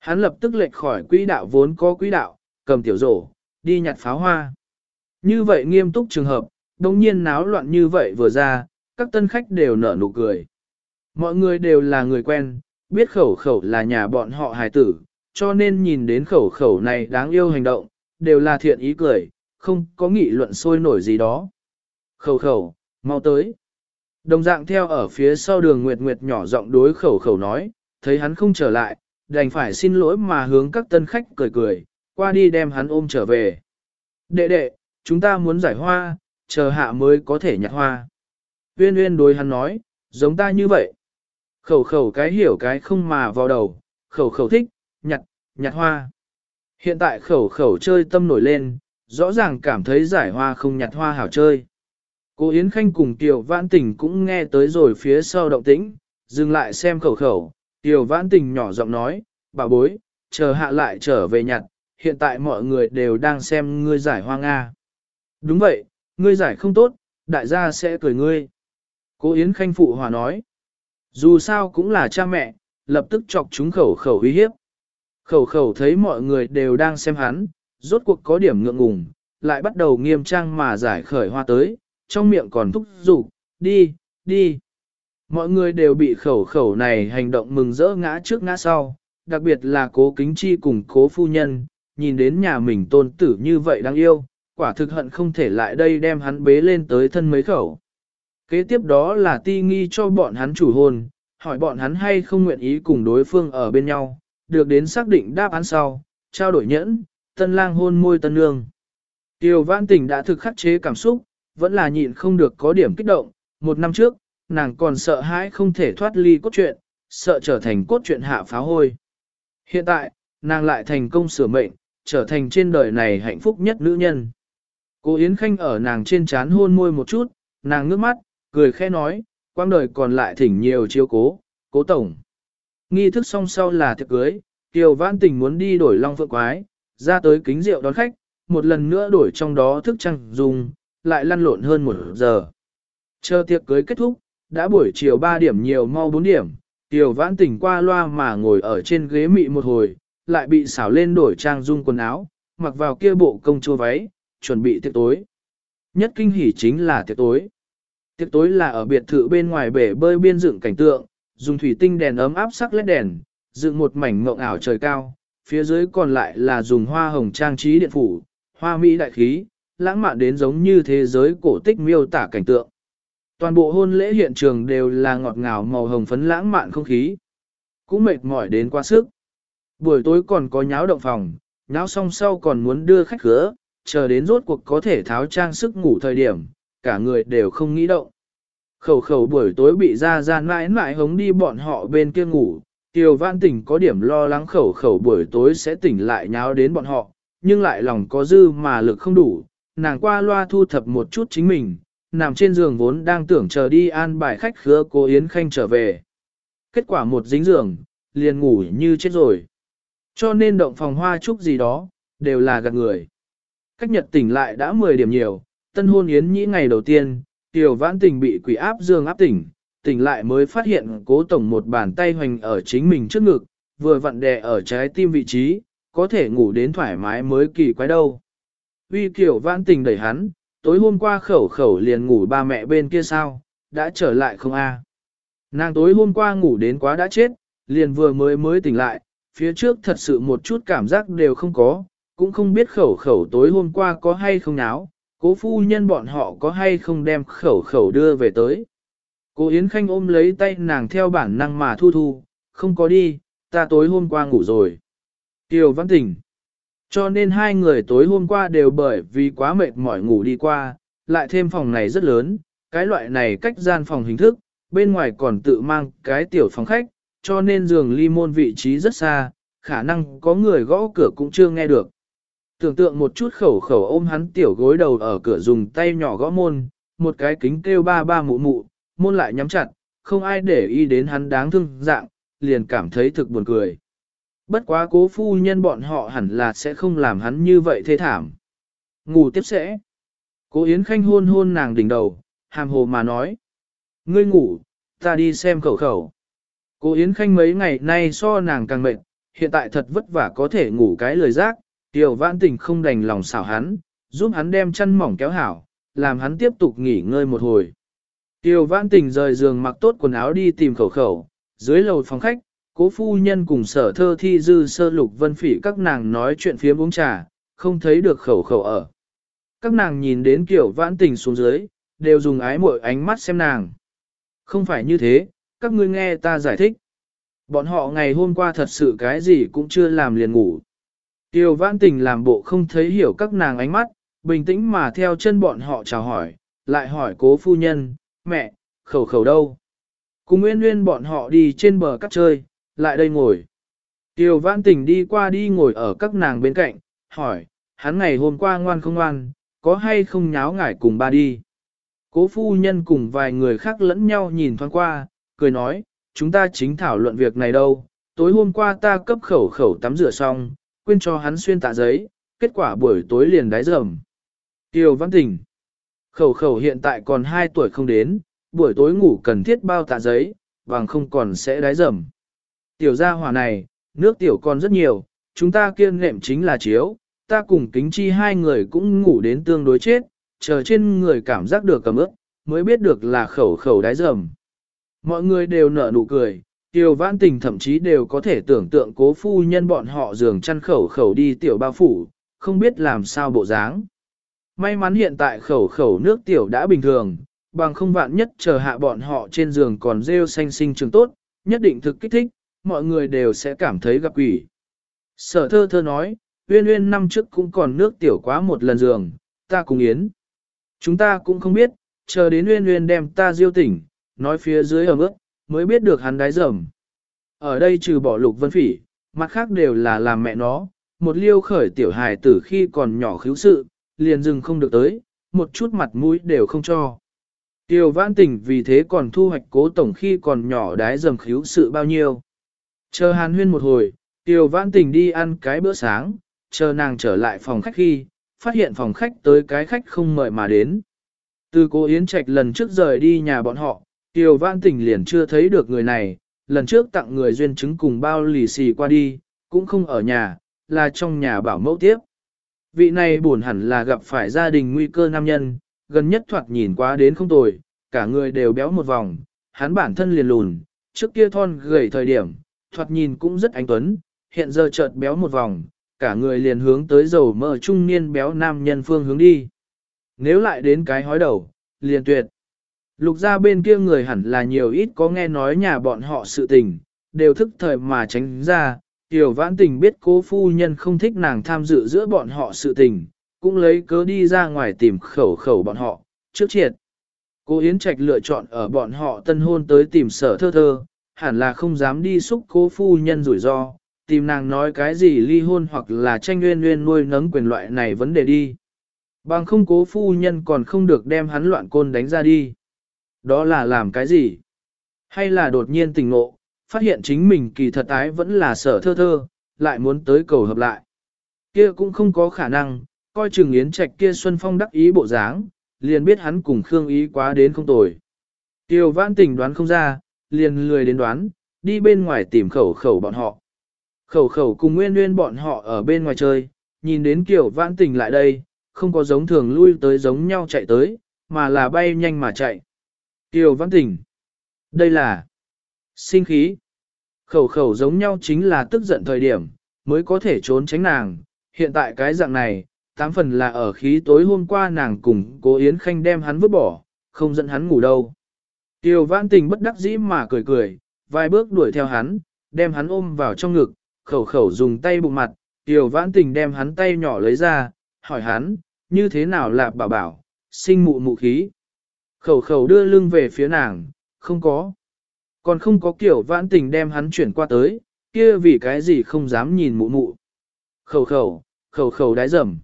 Hắn lập tức lệch khỏi quỹ đạo vốn có quỹ đạo, cầm tiểu rổ, đi nhặt pháo hoa. Như vậy nghiêm túc trường hợp, đồng nhiên náo loạn như vậy vừa ra, các tân khách đều nở nụ cười. Mọi người đều là người quen, biết khẩu khẩu là nhà bọn họ hài tử, cho nên nhìn đến khẩu khẩu này đáng yêu hành động, đều là thiện ý cười, không có nghị luận sôi nổi gì đó. Khẩu khẩu, mau tới. Đồng dạng theo ở phía sau đường Nguyệt Nguyệt nhỏ giọng đối khẩu khẩu nói, thấy hắn không trở lại, đành phải xin lỗi mà hướng các tân khách cười cười, qua đi đem hắn ôm trở về. Đệ đệ, chúng ta muốn giải hoa, chờ hạ mới có thể nhặt hoa. Uyên Uyên đối hắn nói, giống ta như vậy. Khẩu khẩu cái hiểu cái không mà vào đầu, khẩu khẩu thích, nhặt, nhặt hoa. Hiện tại khẩu khẩu chơi tâm nổi lên, rõ ràng cảm thấy giải hoa không nhặt hoa hảo chơi. Cô Yến Khanh cùng Tiểu Vãn Tình cũng nghe tới rồi phía sau động tĩnh, dừng lại xem khẩu khẩu. Tiểu Vãn Tình nhỏ giọng nói, bà bối, chờ hạ lại trở về nhặt, hiện tại mọi người đều đang xem ngươi giải hoa Nga. Đúng vậy, ngươi giải không tốt, đại gia sẽ cười ngươi. Cô Yến Khanh phụ hòa nói, dù sao cũng là cha mẹ, lập tức chọc chúng khẩu khẩu uy hiếp. Khẩu khẩu thấy mọi người đều đang xem hắn, rốt cuộc có điểm ngượng ngùng, lại bắt đầu nghiêm trang mà giải khởi hoa tới, trong miệng còn thúc giục, đi, đi. Mọi người đều bị khẩu khẩu này hành động mừng rỡ ngã trước ngã sau, đặc biệt là cố kính chi cùng cố phu nhân, nhìn đến nhà mình tôn tử như vậy đáng yêu, quả thực hận không thể lại đây đem hắn bế lên tới thân mấy khẩu. Kế tiếp đó là ti nghi cho bọn hắn chủ hôn, hỏi bọn hắn hay không nguyện ý cùng đối phương ở bên nhau, được đến xác định đáp án sau, trao đổi nhẫn, tân lang hôn môi tân nương. Tiêu văn tỉnh đã thực khắc chế cảm xúc, vẫn là nhịn không được có điểm kích động, một năm trước, nàng còn sợ hãi không thể thoát ly cốt truyện, sợ trở thành cốt truyện hạ phá hôi. Hiện tại, nàng lại thành công sửa mệnh, trở thành trên đời này hạnh phúc nhất nữ nhân. Cô Yến Khanh ở nàng trên trán hôn môi một chút, nàng ngước mắt, cười khẽ nói, quang đời còn lại thỉnh nhiều chiếu cố, cố tổng. Nghi thức xong sau là tiệc cưới, Kiều Vãn Tình muốn đi đổi long phượng quái, ra tới kính rượu đón khách, một lần nữa đổi trong đó thức trăng dùng, lại lăn lộn hơn một giờ. Chờ tiệc cưới kết thúc, đã buổi chiều 3 điểm nhiều mau 4 điểm, Tiểu Vãn tỉnh qua loa mà ngồi ở trên ghế mị một hồi, lại bị xảo lên đổi trang dung quần áo, mặc vào kia bộ công chúa váy, chuẩn bị tiệc tối. Nhất kinh hỉ chính là tiệc tối. Tiệc tối là ở biệt thự bên ngoài bể bơi biên dựng cảnh tượng, dùng thủy tinh đèn ấm áp sắc led đèn, dựng một mảnh mộng ảo trời cao, phía dưới còn lại là dùng hoa hồng trang trí điện phủ, hoa mỹ đại khí, lãng mạn đến giống như thế giới cổ tích miêu tả cảnh tượng. Toàn bộ hôn lễ hiện trường đều là ngọt ngào màu hồng phấn lãng mạn không khí. Cũng mệt mỏi đến quá sức. Buổi tối còn có nháo động phòng, nháo xong sau còn muốn đưa khách khứa, chờ đến rốt cuộc có thể tháo trang sức ngủ thời điểm, cả người đều không nghĩ động. Khẩu khẩu buổi tối bị ra ra mãi mãi hống đi bọn họ bên kia ngủ, Tiêu Văn Tỉnh có điểm lo lắng khẩu khẩu buổi tối sẽ tỉnh lại nháo đến bọn họ, nhưng lại lòng có dư mà lực không đủ, nàng qua loa thu thập một chút chính mình, nằm trên giường vốn đang tưởng chờ đi an bài khách khứa cô Yến Khanh trở về. Kết quả một dính giường, liền ngủ như chết rồi. Cho nên động phòng hoa chúc gì đó, đều là gạt người. Cách nhật tỉnh lại đã 10 điểm nhiều, tân hôn Yến nhĩ ngày đầu tiên, Tiểu Vãn Tình bị quỷ áp dương áp tỉnh, tỉnh lại mới phát hiện cố tổng một bàn tay hoành ở chính mình trước ngực, vừa vặn đè ở trái tim vị trí, có thể ngủ đến thoải mái mới kỳ quái đâu. Uy kiểu Vãn Tình đẩy hắn, tối hôm qua khẩu khẩu liền ngủ ba mẹ bên kia sao, đã trở lại không a? Nàng tối hôm qua ngủ đến quá đã chết, liền vừa mới mới tỉnh lại, phía trước thật sự một chút cảm giác đều không có, cũng không biết khẩu khẩu tối hôm qua có hay không náo, cố phu nhân bọn họ có hay không đem khẩu khẩu đưa về tới. Cô Yến Khanh ôm lấy tay nàng theo bản năng mà thu thu, không có đi, ta tối hôm qua ngủ rồi. Kiều Văn Tỉnh. Cho nên hai người tối hôm qua đều bởi vì quá mệt mỏi ngủ đi qua, lại thêm phòng này rất lớn, cái loại này cách gian phòng hình thức, bên ngoài còn tự mang cái tiểu phòng khách, cho nên giường ly môn vị trí rất xa, khả năng có người gõ cửa cũng chưa nghe được. Tưởng tượng một chút khẩu khẩu ôm hắn tiểu gối đầu ở cửa dùng tay nhỏ gõ môn, một cái kính kêu ba ba mụ mụ, môn lại nhắm chặt, không ai để ý đến hắn đáng thương dạng, liền cảm thấy thực buồn cười. Bất quá cố phu nhân bọn họ hẳn là sẽ không làm hắn như vậy thê thảm. Ngủ tiếp sẽ. Cố Yến Khanh hôn hôn nàng đỉnh đầu, hàm hồ mà nói. Ngươi ngủ, ta đi xem khẩu khẩu. Cố Yến Khanh mấy ngày nay so nàng càng mệt, hiện tại thật vất vả có thể ngủ cái lời giác, tiểu vãn tình không đành lòng xảo hắn, giúp hắn đem chăn mỏng kéo hảo, làm hắn tiếp tục nghỉ ngơi một hồi. Tiểu vãn tình rời giường mặc tốt quần áo đi tìm khẩu khẩu, dưới lầu phòng khách, cố phu nhân cùng sở thơ thi dư sơ lục vân phỉ các nàng nói chuyện phía uống trà, không thấy được khẩu khẩu ở. Các nàng nhìn đến kiểu vãn tình xuống dưới, đều dùng ái mội ánh mắt xem nàng. Không phải như thế, các ngươi nghe ta giải thích. Bọn họ ngày hôm qua thật sự cái gì cũng chưa làm liền ngủ. Tiêu vãn tình làm bộ không thấy hiểu các nàng ánh mắt, bình tĩnh mà theo chân bọn họ chào hỏi, lại hỏi cố phu nhân, mẹ, khẩu khẩu đâu? Cùng nguyên nguyên bọn họ đi trên bờ cắt chơi, lại đây ngồi. Tiêu vãn tình đi qua đi ngồi ở các nàng bên cạnh, hỏi, hắn ngày hôm qua ngoan không ngoan, có hay không nháo ngải cùng ba đi. Cố phu nhân cùng vài người khác lẫn nhau nhìn thoáng qua, cười nói, chúng ta chính thảo luận việc này đâu, tối hôm qua ta cấp khẩu khẩu tắm rửa xong, quên cho hắn xuyên tạ giấy, kết quả buổi tối liền đái rầm. Tiêu văn tình. Khẩu khẩu hiện tại còn 2 tuổi không đến, buổi tối ngủ cần thiết bao tạ giấy, bằng không còn sẽ đái rầm. Tiểu gia hỏa này, nước tiểu còn rất nhiều, chúng ta kiên nệm chính là chiếu, ta cùng kính chi hai người cũng ngủ đến tương đối chết, chờ trên người cảm giác được cầm ướp, mới biết được là khẩu khẩu đái dầm. Mọi người đều nở nụ cười, Tiêu vãn tình thậm chí đều có thể tưởng tượng cố phu nhân bọn họ giường chăn khẩu khẩu đi tiểu bao phủ, không biết làm sao bộ dáng. May mắn hiện tại khẩu khẩu nước tiểu đã bình thường, bằng không vạn nhất chờ hạ bọn họ trên giường còn rêu xanh sinh trường tốt, nhất định thực kích thích, mọi người đều sẽ cảm thấy gặp quỷ. Sở thơ thơ nói, uyên uyên năm trước cũng còn nước tiểu quá một lần giường, ta cùng yến. Chúng ta cũng không biết, chờ đến uyên uyên đem ta diêu tỉnh, nói phía dưới ở mức, mới biết được hắn đái rầm. Ở đây trừ bỏ lục vân phỉ, mặt khác đều là làm mẹ nó, một liêu khởi tiểu hài tử khi còn nhỏ khiếu sự, liền dừng không được tới, một chút mặt mũi đều không cho. Tiêu vãn tình vì thế còn thu hoạch cố tổng khi còn nhỏ đái dầm khiếu sự bao nhiêu. Chờ hàn huyên một hồi, tiêu vãn tình đi ăn cái bữa sáng, chờ nàng trở lại phòng khách khi, phát hiện phòng khách tới cái khách không mời mà đến. Từ cô Yến Trạch lần trước rời đi nhà bọn họ, Tiêu Vãn Tình liền chưa thấy được người này, lần trước tặng người duyên chứng cùng bao lì xì qua đi, cũng không ở nhà, là trong nhà bảo mẫu tiếp. Vị này buồn hẳn là gặp phải gia đình nguy cơ nam nhân, gần nhất thoạt nhìn quá đến không tồi, cả người đều béo một vòng, hắn bản thân liền lùn, trước kia thon gầy thời điểm, thoạt nhìn cũng rất ánh tuấn, hiện giờ chợt béo một vòng, cả người liền hướng tới dầu mỡ trung niên béo nam nhân phương hướng đi. Nếu lại đến cái hói đầu, liền tuyệt. Lục ra bên kia người hẳn là nhiều ít có nghe nói nhà bọn họ sự tình, đều thức thời mà tránh ra. Tiểu vãn tình biết cố phu nhân không thích nàng tham dự giữa bọn họ sự tình, cũng lấy cớ đi ra ngoài tìm khẩu khẩu bọn họ, trước triệt. Cô Yến Trạch lựa chọn ở bọn họ tân hôn tới tìm sở thơ thơ, hẳn là không dám đi xúc cố phu nhân rủi ro, tìm nàng nói cái gì ly hôn hoặc là tranh nguyên nguyên nuôi nấng quyền loại này vấn đề đi. Bằng không cố phu nhân còn không được đem hắn loạn côn đánh ra đi. Đó là làm cái gì? Hay là đột nhiên tình ngộ, phát hiện chính mình kỳ thật ái vẫn là sở thơ thơ, lại muốn tới cầu hợp lại. Kia cũng không có khả năng, coi chừng yến trạch kia Xuân Phong đắc ý bộ dáng, liền biết hắn cùng Khương Ý quá đến không tồi. Tiêu vãn tình đoán không ra, liền lười đến đoán, đi bên ngoài tìm khẩu khẩu bọn họ. Khẩu khẩu cùng nguyên nguyên bọn họ ở bên ngoài chơi, nhìn đến kiểu vãn tình lại đây, không có giống thường lui tới giống nhau chạy tới, mà là bay nhanh mà chạy. kiều văn tình. Đây là sinh khí. Khẩu khẩu giống nhau chính là tức giận thời điểm, mới có thể trốn tránh nàng. Hiện tại cái dạng này, tám phần là ở khí tối hôm qua nàng cùng cố Yến Khanh đem hắn vứt bỏ, không dẫn hắn ngủ đâu. Tiêu Vãn tình bất đắc dĩ mà cười cười, vài bước đuổi theo hắn, đem hắn ôm vào trong ngực, khẩu khẩu dùng tay bụng mặt, tiêu vãn tình đem hắn tay nhỏ lấy ra, hỏi hắn, như thế nào lạp bảo bảo, sinh mụ mụ khí. Khẩu khẩu đưa lưng về phía nàng, không có. Còn không có kiểu vãn tình đem hắn chuyển qua tới, kia vì cái gì không dám nhìn mụ mụ. Khẩu khẩu, khẩu khẩu đái dầm.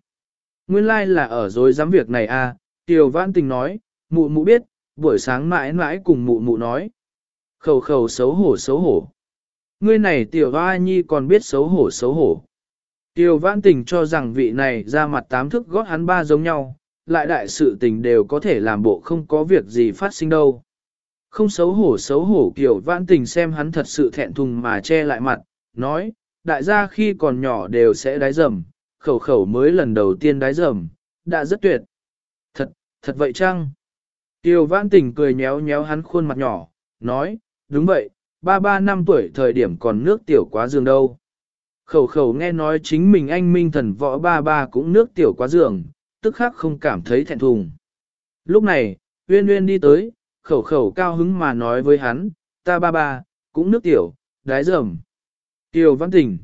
Nguyên lai like là ở dối dám việc này à, tiểu vãn tình nói, mụ mụ biết, buổi sáng mãi mãi cùng mụ mụ nói. Khẩu khẩu xấu hổ xấu hổ. Ngươi này tiểu hoa nhi còn biết xấu hổ xấu hổ. Tiểu vãn tình cho rằng vị này ra mặt tám thức gót hắn ba giống nhau, lại đại sự tình đều có thể làm bộ không có việc gì phát sinh đâu. Không xấu hổ xấu hổ kiểu vãn tình xem hắn thật sự thẹn thùng mà che lại mặt, nói, đại gia khi còn nhỏ đều sẽ đái dầm, khẩu khẩu mới lần đầu tiên đái dầm, đã rất tuyệt. Thật, thật vậy chăng? Tiêu vãn tình cười nhéo nhéo hắn khuôn mặt nhỏ, nói, đúng vậy, ba ba năm tuổi thời điểm còn nước tiểu quá giường đâu. Khẩu khẩu nghe nói chính mình anh minh thần võ ba ba cũng nước tiểu quá giường, tức khắc không cảm thấy thẹn thùng. Lúc này, uyên uyên đi tới, khẩu khẩu cao hứng mà nói với hắn, ta ba ba, cũng nước tiểu, đái dầm. Tiêu văn tình.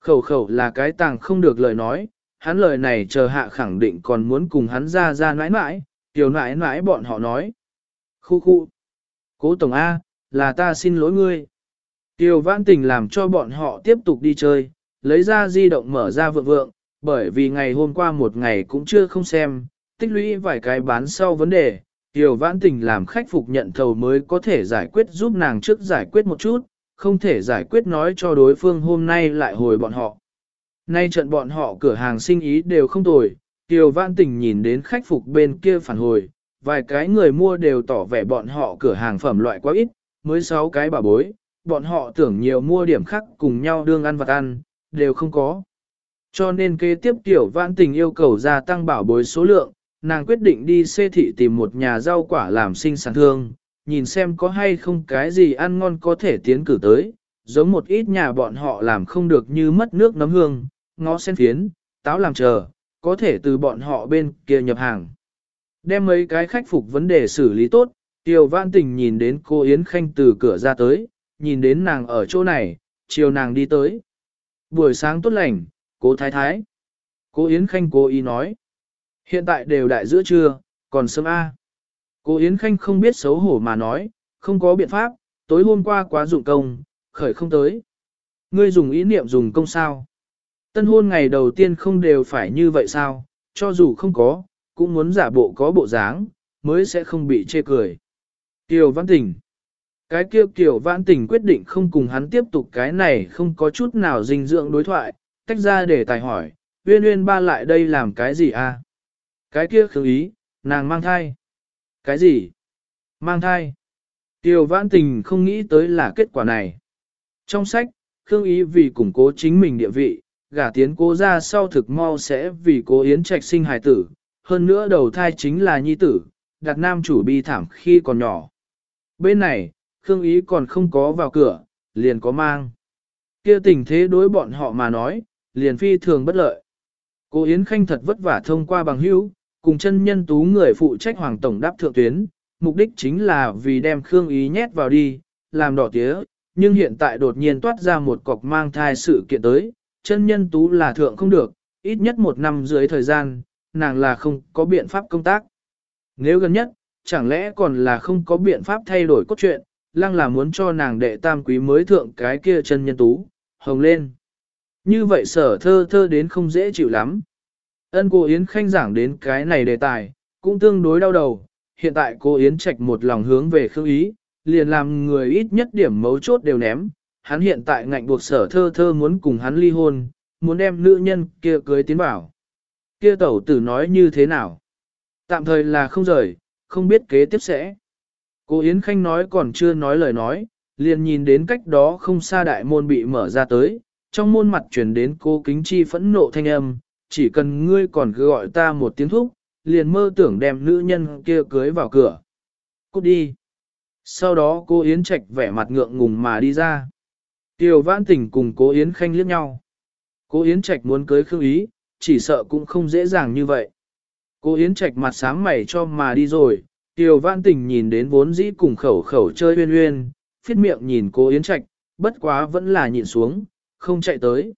Khẩu khẩu là cái tàng không được lời nói, hắn lời này chờ hạ khẳng định còn muốn cùng hắn ra ra nãi nãi, tiểu nãi nãi bọn họ nói. Khu khu. Cố tổng A, là ta xin lỗi ngươi. Tiêu vãn tình làm cho bọn họ tiếp tục đi chơi, lấy ra di động mở ra vượng vượng, bởi vì ngày hôm qua một ngày cũng chưa không xem, tích lũy vài cái bán sau vấn đề. Tiêu vãn tình làm khách phục nhận thầu mới có thể giải quyết giúp nàng trước giải quyết một chút, không thể giải quyết nói cho đối phương hôm nay lại hồi bọn họ. Nay trận bọn họ cửa hàng sinh ý đều không tồi, Tiêu Vãn Tình nhìn đến khách phục bên kia phản hồi, vài cái người mua đều tỏ vẻ bọn họ cửa hàng phẩm loại quá ít, mới 6 cái bà bối, bọn họ tưởng nhiều mua điểm khác cùng nhau đương ăn vật ăn, đều không có. Cho nên kế tiếp Tiểu Vãn Tình yêu cầu gia tăng bảo bối số lượng, nàng quyết định đi xê thị tìm một nhà rau quả làm sinh sản thương, nhìn xem có hay không cái gì ăn ngon có thể tiến cử tới, giống một ít nhà bọn họ làm không được như mất nước nấm hương, ngó sen phiến, táo làm chờ, có thể từ bọn họ bên kia nhập hàng. Đem mấy cái khách phục vấn đề xử lý tốt, Tiêu Văn Tình nhìn đến cô Yến Khanh từ cửa ra tới, nhìn đến nàng ở chỗ này, chiều nàng đi tới. Buổi sáng tốt lành, cố thái thái. Cô Yến Khanh cố ý nói. Hiện tại đều đại giữa trưa, còn sớm A. Cô Yến Khanh không biết xấu hổ mà nói, không có biện pháp, tối hôm qua quá dụng công, khởi không tới. Ngươi dùng ý niệm dùng công sao? Tân hôn ngày đầu tiên không đều phải như vậy sao, cho dù không có, cũng muốn giả bộ có bộ dáng, mới sẽ không bị chê cười. Kiều Văn Tình Cái kia Kiều Văn Tình quyết định không cùng hắn tiếp tục cái này không có chút nào dinh dưỡng đối thoại, tách ra để tài hỏi, Uyên Uyên ba lại đây làm cái gì? À? Cái kia khứ ý, nàng mang thai. Cái gì? Mang thai. Tiêu vãn tình không nghĩ tới là kết quả này. Trong sách, Khương Ý vì củng cố chính mình địa vị, gả tiến cố ra sau thực mau sẽ vì cố yến trạch sinh hài tử, hơn nữa đầu thai chính là nhi tử, đặt nam chủ bi thảm khi còn nhỏ. Bên này, Khương Ý còn không có vào cửa, liền có mang. kia tình thế đối bọn họ mà nói, liền phi thường bất lợi. Cố Yến Khanh thật vất vả thông qua bằng hữu, cùng chân nhân tú người phụ trách hoàng tổng đáp thượng tuyến, mục đích chính là vì đem Khương Ý nhét vào đi, làm đỏ tía, nhưng hiện tại đột nhiên toát ra một cọc mang thai sự kiện tới, chân nhân tú là thượng không được, ít nhất một năm dưới thời gian, nàng là không có biện pháp công tác. Nếu gần nhất, chẳng lẽ còn là không có biện pháp thay đổi cốt truyện, lăng là muốn cho nàng đệ tam quý mới thượng cái kia chân nhân tú, hồng lên. Như vậy sở thơ thơ đến không dễ chịu lắm. Ân cô Yến Khanh giảng đến cái này đề tài, cũng tương đối đau đầu, hiện tại cô Yến Trạch một lòng hướng về khương ý, liền làm người ít nhất điểm mấu chốt đều ném, hắn hiện tại ngạnh buộc sở thơ thơ muốn cùng hắn ly hôn, muốn đem nữ nhân kia cưới tiến bảo. Kia tẩu tử nói như thế nào? Tạm thời là không rời, không biết kế tiếp sẽ. Cô Yến Khanh nói còn chưa nói lời nói, liền nhìn đến cách đó không xa đại môn bị mở ra tới, trong môn mặt chuyển đến cô kính chi phẫn nộ thanh âm, chỉ cần ngươi còn cứ gọi ta một tiếng thúc, liền mơ tưởng đem nữ nhân kia cưới vào cửa. Cút đi. Sau đó cô Yến Trạch vẻ mặt ngượng ngùng mà đi ra. Tiêu vãn Tỉnh cùng cố Yến Khanh liếc nhau. Cố Yến Trạch muốn cưới Khương Ý, chỉ sợ cũng không dễ dàng như vậy. Cố Yến Trạch mặt sáng mày cho mà đi rồi, Tiêu vãn Tỉnh nhìn đến vốn dĩ cùng khẩu khẩu chơi uyên uyên, phiết miệng nhìn cố Yến Trạch, bất quá vẫn là nhịn xuống, không chạy tới.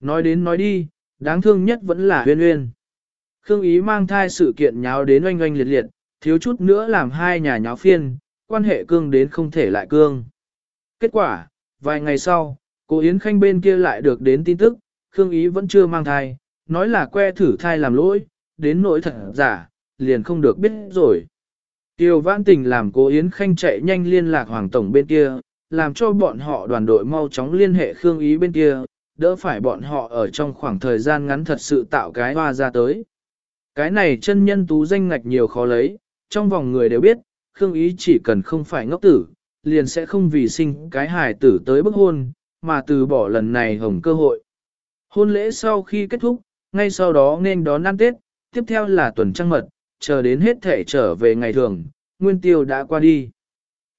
Nói đến nói đi, đáng thương nhất vẫn là uyên uyên. Khương Ý mang thai sự kiện nháo đến oanh oanh liệt liệt, thiếu chút nữa làm hai nhà nháo phiên, quan hệ cương đến không thể lại cương. Kết quả, vài ngày sau, cô Yến Khanh bên kia lại được đến tin tức, Khương Ý vẫn chưa mang thai, nói là que thử thai làm lỗi, đến nỗi thật giả, liền không được biết rồi. Tiêu Vãn Tình làm cô Yến Khanh chạy nhanh liên lạc Hoàng Tổng bên kia, làm cho bọn họ đoàn đội mau chóng liên hệ Khương Ý bên kia, đỡ phải bọn họ ở trong khoảng thời gian ngắn thật sự tạo cái hoa ra tới. Cái này chân nhân tú danh ngạch nhiều khó lấy, trong vòng người đều biết, Khương Ý chỉ cần không phải ngốc tử, liền sẽ không vì sinh cái hài tử tới bức hôn, mà từ bỏ lần này hồng cơ hội. Hôn lễ sau khi kết thúc, ngay sau đó nên đón ăn Tết, tiếp theo là tuần trăng mật, chờ đến hết thể trở về ngày thường, nguyên tiêu đã qua đi.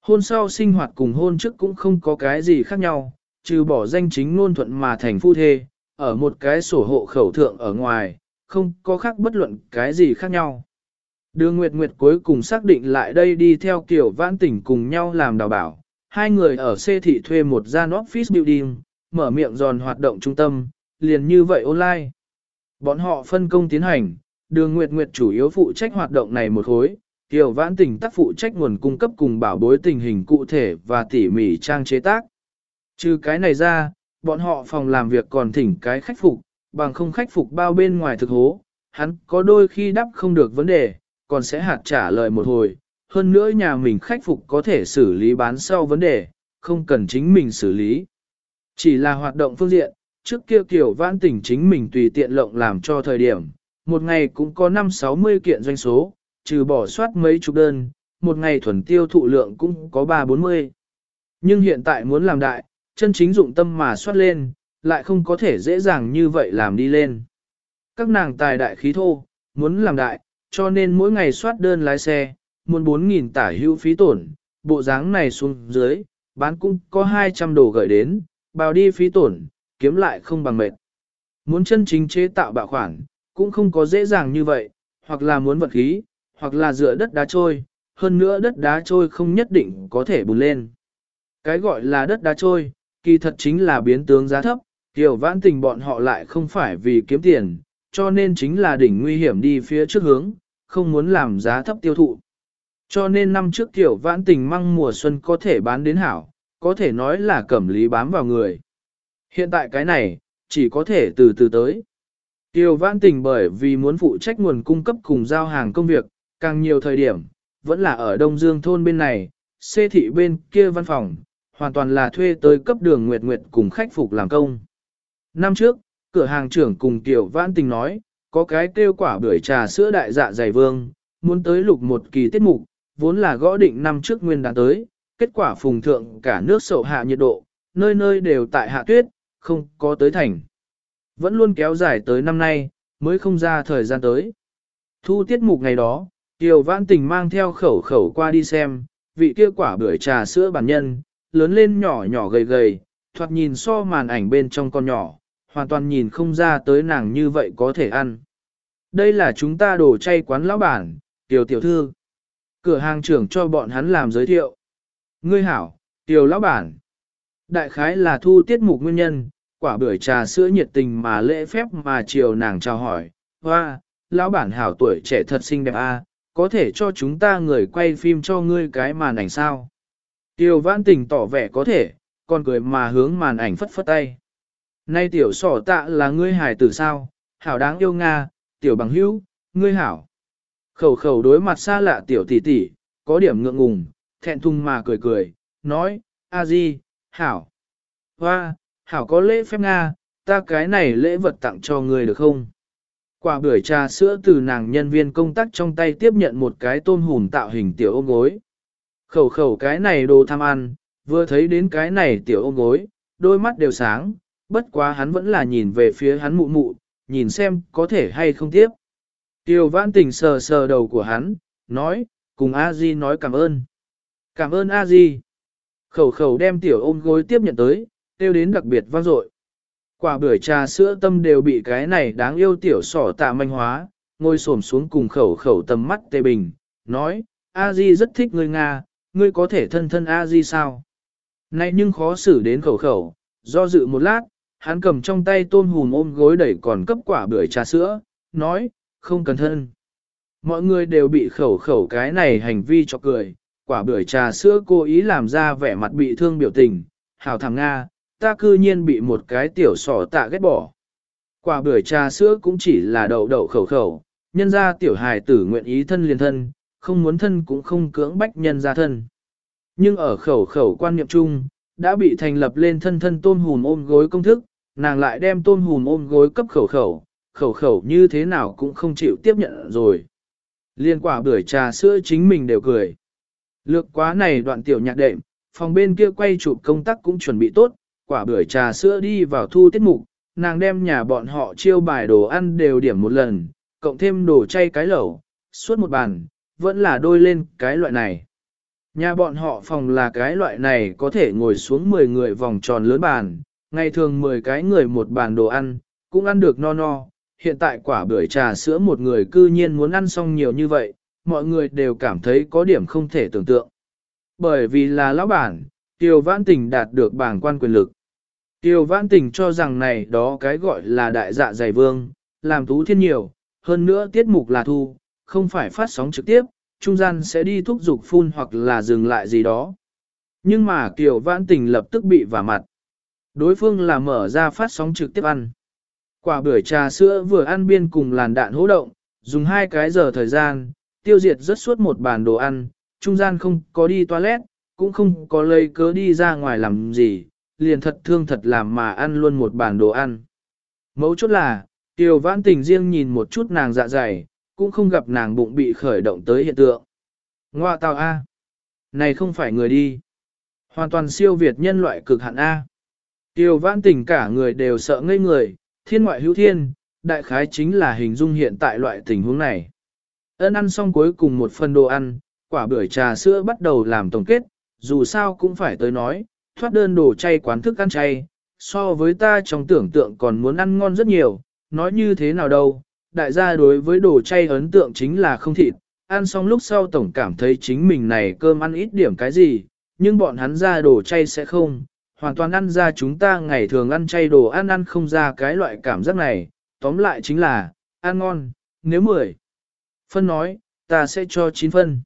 Hôn sau sinh hoạt cùng hôn trước cũng không có cái gì khác nhau, trừ bỏ danh chính ngôn thuận mà thành phu thê, ở một cái sổ hộ khẩu thượng ở ngoài, không có khác bất luận cái gì khác nhau. Đường Nguyệt Nguyệt cuối cùng xác định lại đây đi theo kiểu vãn tỉnh cùng nhau làm đào bảo. Hai người ở xê thị thuê một gian office building, mở miệng giòn hoạt động trung tâm, liền như vậy online. Bọn họ phân công tiến hành, đường Nguyệt Nguyệt chủ yếu phụ trách hoạt động này một khối, Tiểu vãn tỉnh tác phụ trách nguồn cung cấp cùng bảo bối tình hình cụ thể và tỉ mỉ trang chế tác. Trừ cái này ra, bọn họ phòng làm việc còn thỉnh cái khách phục, bằng không khách phục bao bên ngoài thực hố, hắn có đôi khi đáp không được vấn đề, còn sẽ hạt trả lời một hồi. Hơn nữa nhà mình khách phục có thể xử lý bán sau vấn đề, không cần chính mình xử lý. Chỉ là hoạt động phương diện, trước kia kiểu vãn tỉnh chính mình tùy tiện lộng làm cho thời điểm, một ngày cũng có 5-60 kiện doanh số, trừ bỏ soát mấy chục đơn, một ngày thuần tiêu thụ lượng cũng có 3-40. Nhưng hiện tại muốn làm đại, chân chính dụng tâm mà soát lên, lại không có thể dễ dàng như vậy làm đi lên. Các nàng tài đại khí thô, muốn làm đại, cho nên mỗi ngày soát đơn lái xe, muốn 4.000 tả hữu phí tổn, bộ dáng này xuống dưới, bán cũng có 200 đồ gửi đến, bào đi phí tổn, kiếm lại không bằng mệt. Muốn chân chính chế tạo bạo khoản, cũng không có dễ dàng như vậy, hoặc là muốn vật khí, hoặc là dựa đất đá trôi, hơn nữa đất đá trôi không nhất định có thể bùn lên. Cái gọi là đất đá trôi, kỳ thật chính là biến tướng giá thấp, tiểu vãn tình bọn họ lại không phải vì kiếm tiền, cho nên chính là đỉnh nguy hiểm đi phía trước hướng, không muốn làm giá thấp tiêu thụ. Cho nên năm trước tiểu vãn tình măng mùa xuân có thể bán đến hảo, có thể nói là cẩm lý bám vào người. Hiện tại cái này, chỉ có thể từ từ tới. Tiểu vãn tình bởi vì muốn phụ trách nguồn cung cấp cùng giao hàng công việc, càng nhiều thời điểm, vẫn là ở Đông Dương thôn bên này, xê thị bên kia văn phòng, hoàn toàn là thuê tới cấp đường Nguyệt Nguyệt cùng khách phục làm công. Năm trước, cửa hàng trưởng cùng Tiểu Vãn Tình nói, có cái kêu quả bưởi trà sữa đại dạ dày vương, muốn tới lục một kỳ tiết mục, vốn là gõ định năm trước nguyên đã tới, kết quả phùng thượng cả nước sậu hạ nhiệt độ, nơi nơi đều tại hạ tuyết, không có tới thành. Vẫn luôn kéo dài tới năm nay, mới không ra thời gian tới. Thu tiết mục ngày đó, kiều Vãn Tình mang theo khẩu khẩu qua đi xem, vị kia quả bưởi trà sữa bản nhân, lớn lên nhỏ nhỏ gầy gầy, thoạt nhìn so màn ảnh bên trong con nhỏ, hoàn toàn nhìn không ra tới nàng như vậy có thể ăn. Đây là chúng ta đồ chay quán lão bản, tiểu tiểu thư. Cửa hàng trưởng cho bọn hắn làm giới thiệu. Ngươi hảo, tiểu lão bản. Đại khái là thu tiết mục nguyên nhân, quả bưởi trà sữa nhiệt tình mà lễ phép mà chiều nàng chào hỏi. Hoa, lão bản hảo tuổi trẻ thật xinh đẹp a, có thể cho chúng ta người quay phim cho ngươi cái màn ảnh sao? Tiêu vãn tình tỏ vẻ có thể, còn cười mà hướng màn ảnh phất phất tay. Nay tiểu sỏ tạ là ngươi hài tử sao, hảo đáng yêu Nga, tiểu bằng hữu, ngươi hảo. Khẩu khẩu đối mặt xa lạ tiểu tỷ tỷ, có điểm ngượng ngùng, thẹn thùng mà cười cười, nói, a di, hảo. Hoa, hảo có lễ phép Nga, ta cái này lễ vật tặng cho ngươi được không? Quả bưởi trà sữa từ nàng nhân viên công tác trong tay tiếp nhận một cái tôm hùm tạo hình tiểu ôm gối. Khẩu khẩu cái này đồ tham ăn, vừa thấy đến cái này tiểu ôm gối, đôi mắt đều sáng, bất quá hắn vẫn là nhìn về phía hắn mụ mụ, nhìn xem có thể hay không tiếp. Tiêu vãn tình sờ sờ đầu của hắn, nói, cùng a di nói cảm ơn. Cảm ơn a di. Khẩu khẩu đem tiểu ôm gối tiếp nhận tới, tiêu đến đặc biệt vang dội. Quả bưởi trà sữa tâm đều bị cái này đáng yêu tiểu sỏ tạ manh hóa, ngồi xổm xuống cùng khẩu khẩu tầm mắt tê bình, nói, a di rất thích ngươi Nga, ngươi có thể thân thân a di sao? Này nhưng khó xử đến khẩu khẩu, do dự một lát, hắn cầm trong tay tôm hùm ôm gối đẩy còn cấp quả bưởi trà sữa, nói, không cần thân. Mọi người đều bị khẩu khẩu cái này hành vi cho cười, quả bưởi trà sữa cố ý làm ra vẻ mặt bị thương biểu tình, hảo thằng Nga, ta cư nhiên bị một cái tiểu sỏ tạ ghét bỏ. Quả bưởi trà sữa cũng chỉ là đậu đậu khẩu khẩu, nhân ra tiểu hài tử nguyện ý thân liền thân, không muốn thân cũng không cưỡng bách nhân ra thân. Nhưng ở khẩu khẩu quan niệm chung, đã bị thành lập lên thân thân tôn hùm ôm gối công thức, nàng lại đem tôn hùm ôm gối cấp khẩu khẩu, khẩu khẩu như thế nào cũng không chịu tiếp nhận rồi. Liên quả bưởi trà sữa chính mình đều cười. Lược quá này đoạn tiểu nhạc đệm, phòng bên kia quay chụp công tác cũng chuẩn bị tốt, quả bưởi trà sữa đi vào thu tiết mục, nàng đem nhà bọn họ chiêu bài đồ ăn đều điểm một lần, cộng thêm đồ chay cái lẩu, suốt một bàn, vẫn là đôi lên cái loại này. Nhà bọn họ phòng là cái loại này có thể ngồi xuống 10 người vòng tròn lớn bàn, ngày thường 10 cái người một bàn đồ ăn, cũng ăn được no no. Hiện tại quả bưởi trà sữa một người cư nhiên muốn ăn xong nhiều như vậy, mọi người đều cảm thấy có điểm không thể tưởng tượng. Bởi vì là lão bản, Tiêu Vãn Tình đạt được bảng quan quyền lực. Tiêu Vãn Tình cho rằng này đó cái gọi là đại dạ dày vương, làm tú thiên nhiều, hơn nữa tiết mục là thu, không phải phát sóng trực tiếp, trung gian sẽ đi thúc giục phun hoặc là dừng lại gì đó. Nhưng mà Kiều Vãn Tình lập tức bị vả mặt. Đối phương là mở ra phát sóng trực tiếp ăn. Quả bưởi trà sữa vừa ăn biên cùng làn đạn hỗ động, dùng hai cái giờ thời gian, tiêu diệt rất suốt một bàn đồ ăn, trung gian không có đi toilet, cũng không có lấy cớ đi ra ngoài làm gì, liền thật thương thật làm mà ăn luôn một bàn đồ ăn. Mấu chốt là, Tiêu Vãn Tình riêng nhìn một chút nàng dạ dày, cũng không gặp nàng bụng bị khởi động tới hiện tượng. Ngoa tào A. Này không phải người đi. Hoàn toàn siêu việt nhân loại cực hạn A. Tiêu vãn tình cả người đều sợ ngây người, thiên ngoại hữu thiên, đại khái chính là hình dung hiện tại loại tình huống này. Ơn ăn xong cuối cùng một phần đồ ăn, quả bưởi trà sữa bắt đầu làm tổng kết, dù sao cũng phải tới nói, thoát đơn đồ chay quán thức ăn chay, so với ta trong tưởng tượng còn muốn ăn ngon rất nhiều, nói như thế nào đâu, đại gia đối với đồ chay ấn tượng chính là không thịt, ăn xong lúc sau tổng cảm thấy chính mình này cơm ăn ít điểm cái gì, nhưng bọn hắn ra đồ chay sẽ không, hoàn toàn ăn ra chúng ta ngày thường ăn chay đồ ăn ăn không ra cái loại cảm giác này, tóm lại chính là, ăn ngon, nếu 10. Phân nói, ta sẽ cho 9 phân.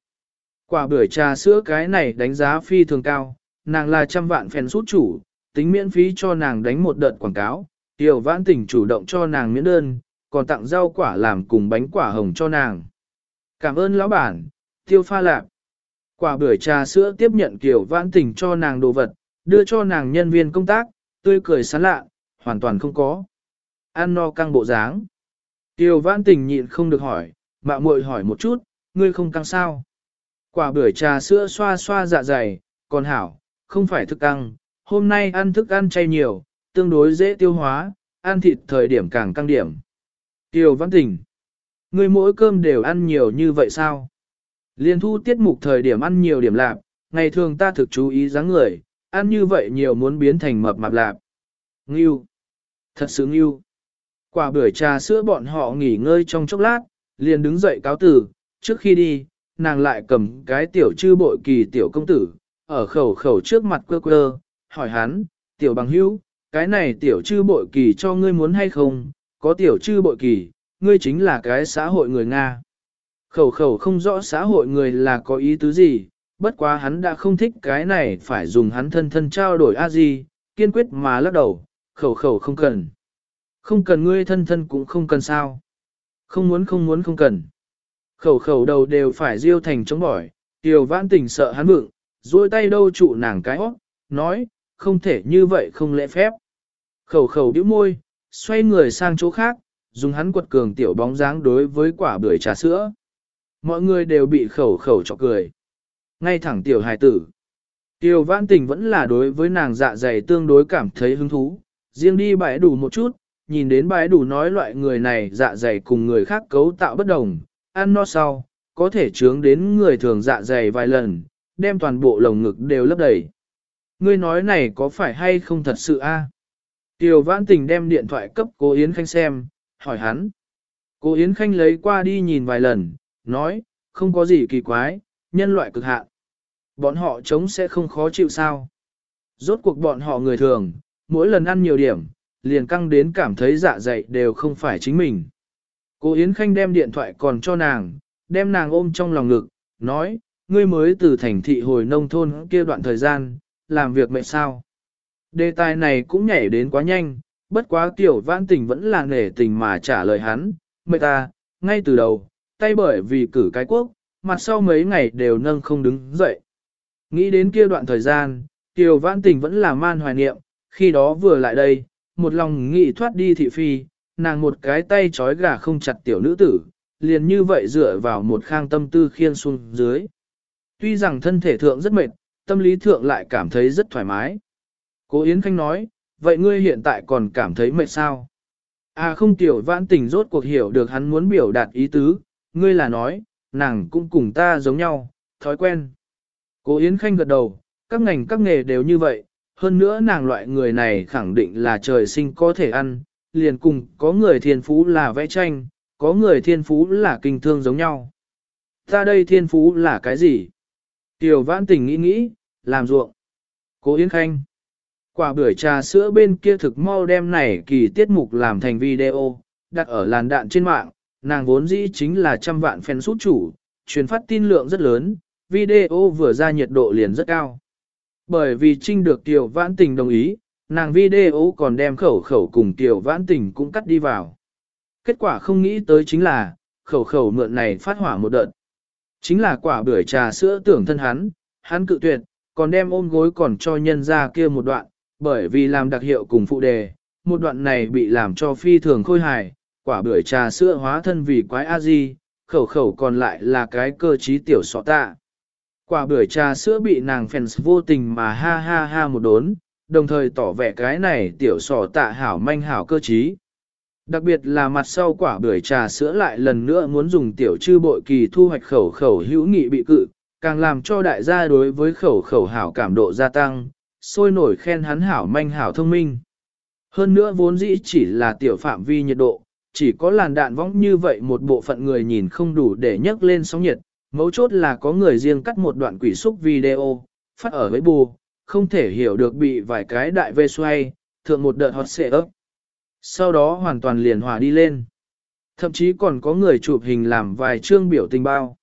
Quả bưởi trà sữa cái này đánh giá phi thường cao, nàng là trăm vạn phèn sút chủ, tính miễn phí cho nàng đánh một đợt quảng cáo, tiểu vãn tỉnh chủ động cho nàng miễn đơn, còn tặng rau quả làm cùng bánh quả hồng cho nàng. Cảm ơn lão bản, tiêu pha lạp. Quả bưởi trà sữa tiếp nhận kiểu vãn Tỉnh cho nàng đồ vật, đưa cho nàng nhân viên công tác, tươi cười sán lạ, hoàn toàn không có. Ăn no căng bộ dáng. Tiêu vãn tình nhịn không được hỏi, mạ muội hỏi một chút, ngươi không căng sao? Quả bưởi trà sữa xoa xoa dạ dày, còn hảo, không phải thức căng, hôm nay ăn thức ăn chay nhiều, tương đối dễ tiêu hóa, ăn thịt thời điểm càng căng điểm. Tiêu Văn Tình, ngươi mỗi cơm đều ăn nhiều như vậy sao? Liên thu tiết mục thời điểm ăn nhiều điểm lạp, ngày thường ta thực chú ý dáng người, ăn như vậy nhiều muốn biến thành mập mạp lạp. Ngưu, thật sự ngưu. Quả bưởi trà sữa bọn họ nghỉ ngơi trong chốc lát, liền đứng dậy cáo tử, trước khi đi, nàng lại cầm cái tiểu chư bội kỳ tiểu công tử, ở khẩu khẩu trước mặt quơ quơ, hỏi hắn, tiểu bằng hữu, cái này tiểu chư bội kỳ cho ngươi muốn hay không, có tiểu chư bội kỳ, ngươi chính là cái xã hội người Nga. Khẩu khẩu không rõ xã hội người là có ý tứ gì, bất quá hắn đã không thích cái này phải dùng hắn thân thân trao đổi a gì, kiên quyết mà lắc đầu, khẩu khẩu không cần. Không cần ngươi thân thân cũng không cần sao. Không muốn không muốn không cần. Khẩu khẩu đầu đều phải diêu thành chống bỏi, tiểu vãn tình sợ hắn vựng, duỗi tay đâu trụ nàng cái hót, nói, không thể như vậy không lễ phép. Khẩu khẩu bĩu môi, xoay người sang chỗ khác, dùng hắn quật cường tiểu bóng dáng đối với quả bưởi trà sữa. Mọi người đều bị khẩu khẩu chọc cười. Ngay thẳng tiểu hài tử. Tiểu vãn tình vẫn là đối với nàng dạ dày tương đối cảm thấy hứng thú, riêng đi bãi đủ một chút, nhìn đến bãi đủ nói loại người này dạ dày cùng người khác cấu tạo bất đồng, ăn no sau, có thể chướng đến người thường dạ dày vài lần, đem toàn bộ lồng ngực đều lấp đầy. Ngươi nói này có phải hay không thật sự a? Tiểu vãn tình đem điện thoại cấp cô Yến Khanh xem, hỏi hắn. Cô Yến Khanh lấy qua đi nhìn vài lần, nói, không có gì kỳ quái, nhân loại cực hạn. Bọn họ chống sẽ không khó chịu sao. Rốt cuộc bọn họ người thường, mỗi lần ăn nhiều điểm, liền căng đến cảm thấy dạ dày đều không phải chính mình. Cô Yến Khanh đem điện thoại còn cho nàng, đem nàng ôm trong lòng ngực, nói, ngươi mới từ thành thị hồi nông thôn kia đoạn thời gian, làm việc mệt sao. Đề tài này cũng nhảy đến quá nhanh, bất quá tiểu vãn tình vẫn là nể tình mà trả lời hắn, mệt ta, ngay từ đầu, tay bởi vì cử cái quốc, mặt sau mấy ngày đều nâng không đứng dậy. Nghĩ đến kia đoạn thời gian, tiểu vãn tình vẫn là man hoài niệm, khi đó vừa lại đây, một lòng nghĩ thoát đi thị phi, nàng một cái tay trói gà không chặt tiểu nữ tử, liền như vậy dựa vào một khang tâm tư khiên xuống dưới. Tuy rằng thân thể thượng rất mệt, tâm lý thượng lại cảm thấy rất thoải mái. Cố Yến Khanh nói, vậy ngươi hiện tại còn cảm thấy mệt sao? À không tiểu vãn tình rốt cuộc hiểu được hắn muốn biểu đạt ý tứ, ngươi là nói, nàng cũng cùng ta giống nhau, thói quen. Cố Yến Khanh gật đầu, các ngành các nghề đều như vậy, hơn nữa nàng loại người này khẳng định là trời sinh có thể ăn, liền cùng có người thiên phú là vẽ tranh, có người thiên phú là kinh thương giống nhau. Ta đây thiên phú là cái gì? Tiểu vãn tình nghĩ nghĩ, làm ruộng. Cố Yến Khanh. Quả bưởi trà sữa bên kia thực mau đem này kỳ tiết mục làm thành video, đặt ở làn đạn trên mạng, nàng vốn dĩ chính là trăm vạn fan sút chủ, truyền phát tin lượng rất lớn, video vừa ra nhiệt độ liền rất cao. Bởi vì trinh được Tiểu Vãn Tình đồng ý, nàng video còn đem khẩu khẩu cùng Tiểu Vãn Tình cũng cắt đi vào. Kết quả không nghĩ tới chính là, khẩu khẩu mượn này phát hỏa một đợt. Chính là quả bưởi trà sữa tưởng thân hắn, hắn cự tuyệt, còn đem ôm gối còn cho nhân ra kia một đoạn, bởi vì làm đặc hiệu cùng phụ đề, một đoạn này bị làm cho phi thường khôi hài, quả bưởi trà sữa hóa thân vì quái a di, khẩu khẩu còn lại là cái cơ trí tiểu sọ tạ. Quả bưởi trà sữa bị nàng fans vô tình mà ha ha ha một đốn, đồng thời tỏ vẻ cái này tiểu sọ tạ hảo manh hảo cơ trí. Đặc biệt là mặt sau quả bưởi trà sữa lại lần nữa muốn dùng tiểu chư bội kỳ thu hoạch khẩu khẩu hữu nghị bị cự, càng làm cho đại gia đối với khẩu khẩu hảo cảm độ gia tăng, sôi nổi khen hắn hảo manh hảo thông minh. Hơn nữa vốn dĩ chỉ là tiểu phạm vi nhiệt độ, chỉ có làn đạn vong như vậy một bộ phận người nhìn không đủ để nhấc lên sóng nhiệt, mấu chốt là có người riêng cắt một đoạn quỷ xúc video, phát ở với bù, không thể hiểu được bị vài cái đại vê xoay, thượng một đợt hot xệ ấp. Sau đó hoàn toàn liền hòa đi lên. Thậm chí còn có người chụp hình làm vài chương biểu tình bao.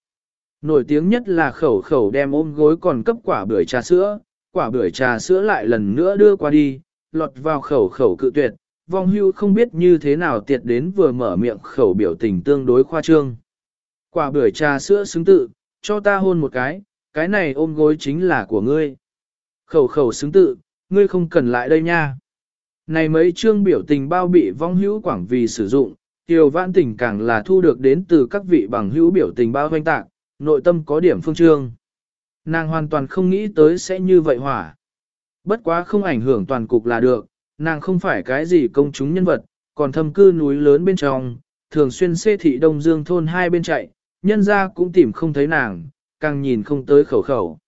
Nổi tiếng nhất là khẩu khẩu đem ôm gối còn cấp quả bưởi trà sữa, quả bưởi trà sữa lại lần nữa đưa qua đi, lọt vào khẩu khẩu cự tuyệt, vong hưu không biết như thế nào tiệt đến vừa mở miệng khẩu biểu tình tương đối khoa trương. Quả bưởi trà sữa xứng tự, cho ta hôn một cái, cái này ôm gối chính là của ngươi. Khẩu khẩu xứng tự, ngươi không cần lại đây nha. Này mấy chương biểu tình bao bị vong hữu quảng vì sử dụng, Tiêu vãn tình càng là thu được đến từ các vị bằng hữu biểu tình bao hoanh tạc, nội tâm có điểm phương trương. Nàng hoàn toàn không nghĩ tới sẽ như vậy hỏa. Bất quá không ảnh hưởng toàn cục là được, nàng không phải cái gì công chúng nhân vật, còn thâm cư núi lớn bên trong, thường xuyên xê thị Đông Dương thôn hai bên chạy, nhân ra cũng tìm không thấy nàng, càng nhìn không tới khẩu khẩu.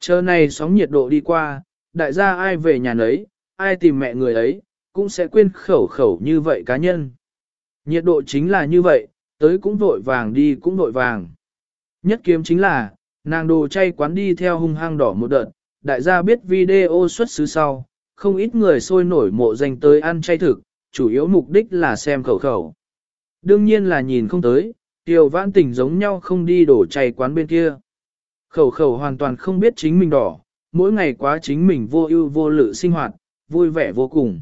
Chờ này sóng nhiệt độ đi qua, đại gia ai về nhà nấy, ai tìm mẹ người ấy, cũng sẽ quên khẩu khẩu như vậy cá nhân. Nhiệt độ chính là như vậy, tới cũng vội vàng đi cũng vội vàng. Nhất kiếm chính là, nàng đồ chay quán đi theo hung hăng đỏ một đợt, đại gia biết video xuất xứ sau, không ít người sôi nổi mộ danh tới ăn chay thực, chủ yếu mục đích là xem khẩu khẩu. Đương nhiên là nhìn không tới, tiểu vãn tình giống nhau không đi đổ chay quán bên kia. Khẩu khẩu hoàn toàn không biết chính mình đỏ, mỗi ngày quá chính mình vô ưu vô lự sinh hoạt, vui vẻ vô cùng.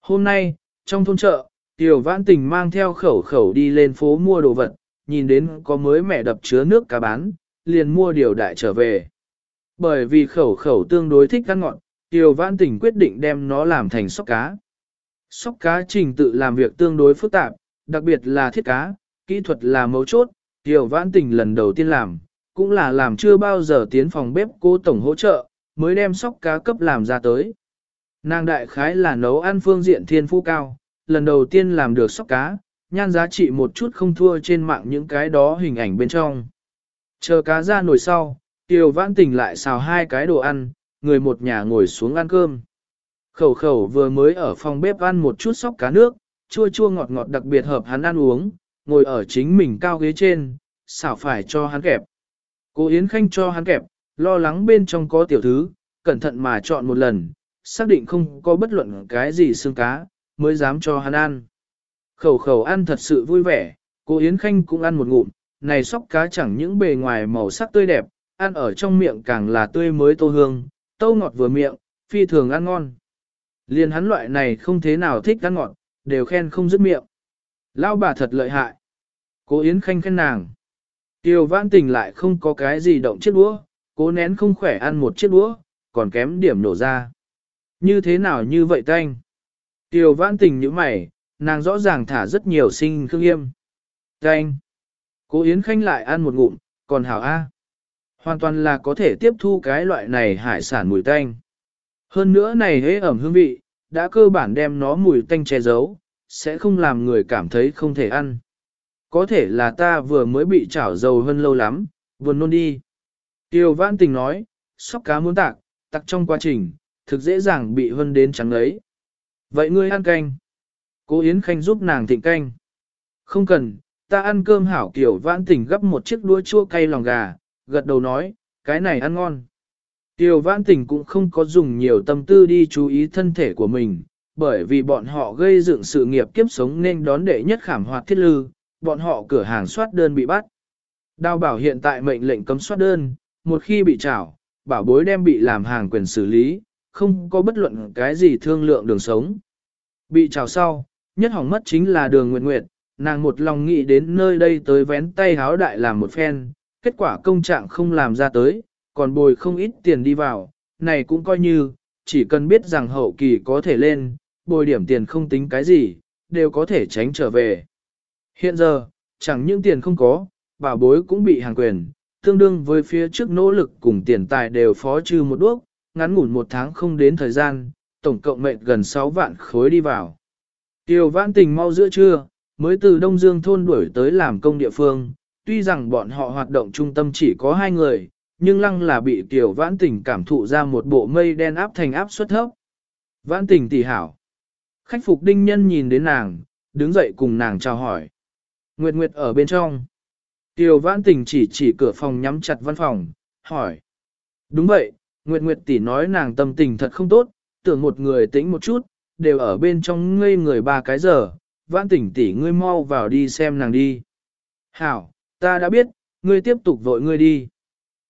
Hôm nay, trong thôn chợ, Tiểu Vãn Tình mang theo khẩu khẩu đi lên phố mua đồ vật, nhìn đến có mới mẹ đập chứa nước cá bán, liền mua điều đại trở về. Bởi vì khẩu khẩu tương đối thích ăn ngọn, Tiểu Vãn Tình quyết định đem nó làm thành sóc cá. Sóc cá trình tự làm việc tương đối phức tạp, đặc biệt là thiết cá, kỹ thuật là mấu chốt, Tiểu Vãn Tình lần đầu tiên làm, cũng là làm chưa bao giờ tiến phòng bếp cô tổng hỗ trợ, mới đem sóc cá cấp làm ra tới. Nàng đại khái là nấu ăn phương diện thiên phú cao, lần đầu tiên làm được sóc cá, nhan giá trị một chút không thua trên mạng những cái đó hình ảnh bên trong. Chờ cá ra nồi sau, Tiêu Vãn Tình lại xào hai cái đồ ăn, người một nhà ngồi xuống ăn cơm. Khẩu khẩu vừa mới ở phòng bếp ăn một chút sóc cá nước, chua chua ngọt ngọt đặc biệt hợp hắn ăn uống, ngồi ở chính mình cao ghế trên, xảo phải cho hắn kẹp. Cô Yến Khanh cho hắn kẹp, lo lắng bên trong có tiểu thứ, cẩn thận mà chọn một lần, xác định không có bất luận cái gì xương cá, mới dám cho hắn ăn. Khẩu khẩu ăn thật sự vui vẻ, cô Yến Khanh cũng ăn một ngụm, này sóc cá chẳng những bề ngoài màu sắc tươi đẹp, ăn ở trong miệng càng là tươi mới tô hương, tâu ngọt vừa miệng, phi thường ăn ngon. Liên hắn loại này không thế nào thích ăn ngọt, đều khen không dứt miệng. Lao bà thật lợi hại. Cố Yến Khanh khen nàng. Tiêu vãn tình lại không có cái gì động chiếc đũa, cố nén không khỏe ăn một chiếc đũa, còn kém điểm nổ ra. Như thế nào như vậy tanh? Tiêu vãn tình như mày, nàng rõ ràng thả rất nhiều sinh khương yêm. Tanh. Cố Yến Khanh lại ăn một ngụm, còn hảo A. Hoàn toàn là có thể tiếp thu cái loại này hải sản mùi tanh. Hơn nữa này hế ẩm hương vị, đã cơ bản đem nó mùi tanh che giấu, sẽ không làm người cảm thấy không thể ăn. Có thể là ta vừa mới bị chảo dầu hơn lâu lắm, vừa nôn đi. Tiêu Văn Tình nói, sóc cá muốn tạc, tặc trong quá trình, thực dễ dàng bị hơn đến trắng ấy. Vậy ngươi ăn canh. Cố Yến Khanh giúp nàng thịnh canh. Không cần, ta ăn cơm hảo kiểu Vãn Tình gấp một chiếc đũa chua cay lòng gà, gật đầu nói, cái này ăn ngon. Tiêu Vãn Tình cũng không có dùng nhiều tâm tư đi chú ý thân thể của mình, bởi vì bọn họ gây dựng sự nghiệp kiếp sống nên đón đệ nhất khảm hoạt thiết lư, bọn họ cửa hàng soát đơn bị bắt. Đào bảo hiện tại mệnh lệnh cấm soát đơn, một khi bị trảo, bảo bối đem bị làm hàng quyền xử lý, không có bất luận cái gì thương lượng đường sống. Bị trào sau, nhất hỏng mất chính là đường nguyệt nguyệt, nàng một lòng nghĩ đến nơi đây tới vén tay háo đại làm một phen, kết quả công trạng không làm ra tới, còn bồi không ít tiền đi vào, này cũng coi như, chỉ cần biết rằng hậu kỳ có thể lên, bồi điểm tiền không tính cái gì, đều có thể tránh trở về. Hiện giờ, chẳng những tiền không có, bảo bối cũng bị hàng quyền, tương đương với phía trước nỗ lực cùng tiền tài đều phó trừ một đuốc, ngắn ngủn một tháng không đến thời gian, tổng cộng mệnh gần 6 vạn khối đi vào. Tiêu vãn tình mau giữa trưa, mới từ Đông Dương thôn đuổi tới làm công địa phương, tuy rằng bọn họ hoạt động trung tâm chỉ có hai người, nhưng lăng là bị Tiểu vãn tình cảm thụ ra một bộ mây đen áp thành áp suất thấp. Vãn tình tỷ hảo. Khách phục đinh nhân nhìn đến nàng, đứng dậy cùng nàng chào hỏi. Nguyệt Nguyệt ở bên trong. Tiêu vãn tình chỉ chỉ cửa phòng nhắm chặt văn phòng, hỏi. Đúng vậy, Nguyệt Nguyệt tỷ nói nàng tâm tình thật không tốt, tưởng một người tĩnh một chút, đều ở bên trong ngây người ba cái giờ, vãn tình tỷ ngươi mau vào đi xem nàng đi. Hảo, ta đã biết, ngươi tiếp tục vội ngươi đi.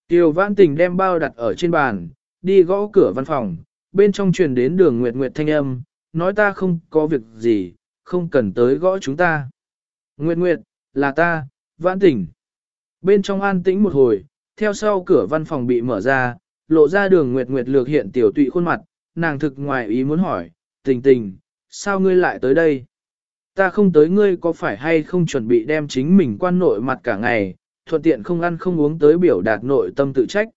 Tiêu vãn tình đem bao đặt ở trên bàn, đi gõ cửa văn phòng, bên trong truyền đến đường Nguyệt Nguyệt thanh âm, nói ta không có việc gì, không cần tới gõ chúng ta. Nguyệt Nguyệt, là ta, vãn tỉnh. Bên trong an tĩnh một hồi, theo sau cửa văn phòng bị mở ra, lộ ra đường Nguyệt Nguyệt lược hiện tiểu tụy khuôn mặt, nàng thực ngoài ý muốn hỏi, tình tình, sao ngươi lại tới đây? Ta không tới ngươi có phải hay không chuẩn bị đem chính mình quan nội mặt cả ngày, thuận tiện không ăn không uống tới biểu đạt nội tâm tự trách.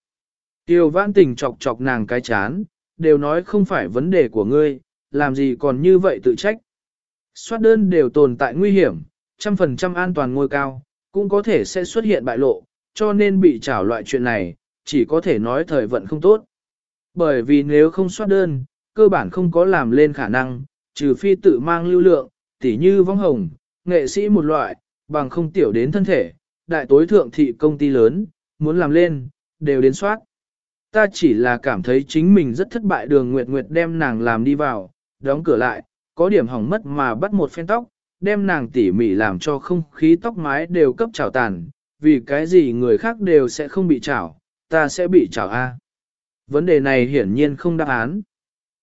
Tiêu vãn tình chọc chọc nàng cái chán, đều nói không phải vấn đề của ngươi, làm gì còn như vậy tự trách. Xoát đơn đều tồn tại nguy hiểm, trăm phần trăm an toàn ngôi cao, cũng có thể sẽ xuất hiện bại lộ, cho nên bị trảo loại chuyện này, chỉ có thể nói thời vận không tốt. Bởi vì nếu không soát đơn, cơ bản không có làm lên khả năng, trừ phi tự mang lưu lượng, tỉ như vong hồng, nghệ sĩ một loại, bằng không tiểu đến thân thể, đại tối thượng thị công ty lớn, muốn làm lên, đều đến soát. Ta chỉ là cảm thấy chính mình rất thất bại đường Nguyệt Nguyệt đem nàng làm đi vào, đóng cửa lại, có điểm hỏng mất mà bắt một phen tóc, đem nàng tỉ mỉ làm cho không khí tóc mái đều cấp trào tàn, vì cái gì người khác đều sẽ không bị trào, ta sẽ bị trào a. Vấn đề này hiển nhiên không đáp án.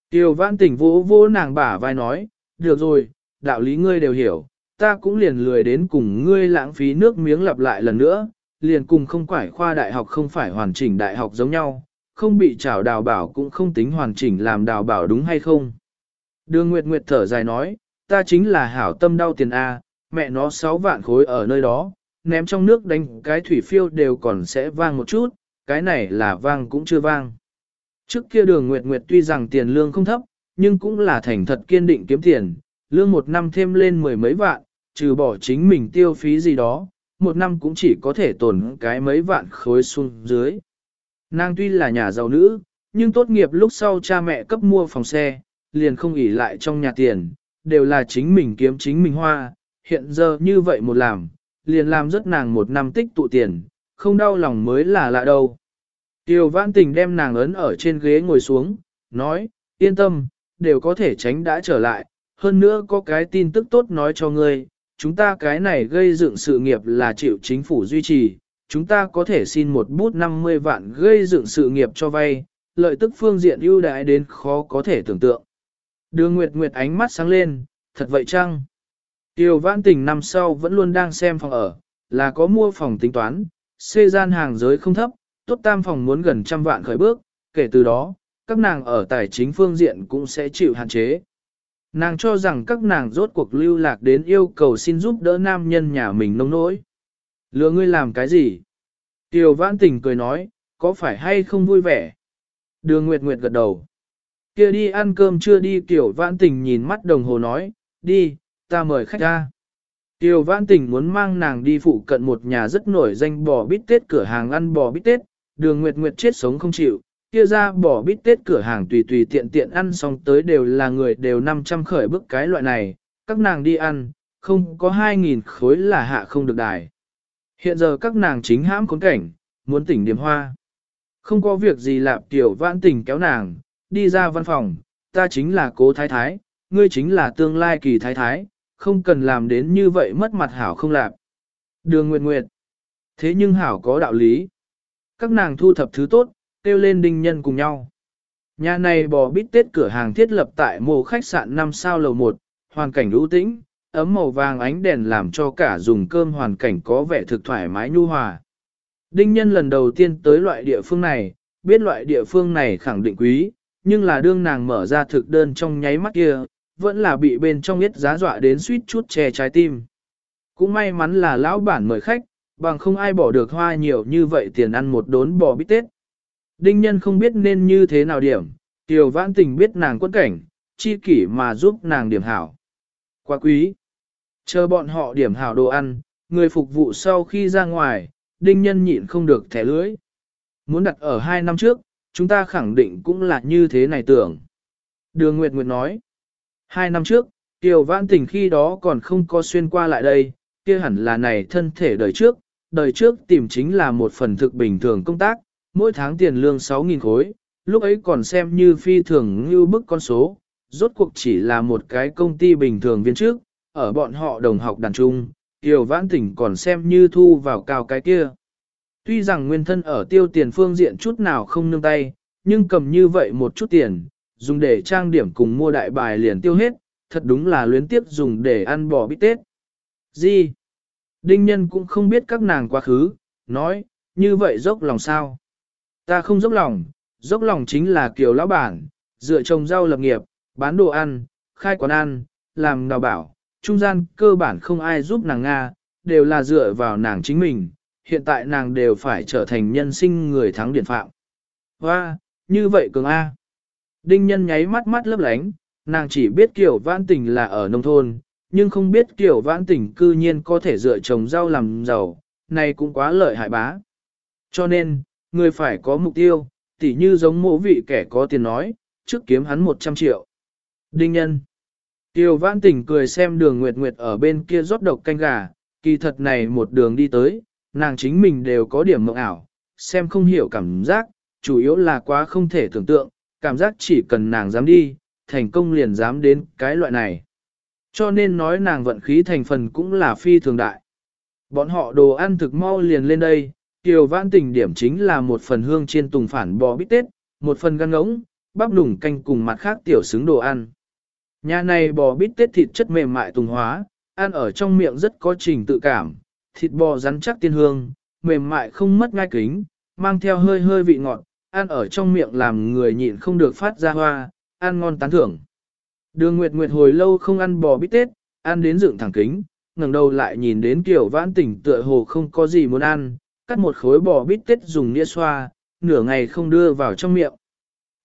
Tiêu vãn tỉnh vỗ vỗ nàng bả vai nói, được rồi, đạo lý ngươi đều hiểu, ta cũng liền lười đến cùng ngươi lãng phí nước miếng lặp lại lần nữa, liền cùng không phải khoa đại học không phải hoàn chỉnh đại học giống nhau, không bị trào đào bảo cũng không tính hoàn chỉnh làm đào bảo đúng hay không. Đường Nguyệt Nguyệt thở dài nói, ta chính là hảo tâm đau tiền A, mẹ nó 6 vạn khối ở nơi đó, ném trong nước đánh cái thủy phiêu đều còn sẽ vang một chút, cái này là vang cũng chưa vang. Trước kia đường Nguyệt Nguyệt tuy rằng tiền lương không thấp, nhưng cũng là thành thật kiên định kiếm tiền, lương một năm thêm lên mười mấy vạn, trừ bỏ chính mình tiêu phí gì đó, một năm cũng chỉ có thể tồn cái mấy vạn khối xuống dưới. Nàng tuy là nhà giàu nữ, nhưng tốt nghiệp lúc sau cha mẹ cấp mua phòng xe, liền không ỉ lại trong nhà tiền, đều là chính mình kiếm chính mình hoa, hiện giờ như vậy một làm, liền làm rất nàng một năm tích tụ tiền, không đau lòng mới là lạ đâu. Tiêu vãn tình đem nàng ấn ở trên ghế ngồi xuống, nói, yên tâm, đều có thể tránh đã trở lại, hơn nữa có cái tin tức tốt nói cho ngươi, chúng ta cái này gây dựng sự nghiệp là chịu chính phủ duy trì, chúng ta có thể xin một bút 50 vạn gây dựng sự nghiệp cho vay, lợi tức phương diện ưu đãi đến khó có thể tưởng tượng. Đường Nguyệt Nguyệt ánh mắt sáng lên, thật vậy chăng? Tiêu vãn tình năm sau vẫn luôn đang xem phòng ở, là có mua phòng tính toán, xê gian hàng giới không thấp, tốt tam phòng muốn gần trăm vạn khởi bước, kể từ đó, các nàng ở tài chính phương diện cũng sẽ chịu hạn chế. Nàng cho rằng các nàng rốt cuộc lưu lạc đến yêu cầu xin giúp đỡ nam nhân nhà mình nông nỗi. Lừa ngươi làm cái gì? Tiêu vãn tình cười nói, có phải hay không vui vẻ? Đường Nguyệt Nguyệt gật đầu. kia đi ăn cơm chưa đi Tiểu vãn tình nhìn mắt đồng hồ nói, đi, ta mời khách ra. Tiêu vãn tình muốn mang nàng đi phụ cận một nhà rất nổi danh bò bít tết cửa hàng ăn bò bít tết, đường Nguyệt Nguyệt chết sống không chịu, kia ra bỏ bít tết cửa hàng tùy tùy tiện tiện ăn xong tới đều là người đều 500 khởi bức cái loại này, các nàng đi ăn, không có 2.000 khối là hạ không được đài. Hiện giờ các nàng chính hãm khốn cảnh, muốn tỉnh điểm hoa. Không có việc gì lạp tiểu vãn tỉnh kéo nàng, đi ra văn phòng, ta chính là cố thái thái, ngươi chính là tương lai kỳ thái thái, không cần làm đến như vậy mất mặt hảo không lạp. Đường Nguyệt Nguyệt. Thế nhưng hảo có đạo lý. Các nàng thu thập thứ tốt, kêu lên đinh nhân cùng nhau. Nhà này bò bít tết cửa hàng thiết lập tại mô khách sạn 5 sao lầu 1, hoàn cảnh ưu tĩnh, ấm màu vàng ánh đèn làm cho cả dùng cơm hoàn cảnh có vẻ thực thoải mái nhu hòa. Đinh nhân lần đầu tiên tới loại địa phương này, biết loại địa phương này khẳng định quý, nhưng là đương nàng mở ra thực đơn trong nháy mắt kia, vẫn là bị bên trong biết giá dọa đến suýt chút che trái tim. Cũng may mắn là lão bản mời khách, bằng không ai bỏ được hoa nhiều như vậy tiền ăn một đốn bò bít tết. Đinh nhân không biết nên như thế nào điểm, tiểu vãn tình biết nàng quân cảnh, chi kỷ mà giúp nàng điểm hảo. Quá quý. Chờ bọn họ điểm hảo đồ ăn, người phục vụ sau khi ra ngoài, đinh nhân nhịn không được thẻ lưới. Muốn đặt ở hai năm trước, chúng ta khẳng định cũng là như thế này tưởng. Đường Nguyệt Nguyệt nói, hai năm trước, Tiểu Vãn Tình khi đó còn không có xuyên qua lại đây, kia hẳn là này thân thể đời trước, đời trước tìm chính là một phần thực bình thường công tác, mỗi tháng tiền lương 6.000 khối, lúc ấy còn xem như phi thường như bức con số, rốt cuộc chỉ là một cái công ty bình thường viên trước, ở bọn họ đồng học đàn trung, Kiều Vãn Tỉnh còn xem như thu vào cao cái kia. Tuy rằng nguyên thân ở tiêu tiền phương diện chút nào không nương tay, nhưng cầm như vậy một chút tiền, dùng để trang điểm cùng mua đại bài liền tiêu hết, thật đúng là luyến tiếp dùng để ăn bò bít tết. Gì? Đinh nhân cũng không biết các nàng quá khứ, nói, như vậy dốc lòng sao? Ta không dốc lòng, dốc lòng chính là kiểu lão bản, dựa trồng rau lập nghiệp, bán đồ ăn, khai quán ăn, làm đào bảo, trung gian cơ bản không ai giúp nàng Nga, đều là dựa vào nàng chính mình, hiện tại nàng đều phải trở thành nhân sinh người thắng điển phạm. Và, như vậy cường A. Đinh nhân nháy mắt mắt lấp lánh, nàng chỉ biết kiểu vãn tình là ở nông thôn, nhưng không biết kiểu vãn tình cư nhiên có thể dựa trồng rau làm giàu, này cũng quá lợi hại bá. Cho nên, người phải có mục tiêu, tỉ như giống mộ vị kẻ có tiền nói, trước kiếm hắn 100 triệu. Đinh nhân. Tiêu vãn tỉnh cười xem đường nguyệt nguyệt ở bên kia rót độc canh gà, kỳ thật này một đường đi tới, nàng chính mình đều có điểm mộng ảo, xem không hiểu cảm giác, chủ yếu là quá không thể tưởng tượng, cảm giác chỉ cần nàng dám đi, thành công liền dám đến cái loại này. Cho nên nói nàng vận khí thành phần cũng là phi thường đại. Bọn họ đồ ăn thực mau liền lên đây, Kiều vãn tình điểm chính là một phần hương chiên tùng phản bò bít tết, một phần gan ngỗng, bắp nùng canh cùng mặt khác tiểu xứng đồ ăn. Nhà này bò bít tết thịt chất mềm mại tùng hóa, ăn ở trong miệng rất có trình tự cảm, thịt bò rắn chắc tiên hương, mềm mại không mất ngai kính, mang theo hơi hơi vị ngọt, ăn ở trong miệng làm người nhịn không được phát ra hoa, ăn ngon tán thưởng. Đường Nguyệt Nguyệt hồi lâu không ăn bò bít tết, ăn đến dựng thẳng kính, ngẩng đầu lại nhìn đến Kiều vãn Tình tựa hồ không có gì muốn ăn, cắt một khối bò bít tết dùng nĩa xoa, nửa ngày không đưa vào trong miệng.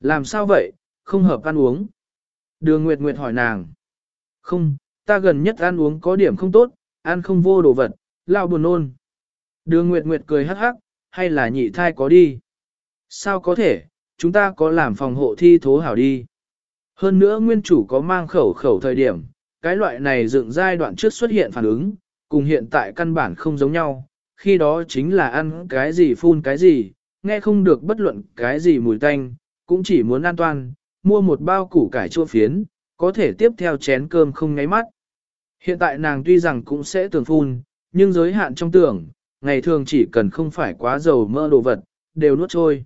Làm sao vậy, không hợp ăn uống? Đường Nguyệt Nguyệt hỏi nàng. Không, ta gần nhất ăn uống có điểm không tốt, ăn không vô đồ vật, lao buồn nôn. Đường Nguyệt Nguyệt cười hắc hắc, hay là nhị thai có đi? Sao có thể, chúng ta có làm phòng hộ thi thố hảo đi. Hơn nữa nguyên chủ có mang khẩu khẩu thời điểm, cái loại này dựng giai đoạn trước xuất hiện phản ứng, cùng hiện tại căn bản không giống nhau, khi đó chính là ăn cái gì phun cái gì, nghe không được bất luận cái gì mùi tanh, cũng chỉ muốn an toàn, mua một bao củ cải chua phiến, có thể tiếp theo chén cơm không ngáy mắt. Hiện tại nàng tuy rằng cũng sẽ tưởng phun, nhưng giới hạn trong tưởng, ngày thường chỉ cần không phải quá dầu mỡ đồ vật, đều nuốt trôi.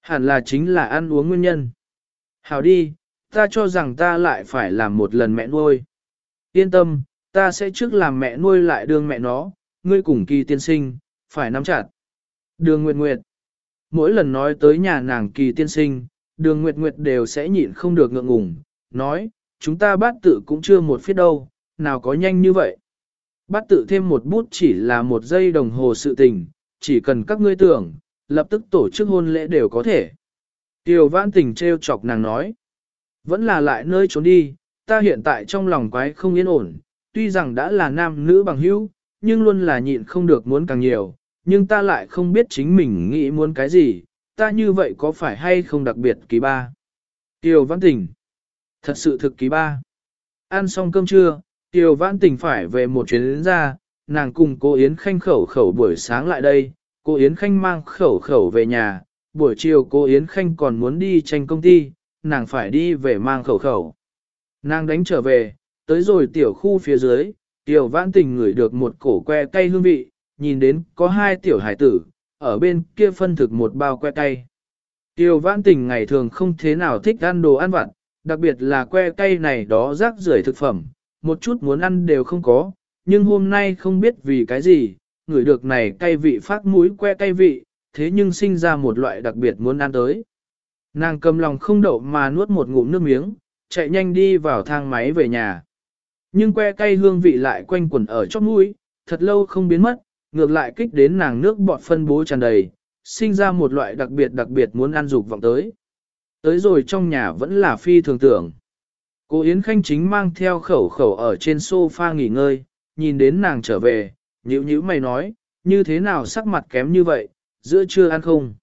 Hẳn là chính là ăn uống nguyên nhân. Hảo đi, ta cho rằng ta lại phải làm một lần mẹ nuôi. Yên tâm, ta sẽ trước làm mẹ nuôi lại đương mẹ nó, ngươi cùng kỳ tiên sinh, phải nắm chặt. Đường Nguyệt Nguyệt. Mỗi lần nói tới nhà nàng kỳ tiên sinh, đường Nguyệt Nguyệt đều sẽ nhịn không được ngượng ngùng, nói, chúng ta bát tự cũng chưa một phía đâu, nào có nhanh như vậy. Bát tự thêm một bút chỉ là một giây đồng hồ sự tình, chỉ cần các ngươi tưởng, lập tức tổ chức hôn lễ đều có thể. Tiêu vãn tình treo chọc nàng nói, vẫn là lại nơi trốn đi, ta hiện tại trong lòng quái không yên ổn, tuy rằng đã là nam nữ bằng hữu, nhưng luôn là nhịn không được muốn càng nhiều, nhưng ta lại không biết chính mình nghĩ muốn cái gì, ta như vậy có phải hay không đặc biệt kỳ ba. Tiêu Văn Tình Thật sự thực kỳ ba. Ăn xong cơm trưa, Tiêu Văn Tình phải về một chuyến đến ra, nàng cùng cô Yến Khanh khẩu khẩu buổi sáng lại đây, cô Yến Khanh mang khẩu khẩu về nhà, buổi chiều cô Yến Khanh còn muốn đi tranh công ty, nàng phải đi về mang khẩu khẩu. Nàng đánh trở về, tới rồi tiểu khu phía dưới, tiểu vãn tình ngửi được một cổ que cay hương vị, nhìn đến có hai tiểu hải tử, ở bên kia phân thực một bao que cay. Tiểu vãn tình ngày thường không thế nào thích ăn đồ ăn vặt, đặc biệt là que cay này đó rác rưởi thực phẩm, một chút muốn ăn đều không có, nhưng hôm nay không biết vì cái gì, ngửi được này cay vị phát mũi que cay vị, thế nhưng sinh ra một loại đặc biệt muốn ăn tới. Nàng cầm lòng không đậu mà nuốt một ngụm nước miếng, chạy nhanh đi vào thang máy về nhà. Nhưng que cay hương vị lại quanh quẩn ở chóp mũi, thật lâu không biến mất, ngược lại kích đến nàng nước bọt phân bố tràn đầy, sinh ra một loại đặc biệt đặc biệt muốn ăn dục vọng tới. Tới rồi trong nhà vẫn là phi thường tưởng. Cô Yến Khanh chính mang theo khẩu khẩu ở trên sofa nghỉ ngơi, nhìn đến nàng trở về, nhữ nhữ mày nói, như thế nào sắc mặt kém như vậy, giữa trưa ăn không?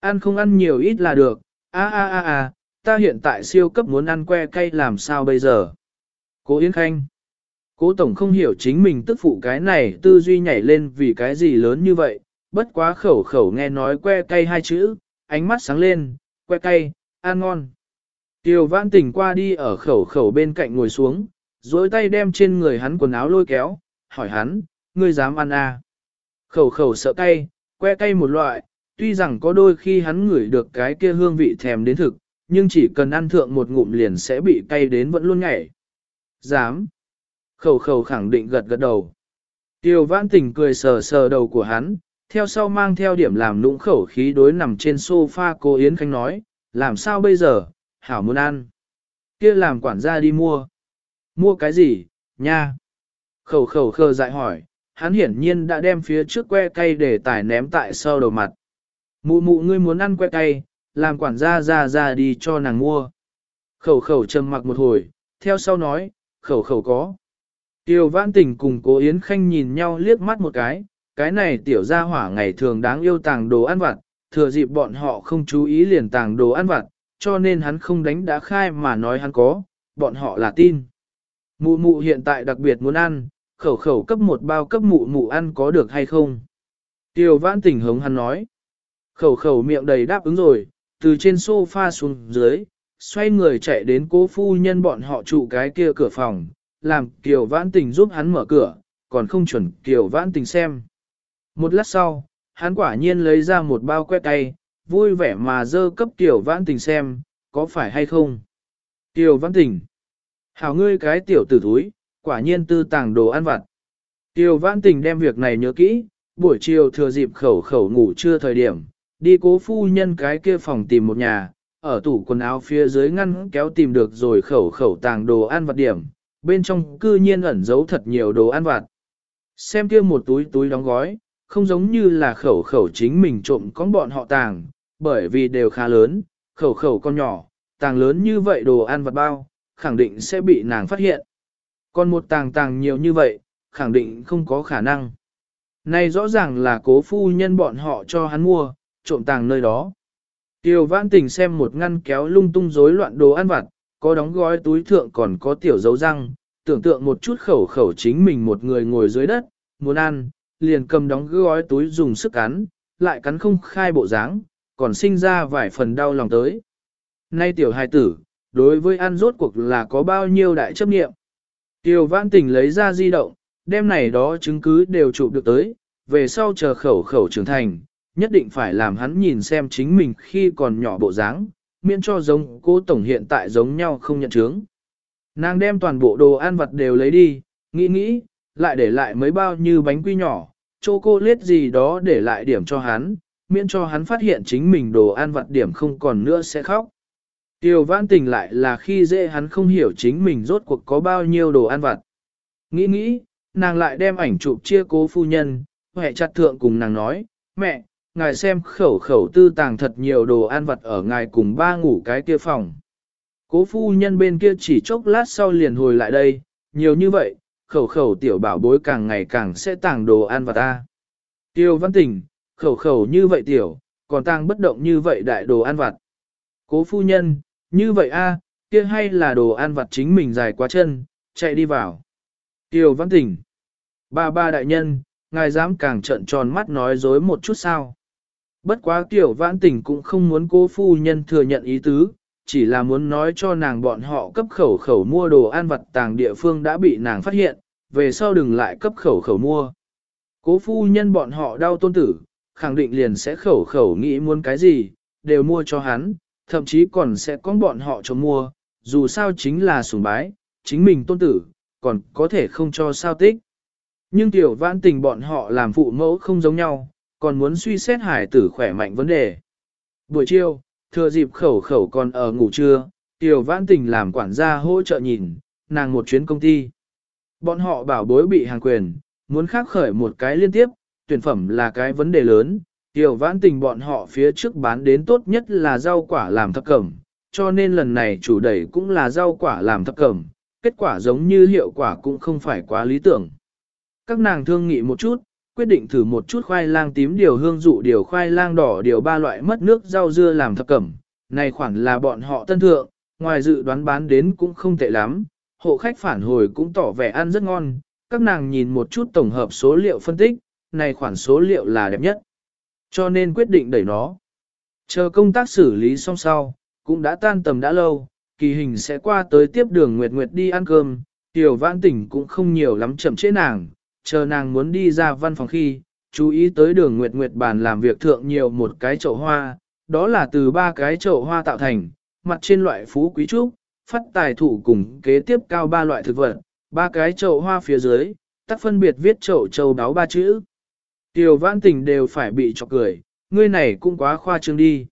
Ăn không ăn nhiều ít là được, a a a a, ta hiện tại siêu cấp muốn ăn que cay làm sao bây giờ? Cố Yến Khanh. Cố Tổng không hiểu chính mình tức phụ cái này tư duy nhảy lên vì cái gì lớn như vậy, bất quá khẩu khẩu nghe nói que cay hai chữ, ánh mắt sáng lên, que cay, ăn ngon. Tiêu vãn tỉnh qua đi ở khẩu khẩu bên cạnh ngồi xuống, dối tay đem trên người hắn quần áo lôi kéo, hỏi hắn, ngươi dám ăn à? Khẩu khẩu sợ cay, que cay một loại, tuy rằng có đôi khi hắn ngửi được cái kia hương vị thèm đến thực, nhưng chỉ cần ăn thượng một ngụm liền sẽ bị cay đến vẫn luôn nhảy. Dám. Khẩu khẩu khẳng định gật gật đầu. Tiêu vãn tình cười sờ sờ đầu của hắn, theo sau mang theo điểm làm nũng khẩu khí đối nằm trên sofa cô Yến Khánh nói, làm sao bây giờ, hảo muốn ăn. kia làm quản gia đi mua. Mua cái gì, nha? Khẩu khẩu khờ dại hỏi, hắn hiển nhiên đã đem phía trước que cây để tải ném tại sau đầu mặt. Mụ mụ ngươi muốn ăn que cây, làm quản gia ra ra đi cho nàng mua. Khẩu khẩu trầm mặc một hồi, theo sau nói, khẩu khẩu có. Tiêu vãn tình cùng cố Yến Khanh nhìn nhau liếc mắt một cái, cái này tiểu gia hỏa ngày thường đáng yêu tàng đồ ăn vặt, thừa dịp bọn họ không chú ý liền tàng đồ ăn vặt, cho nên hắn không đánh đã khai mà nói hắn có, bọn họ là tin. Mụ mụ hiện tại đặc biệt muốn ăn, khẩu khẩu cấp một bao cấp mụ mụ ăn có được hay không? Tiêu vãn tình hống hắn nói. Khẩu khẩu miệng đầy đáp ứng rồi, từ trên sofa xuống dưới, xoay người chạy đến cố phu nhân bọn họ trụ cái kia cửa phòng, làm Kiều Vãn Tình giúp hắn mở cửa, còn không chuẩn Kiều Vãn Tình xem. Một lát sau, hắn quả nhiên lấy ra một bao que tay, vui vẻ mà dơ cấp Kiều Vãn Tình xem, có phải hay không. Kiều Vãn Tình, hảo ngươi cái tiểu tử thúi, quả nhiên tư tàng đồ ăn vặt. Kiều Vãn Tình đem việc này nhớ kỹ, buổi chiều thừa dịp khẩu khẩu ngủ trưa thời điểm, đi cố phu nhân cái kia phòng tìm một nhà, ở tủ quần áo phía dưới ngăn kéo tìm được rồi khẩu khẩu tàng đồ ăn vặt điểm, bên trong cư nhiên ẩn giấu thật nhiều đồ ăn vặt. Xem kia một túi túi đóng gói, không giống như là khẩu khẩu chính mình trộm con bọn họ tàng, bởi vì đều khá lớn, khẩu khẩu con nhỏ, tàng lớn như vậy đồ ăn vặt bao, khẳng định sẽ bị nàng phát hiện. Còn một tàng tàng nhiều như vậy, khẳng định không có khả năng. Này rõ ràng là cố phu nhân bọn họ cho hắn mua, trộm tàng nơi đó. Tiêu vãn tình xem một ngăn kéo lung tung rối loạn đồ ăn vặt, có đóng gói túi thượng còn có tiểu dấu răng, tưởng tượng một chút khẩu khẩu chính mình một người ngồi dưới đất, muốn ăn, liền cầm đóng gói túi dùng sức cắn, lại cắn không khai bộ dáng, còn sinh ra vài phần đau lòng tới. Nay tiểu hài tử, đối với ăn rốt cuộc là có bao nhiêu đại chấp nghiệm. Tiêu vãn tình lấy ra di động, đem này đó chứng cứ đều chụp được tới, về sau chờ khẩu khẩu trưởng thành, nhất định phải làm hắn nhìn xem chính mình khi còn nhỏ bộ dáng, miễn cho giống cô tổng hiện tại giống nhau không nhận chứng. Nàng đem toàn bộ đồ ăn vặt đều lấy đi, nghĩ nghĩ, lại để lại mấy bao như bánh quy nhỏ, cho cô lết gì đó để lại điểm cho hắn, miễn cho hắn phát hiện chính mình đồ ăn vặt điểm không còn nữa sẽ khóc. Tiêu vãn tình lại là khi dễ hắn không hiểu chính mình rốt cuộc có bao nhiêu đồ ăn vặt. Nghĩ nghĩ, nàng lại đem ảnh chụp chia cố phu nhân, hệ chặt thượng cùng nàng nói, mẹ, ngài xem khẩu khẩu tư tàng thật nhiều đồ ăn vặt ở ngài cùng ba ngủ cái kia phòng. Cố phu nhân bên kia chỉ chốc lát sau liền hồi lại đây, nhiều như vậy, khẩu khẩu tiểu bảo bối càng ngày càng sẽ tàng đồ ăn vặt ta. Tiêu văn tình, khẩu khẩu như vậy tiểu, còn tàng bất động như vậy đại đồ ăn vặt. Cố phu nhân, như vậy a, kia hay là đồ ăn vặt chính mình dài quá chân, chạy đi vào. Tiêu văn tình. Ba ba đại nhân, ngài dám càng trận tròn mắt nói dối một chút sao. Bất quá tiểu vãn tình cũng không muốn cô phu nhân thừa nhận ý tứ, chỉ là muốn nói cho nàng bọn họ cấp khẩu khẩu mua đồ ăn vặt tàng địa phương đã bị nàng phát hiện, về sau đừng lại cấp khẩu khẩu mua. Cố phu nhân bọn họ đau tôn tử, khẳng định liền sẽ khẩu khẩu nghĩ muốn cái gì, đều mua cho hắn, thậm chí còn sẽ có bọn họ cho mua, dù sao chính là sùng bái, chính mình tôn tử, còn có thể không cho sao tích. Nhưng tiểu vãn tình bọn họ làm phụ mẫu không giống nhau, còn muốn suy xét hải tử khỏe mạnh vấn đề. Buổi chiều, thừa dịp khẩu khẩu còn ở ngủ trưa, tiểu vãn tình làm quản gia hỗ trợ nhìn, nàng một chuyến công ty. Bọn họ bảo bối bị hàng quyền, muốn khắc khởi một cái liên tiếp, tuyển phẩm là cái vấn đề lớn. Tiểu vãn tình bọn họ phía trước bán đến tốt nhất là rau quả làm thập cẩm, cho nên lần này chủ đẩy cũng là rau quả làm thập cẩm, kết quả giống như hiệu quả cũng không phải quá lý tưởng. Các nàng thương nghị một chút, quyết định thử một chút khoai lang tím điều hương dụ điều khoai lang đỏ điều ba loại mất nước rau dưa làm thập cẩm. Này khoản là bọn họ tân thượng, ngoài dự đoán bán đến cũng không tệ lắm, hộ khách phản hồi cũng tỏ vẻ ăn rất ngon. Các nàng nhìn một chút tổng hợp số liệu phân tích, này khoản số liệu là đẹp nhất. Cho nên quyết định đẩy nó. Chờ công tác xử lý xong sau, cũng đã tan tầm đã lâu, kỳ hình sẽ qua tới tiếp đường Nguyệt Nguyệt đi ăn cơm, tiểu vãn tỉnh cũng không nhiều lắm chậm chế nàng, chờ nàng muốn đi ra văn phòng khi, chú ý tới đường Nguyệt Nguyệt bàn làm việc thượng nhiều một cái chậu hoa, đó là từ ba cái chậu hoa tạo thành, mặt trên loại phú quý trúc, phát tài thủ cùng kế tiếp cao ba loại thực vật, ba cái chậu hoa phía dưới, tắt phân biệt viết chậu châu đáo ba chữ. Tiểu vãn tình đều phải bị chọc cười, ngươi này cũng quá khoa trương đi.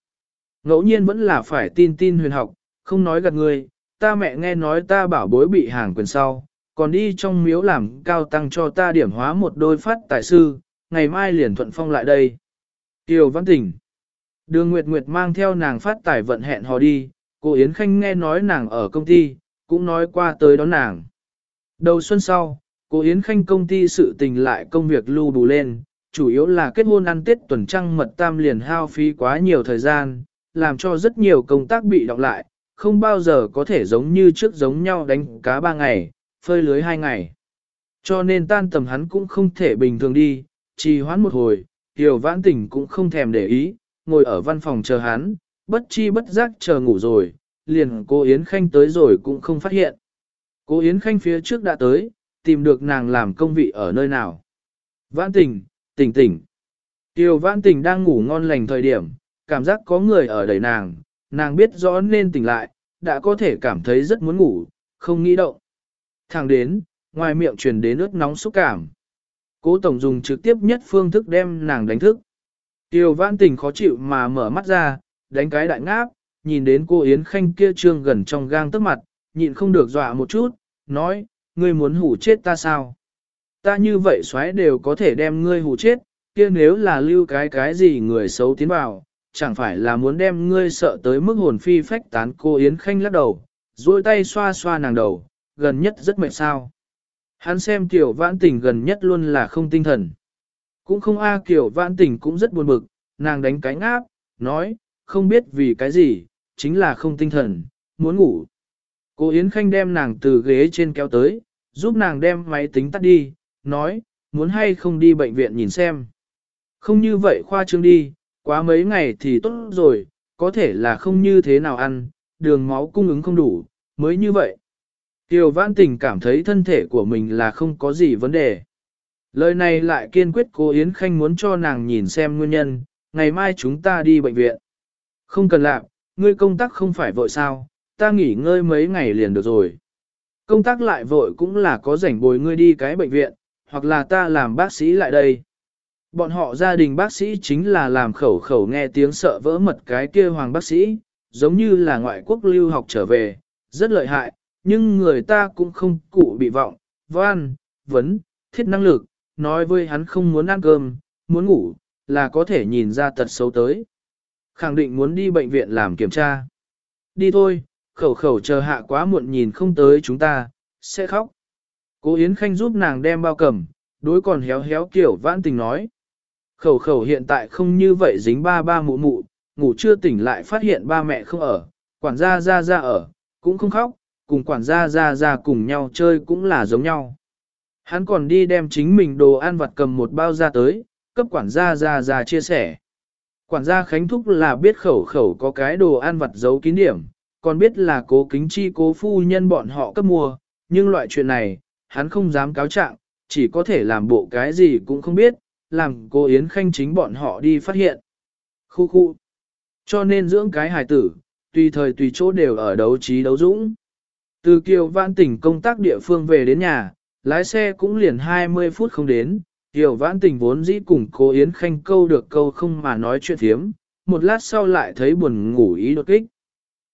Ngẫu nhiên vẫn là phải tin tin huyền học, không nói gạt ngươi, ta mẹ nghe nói ta bảo bối bị hàng quyền sau, còn đi trong miếu làm cao tăng cho ta điểm hóa một đôi phát tài sư, ngày mai liền thuận phong lại đây. Kiều Văn Tỉnh Đường Nguyệt Nguyệt mang theo nàng phát tài vận hẹn hò đi, cô Yến Khanh nghe nói nàng ở công ty, cũng nói qua tới đón nàng. Đầu xuân sau, cô Yến Khanh công ty sự tình lại công việc lưu bù lên, chủ yếu là kết hôn ăn tết tuần trăng mật tam liền hao phí quá nhiều thời gian, làm cho rất nhiều công tác bị đọc lại, không bao giờ có thể giống như trước giống nhau đánh cá ba ngày, phơi lưới hai ngày. Cho nên tan tầm hắn cũng không thể bình thường đi, trì hoãn một hồi, Tiểu Vãn Tỉnh cũng không thèm để ý, ngồi ở văn phòng chờ hắn, bất chi bất giác chờ ngủ rồi, liền cô Yến Khanh tới rồi cũng không phát hiện. Cô Yến Khanh phía trước đã tới, tìm được nàng làm công vị ở nơi nào. Vãn Tỉnh, tỉnh tỉnh. Tiểu Vãn Tỉnh đang ngủ ngon lành thời điểm, cảm giác có người ở đẩy nàng, nàng biết rõ nên tỉnh lại, đã có thể cảm thấy rất muốn ngủ, không nghĩ động. Thẳng đến, ngoài miệng truyền đến ướt nóng xúc cảm. Cố Tổng dùng trực tiếp nhất phương thức đem nàng đánh thức. Tiêu vãn tình khó chịu mà mở mắt ra, đánh cái đại ngáp, nhìn đến cô Yến Khanh kia trương gần trong gang tức mặt, nhịn không được dọa một chút, nói, ngươi muốn hủ chết ta sao? Ta như vậy xoáy đều có thể đem ngươi hủ chết, kia nếu là lưu cái cái gì người xấu tiến vào, chẳng phải là muốn đem ngươi sợ tới mức hồn phi phách tán cô Yến Khanh lắc đầu, duỗi tay xoa xoa nàng đầu, gần nhất rất mệt sao. Hắn xem Tiểu vãn tình gần nhất luôn là không tinh thần. Cũng không a kiểu vãn tình cũng rất buồn bực, nàng đánh cánh áp, nói, không biết vì cái gì, chính là không tinh thần, muốn ngủ. Cô Yến Khanh đem nàng từ ghế trên kéo tới, giúp nàng đem máy tính tắt đi, nói, muốn hay không đi bệnh viện nhìn xem. Không như vậy khoa trương đi, quá mấy ngày thì tốt rồi, có thể là không như thế nào ăn, đường máu cung ứng không đủ, mới như vậy. Tiêu vãn tình cảm thấy thân thể của mình là không có gì vấn đề. Lời này lại kiên quyết cô Yến Khanh muốn cho nàng nhìn xem nguyên nhân, ngày mai chúng ta đi bệnh viện. Không cần làm, ngươi công tác không phải vội sao, ta nghỉ ngơi mấy ngày liền được rồi. Công tác lại vội cũng là có rảnh bồi ngươi đi cái bệnh viện, hoặc là ta làm bác sĩ lại đây. Bọn họ gia đình bác sĩ chính là làm khẩu khẩu nghe tiếng sợ vỡ mật cái kia hoàng bác sĩ, giống như là ngoại quốc lưu học trở về, rất lợi hại, nhưng người ta cũng không cụ bị vọng, văn, vấn, thiết năng lực, nói với hắn không muốn ăn cơm, muốn ngủ, là có thể nhìn ra tật xấu tới. Khẳng định muốn đi bệnh viện làm kiểm tra. Đi thôi, khẩu khẩu chờ hạ quá muộn nhìn không tới chúng ta, sẽ khóc. Cố Yến Khanh giúp nàng đem bao cầm, đối còn héo héo kiểu vãn tình nói. Khẩu khẩu hiện tại không như vậy dính ba ba mụ mụ, ngủ chưa tỉnh lại phát hiện ba mẹ không ở, quản gia ra ra ở, cũng không khóc, cùng quản gia ra ra cùng nhau chơi cũng là giống nhau. Hắn còn đi đem chính mình đồ ăn vặt cầm một bao ra tới, cấp quản gia ra ra chia sẻ. Quản gia Khánh Thúc là biết khẩu khẩu có cái đồ ăn vặt giấu kín điểm, còn biết là cố kính chi cố phu nhân bọn họ cấp mua, nhưng loại chuyện này, hắn không dám cáo trạng, chỉ có thể làm bộ cái gì cũng không biết, làm cô Yến Khanh chính bọn họ đi phát hiện. Khu khu. Cho nên dưỡng cái hài tử, tùy thời tùy chỗ đều ở đấu trí đấu dũng. Từ Kiều Vãn tỉnh công tác địa phương về đến nhà, lái xe cũng liền 20 phút không đến, Kiều Vãn tỉnh vốn dĩ cùng cô Yến Khanh câu được câu không mà nói chuyện thiếm, một lát sau lại thấy buồn ngủ ý đột kích.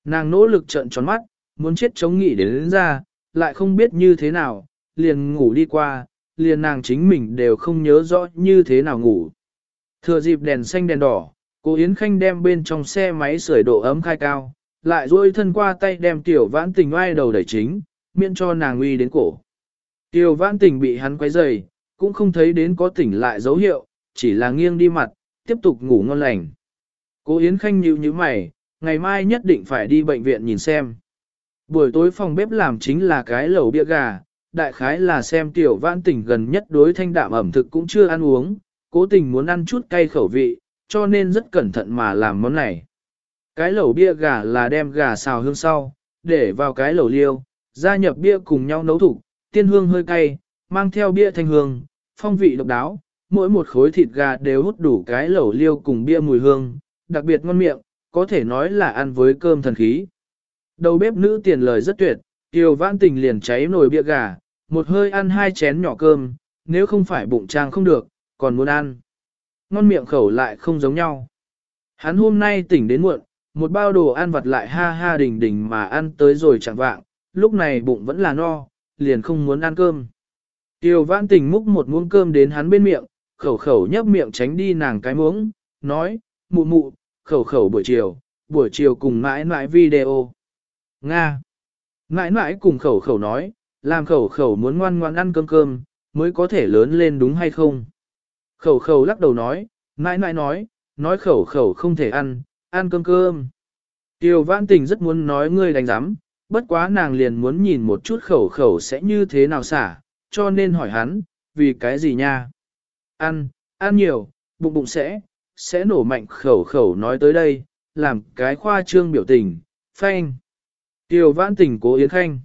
Nàng nỗ lực trợn tròn mắt, muốn chết chống nghỉ đến, đến ra, lại không biết như thế nào, liền ngủ đi qua, liền nàng chính mình đều không nhớ rõ như thế nào ngủ. Thừa dịp đèn xanh đèn đỏ, cô Yến Khanh đem bên trong xe máy sưởi độ ấm khai cao, lại duỗi thân qua tay đem tiểu vãn tình oai đầu đẩy chính, miễn cho nàng uy đến cổ. Tiểu vãn tình bị hắn quấy rầy, cũng không thấy đến có tỉnh lại dấu hiệu, chỉ là nghiêng đi mặt, tiếp tục ngủ ngon lành. Cô Yến Khanh nhíu như mày, ngày mai nhất định phải đi bệnh viện nhìn xem. Buổi tối phòng bếp làm chính là cái lẩu bia gà, đại khái là xem tiểu vãn Tình gần nhất đối thanh đạm ẩm thực cũng chưa ăn uống, cố tình muốn ăn chút cay khẩu vị, cho nên rất cẩn thận mà làm món này. Cái lẩu bia gà là đem gà xào hương sau, để vào cái lẩu liêu, gia nhập bia cùng nhau nấu thủ, tiên hương hơi cay, mang theo bia thanh hương, phong vị độc đáo, mỗi một khối thịt gà đều hút đủ cái lẩu liêu cùng bia mùi hương, đặc biệt ngon miệng, có thể nói là ăn với cơm thần khí. Đầu bếp nữ tiền lời rất tuyệt, Kiều Vãn Tình liền cháy nồi bia gà, một hơi ăn hai chén nhỏ cơm, nếu không phải bụng trang không được, còn muốn ăn. Ngon miệng khẩu lại không giống nhau. Hắn hôm nay tỉnh đến muộn, một bao đồ ăn vặt lại ha ha đình đình mà ăn tới rồi chẳng vạng, lúc này bụng vẫn là no, liền không muốn ăn cơm. Tiêu vãn tình múc một muỗng cơm đến hắn bên miệng, khẩu khẩu nhấp miệng tránh đi nàng cái muỗng, nói, mụ mụ, khẩu khẩu buổi chiều, buổi chiều cùng mãi mãi video. Nga. Mãi mãi cùng khẩu khẩu nói, làm khẩu khẩu muốn ngoan ngoan ăn cơm cơm, mới có thể lớn lên đúng hay không. Khẩu khẩu lắc đầu nói, mãi mãi nói, nói khẩu khẩu không thể ăn, ăn cơm cơm. Tiêu vãn tình rất muốn nói ngươi đánh giám, bất quá nàng liền muốn nhìn một chút khẩu khẩu sẽ như thế nào xả, cho nên hỏi hắn, vì cái gì nha? Ăn, ăn nhiều, bụng bụng sẽ, sẽ nổ mạnh khẩu khẩu nói tới đây, làm cái khoa trương biểu tình, phanh. Tiêu vãn tình cố yến khanh.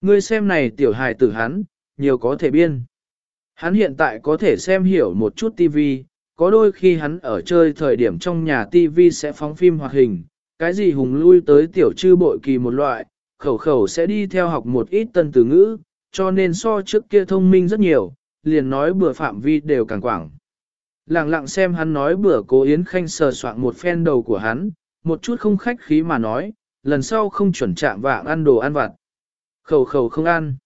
Ngươi xem này tiểu hài tử hắn, nhiều có thể biên. Hắn hiện tại có thể xem hiểu một chút tivi, có đôi khi hắn ở chơi thời điểm trong nhà tivi sẽ phóng phim hoạt hình, cái gì hùng lui tới tiểu chư bội kỳ một loại, khẩu khẩu sẽ đi theo học một ít tân từ ngữ, cho nên so trước kia thông minh rất nhiều, liền nói bừa phạm vi đều càng quảng. Lặng lặng xem hắn nói bữa cố Yến Khanh sờ soạn một phen đầu của hắn, một chút không khách khí mà nói, lần sau không chuẩn chạm vạng ăn đồ ăn vặt. Khẩu khẩu không ăn.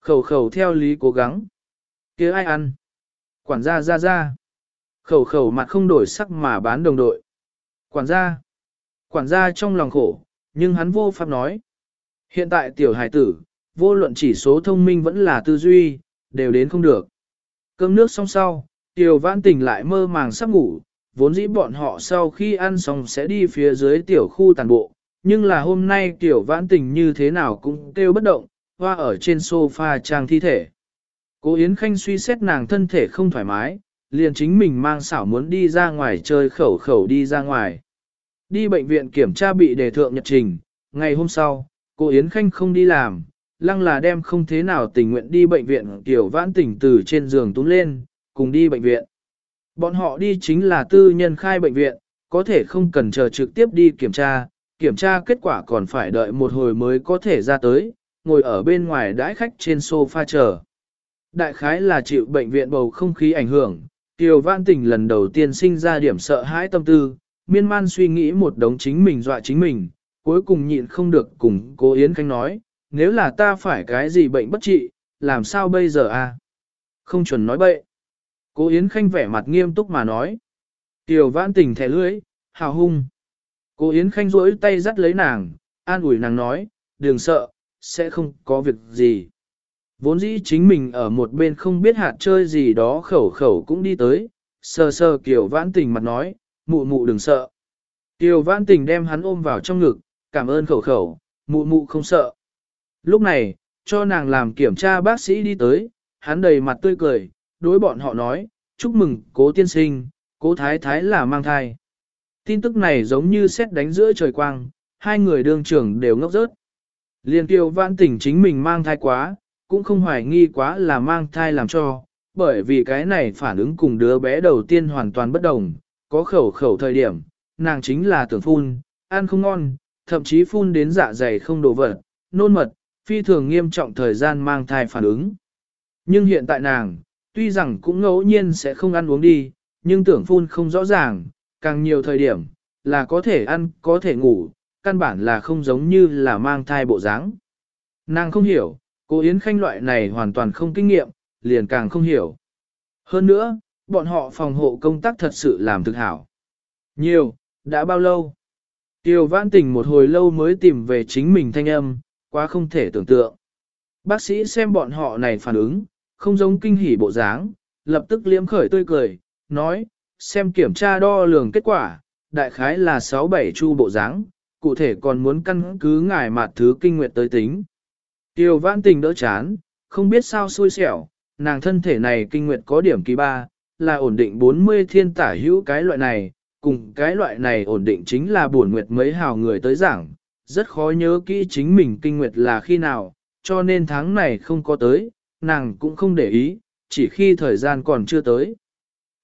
Khẩu khẩu theo lý cố gắng. kia ai ăn? Quản gia ra ra. Khẩu khẩu mặt không đổi sắc mà bán đồng đội. Quản gia. Quản gia trong lòng khổ, nhưng hắn vô pháp nói. Hiện tại tiểu hải tử, vô luận chỉ số thông minh vẫn là tư duy, đều đến không được. Cơm nước xong sau, tiểu vãn tỉnh lại mơ màng sắp ngủ, vốn dĩ bọn họ sau khi ăn xong sẽ đi phía dưới tiểu khu tàn bộ, nhưng là hôm nay tiểu vãn tình như thế nào cũng kêu bất động, hoa ở trên sofa trang thi thể. Cố Yến Khanh suy xét nàng thân thể không thoải mái, liền chính mình mang xảo muốn đi ra ngoài chơi khẩu khẩu đi ra ngoài. Đi bệnh viện kiểm tra bị đề thượng nhật trình, ngày hôm sau, cô Yến Khanh không đi làm, lăng là đem không thế nào tình nguyện đi bệnh viện tiểu vãn tỉnh từ trên giường túm lên, cùng đi bệnh viện. Bọn họ đi chính là tư nhân khai bệnh viện, có thể không cần chờ trực tiếp đi kiểm tra, kiểm tra kết quả còn phải đợi một hồi mới có thể ra tới, ngồi ở bên ngoài đãi khách trên sofa chờ. Đại khái là chịu bệnh viện bầu không khí ảnh hưởng, Tiêu Văn Tình lần đầu tiên sinh ra điểm sợ hãi tâm tư, miên man suy nghĩ một đống chính mình dọa chính mình, cuối cùng nhịn không được cùng cô Yến Khanh nói, nếu là ta phải cái gì bệnh bất trị, làm sao bây giờ à? Không chuẩn nói bậy. Cô Yến Khanh vẻ mặt nghiêm túc mà nói. Tiểu Văn Tình thẻ lưỡi, hào hung. Cô Yến Khanh duỗi tay dắt lấy nàng, an ủi nàng nói, đừng sợ, sẽ không có việc gì. Vốn dĩ chính mình ở một bên không biết hạt chơi gì đó khẩu khẩu cũng đi tới, sờ sờ Kiều Vãn Tình mặt nói, mụ mụ đừng sợ. Kiều Vãn Tình đem hắn ôm vào trong ngực, cảm ơn khẩu khẩu, mụ mụ không sợ. Lúc này, cho nàng làm kiểm tra bác sĩ đi tới, hắn đầy mặt tươi cười, đối bọn họ nói, chúc mừng cố tiên sinh, cố thái thái là mang thai. Tin tức này giống như xét đánh giữa trời quang, hai người đương trưởng đều ngốc rớt. Liên kiều vãn Tình chính mình mang thai quá, cũng không hoài nghi quá là mang thai làm cho, bởi vì cái này phản ứng cùng đứa bé đầu tiên hoàn toàn bất đồng, có khẩu khẩu thời điểm, nàng chính là tưởng phun, ăn không ngon, thậm chí phun đến dạ dày không đổ vật, nôn mật, phi thường nghiêm trọng thời gian mang thai phản ứng. Nhưng hiện tại nàng, tuy rằng cũng ngẫu nhiên sẽ không ăn uống đi, nhưng tưởng phun không rõ ràng, càng nhiều thời điểm, là có thể ăn, có thể ngủ, căn bản là không giống như là mang thai bộ dáng. Nàng không hiểu, cô Yến Khanh loại này hoàn toàn không kinh nghiệm, liền càng không hiểu. Hơn nữa, bọn họ phòng hộ công tác thật sự làm thực hảo. Nhiều, đã bao lâu? Tiêu vãn tình một hồi lâu mới tìm về chính mình thanh âm, quá không thể tưởng tượng. Bác sĩ xem bọn họ này phản ứng, không giống kinh hỉ bộ dáng, lập tức liếm khởi tươi cười, nói, xem kiểm tra đo lường kết quả, đại khái là 6-7 chu bộ dáng, cụ thể còn muốn căn cứ ngài mạt thứ kinh nguyệt tới tính. Tiêu vãn tình đỡ chán, không biết sao xui xẻo, nàng thân thể này kinh nguyệt có điểm kỳ ba, là ổn định 40 thiên tả hữu cái loại này, cùng cái loại này ổn định chính là buồn nguyệt mấy hào người tới giảng, rất khó nhớ kỹ chính mình kinh nguyệt là khi nào, cho nên tháng này không có tới, nàng cũng không để ý, chỉ khi thời gian còn chưa tới.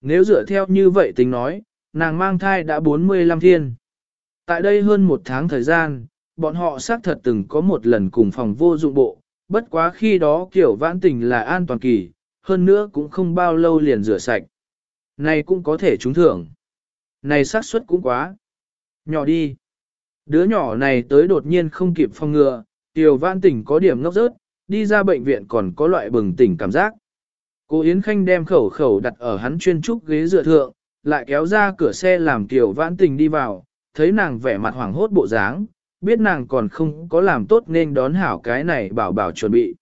Nếu dựa theo như vậy tính nói, nàng mang thai đã 45 thiên. Tại đây hơn một tháng thời gian, bọn họ xác thật từng có một lần cùng phòng vô dụng bộ, bất quá khi đó kiểu vãn tình là an toàn kỳ, hơn nữa cũng không bao lâu liền rửa sạch. Này cũng có thể trúng thưởng. Này xác suất cũng quá. Nhỏ đi. Đứa nhỏ này tới đột nhiên không kịp phòng ngừa, tiểu vãn tỉnh có điểm ngốc rớt, đi ra bệnh viện còn có loại bừng tỉnh cảm giác. Cô Yến Khanh đem khẩu khẩu đặt ở hắn chuyên trúc ghế dựa thượng, lại kéo ra cửa xe làm tiểu vãn tình đi vào, thấy nàng vẻ mặt hoảng hốt bộ dáng, biết nàng còn không có làm tốt nên đón hảo cái này bảo bảo chuẩn bị.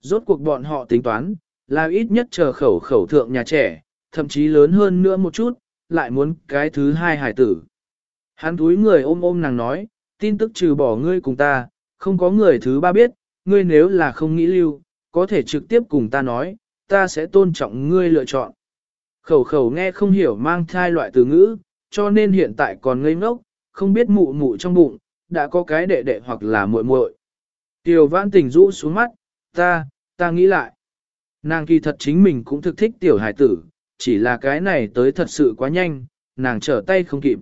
Rốt cuộc bọn họ tính toán, là ít nhất chờ khẩu khẩu thượng nhà trẻ, thậm chí lớn hơn nữa một chút, lại muốn cái thứ hai hải tử. Hắn túi người ôm ôm nàng nói, tin tức trừ bỏ ngươi cùng ta, không có người thứ ba biết, ngươi nếu là không nghĩ lưu, có thể trực tiếp cùng ta nói, ta sẽ tôn trọng ngươi lựa chọn. Khẩu khẩu nghe không hiểu mang thai loại từ ngữ, cho nên hiện tại còn ngây ngốc, không biết mụ mụ trong bụng, đã có cái đệ đệ hoặc là muội muội. Tiểu vãn tình rũ xuống mắt, ta, ta nghĩ lại. Nàng kỳ thật chính mình cũng thực thích tiểu hải tử, chỉ là cái này tới thật sự quá nhanh, nàng trở tay không kịp.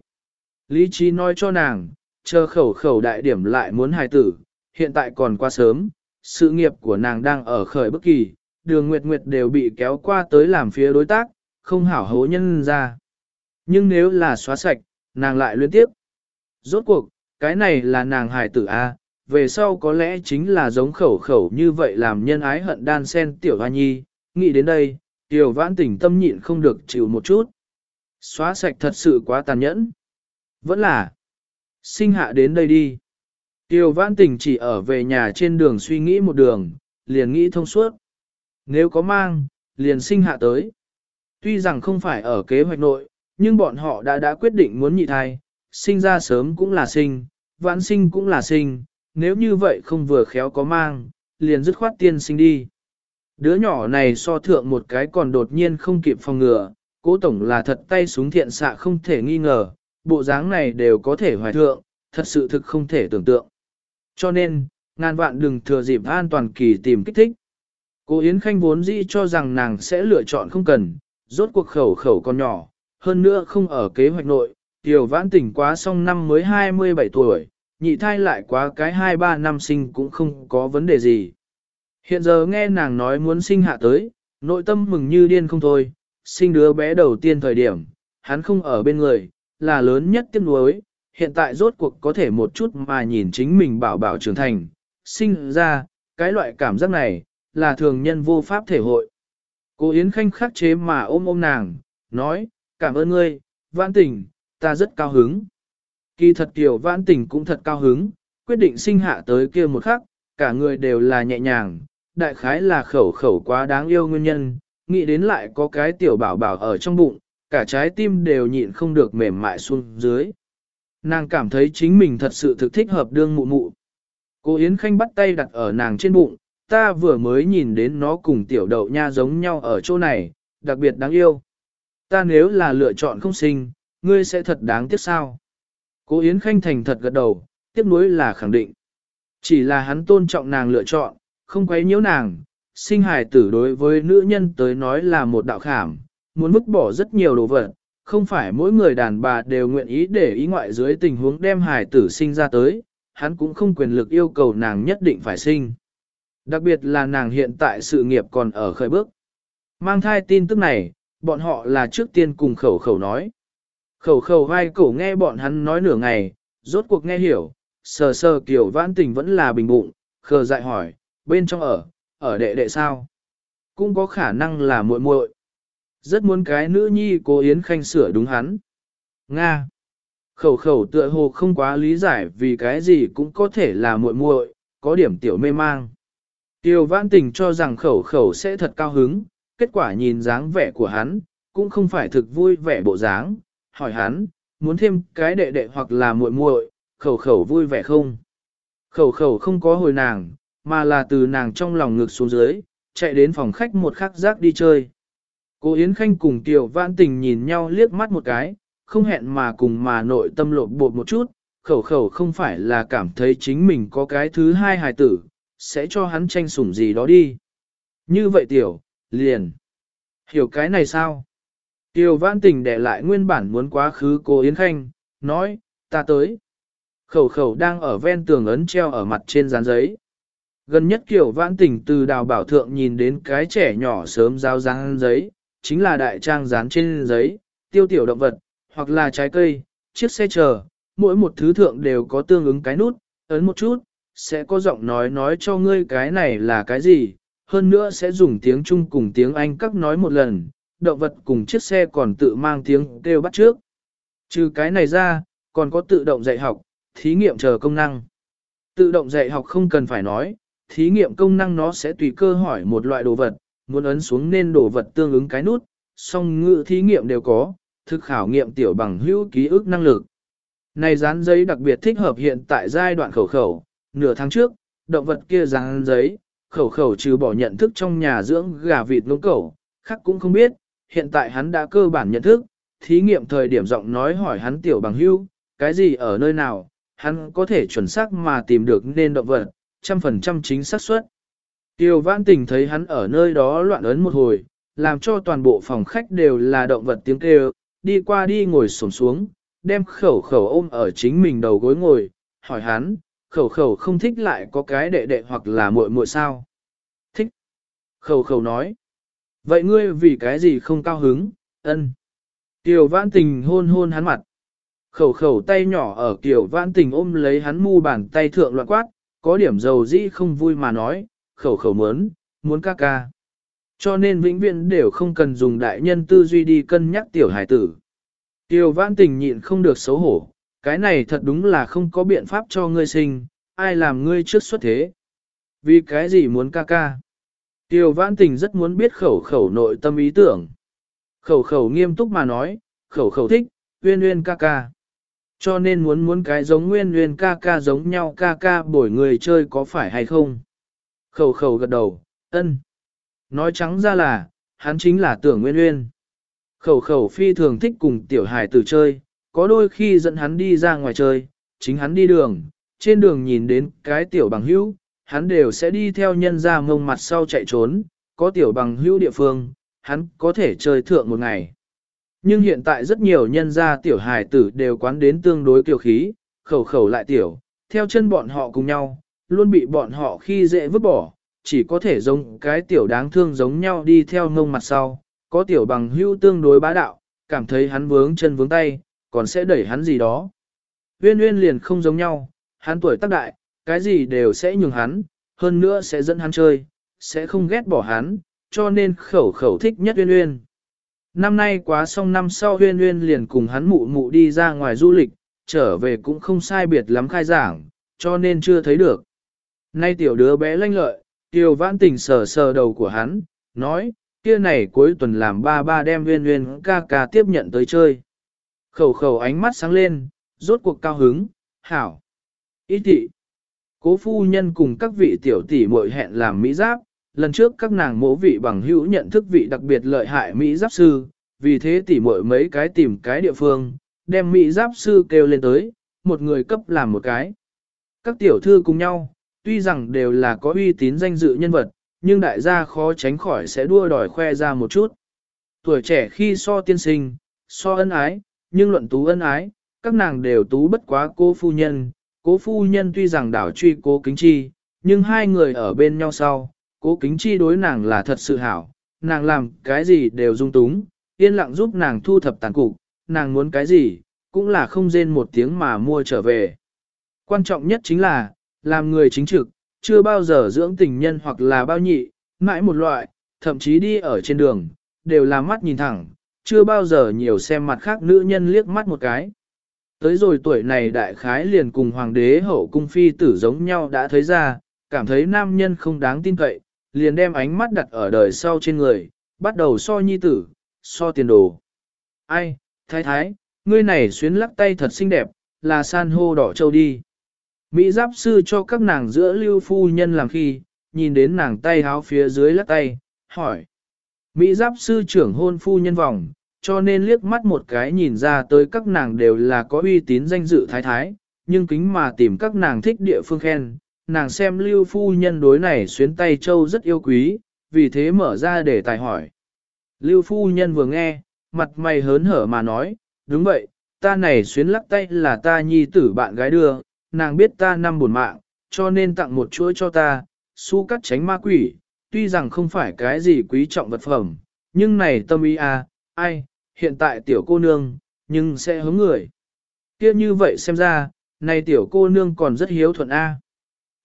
Lý trí nói cho nàng, chờ khẩu khẩu đại điểm lại muốn hài tử, hiện tại còn quá sớm, sự nghiệp của nàng đang ở khởi bất kỳ, đường nguyệt nguyệt đều bị kéo qua tới làm phía đối tác, không hảo hố nhân ra. Nhưng nếu là xóa sạch, nàng lại liên tiếp. Rốt cuộc, cái này là nàng hài tử A, về sau có lẽ chính là giống khẩu khẩu như vậy làm nhân ái hận đan sen tiểu hoa nhi, nghĩ đến đây, tiểu vãn tỉnh tâm nhịn không được chịu một chút. Xóa sạch thật sự quá tàn nhẫn. Vẫn là, sinh hạ đến đây đi. Tiêu vãn tình chỉ ở về nhà trên đường suy nghĩ một đường, liền nghĩ thông suốt. Nếu có mang, liền sinh hạ tới. Tuy rằng không phải ở kế hoạch nội, nhưng bọn họ đã đã quyết định muốn nhị thai, sinh ra sớm cũng là sinh, vãn sinh cũng là sinh, nếu như vậy không vừa khéo có mang, liền dứt khoát tiên sinh đi. Đứa nhỏ này so thượng một cái còn đột nhiên không kịp phòng ngừa, cố tổng là thật tay súng thiện xạ không thể nghi ngờ, bộ dáng này đều có thể hoài thượng, thật sự thực không thể tưởng tượng. Cho nên, ngàn vạn đừng thừa dịp an toàn kỳ tìm kích thích. Cô Yến Khanh vốn dĩ cho rằng nàng sẽ lựa chọn không cần, rốt cuộc khẩu khẩu còn nhỏ, hơn nữa không ở kế hoạch nội, tiểu vãn tỉnh quá xong năm mới 27 tuổi, nhị thai lại quá cái 2-3 năm sinh cũng không có vấn đề gì. Hiện giờ nghe nàng nói muốn sinh hạ tới, nội tâm mừng như điên không thôi, sinh đứa bé đầu tiên thời điểm, hắn không ở bên người, là lớn nhất tiếc nuối, hiện tại rốt cuộc có thể một chút mà nhìn chính mình bảo bảo trưởng thành, sinh ra, cái loại cảm giác này, là thường nhân vô pháp thể hội. Cô Yến Khanh khắc chế mà ôm ôm nàng, nói, cảm ơn ngươi, vãn tình, ta rất cao hứng. Kỳ thật tiểu vãn tình cũng thật cao hứng, quyết định sinh hạ tới kia một khắc, cả người đều là nhẹ nhàng, đại khái là khẩu khẩu quá đáng yêu nguyên nhân, nghĩ đến lại có cái tiểu bảo bảo ở trong bụng, cả trái tim đều nhịn không được mềm mại xuống dưới. Nàng cảm thấy chính mình thật sự thực thích hợp đương mụ mụ. Cô Yến Khanh bắt tay đặt ở nàng trên bụng, ta vừa mới nhìn đến nó cùng tiểu đậu nha giống nhau ở chỗ này, đặc biệt đáng yêu. Ta nếu là lựa chọn không sinh, ngươi sẽ thật đáng tiếc sao. Cố Yến Khanh thành thật gật đầu, tiếc nuối là khẳng định. Chỉ là hắn tôn trọng nàng lựa chọn, không quấy nhiễu nàng, sinh hài tử đối với nữ nhân tới nói là một đạo khảm, muốn vứt bỏ rất nhiều đồ vật, không phải mỗi người đàn bà đều nguyện ý để ý ngoại dưới tình huống đem hài tử sinh ra tới, hắn cũng không quyền lực yêu cầu nàng nhất định phải sinh. Đặc biệt là nàng hiện tại sự nghiệp còn ở khởi bước. Mang thai tin tức này, bọn họ là trước tiên cùng khẩu khẩu nói. Khẩu khẩu vai cổ nghe bọn hắn nói nửa ngày, rốt cuộc nghe hiểu, sờ sờ kiểu vãn tình vẫn là bình bụng, khờ dại hỏi, bên trong ở, ở đệ đệ sao? Cũng có khả năng là muội muội. Rất muốn cái nữ nhi cô Yến Khanh sửa đúng hắn. Nga. Khẩu khẩu tựa hồ không quá lý giải vì cái gì cũng có thể là muội muội, có điểm tiểu mê mang. Tiêu vãn tình cho rằng khẩu khẩu sẽ thật cao hứng, kết quả nhìn dáng vẻ của hắn, cũng không phải thực vui vẻ bộ dáng, hỏi hắn, muốn thêm cái đệ đệ hoặc là muội muội, khẩu khẩu vui vẻ không? Khẩu khẩu không có hồi nàng, mà là từ nàng trong lòng ngực xuống dưới, chạy đến phòng khách một khắc giác đi chơi. Cô Yến Khanh cùng Tiểu Vãn Tình nhìn nhau liếc mắt một cái, không hẹn mà cùng mà nội tâm lộn bột một chút, khẩu khẩu không phải là cảm thấy chính mình có cái thứ hai hài tử, sẽ cho hắn tranh sủng gì đó đi. Như vậy Tiểu, liền. Hiểu cái này sao? Tiểu Vãn Tình để lại nguyên bản muốn quá khứ cô Yến Khanh, nói, ta tới. Khẩu khẩu đang ở ven tường ấn treo ở mặt trên dán giấy. Gần nhất kiểu vãn tình từ đào bảo thượng nhìn đến cái trẻ nhỏ sớm giao dán giấy, chính là đại trang dán trên giấy, tiêu tiểu động vật, hoặc là trái cây, chiếc xe chờ, mỗi một thứ thượng đều có tương ứng cái nút, ấn một chút, sẽ có giọng nói nói cho ngươi cái này là cái gì, hơn nữa sẽ dùng tiếng Trung cùng tiếng Anh các nói một lần, động vật cùng chiếc xe còn tự mang tiếng kêu bắt trước. Trừ cái này ra, còn có tự động dạy học, thí nghiệm chờ công năng. Tự động dạy học không cần phải nói, thí nghiệm công năng nó sẽ tùy cơ hỏi một loại đồ vật, muốn ấn xuống nên đồ vật tương ứng cái nút, song ngữ thí nghiệm đều có, thực khảo nghiệm tiểu bằng hữu ký ức năng lực. Này dán giấy đặc biệt thích hợp hiện tại giai đoạn khẩu khẩu, nửa tháng trước, động vật kia dán giấy, khẩu khẩu trừ bỏ nhận thức trong nhà dưỡng gà vịt ngỗng cẩu, khác cũng không biết, hiện tại hắn đã cơ bản nhận thức, thí nghiệm thời điểm giọng nói hỏi hắn tiểu bằng hưu, cái gì ở nơi nào, hắn có thể chuẩn xác mà tìm được nên động vật, trăm phần trăm chính xác suất. Tiêu vãn tình thấy hắn ở nơi đó loạn ấn một hồi, làm cho toàn bộ phòng khách đều là động vật tiếng kêu, đi qua đi ngồi xổm xuống, đem khẩu khẩu ôm ở chính mình đầu gối ngồi, hỏi hắn, khẩu khẩu không thích lại có cái đệ đệ hoặc là muội muội sao? Thích. Khẩu khẩu nói. Vậy ngươi vì cái gì không cao hứng, ân. tiểu vãn tình hôn hôn hắn mặt. Khẩu khẩu tay nhỏ ở tiểu vãn tình ôm lấy hắn mu bàn tay thượng loạn quát, có điểm dầu dĩ không vui mà nói, khẩu khẩu muốn, muốn ca ca. Cho nên vĩnh viễn đều không cần dùng đại nhân tư duy đi cân nhắc tiểu hải tử. Tiểu vãn tình nhịn không được xấu hổ, cái này thật đúng là không có biện pháp cho ngươi sinh, ai làm ngươi trước xuất thế. Vì cái gì muốn ca ca? Tiểu vãn tình rất muốn biết khẩu khẩu nội tâm ý tưởng. Khẩu khẩu nghiêm túc mà nói, khẩu khẩu thích, uyên uyên ca ca. Cho nên muốn muốn cái giống nguyên nguyên ca ca giống nhau ca ca bổi người chơi có phải hay không? Khẩu khẩu gật đầu, ân. Nói trắng ra là, hắn chính là tưởng nguyên nguyên. Khẩu khẩu phi thường thích cùng tiểu hài tử chơi, có đôi khi dẫn hắn đi ra ngoài chơi, chính hắn đi đường, trên đường nhìn đến cái tiểu bằng hữu, hắn đều sẽ đi theo nhân ra mông mặt sau chạy trốn, có tiểu bằng hữu địa phương, hắn có thể chơi thượng một ngày. Nhưng hiện tại rất nhiều nhân gia tiểu hài tử đều quán đến tương đối kiều khí, khẩu khẩu lại tiểu, theo chân bọn họ cùng nhau, luôn bị bọn họ khi dễ vứt bỏ, chỉ có thể giống cái tiểu đáng thương giống nhau đi theo ngông mặt sau, có tiểu bằng hưu tương đối bá đạo, cảm thấy hắn vướng chân vướng tay, còn sẽ đẩy hắn gì đó. Uyên Uyên liền không giống nhau, hắn tuổi tác đại, cái gì đều sẽ nhường hắn, hơn nữa sẽ dẫn hắn chơi, sẽ không ghét bỏ hắn, cho nên khẩu khẩu thích nhất Uyên Uyên. Năm nay quá xong năm sau Uyên Uyên liền cùng hắn mụ mụ đi ra ngoài du lịch, trở về cũng không sai biệt lắm khai giảng, cho nên chưa thấy được. Nay tiểu đứa bé lanh lợi, Tiêu vãn tình sờ sờ đầu của hắn, nói, kia này cuối tuần làm ba ba đem Uyên Uyên ca ca tiếp nhận tới chơi. Khẩu khẩu ánh mắt sáng lên, rốt cuộc cao hứng, hảo. Ý thị. Cố phu nhân cùng các vị tiểu tỷ muội hẹn làm Mỹ giáp, lần trước các nàng mỗ vị bằng hữu nhận thức vị đặc biệt lợi hại Mỹ giáp sư, vì thế tỷ muội mấy cái tìm cái địa phương, đem Mỹ giáp sư kêu lên tới, một người cấp làm một cái. Các tiểu thư cùng nhau, tuy rằng đều là có uy tín danh dự nhân vật, nhưng đại gia khó tránh khỏi sẽ đua đòi khoe ra một chút. Tuổi trẻ khi so tiên sinh, so ân ái, nhưng luận tú ân ái, các nàng đều tú bất quá cô phu nhân. Cố phu nhân tuy rằng đảo truy cố kính chi, nhưng hai người ở bên nhau sau, cố kính chi đối nàng là thật sự hảo, nàng làm cái gì đều dung túng, yên lặng giúp nàng thu thập tàn cục, nàng muốn cái gì, cũng là không rên một tiếng mà mua trở về. Quan trọng nhất chính là, làm người chính trực, chưa bao giờ dưỡng tình nhân hoặc là bao nhị, mãi một loại, thậm chí đi ở trên đường, đều là mắt nhìn thẳng, chưa bao giờ nhiều xem mặt khác nữ nhân liếc mắt một cái. Tới rồi tuổi này đại khái liền cùng hoàng đế hậu cung phi tử giống nhau đã thấy ra, cảm thấy nam nhân không đáng tin cậy, liền đem ánh mắt đặt ở đời sau trên người, bắt đầu so nhi tử, so tiền đồ. Ai, thái thái, ngươi này xuyến lắc tay thật xinh đẹp, là san hô đỏ châu đi. Mỹ giáp sư cho các nàng giữa lưu phu nhân làm khi, nhìn đến nàng tay háo phía dưới lắc tay, hỏi. Mỹ giáp sư trưởng hôn phu nhân vòng, cho nên liếc mắt một cái nhìn ra tới các nàng đều là có uy tín danh dự thái thái, nhưng kính mà tìm các nàng thích địa phương khen, nàng xem lưu phu nhân đối này xuyến tay châu rất yêu quý, vì thế mở ra để tài hỏi. Lưu phu nhân vừa nghe, mặt mày hớn hở mà nói, đúng vậy, ta này xuyến lắc tay là ta nhi tử bạn gái đưa, nàng biết ta năm buồn mạng, cho nên tặng một chuỗi cho ta, su cắt tránh ma quỷ, tuy rằng không phải cái gì quý trọng vật phẩm, nhưng này tâm ý à, ai, hiện tại tiểu cô nương, nhưng sẽ hướng người. kia như vậy xem ra, này tiểu cô nương còn rất hiếu thuận a.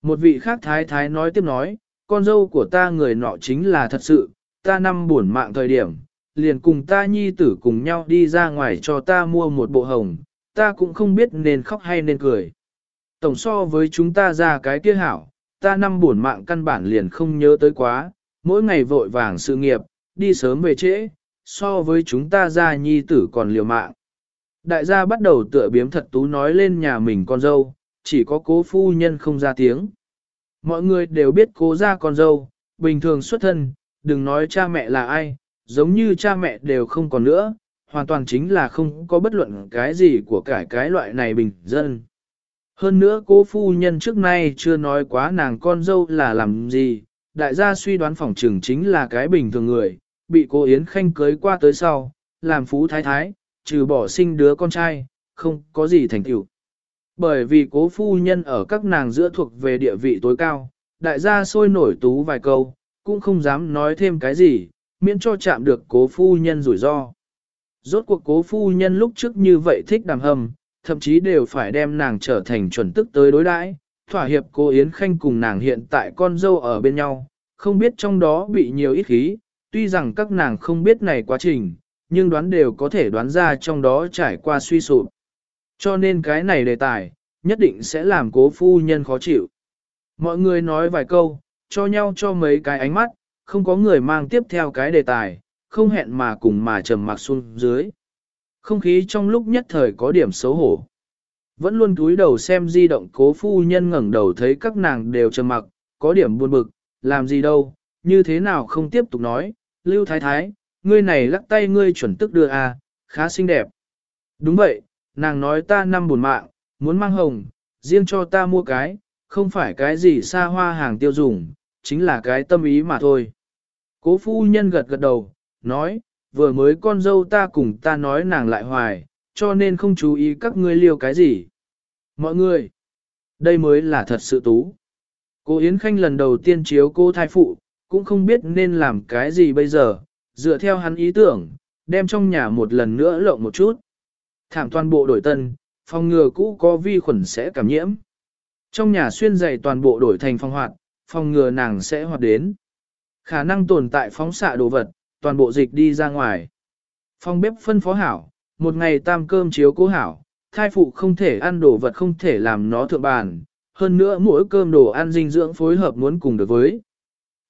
Một vị khác thái thái nói tiếp nói, con dâu của ta người nọ chính là thật sự, ta năm buồn mạng thời điểm, liền cùng ta nhi tử cùng nhau đi ra ngoài cho ta mua một bộ hồng, ta cũng không biết nên khóc hay nên cười. Tổng so với chúng ta ra cái kia hảo, ta năm buồn mạng căn bản liền không nhớ tới quá, mỗi ngày vội vàng sự nghiệp, đi sớm về trễ, so với chúng ta ra nhi tử còn liều mạng. Đại gia bắt đầu tựa biếm thật tú nói lên nhà mình con dâu, chỉ có cố phu nhân không ra tiếng. Mọi người đều biết cố ra con dâu, bình thường xuất thân, đừng nói cha mẹ là ai, giống như cha mẹ đều không còn nữa, hoàn toàn chính là không có bất luận cái gì của cải cái loại này bình dân. Hơn nữa cố phu nhân trước nay chưa nói quá nàng con dâu là làm gì, đại gia suy đoán phỏng trường chính là cái bình thường người, bị cô Yến Khanh cưới qua tới sau, làm phú thái thái, trừ bỏ sinh đứa con trai, không có gì thành tựu. Bởi vì cố phu nhân ở các nàng giữa thuộc về địa vị tối cao, đại gia sôi nổi tú vài câu, cũng không dám nói thêm cái gì, miễn cho chạm được cố phu nhân rủi ro. Rốt cuộc cố phu nhân lúc trước như vậy thích đàm hầm, thậm chí đều phải đem nàng trở thành chuẩn tức tới đối đãi. Thỏa hiệp cô Yến Khanh cùng nàng hiện tại con dâu ở bên nhau, không biết trong đó bị nhiều ít khí, tuy rằng các nàng không biết này quá trình, nhưng đoán đều có thể đoán ra trong đó trải qua suy sụp. Cho nên cái này đề tài, nhất định sẽ làm cố phu nhân khó chịu. Mọi người nói vài câu, cho nhau cho mấy cái ánh mắt, không có người mang tiếp theo cái đề tài, không hẹn mà cùng mà trầm mặc xuống dưới. Không khí trong lúc nhất thời có điểm xấu hổ. Vẫn luôn cúi đầu xem di động cố phu nhân ngẩng đầu thấy các nàng đều trầm mặc, có điểm buồn bực, làm gì đâu, như thế nào không tiếp tục nói, lưu thái thái, ngươi này lắc tay ngươi chuẩn tức đưa à, khá xinh đẹp. Đúng vậy, nàng nói ta năm buồn mạng, muốn mang hồng, riêng cho ta mua cái, không phải cái gì xa hoa hàng tiêu dùng, chính là cái tâm ý mà thôi. Cố phu nhân gật gật đầu, nói, vừa mới con dâu ta cùng ta nói nàng lại hoài, cho nên không chú ý các ngươi liêu cái gì. Mọi người, Đây mới là thật sự tú. Cô Yến Khanh lần đầu tiên chiếu cô thai phụ, cũng không biết nên làm cái gì bây giờ, dựa theo hắn ý tưởng, đem trong nhà một lần nữa lộng một chút. Thảm toàn bộ đổi tân, phòng ngừa cũ có vi khuẩn sẽ cảm nhiễm. Trong nhà xuyên dày toàn bộ đổi thành phòng hoạt, phòng ngừa nàng sẽ hoạt đến. Khả năng tồn tại phóng xạ đồ vật, toàn bộ dịch đi ra ngoài. Phòng bếp phân phó hảo, một ngày tam cơm chiếu cố hảo, thai phụ không thể ăn đồ vật không thể làm nó thượng bàn, hơn nữa mỗi cơm đồ ăn dinh dưỡng phối hợp muốn cùng được với.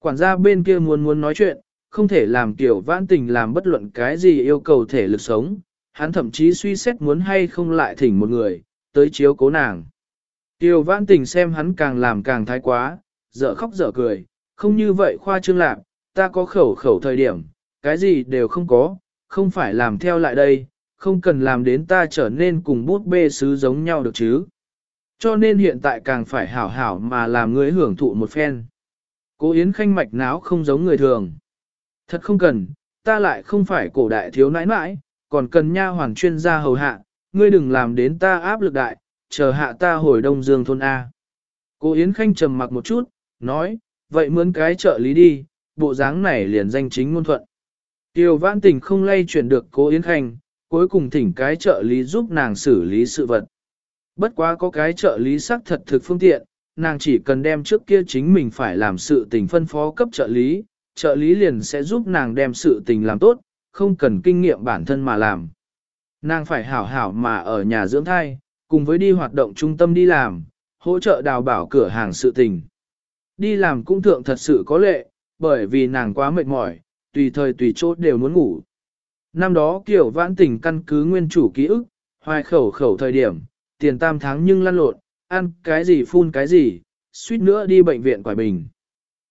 Quản gia bên kia muốn muốn nói chuyện, không thể làm tiểu vãn tình làm bất luận cái gì yêu cầu thể lực sống, hắn thậm chí suy xét muốn hay không lại thỉnh một người, tới chiếu cố nàng. Tiểu vãn tình xem hắn càng làm càng thái quá, dở khóc dở cười, không như vậy khoa trương lạc, ta có khẩu khẩu thời điểm, cái gì đều không có, không phải làm theo lại đây, không cần làm đến ta trở nên cùng bút bê sứ giống nhau được chứ. Cho nên hiện tại càng phải hảo hảo mà làm người hưởng thụ một phen. Cố Yến Khanh mạch náo không giống người thường. Thật không cần, ta lại không phải cổ đại thiếu nãi nãi, còn cần nha hoàng chuyên gia hầu hạ, ngươi đừng làm đến ta áp lực đại, chờ hạ ta hồi đông dương thôn A. Cố Yến Khanh trầm mặc một chút, nói, vậy mướn cái trợ lý đi, bộ dáng này liền danh chính ngôn thuận. Tiêu vãn tình không lay chuyển được cố Yến Khanh, cuối cùng thỉnh cái trợ lý giúp nàng xử lý sự vật. Bất quá có cái trợ lý xác thật thực phương tiện, nàng chỉ cần đem trước kia chính mình phải làm sự tình phân phó cấp trợ lý, trợ lý liền sẽ giúp nàng đem sự tình làm tốt, không cần kinh nghiệm bản thân mà làm. Nàng phải hảo hảo mà ở nhà dưỡng thai, cùng với đi hoạt động trung tâm đi làm, hỗ trợ đào bảo cửa hàng sự tình. Đi làm cũng thượng thật sự có lệ, bởi vì nàng quá mệt mỏi, tùy thời tùy chốt đều muốn ngủ. Năm đó kiểu vãn tình căn cứ nguyên chủ ký ức, hoài khẩu khẩu thời điểm, tiền tam tháng nhưng lăn lộn, ăn cái gì phun cái gì, suýt nữa đi bệnh viện quải bình.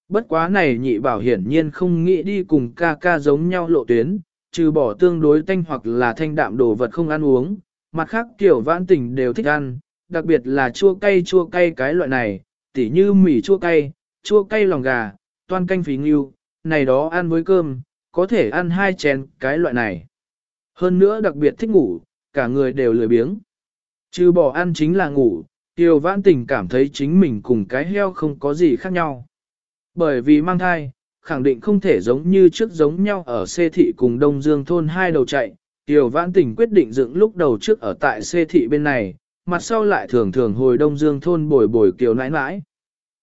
Bất quá này nhị bảo hiển nhiên không nghĩ đi cùng ca ca giống nhau lộ tuyến, trừ bỏ tương đối tanh hoặc là thanh đạm đồ vật không ăn uống, mặt khác kiểu vãn tình đều thích ăn, đặc biệt là chua cay chua cay cái loại này, tỉ như mì chua cay, chua cay lòng gà, toan canh phí nghiêu, này đó ăn với cơm, có thể ăn hai chén cái loại này. Hơn nữa đặc biệt thích ngủ, cả người đều lười biếng. Trừ bỏ ăn chính là ngủ, Tiêu vãn tình cảm thấy chính mình cùng cái heo không có gì khác nhau. Bởi vì mang thai, khẳng định không thể giống như trước giống nhau ở xê thị cùng Đông Dương thôn hai đầu chạy. Tiêu vãn tình quyết định dựng lúc đầu trước ở tại xê thị bên này, mặt sau lại thường thường hồi Đông Dương thôn bồi bồi Kiều nãi nãi.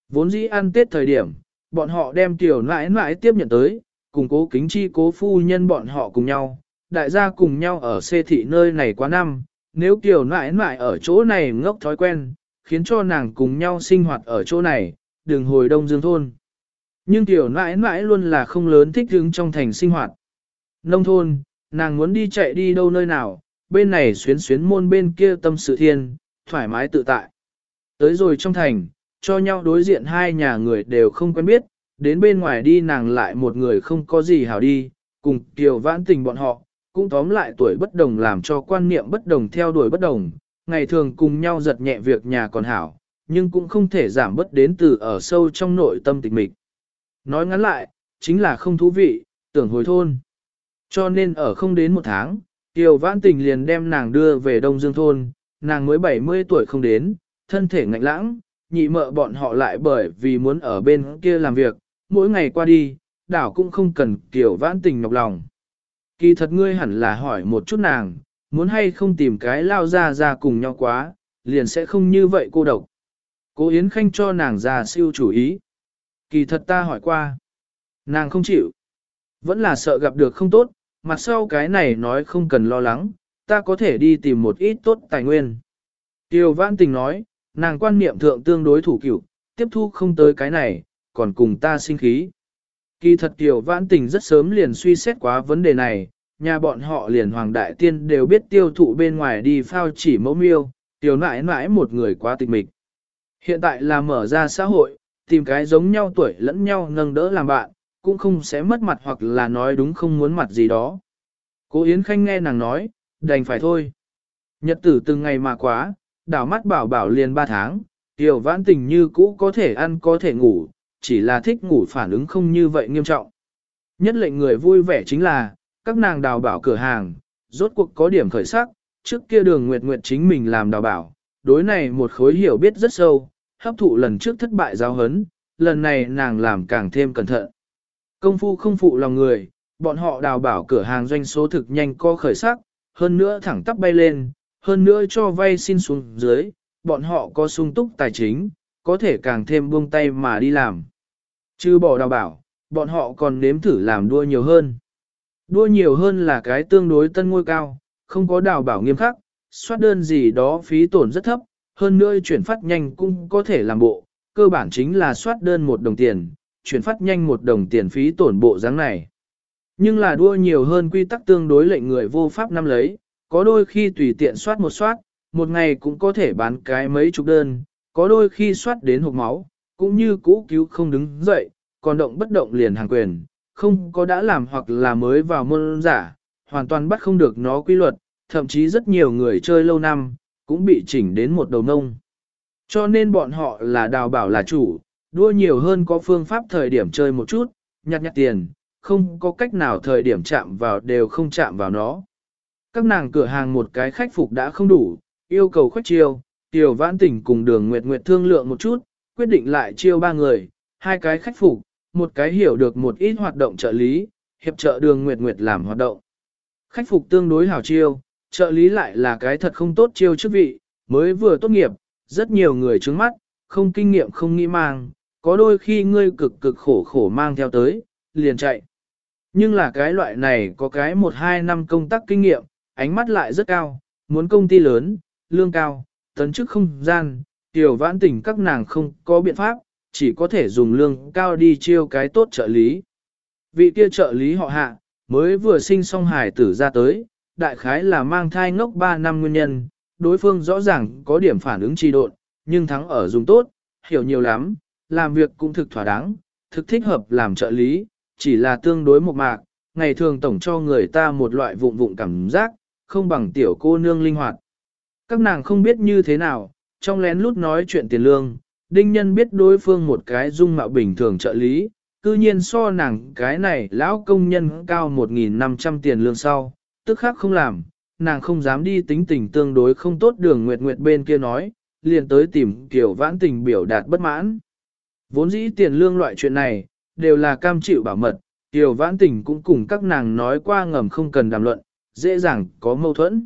Vốn dĩ ăn Tết thời điểm, bọn họ đem Kiều nãi nãi tiếp nhận tới, cùng cố kính chi cố phu nhân bọn họ cùng nhau, đại gia cùng nhau ở xê thị nơi này quá năm, nếu Kiều nãi nãi ở chỗ này ngốc thói quen, khiến cho nàng cùng nhau sinh hoạt ở chỗ này, đường hồi đông dương thôn. Nhưng tiểu nãi nãi luôn là không lớn thích hứng trong thành sinh hoạt. Nông thôn, nàng muốn đi chạy đi đâu nơi nào, bên này xuyến xuyến môn bên kia tâm sự thiên, thoải mái tự tại. Tới rồi trong thành, cho nhau đối diện hai nhà người đều không quen biết, đến bên ngoài đi nàng lại một người không có gì hảo đi, cùng tiểu vãn tình bọn họ, cũng tóm lại tuổi bất đồng làm cho quan niệm bất đồng theo đuổi bất đồng, ngày thường cùng nhau giật nhẹ việc nhà còn hảo, nhưng cũng không thể giảm bớt đến từ ở sâu trong nội tâm tịch mịch. Nói ngắn lại, chính là không thú vị, tưởng hồi thôn. Cho nên ở không đến một tháng, Kiều Vãn Tình liền đem nàng đưa về Đông Dương thôn, nàng mới 70 tuổi không đến, thân thể ngạnh lãng, nhị mợ bọn họ lại bởi vì muốn ở bên kia làm việc, mỗi ngày qua đi, đảo cũng không cần Kiều Vãn Tình nhọc lòng. Kỳ thật ngươi hẳn là hỏi một chút nàng, muốn hay không tìm cái lao ra ra cùng nhau quá, liền sẽ không như vậy cô độc. Cố Yến Khanh cho nàng già siêu chủ ý. Kỳ thật ta hỏi qua. Nàng không chịu. Vẫn là sợ gặp được không tốt, mặt sau cái này nói không cần lo lắng, ta có thể đi tìm một ít tốt tài nguyên. Tiêu Vãn Tình nói, nàng quan niệm thượng tương đối thủ cửu, tiếp thu không tới cái này, còn cùng ta sinh khí. Kỳ thật Tiêu Vãn Tình rất sớm liền suy xét quá vấn đề này, nhà bọn họ liền hoàng đại tiên đều biết tiêu thụ bên ngoài đi phao chỉ mẫu miêu, tiểu nãi nãi một người quá tịch mịch. Hiện tại là mở ra xã hội, tìm cái giống nhau tuổi lẫn nhau nâng đỡ làm bạn, cũng không sẽ mất mặt hoặc là nói đúng không muốn mặt gì đó. Cố Yến Khanh nghe nàng nói, đành phải thôi. Nhật tử từng ngày mà quá, đảo mắt bảo bảo liền ba tháng, tiểu vãn tình như cũ có thể ăn có thể ngủ, chỉ là thích ngủ phản ứng không như vậy nghiêm trọng. Nhất lệnh người vui vẻ chính là, các nàng đào bảo cửa hàng, rốt cuộc có điểm khởi sắc, trước kia đường Nguyệt Nguyệt chính mình làm đào bảo, đối này một khối hiểu biết rất sâu, hấp thụ lần trước thất bại giáo hấn, lần này nàng làm càng thêm cẩn thận. Công phu không phụ lòng người, bọn họ đào bảo cửa hàng doanh số thực nhanh co khởi sắc, hơn nữa thẳng tắp bay lên, hơn nữa cho vay xin xuống dưới, bọn họ có sung túc tài chính, có thể càng thêm buông tay mà đi làm. Chứ bỏ đào bảo, bọn họ còn nếm thử làm đua nhiều hơn. Đua nhiều hơn là cái tương đối tân ngôi cao, không có đào bảo nghiêm khắc, soát đơn gì đó phí tổn rất thấp, hơn nữa chuyển phát nhanh cũng có thể làm bộ, cơ bản chính là soát đơn một đồng tiền, chuyển phát nhanh một đồng tiền phí tổn bộ dáng này. Nhưng là đua nhiều hơn quy tắc tương đối lệnh người vô pháp năm lấy, có đôi khi tùy tiện soát một soát, một ngày cũng có thể bán cái mấy chục đơn, có đôi khi soát đến hộp máu, cũng như cũ cứu không đứng dậy, còn động bất động liền hàng quyền, không có đã làm hoặc là mới vào môn giả, hoàn toàn bắt không được nó quy luật, thậm chí rất nhiều người chơi lâu năm, cũng bị chỉnh đến một đầu nông. Cho nên bọn họ là đào bảo là chủ, đua nhiều hơn có phương pháp thời điểm chơi một chút, nhặt nhặt tiền, không có cách nào thời điểm chạm vào đều không chạm vào nó. Các nàng cửa hàng một cái khách phục đã không đủ, yêu cầu khách chiêu, tiểu vãn tỉnh cùng đường nguyệt nguyệt thương lượng một chút, quyết định lại chiêu ba người, hai cái khách phục, một cái hiểu được một ít hoạt động trợ lý, hiệp trợ đường nguyệt nguyệt làm hoạt động. Khách phục tương đối hảo chiêu, trợ lý lại là cái thật không tốt chiêu chức vị, mới vừa tốt nghiệp, rất nhiều người trứng mắt, không kinh nghiệm không nghĩ mang, có đôi khi ngươi cực cực khổ khổ mang theo tới, liền chạy. Nhưng là cái loại này có cái 1-2 năm công tác kinh nghiệm, ánh mắt lại rất cao, muốn công ty lớn, lương cao, tấn chức không gian, tiểu vãn tỉnh các nàng không có biện pháp, chỉ có thể dùng lương cao đi chiêu cái tốt trợ lý. Vị kia trợ lý họ hạ, mới vừa sinh xong hải tử ra tới, đại khái là mang thai ngốc 3 năm nguyên nhân, đối phương rõ ràng có điểm phản ứng trì độn, nhưng thắng ở dùng tốt, hiểu nhiều lắm, làm việc cũng thực thỏa đáng, thực thích hợp làm trợ lý, chỉ là tương đối một mạc, ngày thường tổng cho người ta một loại vụng vụng cảm giác, không bằng tiểu cô nương linh hoạt. Các nàng không biết như thế nào, trong lén lút nói chuyện tiền lương, đinh nhân biết đối phương một cái dung mạo bình thường trợ lý, cư nhiên so nàng cái này lão công nhân cao 1.500 tiền lương sau, tức khác không làm, nàng không dám đi tính tình tương đối không tốt đường nguyệt nguyệt bên kia nói, liền tới tìm kiểu vãn tình biểu đạt bất mãn. Vốn dĩ tiền lương loại chuyện này, đều là cam chịu bảo mật, Tiểu vãn tình cũng cùng các nàng nói qua ngầm không cần đàm luận, dễ dàng có mâu thuẫn.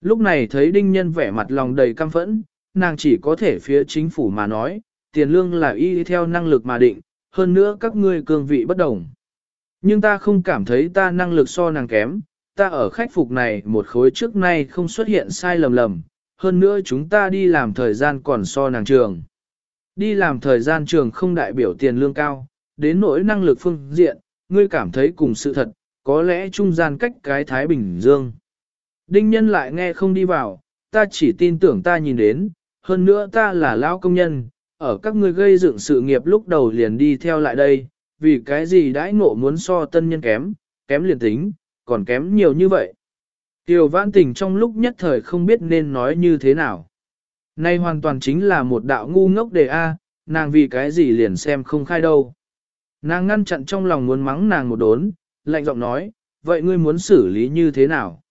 Lúc này thấy đinh nhân vẻ mặt lòng đầy căm phẫn, nàng chỉ có thể phía chính phủ mà nói, tiền lương là y theo năng lực mà định, hơn nữa các ngươi cường vị bất đồng. Nhưng ta không cảm thấy ta năng lực so nàng kém, ta ở khách phục này một khối trước nay không xuất hiện sai lầm lầm, hơn nữa chúng ta đi làm thời gian còn so nàng trường. Đi làm thời gian trường không đại biểu tiền lương cao, đến nỗi năng lực phương diện, ngươi cảm thấy cùng sự thật, có lẽ trung gian cách cái Thái Bình Dương. Đinh nhân lại nghe không đi vào, ta chỉ tin tưởng ta nhìn đến, hơn nữa ta là lão công nhân, ở các ngươi gây dựng sự nghiệp lúc đầu liền đi theo lại đây, vì cái gì đãi ngộ muốn so tân nhân kém, kém liền tính, còn kém nhiều như vậy. Tiểu vãn tình trong lúc nhất thời không biết nên nói như thế nào. Nay hoàn toàn chính là một đạo ngu ngốc đề A, nàng vì cái gì liền xem không khai đâu. Nàng ngăn chặn trong lòng muốn mắng nàng một đốn, lạnh giọng nói, vậy ngươi muốn xử lý như thế nào?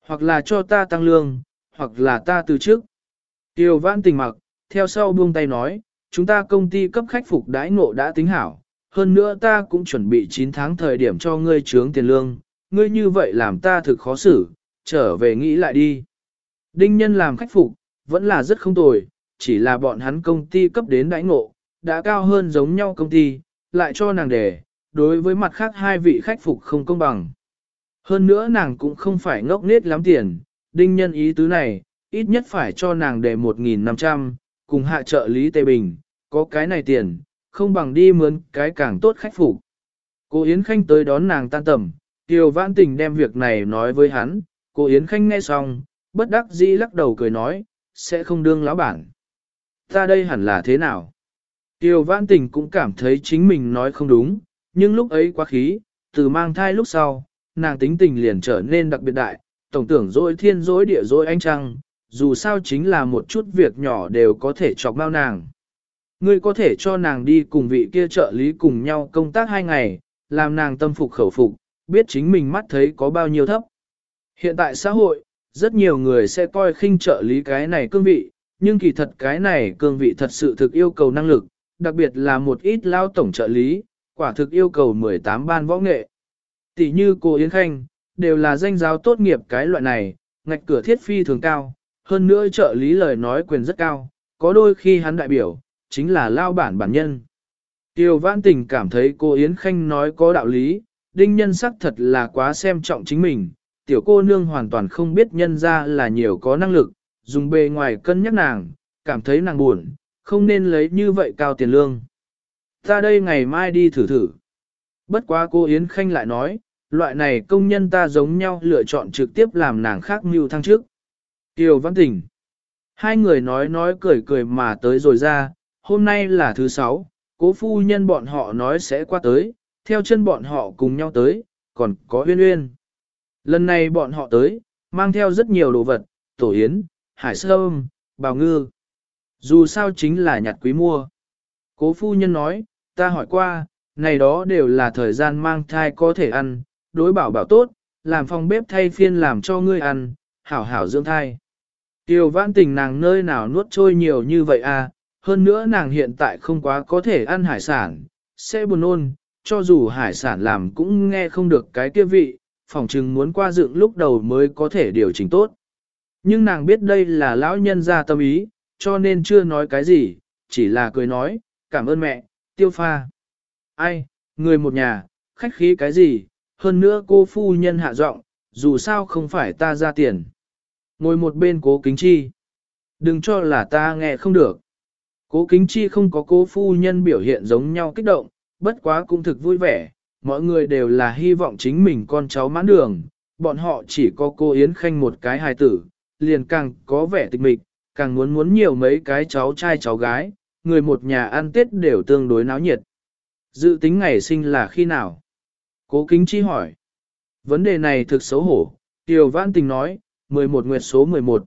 Hoặc là cho ta tăng lương, hoặc là ta từ trước. Tiêu vãn tình mặc, theo sau buông tay nói, chúng ta công ty cấp khách phục đãi ngộ đã tính hảo, hơn nữa ta cũng chuẩn bị 9 tháng thời điểm cho ngươi trướng tiền lương, ngươi như vậy làm ta thực khó xử, trở về nghĩ lại đi. Đinh nhân làm khách phục, vẫn là rất không tồi, chỉ là bọn hắn công ty cấp đến đãi ngộ, đã cao hơn giống nhau công ty, lại cho nàng đề, đối với mặt khác hai vị khách phục không công bằng. Hơn nữa nàng cũng không phải ngốc nết lắm tiền, đinh nhân ý tứ này, ít nhất phải cho nàng đề 1.500, cùng hạ trợ lý Tề Bình, có cái này tiền, không bằng đi mướn cái càng tốt khách phục. Cô Yến Khanh tới đón nàng tan tầm, Tiêu Vãn Tình đem việc này nói với hắn, cô Yến Khanh nghe xong, bất đắc dĩ lắc đầu cười nói, sẽ không đương lão bản. Ta đây hẳn là thế nào? Tiêu vãn tình cũng cảm thấy chính mình nói không đúng, nhưng lúc ấy quá khí, từ mang thai lúc sau, nàng tính tình liền trở nên đặc biệt đại, tổng tưởng dối thiên dối địa dối anh trăng, dù sao chính là một chút việc nhỏ đều có thể chọc bao nàng. Ngươi có thể cho nàng đi cùng vị kia trợ lý cùng nhau công tác hai ngày, làm nàng tâm phục khẩu phục, biết chính mình mắt thấy có bao nhiêu thấp. Hiện tại xã hội, rất nhiều người sẽ coi khinh trợ lý cái này cương vị, nhưng kỳ thật cái này cương vị thật sự thực yêu cầu năng lực, đặc biệt là một ít lao tổng trợ lý, quả thực yêu cầu 18 ban võ nghệ. Tỷ như cô Yến Khanh, đều là danh giáo tốt nghiệp cái loại này, ngạch cửa thiết phi thường cao, hơn nữa trợ lý lời nói quyền rất cao, có đôi khi hắn đại biểu, chính là lao bản bản nhân. Tiêu Vãn Tình cảm thấy cô Yến Khanh nói có đạo lý, đinh nhân sắc thật là quá xem trọng chính mình, tiểu cô nương hoàn toàn không biết nhân ra là nhiều có năng lực, dùng bề ngoài cân nhắc nàng, cảm thấy nàng buồn, không nên lấy như vậy cao tiền lương. Ta đây ngày mai đi thử thử. Bất quá cô Yến Khanh lại nói, loại này công nhân ta giống nhau lựa chọn trực tiếp làm nàng khác mưu thăng trước. Tiêu Văn Tình. Hai người nói nói cười cười mà tới rồi ra, hôm nay là thứ sáu, cố phu nhân bọn họ nói sẽ qua tới, theo chân bọn họ cùng nhau tới, còn có uyên uyên. Lần này bọn họ tới, mang theo rất nhiều đồ vật, tổ yến, hải sâm, bào ngư. Dù sao chính là nhặt quý mua. Cố phu nhân nói, ta hỏi qua, này đó đều là thời gian mang thai có thể ăn, đối bảo bảo tốt, làm phòng bếp thay phiên làm cho ngươi ăn, hảo hảo dưỡng thai. Tiêu vãn tình nàng nơi nào nuốt trôi nhiều như vậy à, hơn nữa nàng hiện tại không quá có thể ăn hải sản, sẽ buồn nôn, cho dù hải sản làm cũng nghe không được cái kia vị, phòng chừng muốn qua dựng lúc đầu mới có thể điều chỉnh tốt. Nhưng nàng biết đây là lão nhân ra tâm ý, cho nên chưa nói cái gì, chỉ là cười nói, cảm ơn mẹ, tiêu pha. Ai, người một nhà, khách khí cái gì, hơn nữa cô phu nhân hạ giọng, dù sao không phải ta ra tiền. Ngồi một bên cố kính chi. Đừng cho là ta nghe không được. Cố kính chi không có cố phu nhân biểu hiện giống nhau kích động, bất quá cũng thực vui vẻ, mọi người đều là hy vọng chính mình con cháu mãn đường, bọn họ chỉ có cô Yến Khanh một cái hài tử, liền càng có vẻ tịch mịch, càng muốn muốn nhiều mấy cái cháu trai cháu gái, người một nhà ăn tết đều tương đối náo nhiệt. Dự tính ngày sinh là khi nào? Cố kính chi hỏi. Vấn đề này thực xấu hổ, Tiểu Vãn Tình nói, 11 nguyệt số 11.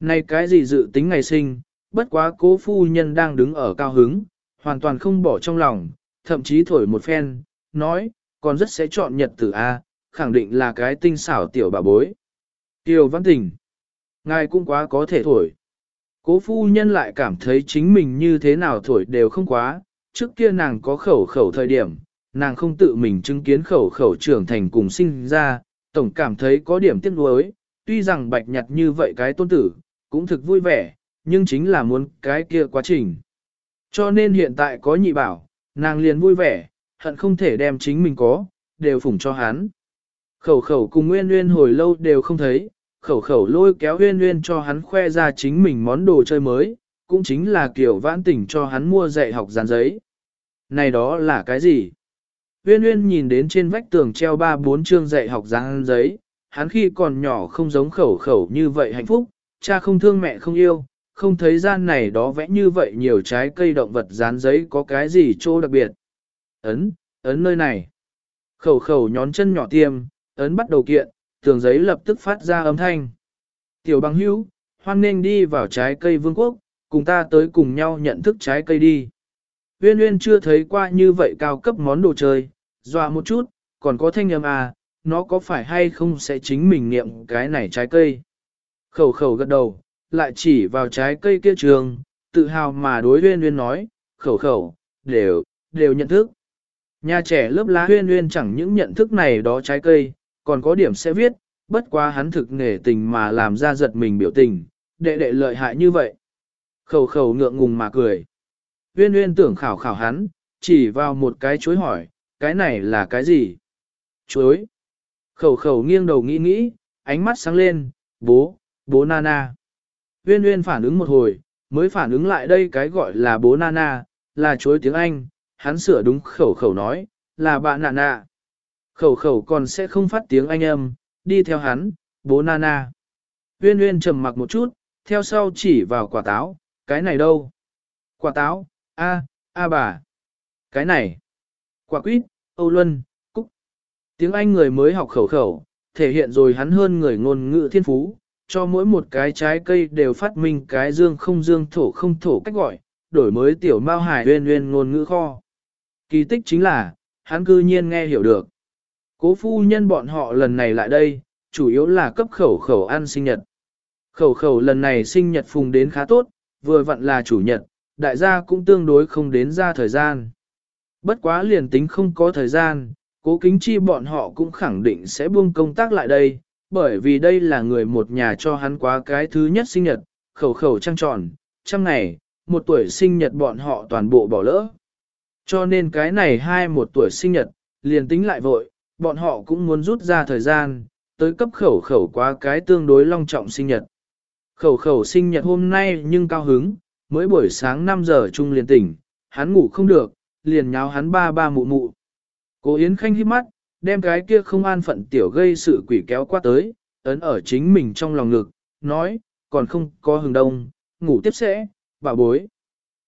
Này cái gì dự tính ngày sinh, bất quá cố phu nhân đang đứng ở cao hứng, hoàn toàn không bỏ trong lòng, thậm chí thổi một phen, nói, còn rất sẽ chọn nhật tử A, khẳng định là cái tinh xảo tiểu bà bối. Tiêu Văn Tình, ngài cũng quá có thể thổi. Cố phu nhân lại cảm thấy chính mình như thế nào thổi đều không quá, trước kia nàng có khẩu khẩu thời điểm, nàng không tự mình chứng kiến khẩu khẩu trưởng thành cùng sinh ra, tổng cảm thấy có điểm tiếc nuối, tuy rằng bạch nhặt như vậy cái tôn tử, cũng thực vui vẻ, nhưng chính là muốn cái kia quá trình. Cho nên hiện tại có nhị bảo, nàng liền vui vẻ, hận không thể đem chính mình có, đều phủng cho hắn. Khẩu khẩu cùng Nguyên Nguyên hồi lâu đều không thấy, khẩu khẩu lôi kéo Nguyên Nguyên cho hắn khoe ra chính mình món đồ chơi mới, cũng chính là kiểu vãn tỉnh cho hắn mua dạy học dàn giấy. Này đó là cái gì? Nguyên Nguyên nhìn đến trên vách tường treo ba bốn chương dạy học dàn giấy, hắn khi còn nhỏ không giống khẩu khẩu như vậy hạnh phúc, cha không thương mẹ không yêu, không thấy gian này đó vẽ như vậy nhiều trái cây động vật dán giấy có cái gì chỗ đặc biệt. Ấn, ấn nơi này. Khẩu khẩu nhón chân nhỏ tiêm, ấn bắt đầu kiện, tường giấy lập tức phát ra âm thanh. Tiểu bằng hữu, hoan nên đi vào trái cây vương quốc, cùng ta tới cùng nhau nhận thức trái cây đi. Uyên Uyên chưa thấy qua như vậy cao cấp món đồ chơi, dọa một chút, còn có thanh âm à, nó có phải hay không sẽ chính mình niệm cái này trái cây. Khẩu khẩu gật đầu, lại chỉ vào trái cây kia trường, tự hào mà đối huyên huyên nói, khẩu khẩu, đều, đều nhận thức. Nhà trẻ lớp lá huyên huyên chẳng những nhận thức này đó trái cây, còn có điểm sẽ viết, bất quá hắn thực nghề tình mà làm ra giật mình biểu tình, đệ đệ lợi hại như vậy. Khẩu khẩu ngượng ngùng mà cười. Huyên huyên tưởng khảo khảo hắn, chỉ vào một cái chuối hỏi, cái này là cái gì? Chuối. Khẩu khẩu nghiêng đầu nghĩ nghĩ, ánh mắt sáng lên, bố, bố Nana. Uyên Uyên phản ứng một hồi, mới phản ứng lại đây cái gọi là bố Nana, là chối tiếng Anh, hắn sửa đúng khẩu khẩu nói, là bạn nạ nạ. Khẩu khẩu còn sẽ không phát tiếng Anh âm, đi theo hắn, bố Nana. Uyên Uyên trầm mặc một chút, theo sau chỉ vào quả táo, cái này đâu? Quả táo, a, a bà. Cái này, quả quýt, Âu Luân, Tiếng Anh người mới học khẩu khẩu, thể hiện rồi hắn hơn người ngôn ngữ thiên phú, cho mỗi một cái trái cây đều phát minh cái dương không dương thổ không thổ cách gọi, đổi mới tiểu mao hải uyên uyên ngôn ngữ kho. Kỳ tích chính là, hắn cư nhiên nghe hiểu được. Cố phu nhân bọn họ lần này lại đây, chủ yếu là cấp khẩu khẩu ăn sinh nhật. Khẩu khẩu lần này sinh nhật phùng đến khá tốt, vừa vặn là chủ nhật, đại gia cũng tương đối không đến ra thời gian. Bất quá liền tính không có thời gian, cố kính chi bọn họ cũng khẳng định sẽ buông công tác lại đây, bởi vì đây là người một nhà cho hắn quá cái thứ nhất sinh nhật, khẩu khẩu trăng tròn, trăm ngày, một tuổi sinh nhật bọn họ toàn bộ bỏ lỡ. Cho nên cái này hai một tuổi sinh nhật, liền tính lại vội, bọn họ cũng muốn rút ra thời gian, tới cấp khẩu khẩu quá cái tương đối long trọng sinh nhật. Khẩu khẩu sinh nhật hôm nay nhưng cao hứng, mới buổi sáng 5 giờ chung liền tỉnh, hắn ngủ không được, liền nháo hắn ba ba mụ mụ. Cố Yến Khanh hít mắt, đem cái kia không an phận tiểu gây sự quỷ kéo qua tới, ấn ở chính mình trong lòng ngực, nói, còn không có hừng đông, ngủ tiếp sẽ, bà bối.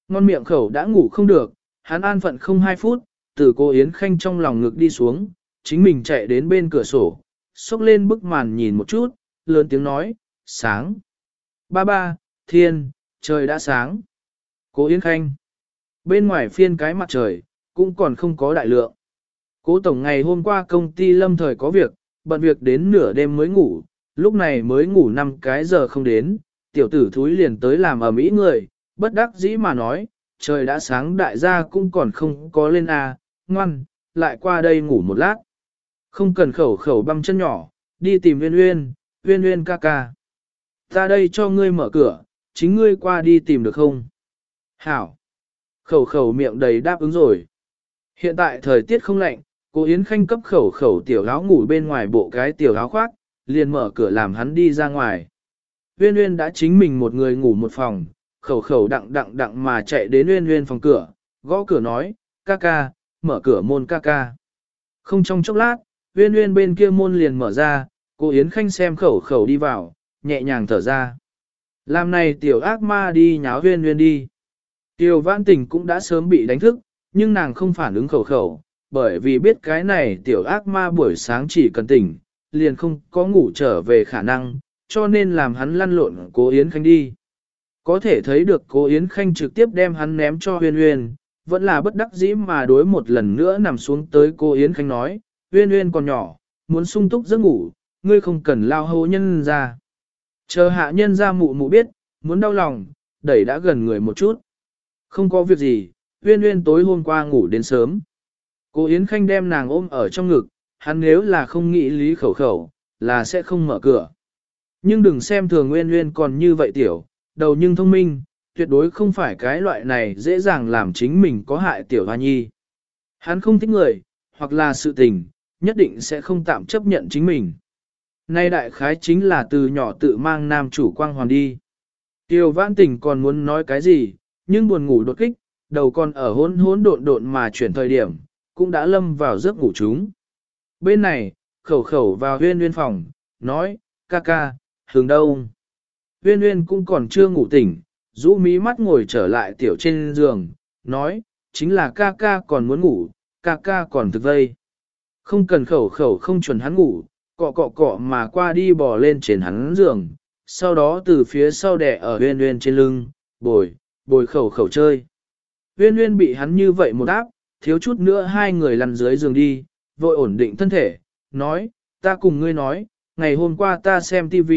Ngon miệng khẩu đã ngủ không được, hắn an phận không hai phút, từ cô Yến Khanh trong lòng ngực đi xuống, chính mình chạy đến bên cửa sổ, xốc lên bức màn nhìn một chút, lớn tiếng nói, sáng. Ba ba, thiên, trời đã sáng. Cô Yến Khanh. Bên ngoài phiên cái mặt trời, cũng còn không có đại lượng. Cố tổng ngày hôm qua công ty lâm thời có việc, bận việc đến nửa đêm mới ngủ, lúc này mới ngủ 5 cái giờ không đến, tiểu tử thúi liền tới làm ở mỹ người, bất đắc dĩ mà nói, trời đã sáng đại gia cũng còn không có lên à, ngoan, lại qua đây ngủ một lát. Không cần khẩu khẩu băm chân nhỏ, đi tìm Uyên Uyên, Uyên Uyên ca ca. Ta đây cho ngươi mở cửa, chính ngươi qua đi tìm được không? Hảo. Khẩu khẩu miệng đầy đáp ứng rồi. Hiện tại thời tiết không lạnh, cô Yến Khanh cấp khẩu khẩu tiểu áo ngủ bên ngoài bộ cái tiểu áo khoác, liền mở cửa làm hắn đi ra ngoài. Uyên Uyên đã chính mình một người ngủ một phòng, khẩu khẩu đặng đặng đặng mà chạy đến Uyên Uyên phòng cửa, gõ cửa nói, ca ca, mở cửa môn ca ca. Không trong chốc lát, Uyên Uyên bên kia môn liền mở ra, cô Yến Khanh xem khẩu khẩu đi vào, nhẹ nhàng thở ra. Làm này tiểu ác ma đi nháo Uyên Uyên đi. Tiểu vãn tình cũng đã sớm bị đánh thức, nhưng nàng không phản ứng khẩu khẩu, bởi vì biết cái này tiểu ác ma buổi sáng chỉ cần tỉnh, liền không có ngủ trở về khả năng, cho nên làm hắn lăn lộn cố Yến Khanh đi. Có thể thấy được cố Yến Khanh trực tiếp đem hắn ném cho huyên huyên, vẫn là bất đắc dĩ mà đối một lần nữa nằm xuống tới cô Yến Khanh nói, huyên huyên còn nhỏ, muốn sung túc giấc ngủ, ngươi không cần lao hô nhân ra. Chờ hạ nhân ra mụ mụ biết, muốn đau lòng, đẩy đã gần người một chút. Không có việc gì, huyên huyên tối hôm qua ngủ đến sớm. Cô Yến Khanh đem nàng ôm ở trong ngực, hắn nếu là không nghĩ lý khẩu khẩu, là sẽ không mở cửa. Nhưng đừng xem thường nguyên nguyên còn như vậy tiểu, đầu nhưng thông minh, tuyệt đối không phải cái loại này dễ dàng làm chính mình có hại tiểu hoa nhi. Hắn không thích người, hoặc là sự tình, nhất định sẽ không tạm chấp nhận chính mình. Nay đại khái chính là từ nhỏ tự mang nam chủ quang hoàn đi. Tiêu vãn tình còn muốn nói cái gì, nhưng buồn ngủ đột kích, đầu còn ở hỗn hỗn độn độn mà chuyển thời điểm, cũng đã lâm vào giấc ngủ chúng. Bên này, khẩu khẩu vào huyên huyên phòng, nói, ca ca, hướng đâu? Huyên huyên cũng còn chưa ngủ tỉnh, rũ mí mắt ngồi trở lại tiểu trên giường, nói, chính là ca ca còn muốn ngủ, ca ca còn thực vây. Không cần khẩu khẩu không chuẩn hắn ngủ, cọ cọ cọ mà qua đi bò lên trên hắn giường, sau đó từ phía sau đẻ ở huyên huyên trên lưng, bồi, bồi khẩu khẩu chơi. Huyên huyên bị hắn như vậy một áp, thiếu chút nữa hai người lăn dưới giường đi, vội ổn định thân thể, nói, ta cùng ngươi nói, ngày hôm qua ta xem TV,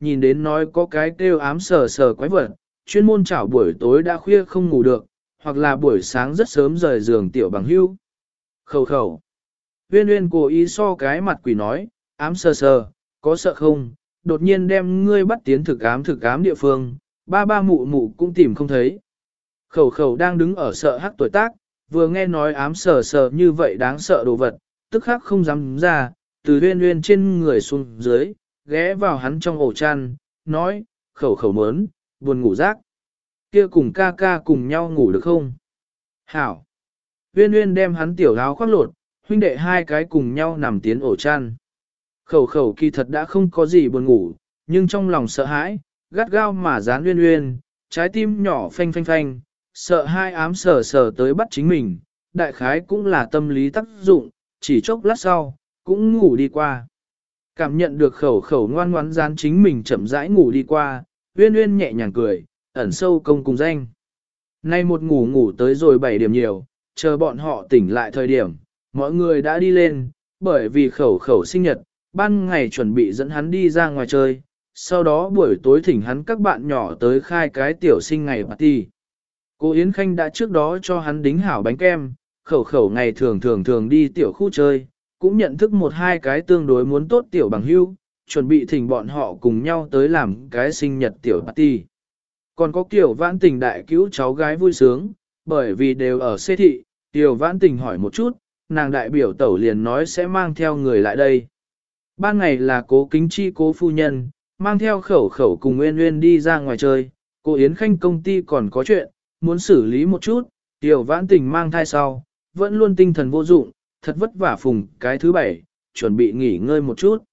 nhìn đến nói có cái kêu ám sờ sờ quái vật, chuyên môn chảo buổi tối đã khuya không ngủ được, hoặc là buổi sáng rất sớm rời giường tiểu bằng hưu. Khẩu khẩu. Uyên uyên cố ý so cái mặt quỷ nói, ám sờ sờ, có sợ không, đột nhiên đem ngươi bắt tiến thực ám thực ám địa phương, ba ba mụ mụ cũng tìm không thấy. Khẩu khẩu đang đứng ở sợ hắc tuổi tác, vừa nghe nói ám sờ sờ như vậy đáng sợ đồ vật, tức khắc không dám ra, từ huyên huyên trên người xuống dưới, ghé vào hắn trong ổ chăn, nói, khẩu khẩu mớn, buồn ngủ rác. Kia cùng ca ca cùng nhau ngủ được không? Hảo! Huyên huyên đem hắn tiểu áo khoác lột, huynh đệ hai cái cùng nhau nằm tiến ổ chăn. Khẩu khẩu kỳ thật đã không có gì buồn ngủ, nhưng trong lòng sợ hãi, gắt gao mà dán huyên huyên, trái tim nhỏ phanh phanh phanh, sợ hai ám sờ sờ tới bắt chính mình, đại khái cũng là tâm lý tác dụng, chỉ chốc lát sau, cũng ngủ đi qua. Cảm nhận được khẩu khẩu ngoan ngoãn dán chính mình chậm rãi ngủ đi qua, uyên uyên nhẹ nhàng cười, ẩn sâu công cùng danh. Nay một ngủ ngủ tới rồi 7 điểm nhiều, chờ bọn họ tỉnh lại thời điểm, mọi người đã đi lên, bởi vì khẩu khẩu sinh nhật, ban ngày chuẩn bị dẫn hắn đi ra ngoài chơi, sau đó buổi tối thỉnh hắn các bạn nhỏ tới khai cái tiểu sinh ngày party. Cô Yến Khanh đã trước đó cho hắn đính hảo bánh kem, khẩu khẩu ngày thường thường thường đi tiểu khu chơi, cũng nhận thức một hai cái tương đối muốn tốt tiểu bằng hưu, chuẩn bị thỉnh bọn họ cùng nhau tới làm cái sinh nhật tiểu party. Còn có kiểu vãn tình đại cứu cháu gái vui sướng, bởi vì đều ở xê thị, tiểu vãn tình hỏi một chút, nàng đại biểu tẩu liền nói sẽ mang theo người lại đây. Ban ngày là cố kính chi cố phu nhân, mang theo khẩu khẩu cùng Nguyên Nguyên đi ra ngoài chơi, cô Yến Khanh công ty còn có chuyện, muốn xử lý một chút, tiểu vãn tình mang thai sau, vẫn luôn tinh thần vô dụng, thật vất vả phùng cái thứ bảy, chuẩn bị nghỉ ngơi một chút.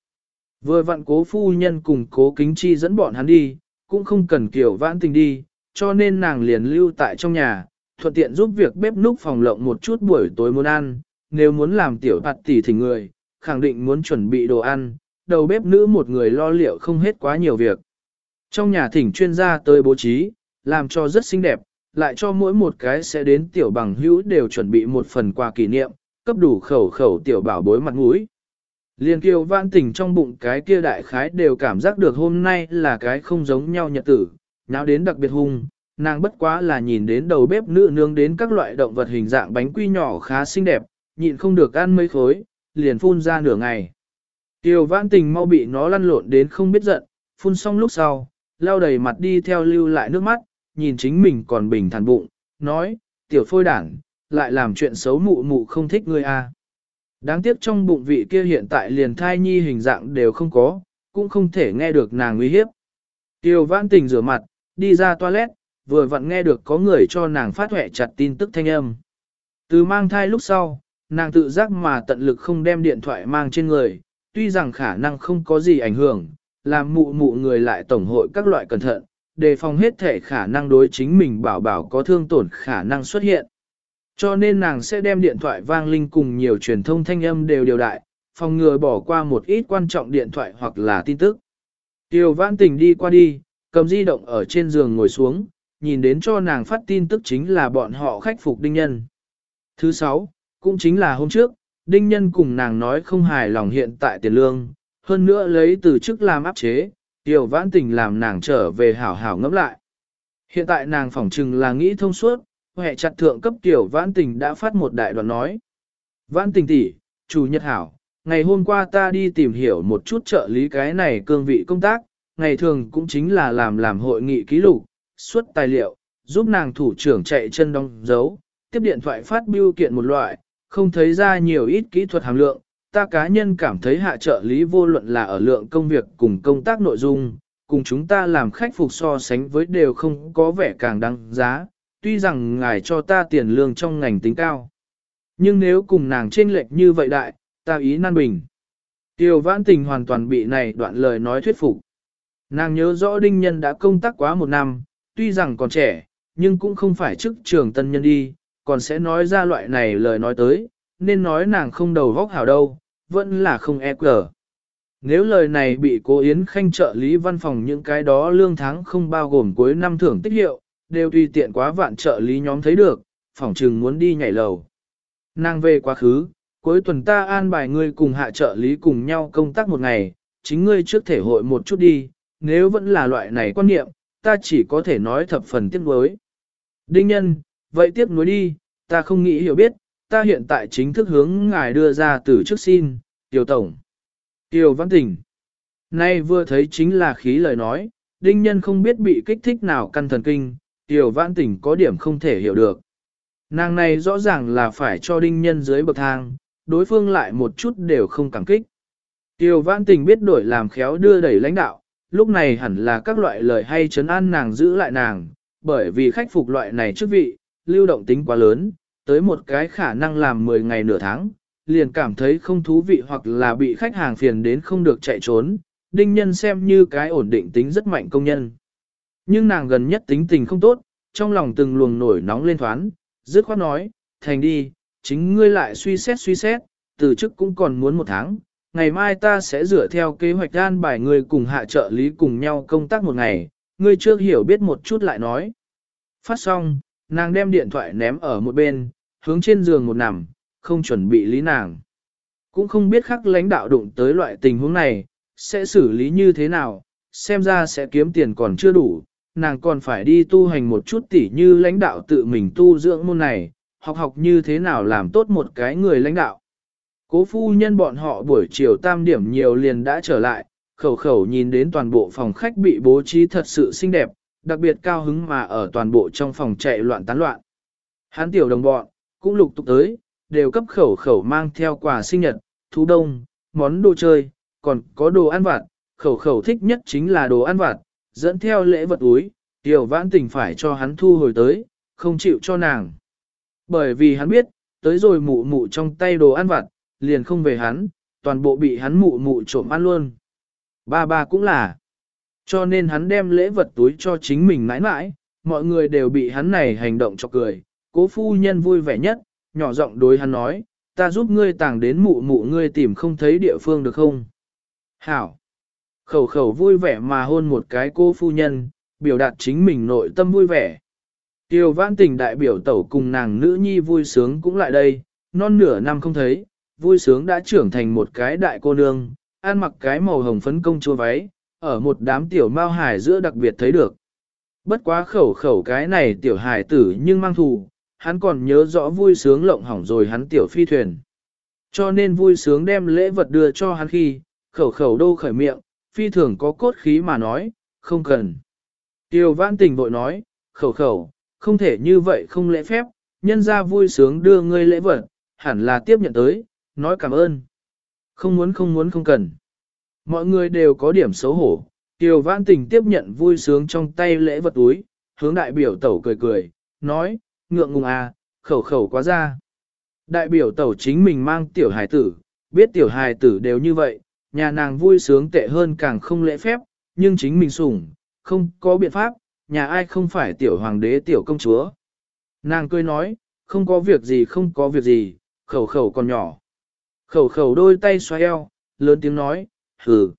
Vừa vặn cố phu nhân cùng cố kính chi dẫn bọn hắn đi, cũng không cần kiểu vãn tình đi, cho nên nàng liền lưu tại trong nhà, thuận tiện giúp việc bếp núc phòng lộng một chút buổi tối muốn ăn, nếu muốn làm tiểu bạt tỷ thỉnh người, khẳng định muốn chuẩn bị đồ ăn, đầu bếp nữ một người lo liệu không hết quá nhiều việc. Trong nhà thỉnh chuyên gia tới bố trí, làm cho rất xinh đẹp, lại cho mỗi một cái sẽ đến tiểu bằng hữu đều chuẩn bị một phần quà kỷ niệm, cấp đủ khẩu khẩu tiểu bảo bối mặt mũi. Liên kiều vãn tình trong bụng cái kia đại khái đều cảm giác được hôm nay là cái không giống nhau nhật tử, nào đến đặc biệt hung, nàng bất quá là nhìn đến đầu bếp nữ nướng đến các loại động vật hình dạng bánh quy nhỏ khá xinh đẹp, nhịn không được ăn mấy khối, liền phun ra nửa ngày. Tiêu vãn tình mau bị nó lăn lộn đến không biết giận, phun xong lúc sau, lau đầy mặt đi theo lưu lại nước mắt, nhìn chính mình còn bình thản bụng, nói, tiểu phôi đảng, lại làm chuyện xấu mụ mụ không thích ngươi à. Đáng tiếc trong bụng vị kia hiện tại liền thai nhi hình dạng đều không có, cũng không thể nghe được nàng uy hiếp. Tiêu vãn tình rửa mặt, đi ra toilet, vừa vặn nghe được có người cho nàng phát huệ chặt tin tức thanh âm. Từ mang thai lúc sau, nàng tự giác mà tận lực không đem điện thoại mang trên người, tuy rằng khả năng không có gì ảnh hưởng, làm mụ mụ người lại tổng hội các loại cẩn thận, đề phòng hết thể khả năng đối chính mình bảo bảo có thương tổn khả năng xuất hiện. Cho nên nàng sẽ đem điện thoại vang linh cùng nhiều truyền thông thanh âm đều điều đại, phòng ngừa bỏ qua một ít quan trọng điện thoại hoặc là tin tức. Tiêu vãn tình đi qua đi, cầm di động ở trên giường ngồi xuống, nhìn đến cho nàng phát tin tức chính là bọn họ khách phục đinh nhân. Thứ sáu, cũng chính là hôm trước, đinh nhân cùng nàng nói không hài lòng hiện tại tiền lương, hơn nữa lấy từ chức làm áp chế, Tiểu vãn tình làm nàng trở về hảo hảo ngẫm lại. Hiện tại nàng phỏng chừng là nghĩ thông suốt, hệ chặt thượng cấp tiểu vãn tình đã phát một đại đoạn nói. Vãn tình tỷ, chủ nhật hảo, ngày hôm qua ta đi tìm hiểu một chút trợ lý cái này cương vị công tác, ngày thường cũng chính là làm làm hội nghị ký lục, xuất tài liệu, giúp nàng thủ trưởng chạy chân đóng dấu, tiếp điện thoại phát biêu kiện một loại, không thấy ra nhiều ít kỹ thuật hàm lượng, ta cá nhân cảm thấy hạ trợ lý vô luận là ở lượng công việc cùng công tác nội dung, cùng chúng ta làm khách phục so sánh với đều không có vẻ càng đáng giá, tuy rằng ngài cho ta tiền lương trong ngành tính cao. Nhưng nếu cùng nàng chênh lệch như vậy đại, ta ý nan bình. Tiêu vãn tình hoàn toàn bị này đoạn lời nói thuyết phục. Nàng nhớ rõ đinh nhân đã công tác quá một năm, tuy rằng còn trẻ, nhưng cũng không phải chức trường tân nhân đi, còn sẽ nói ra loại này lời nói tới, nên nói nàng không đầu vóc hảo đâu, vẫn là không e cờ. Nếu lời này bị cố Yến Khanh trợ lý văn phòng những cái đó lương tháng không bao gồm cuối năm thưởng tích hiệu, đều tùy tiện quá vạn trợ lý nhóm thấy được, phỏng trừng muốn đi nhảy lầu. Nàng về quá khứ, cuối tuần ta an bài ngươi cùng hạ trợ lý cùng nhau công tác một ngày, chính ngươi trước thể hội một chút đi, nếu vẫn là loại này quan niệm, ta chỉ có thể nói thập phần tiếc nuối. Đinh nhân, vậy tiếc nuối đi, ta không nghĩ hiểu biết, ta hiện tại chính thức hướng ngài đưa ra từ trước xin, Tiểu Tổng. Tiểu Văn Tình. Nay vừa thấy chính là khí lời nói, đinh nhân không biết bị kích thích nào căn thần kinh, Tiểu Văn Tình có điểm không thể hiểu được. Nàng này rõ ràng là phải cho đinh nhân dưới bậc thang, đối phương lại một chút đều không cảm kích. Tiểu Văn Tình biết đổi làm khéo đưa đẩy lãnh đạo, lúc này hẳn là các loại lời hay chấn an nàng giữ lại nàng, bởi vì khách phục loại này chức vị, lưu động tính quá lớn, tới một cái khả năng làm 10 ngày nửa tháng, liền cảm thấy không thú vị hoặc là bị khách hàng phiền đến không được chạy trốn, đinh nhân xem như cái ổn định tính rất mạnh công nhân. Nhưng nàng gần nhất tính tình không tốt, trong lòng từng luồng nổi nóng lên thoáng, dứt khoát nói, thành đi, chính ngươi lại suy xét suy xét, từ chức cũng còn muốn một tháng, ngày mai ta sẽ dựa theo kế hoạch an bài ngươi cùng hạ trợ lý cùng nhau công tác một ngày, ngươi chưa hiểu biết một chút lại nói. Phát xong, nàng đem điện thoại ném ở một bên, hướng trên giường một nằm, không chuẩn bị lý nàng. Cũng không biết khắc lãnh đạo đụng tới loại tình huống này, sẽ xử lý như thế nào, xem ra sẽ kiếm tiền còn chưa đủ, nàng còn phải đi tu hành một chút tỉ như lãnh đạo tự mình tu dưỡng môn này, học học như thế nào làm tốt một cái người lãnh đạo. Cố phu nhân bọn họ buổi chiều tam điểm nhiều liền đã trở lại, khẩu khẩu nhìn đến toàn bộ phòng khách bị bố trí thật sự xinh đẹp, đặc biệt cao hứng mà ở toàn bộ trong phòng chạy loạn tán loạn. Hán tiểu đồng bọn, cũng lục tục tới, đều cấp khẩu khẩu mang theo quà sinh nhật, thú đông, món đồ chơi, còn có đồ ăn vặt, khẩu khẩu thích nhất chính là đồ ăn vặt, dẫn theo lễ vật úi, tiểu vãn tình phải cho hắn thu hồi tới, không chịu cho nàng. Bởi vì hắn biết, tới rồi mụ mụ trong tay đồ ăn vặt, liền không về hắn, toàn bộ bị hắn mụ mụ trộm ăn luôn. Ba ba cũng là. Cho nên hắn đem lễ vật túi cho chính mình mãi mãi, mọi người đều bị hắn này hành động cho cười. Cố phu nhân vui vẻ nhất, nhỏ giọng đối hắn nói, ta giúp ngươi tàng đến mụ mụ ngươi tìm không thấy địa phương được không? Hảo! Khẩu khẩu vui vẻ mà hôn một cái cô phu nhân, biểu đạt chính mình nội tâm vui vẻ. Tiêu vãn tình đại biểu tẩu cùng nàng nữ nhi vui sướng cũng lại đây, non nửa năm không thấy, vui sướng đã trưởng thành một cái đại cô nương, ăn mặc cái màu hồng phấn công chua váy, ở một đám tiểu mao hải giữa đặc biệt thấy được. Bất quá khẩu khẩu cái này tiểu hải tử nhưng mang thù, hắn còn nhớ rõ vui sướng lộng hỏng rồi hắn tiểu phi thuyền. Cho nên vui sướng đem lễ vật đưa cho hắn khi, khẩu khẩu đô khởi miệng, phi thường có cốt khí mà nói, không cần. Tiêu vãn tình bội nói, khẩu khẩu, không thể như vậy không lễ phép, nhân ra vui sướng đưa ngươi lễ vật, hẳn là tiếp nhận tới, nói cảm ơn. Không muốn không muốn không cần. Mọi người đều có điểm xấu hổ. Tiêu vãn tình tiếp nhận vui sướng trong tay lễ vật túi, hướng đại biểu tẩu cười cười, nói, ngượng ngùng à, khẩu khẩu quá ra. Đại biểu tẩu chính mình mang tiểu hài tử, biết tiểu hài tử đều như vậy, nhà nàng vui sướng tệ hơn càng không lễ phép, nhưng chính mình sủng, không có biện pháp, nhà ai không phải tiểu hoàng đế tiểu công chúa. Nàng cười nói, không có việc gì không có việc gì, khẩu khẩu còn nhỏ. Khẩu khẩu đôi tay xoay eo, lớn tiếng nói, hừ.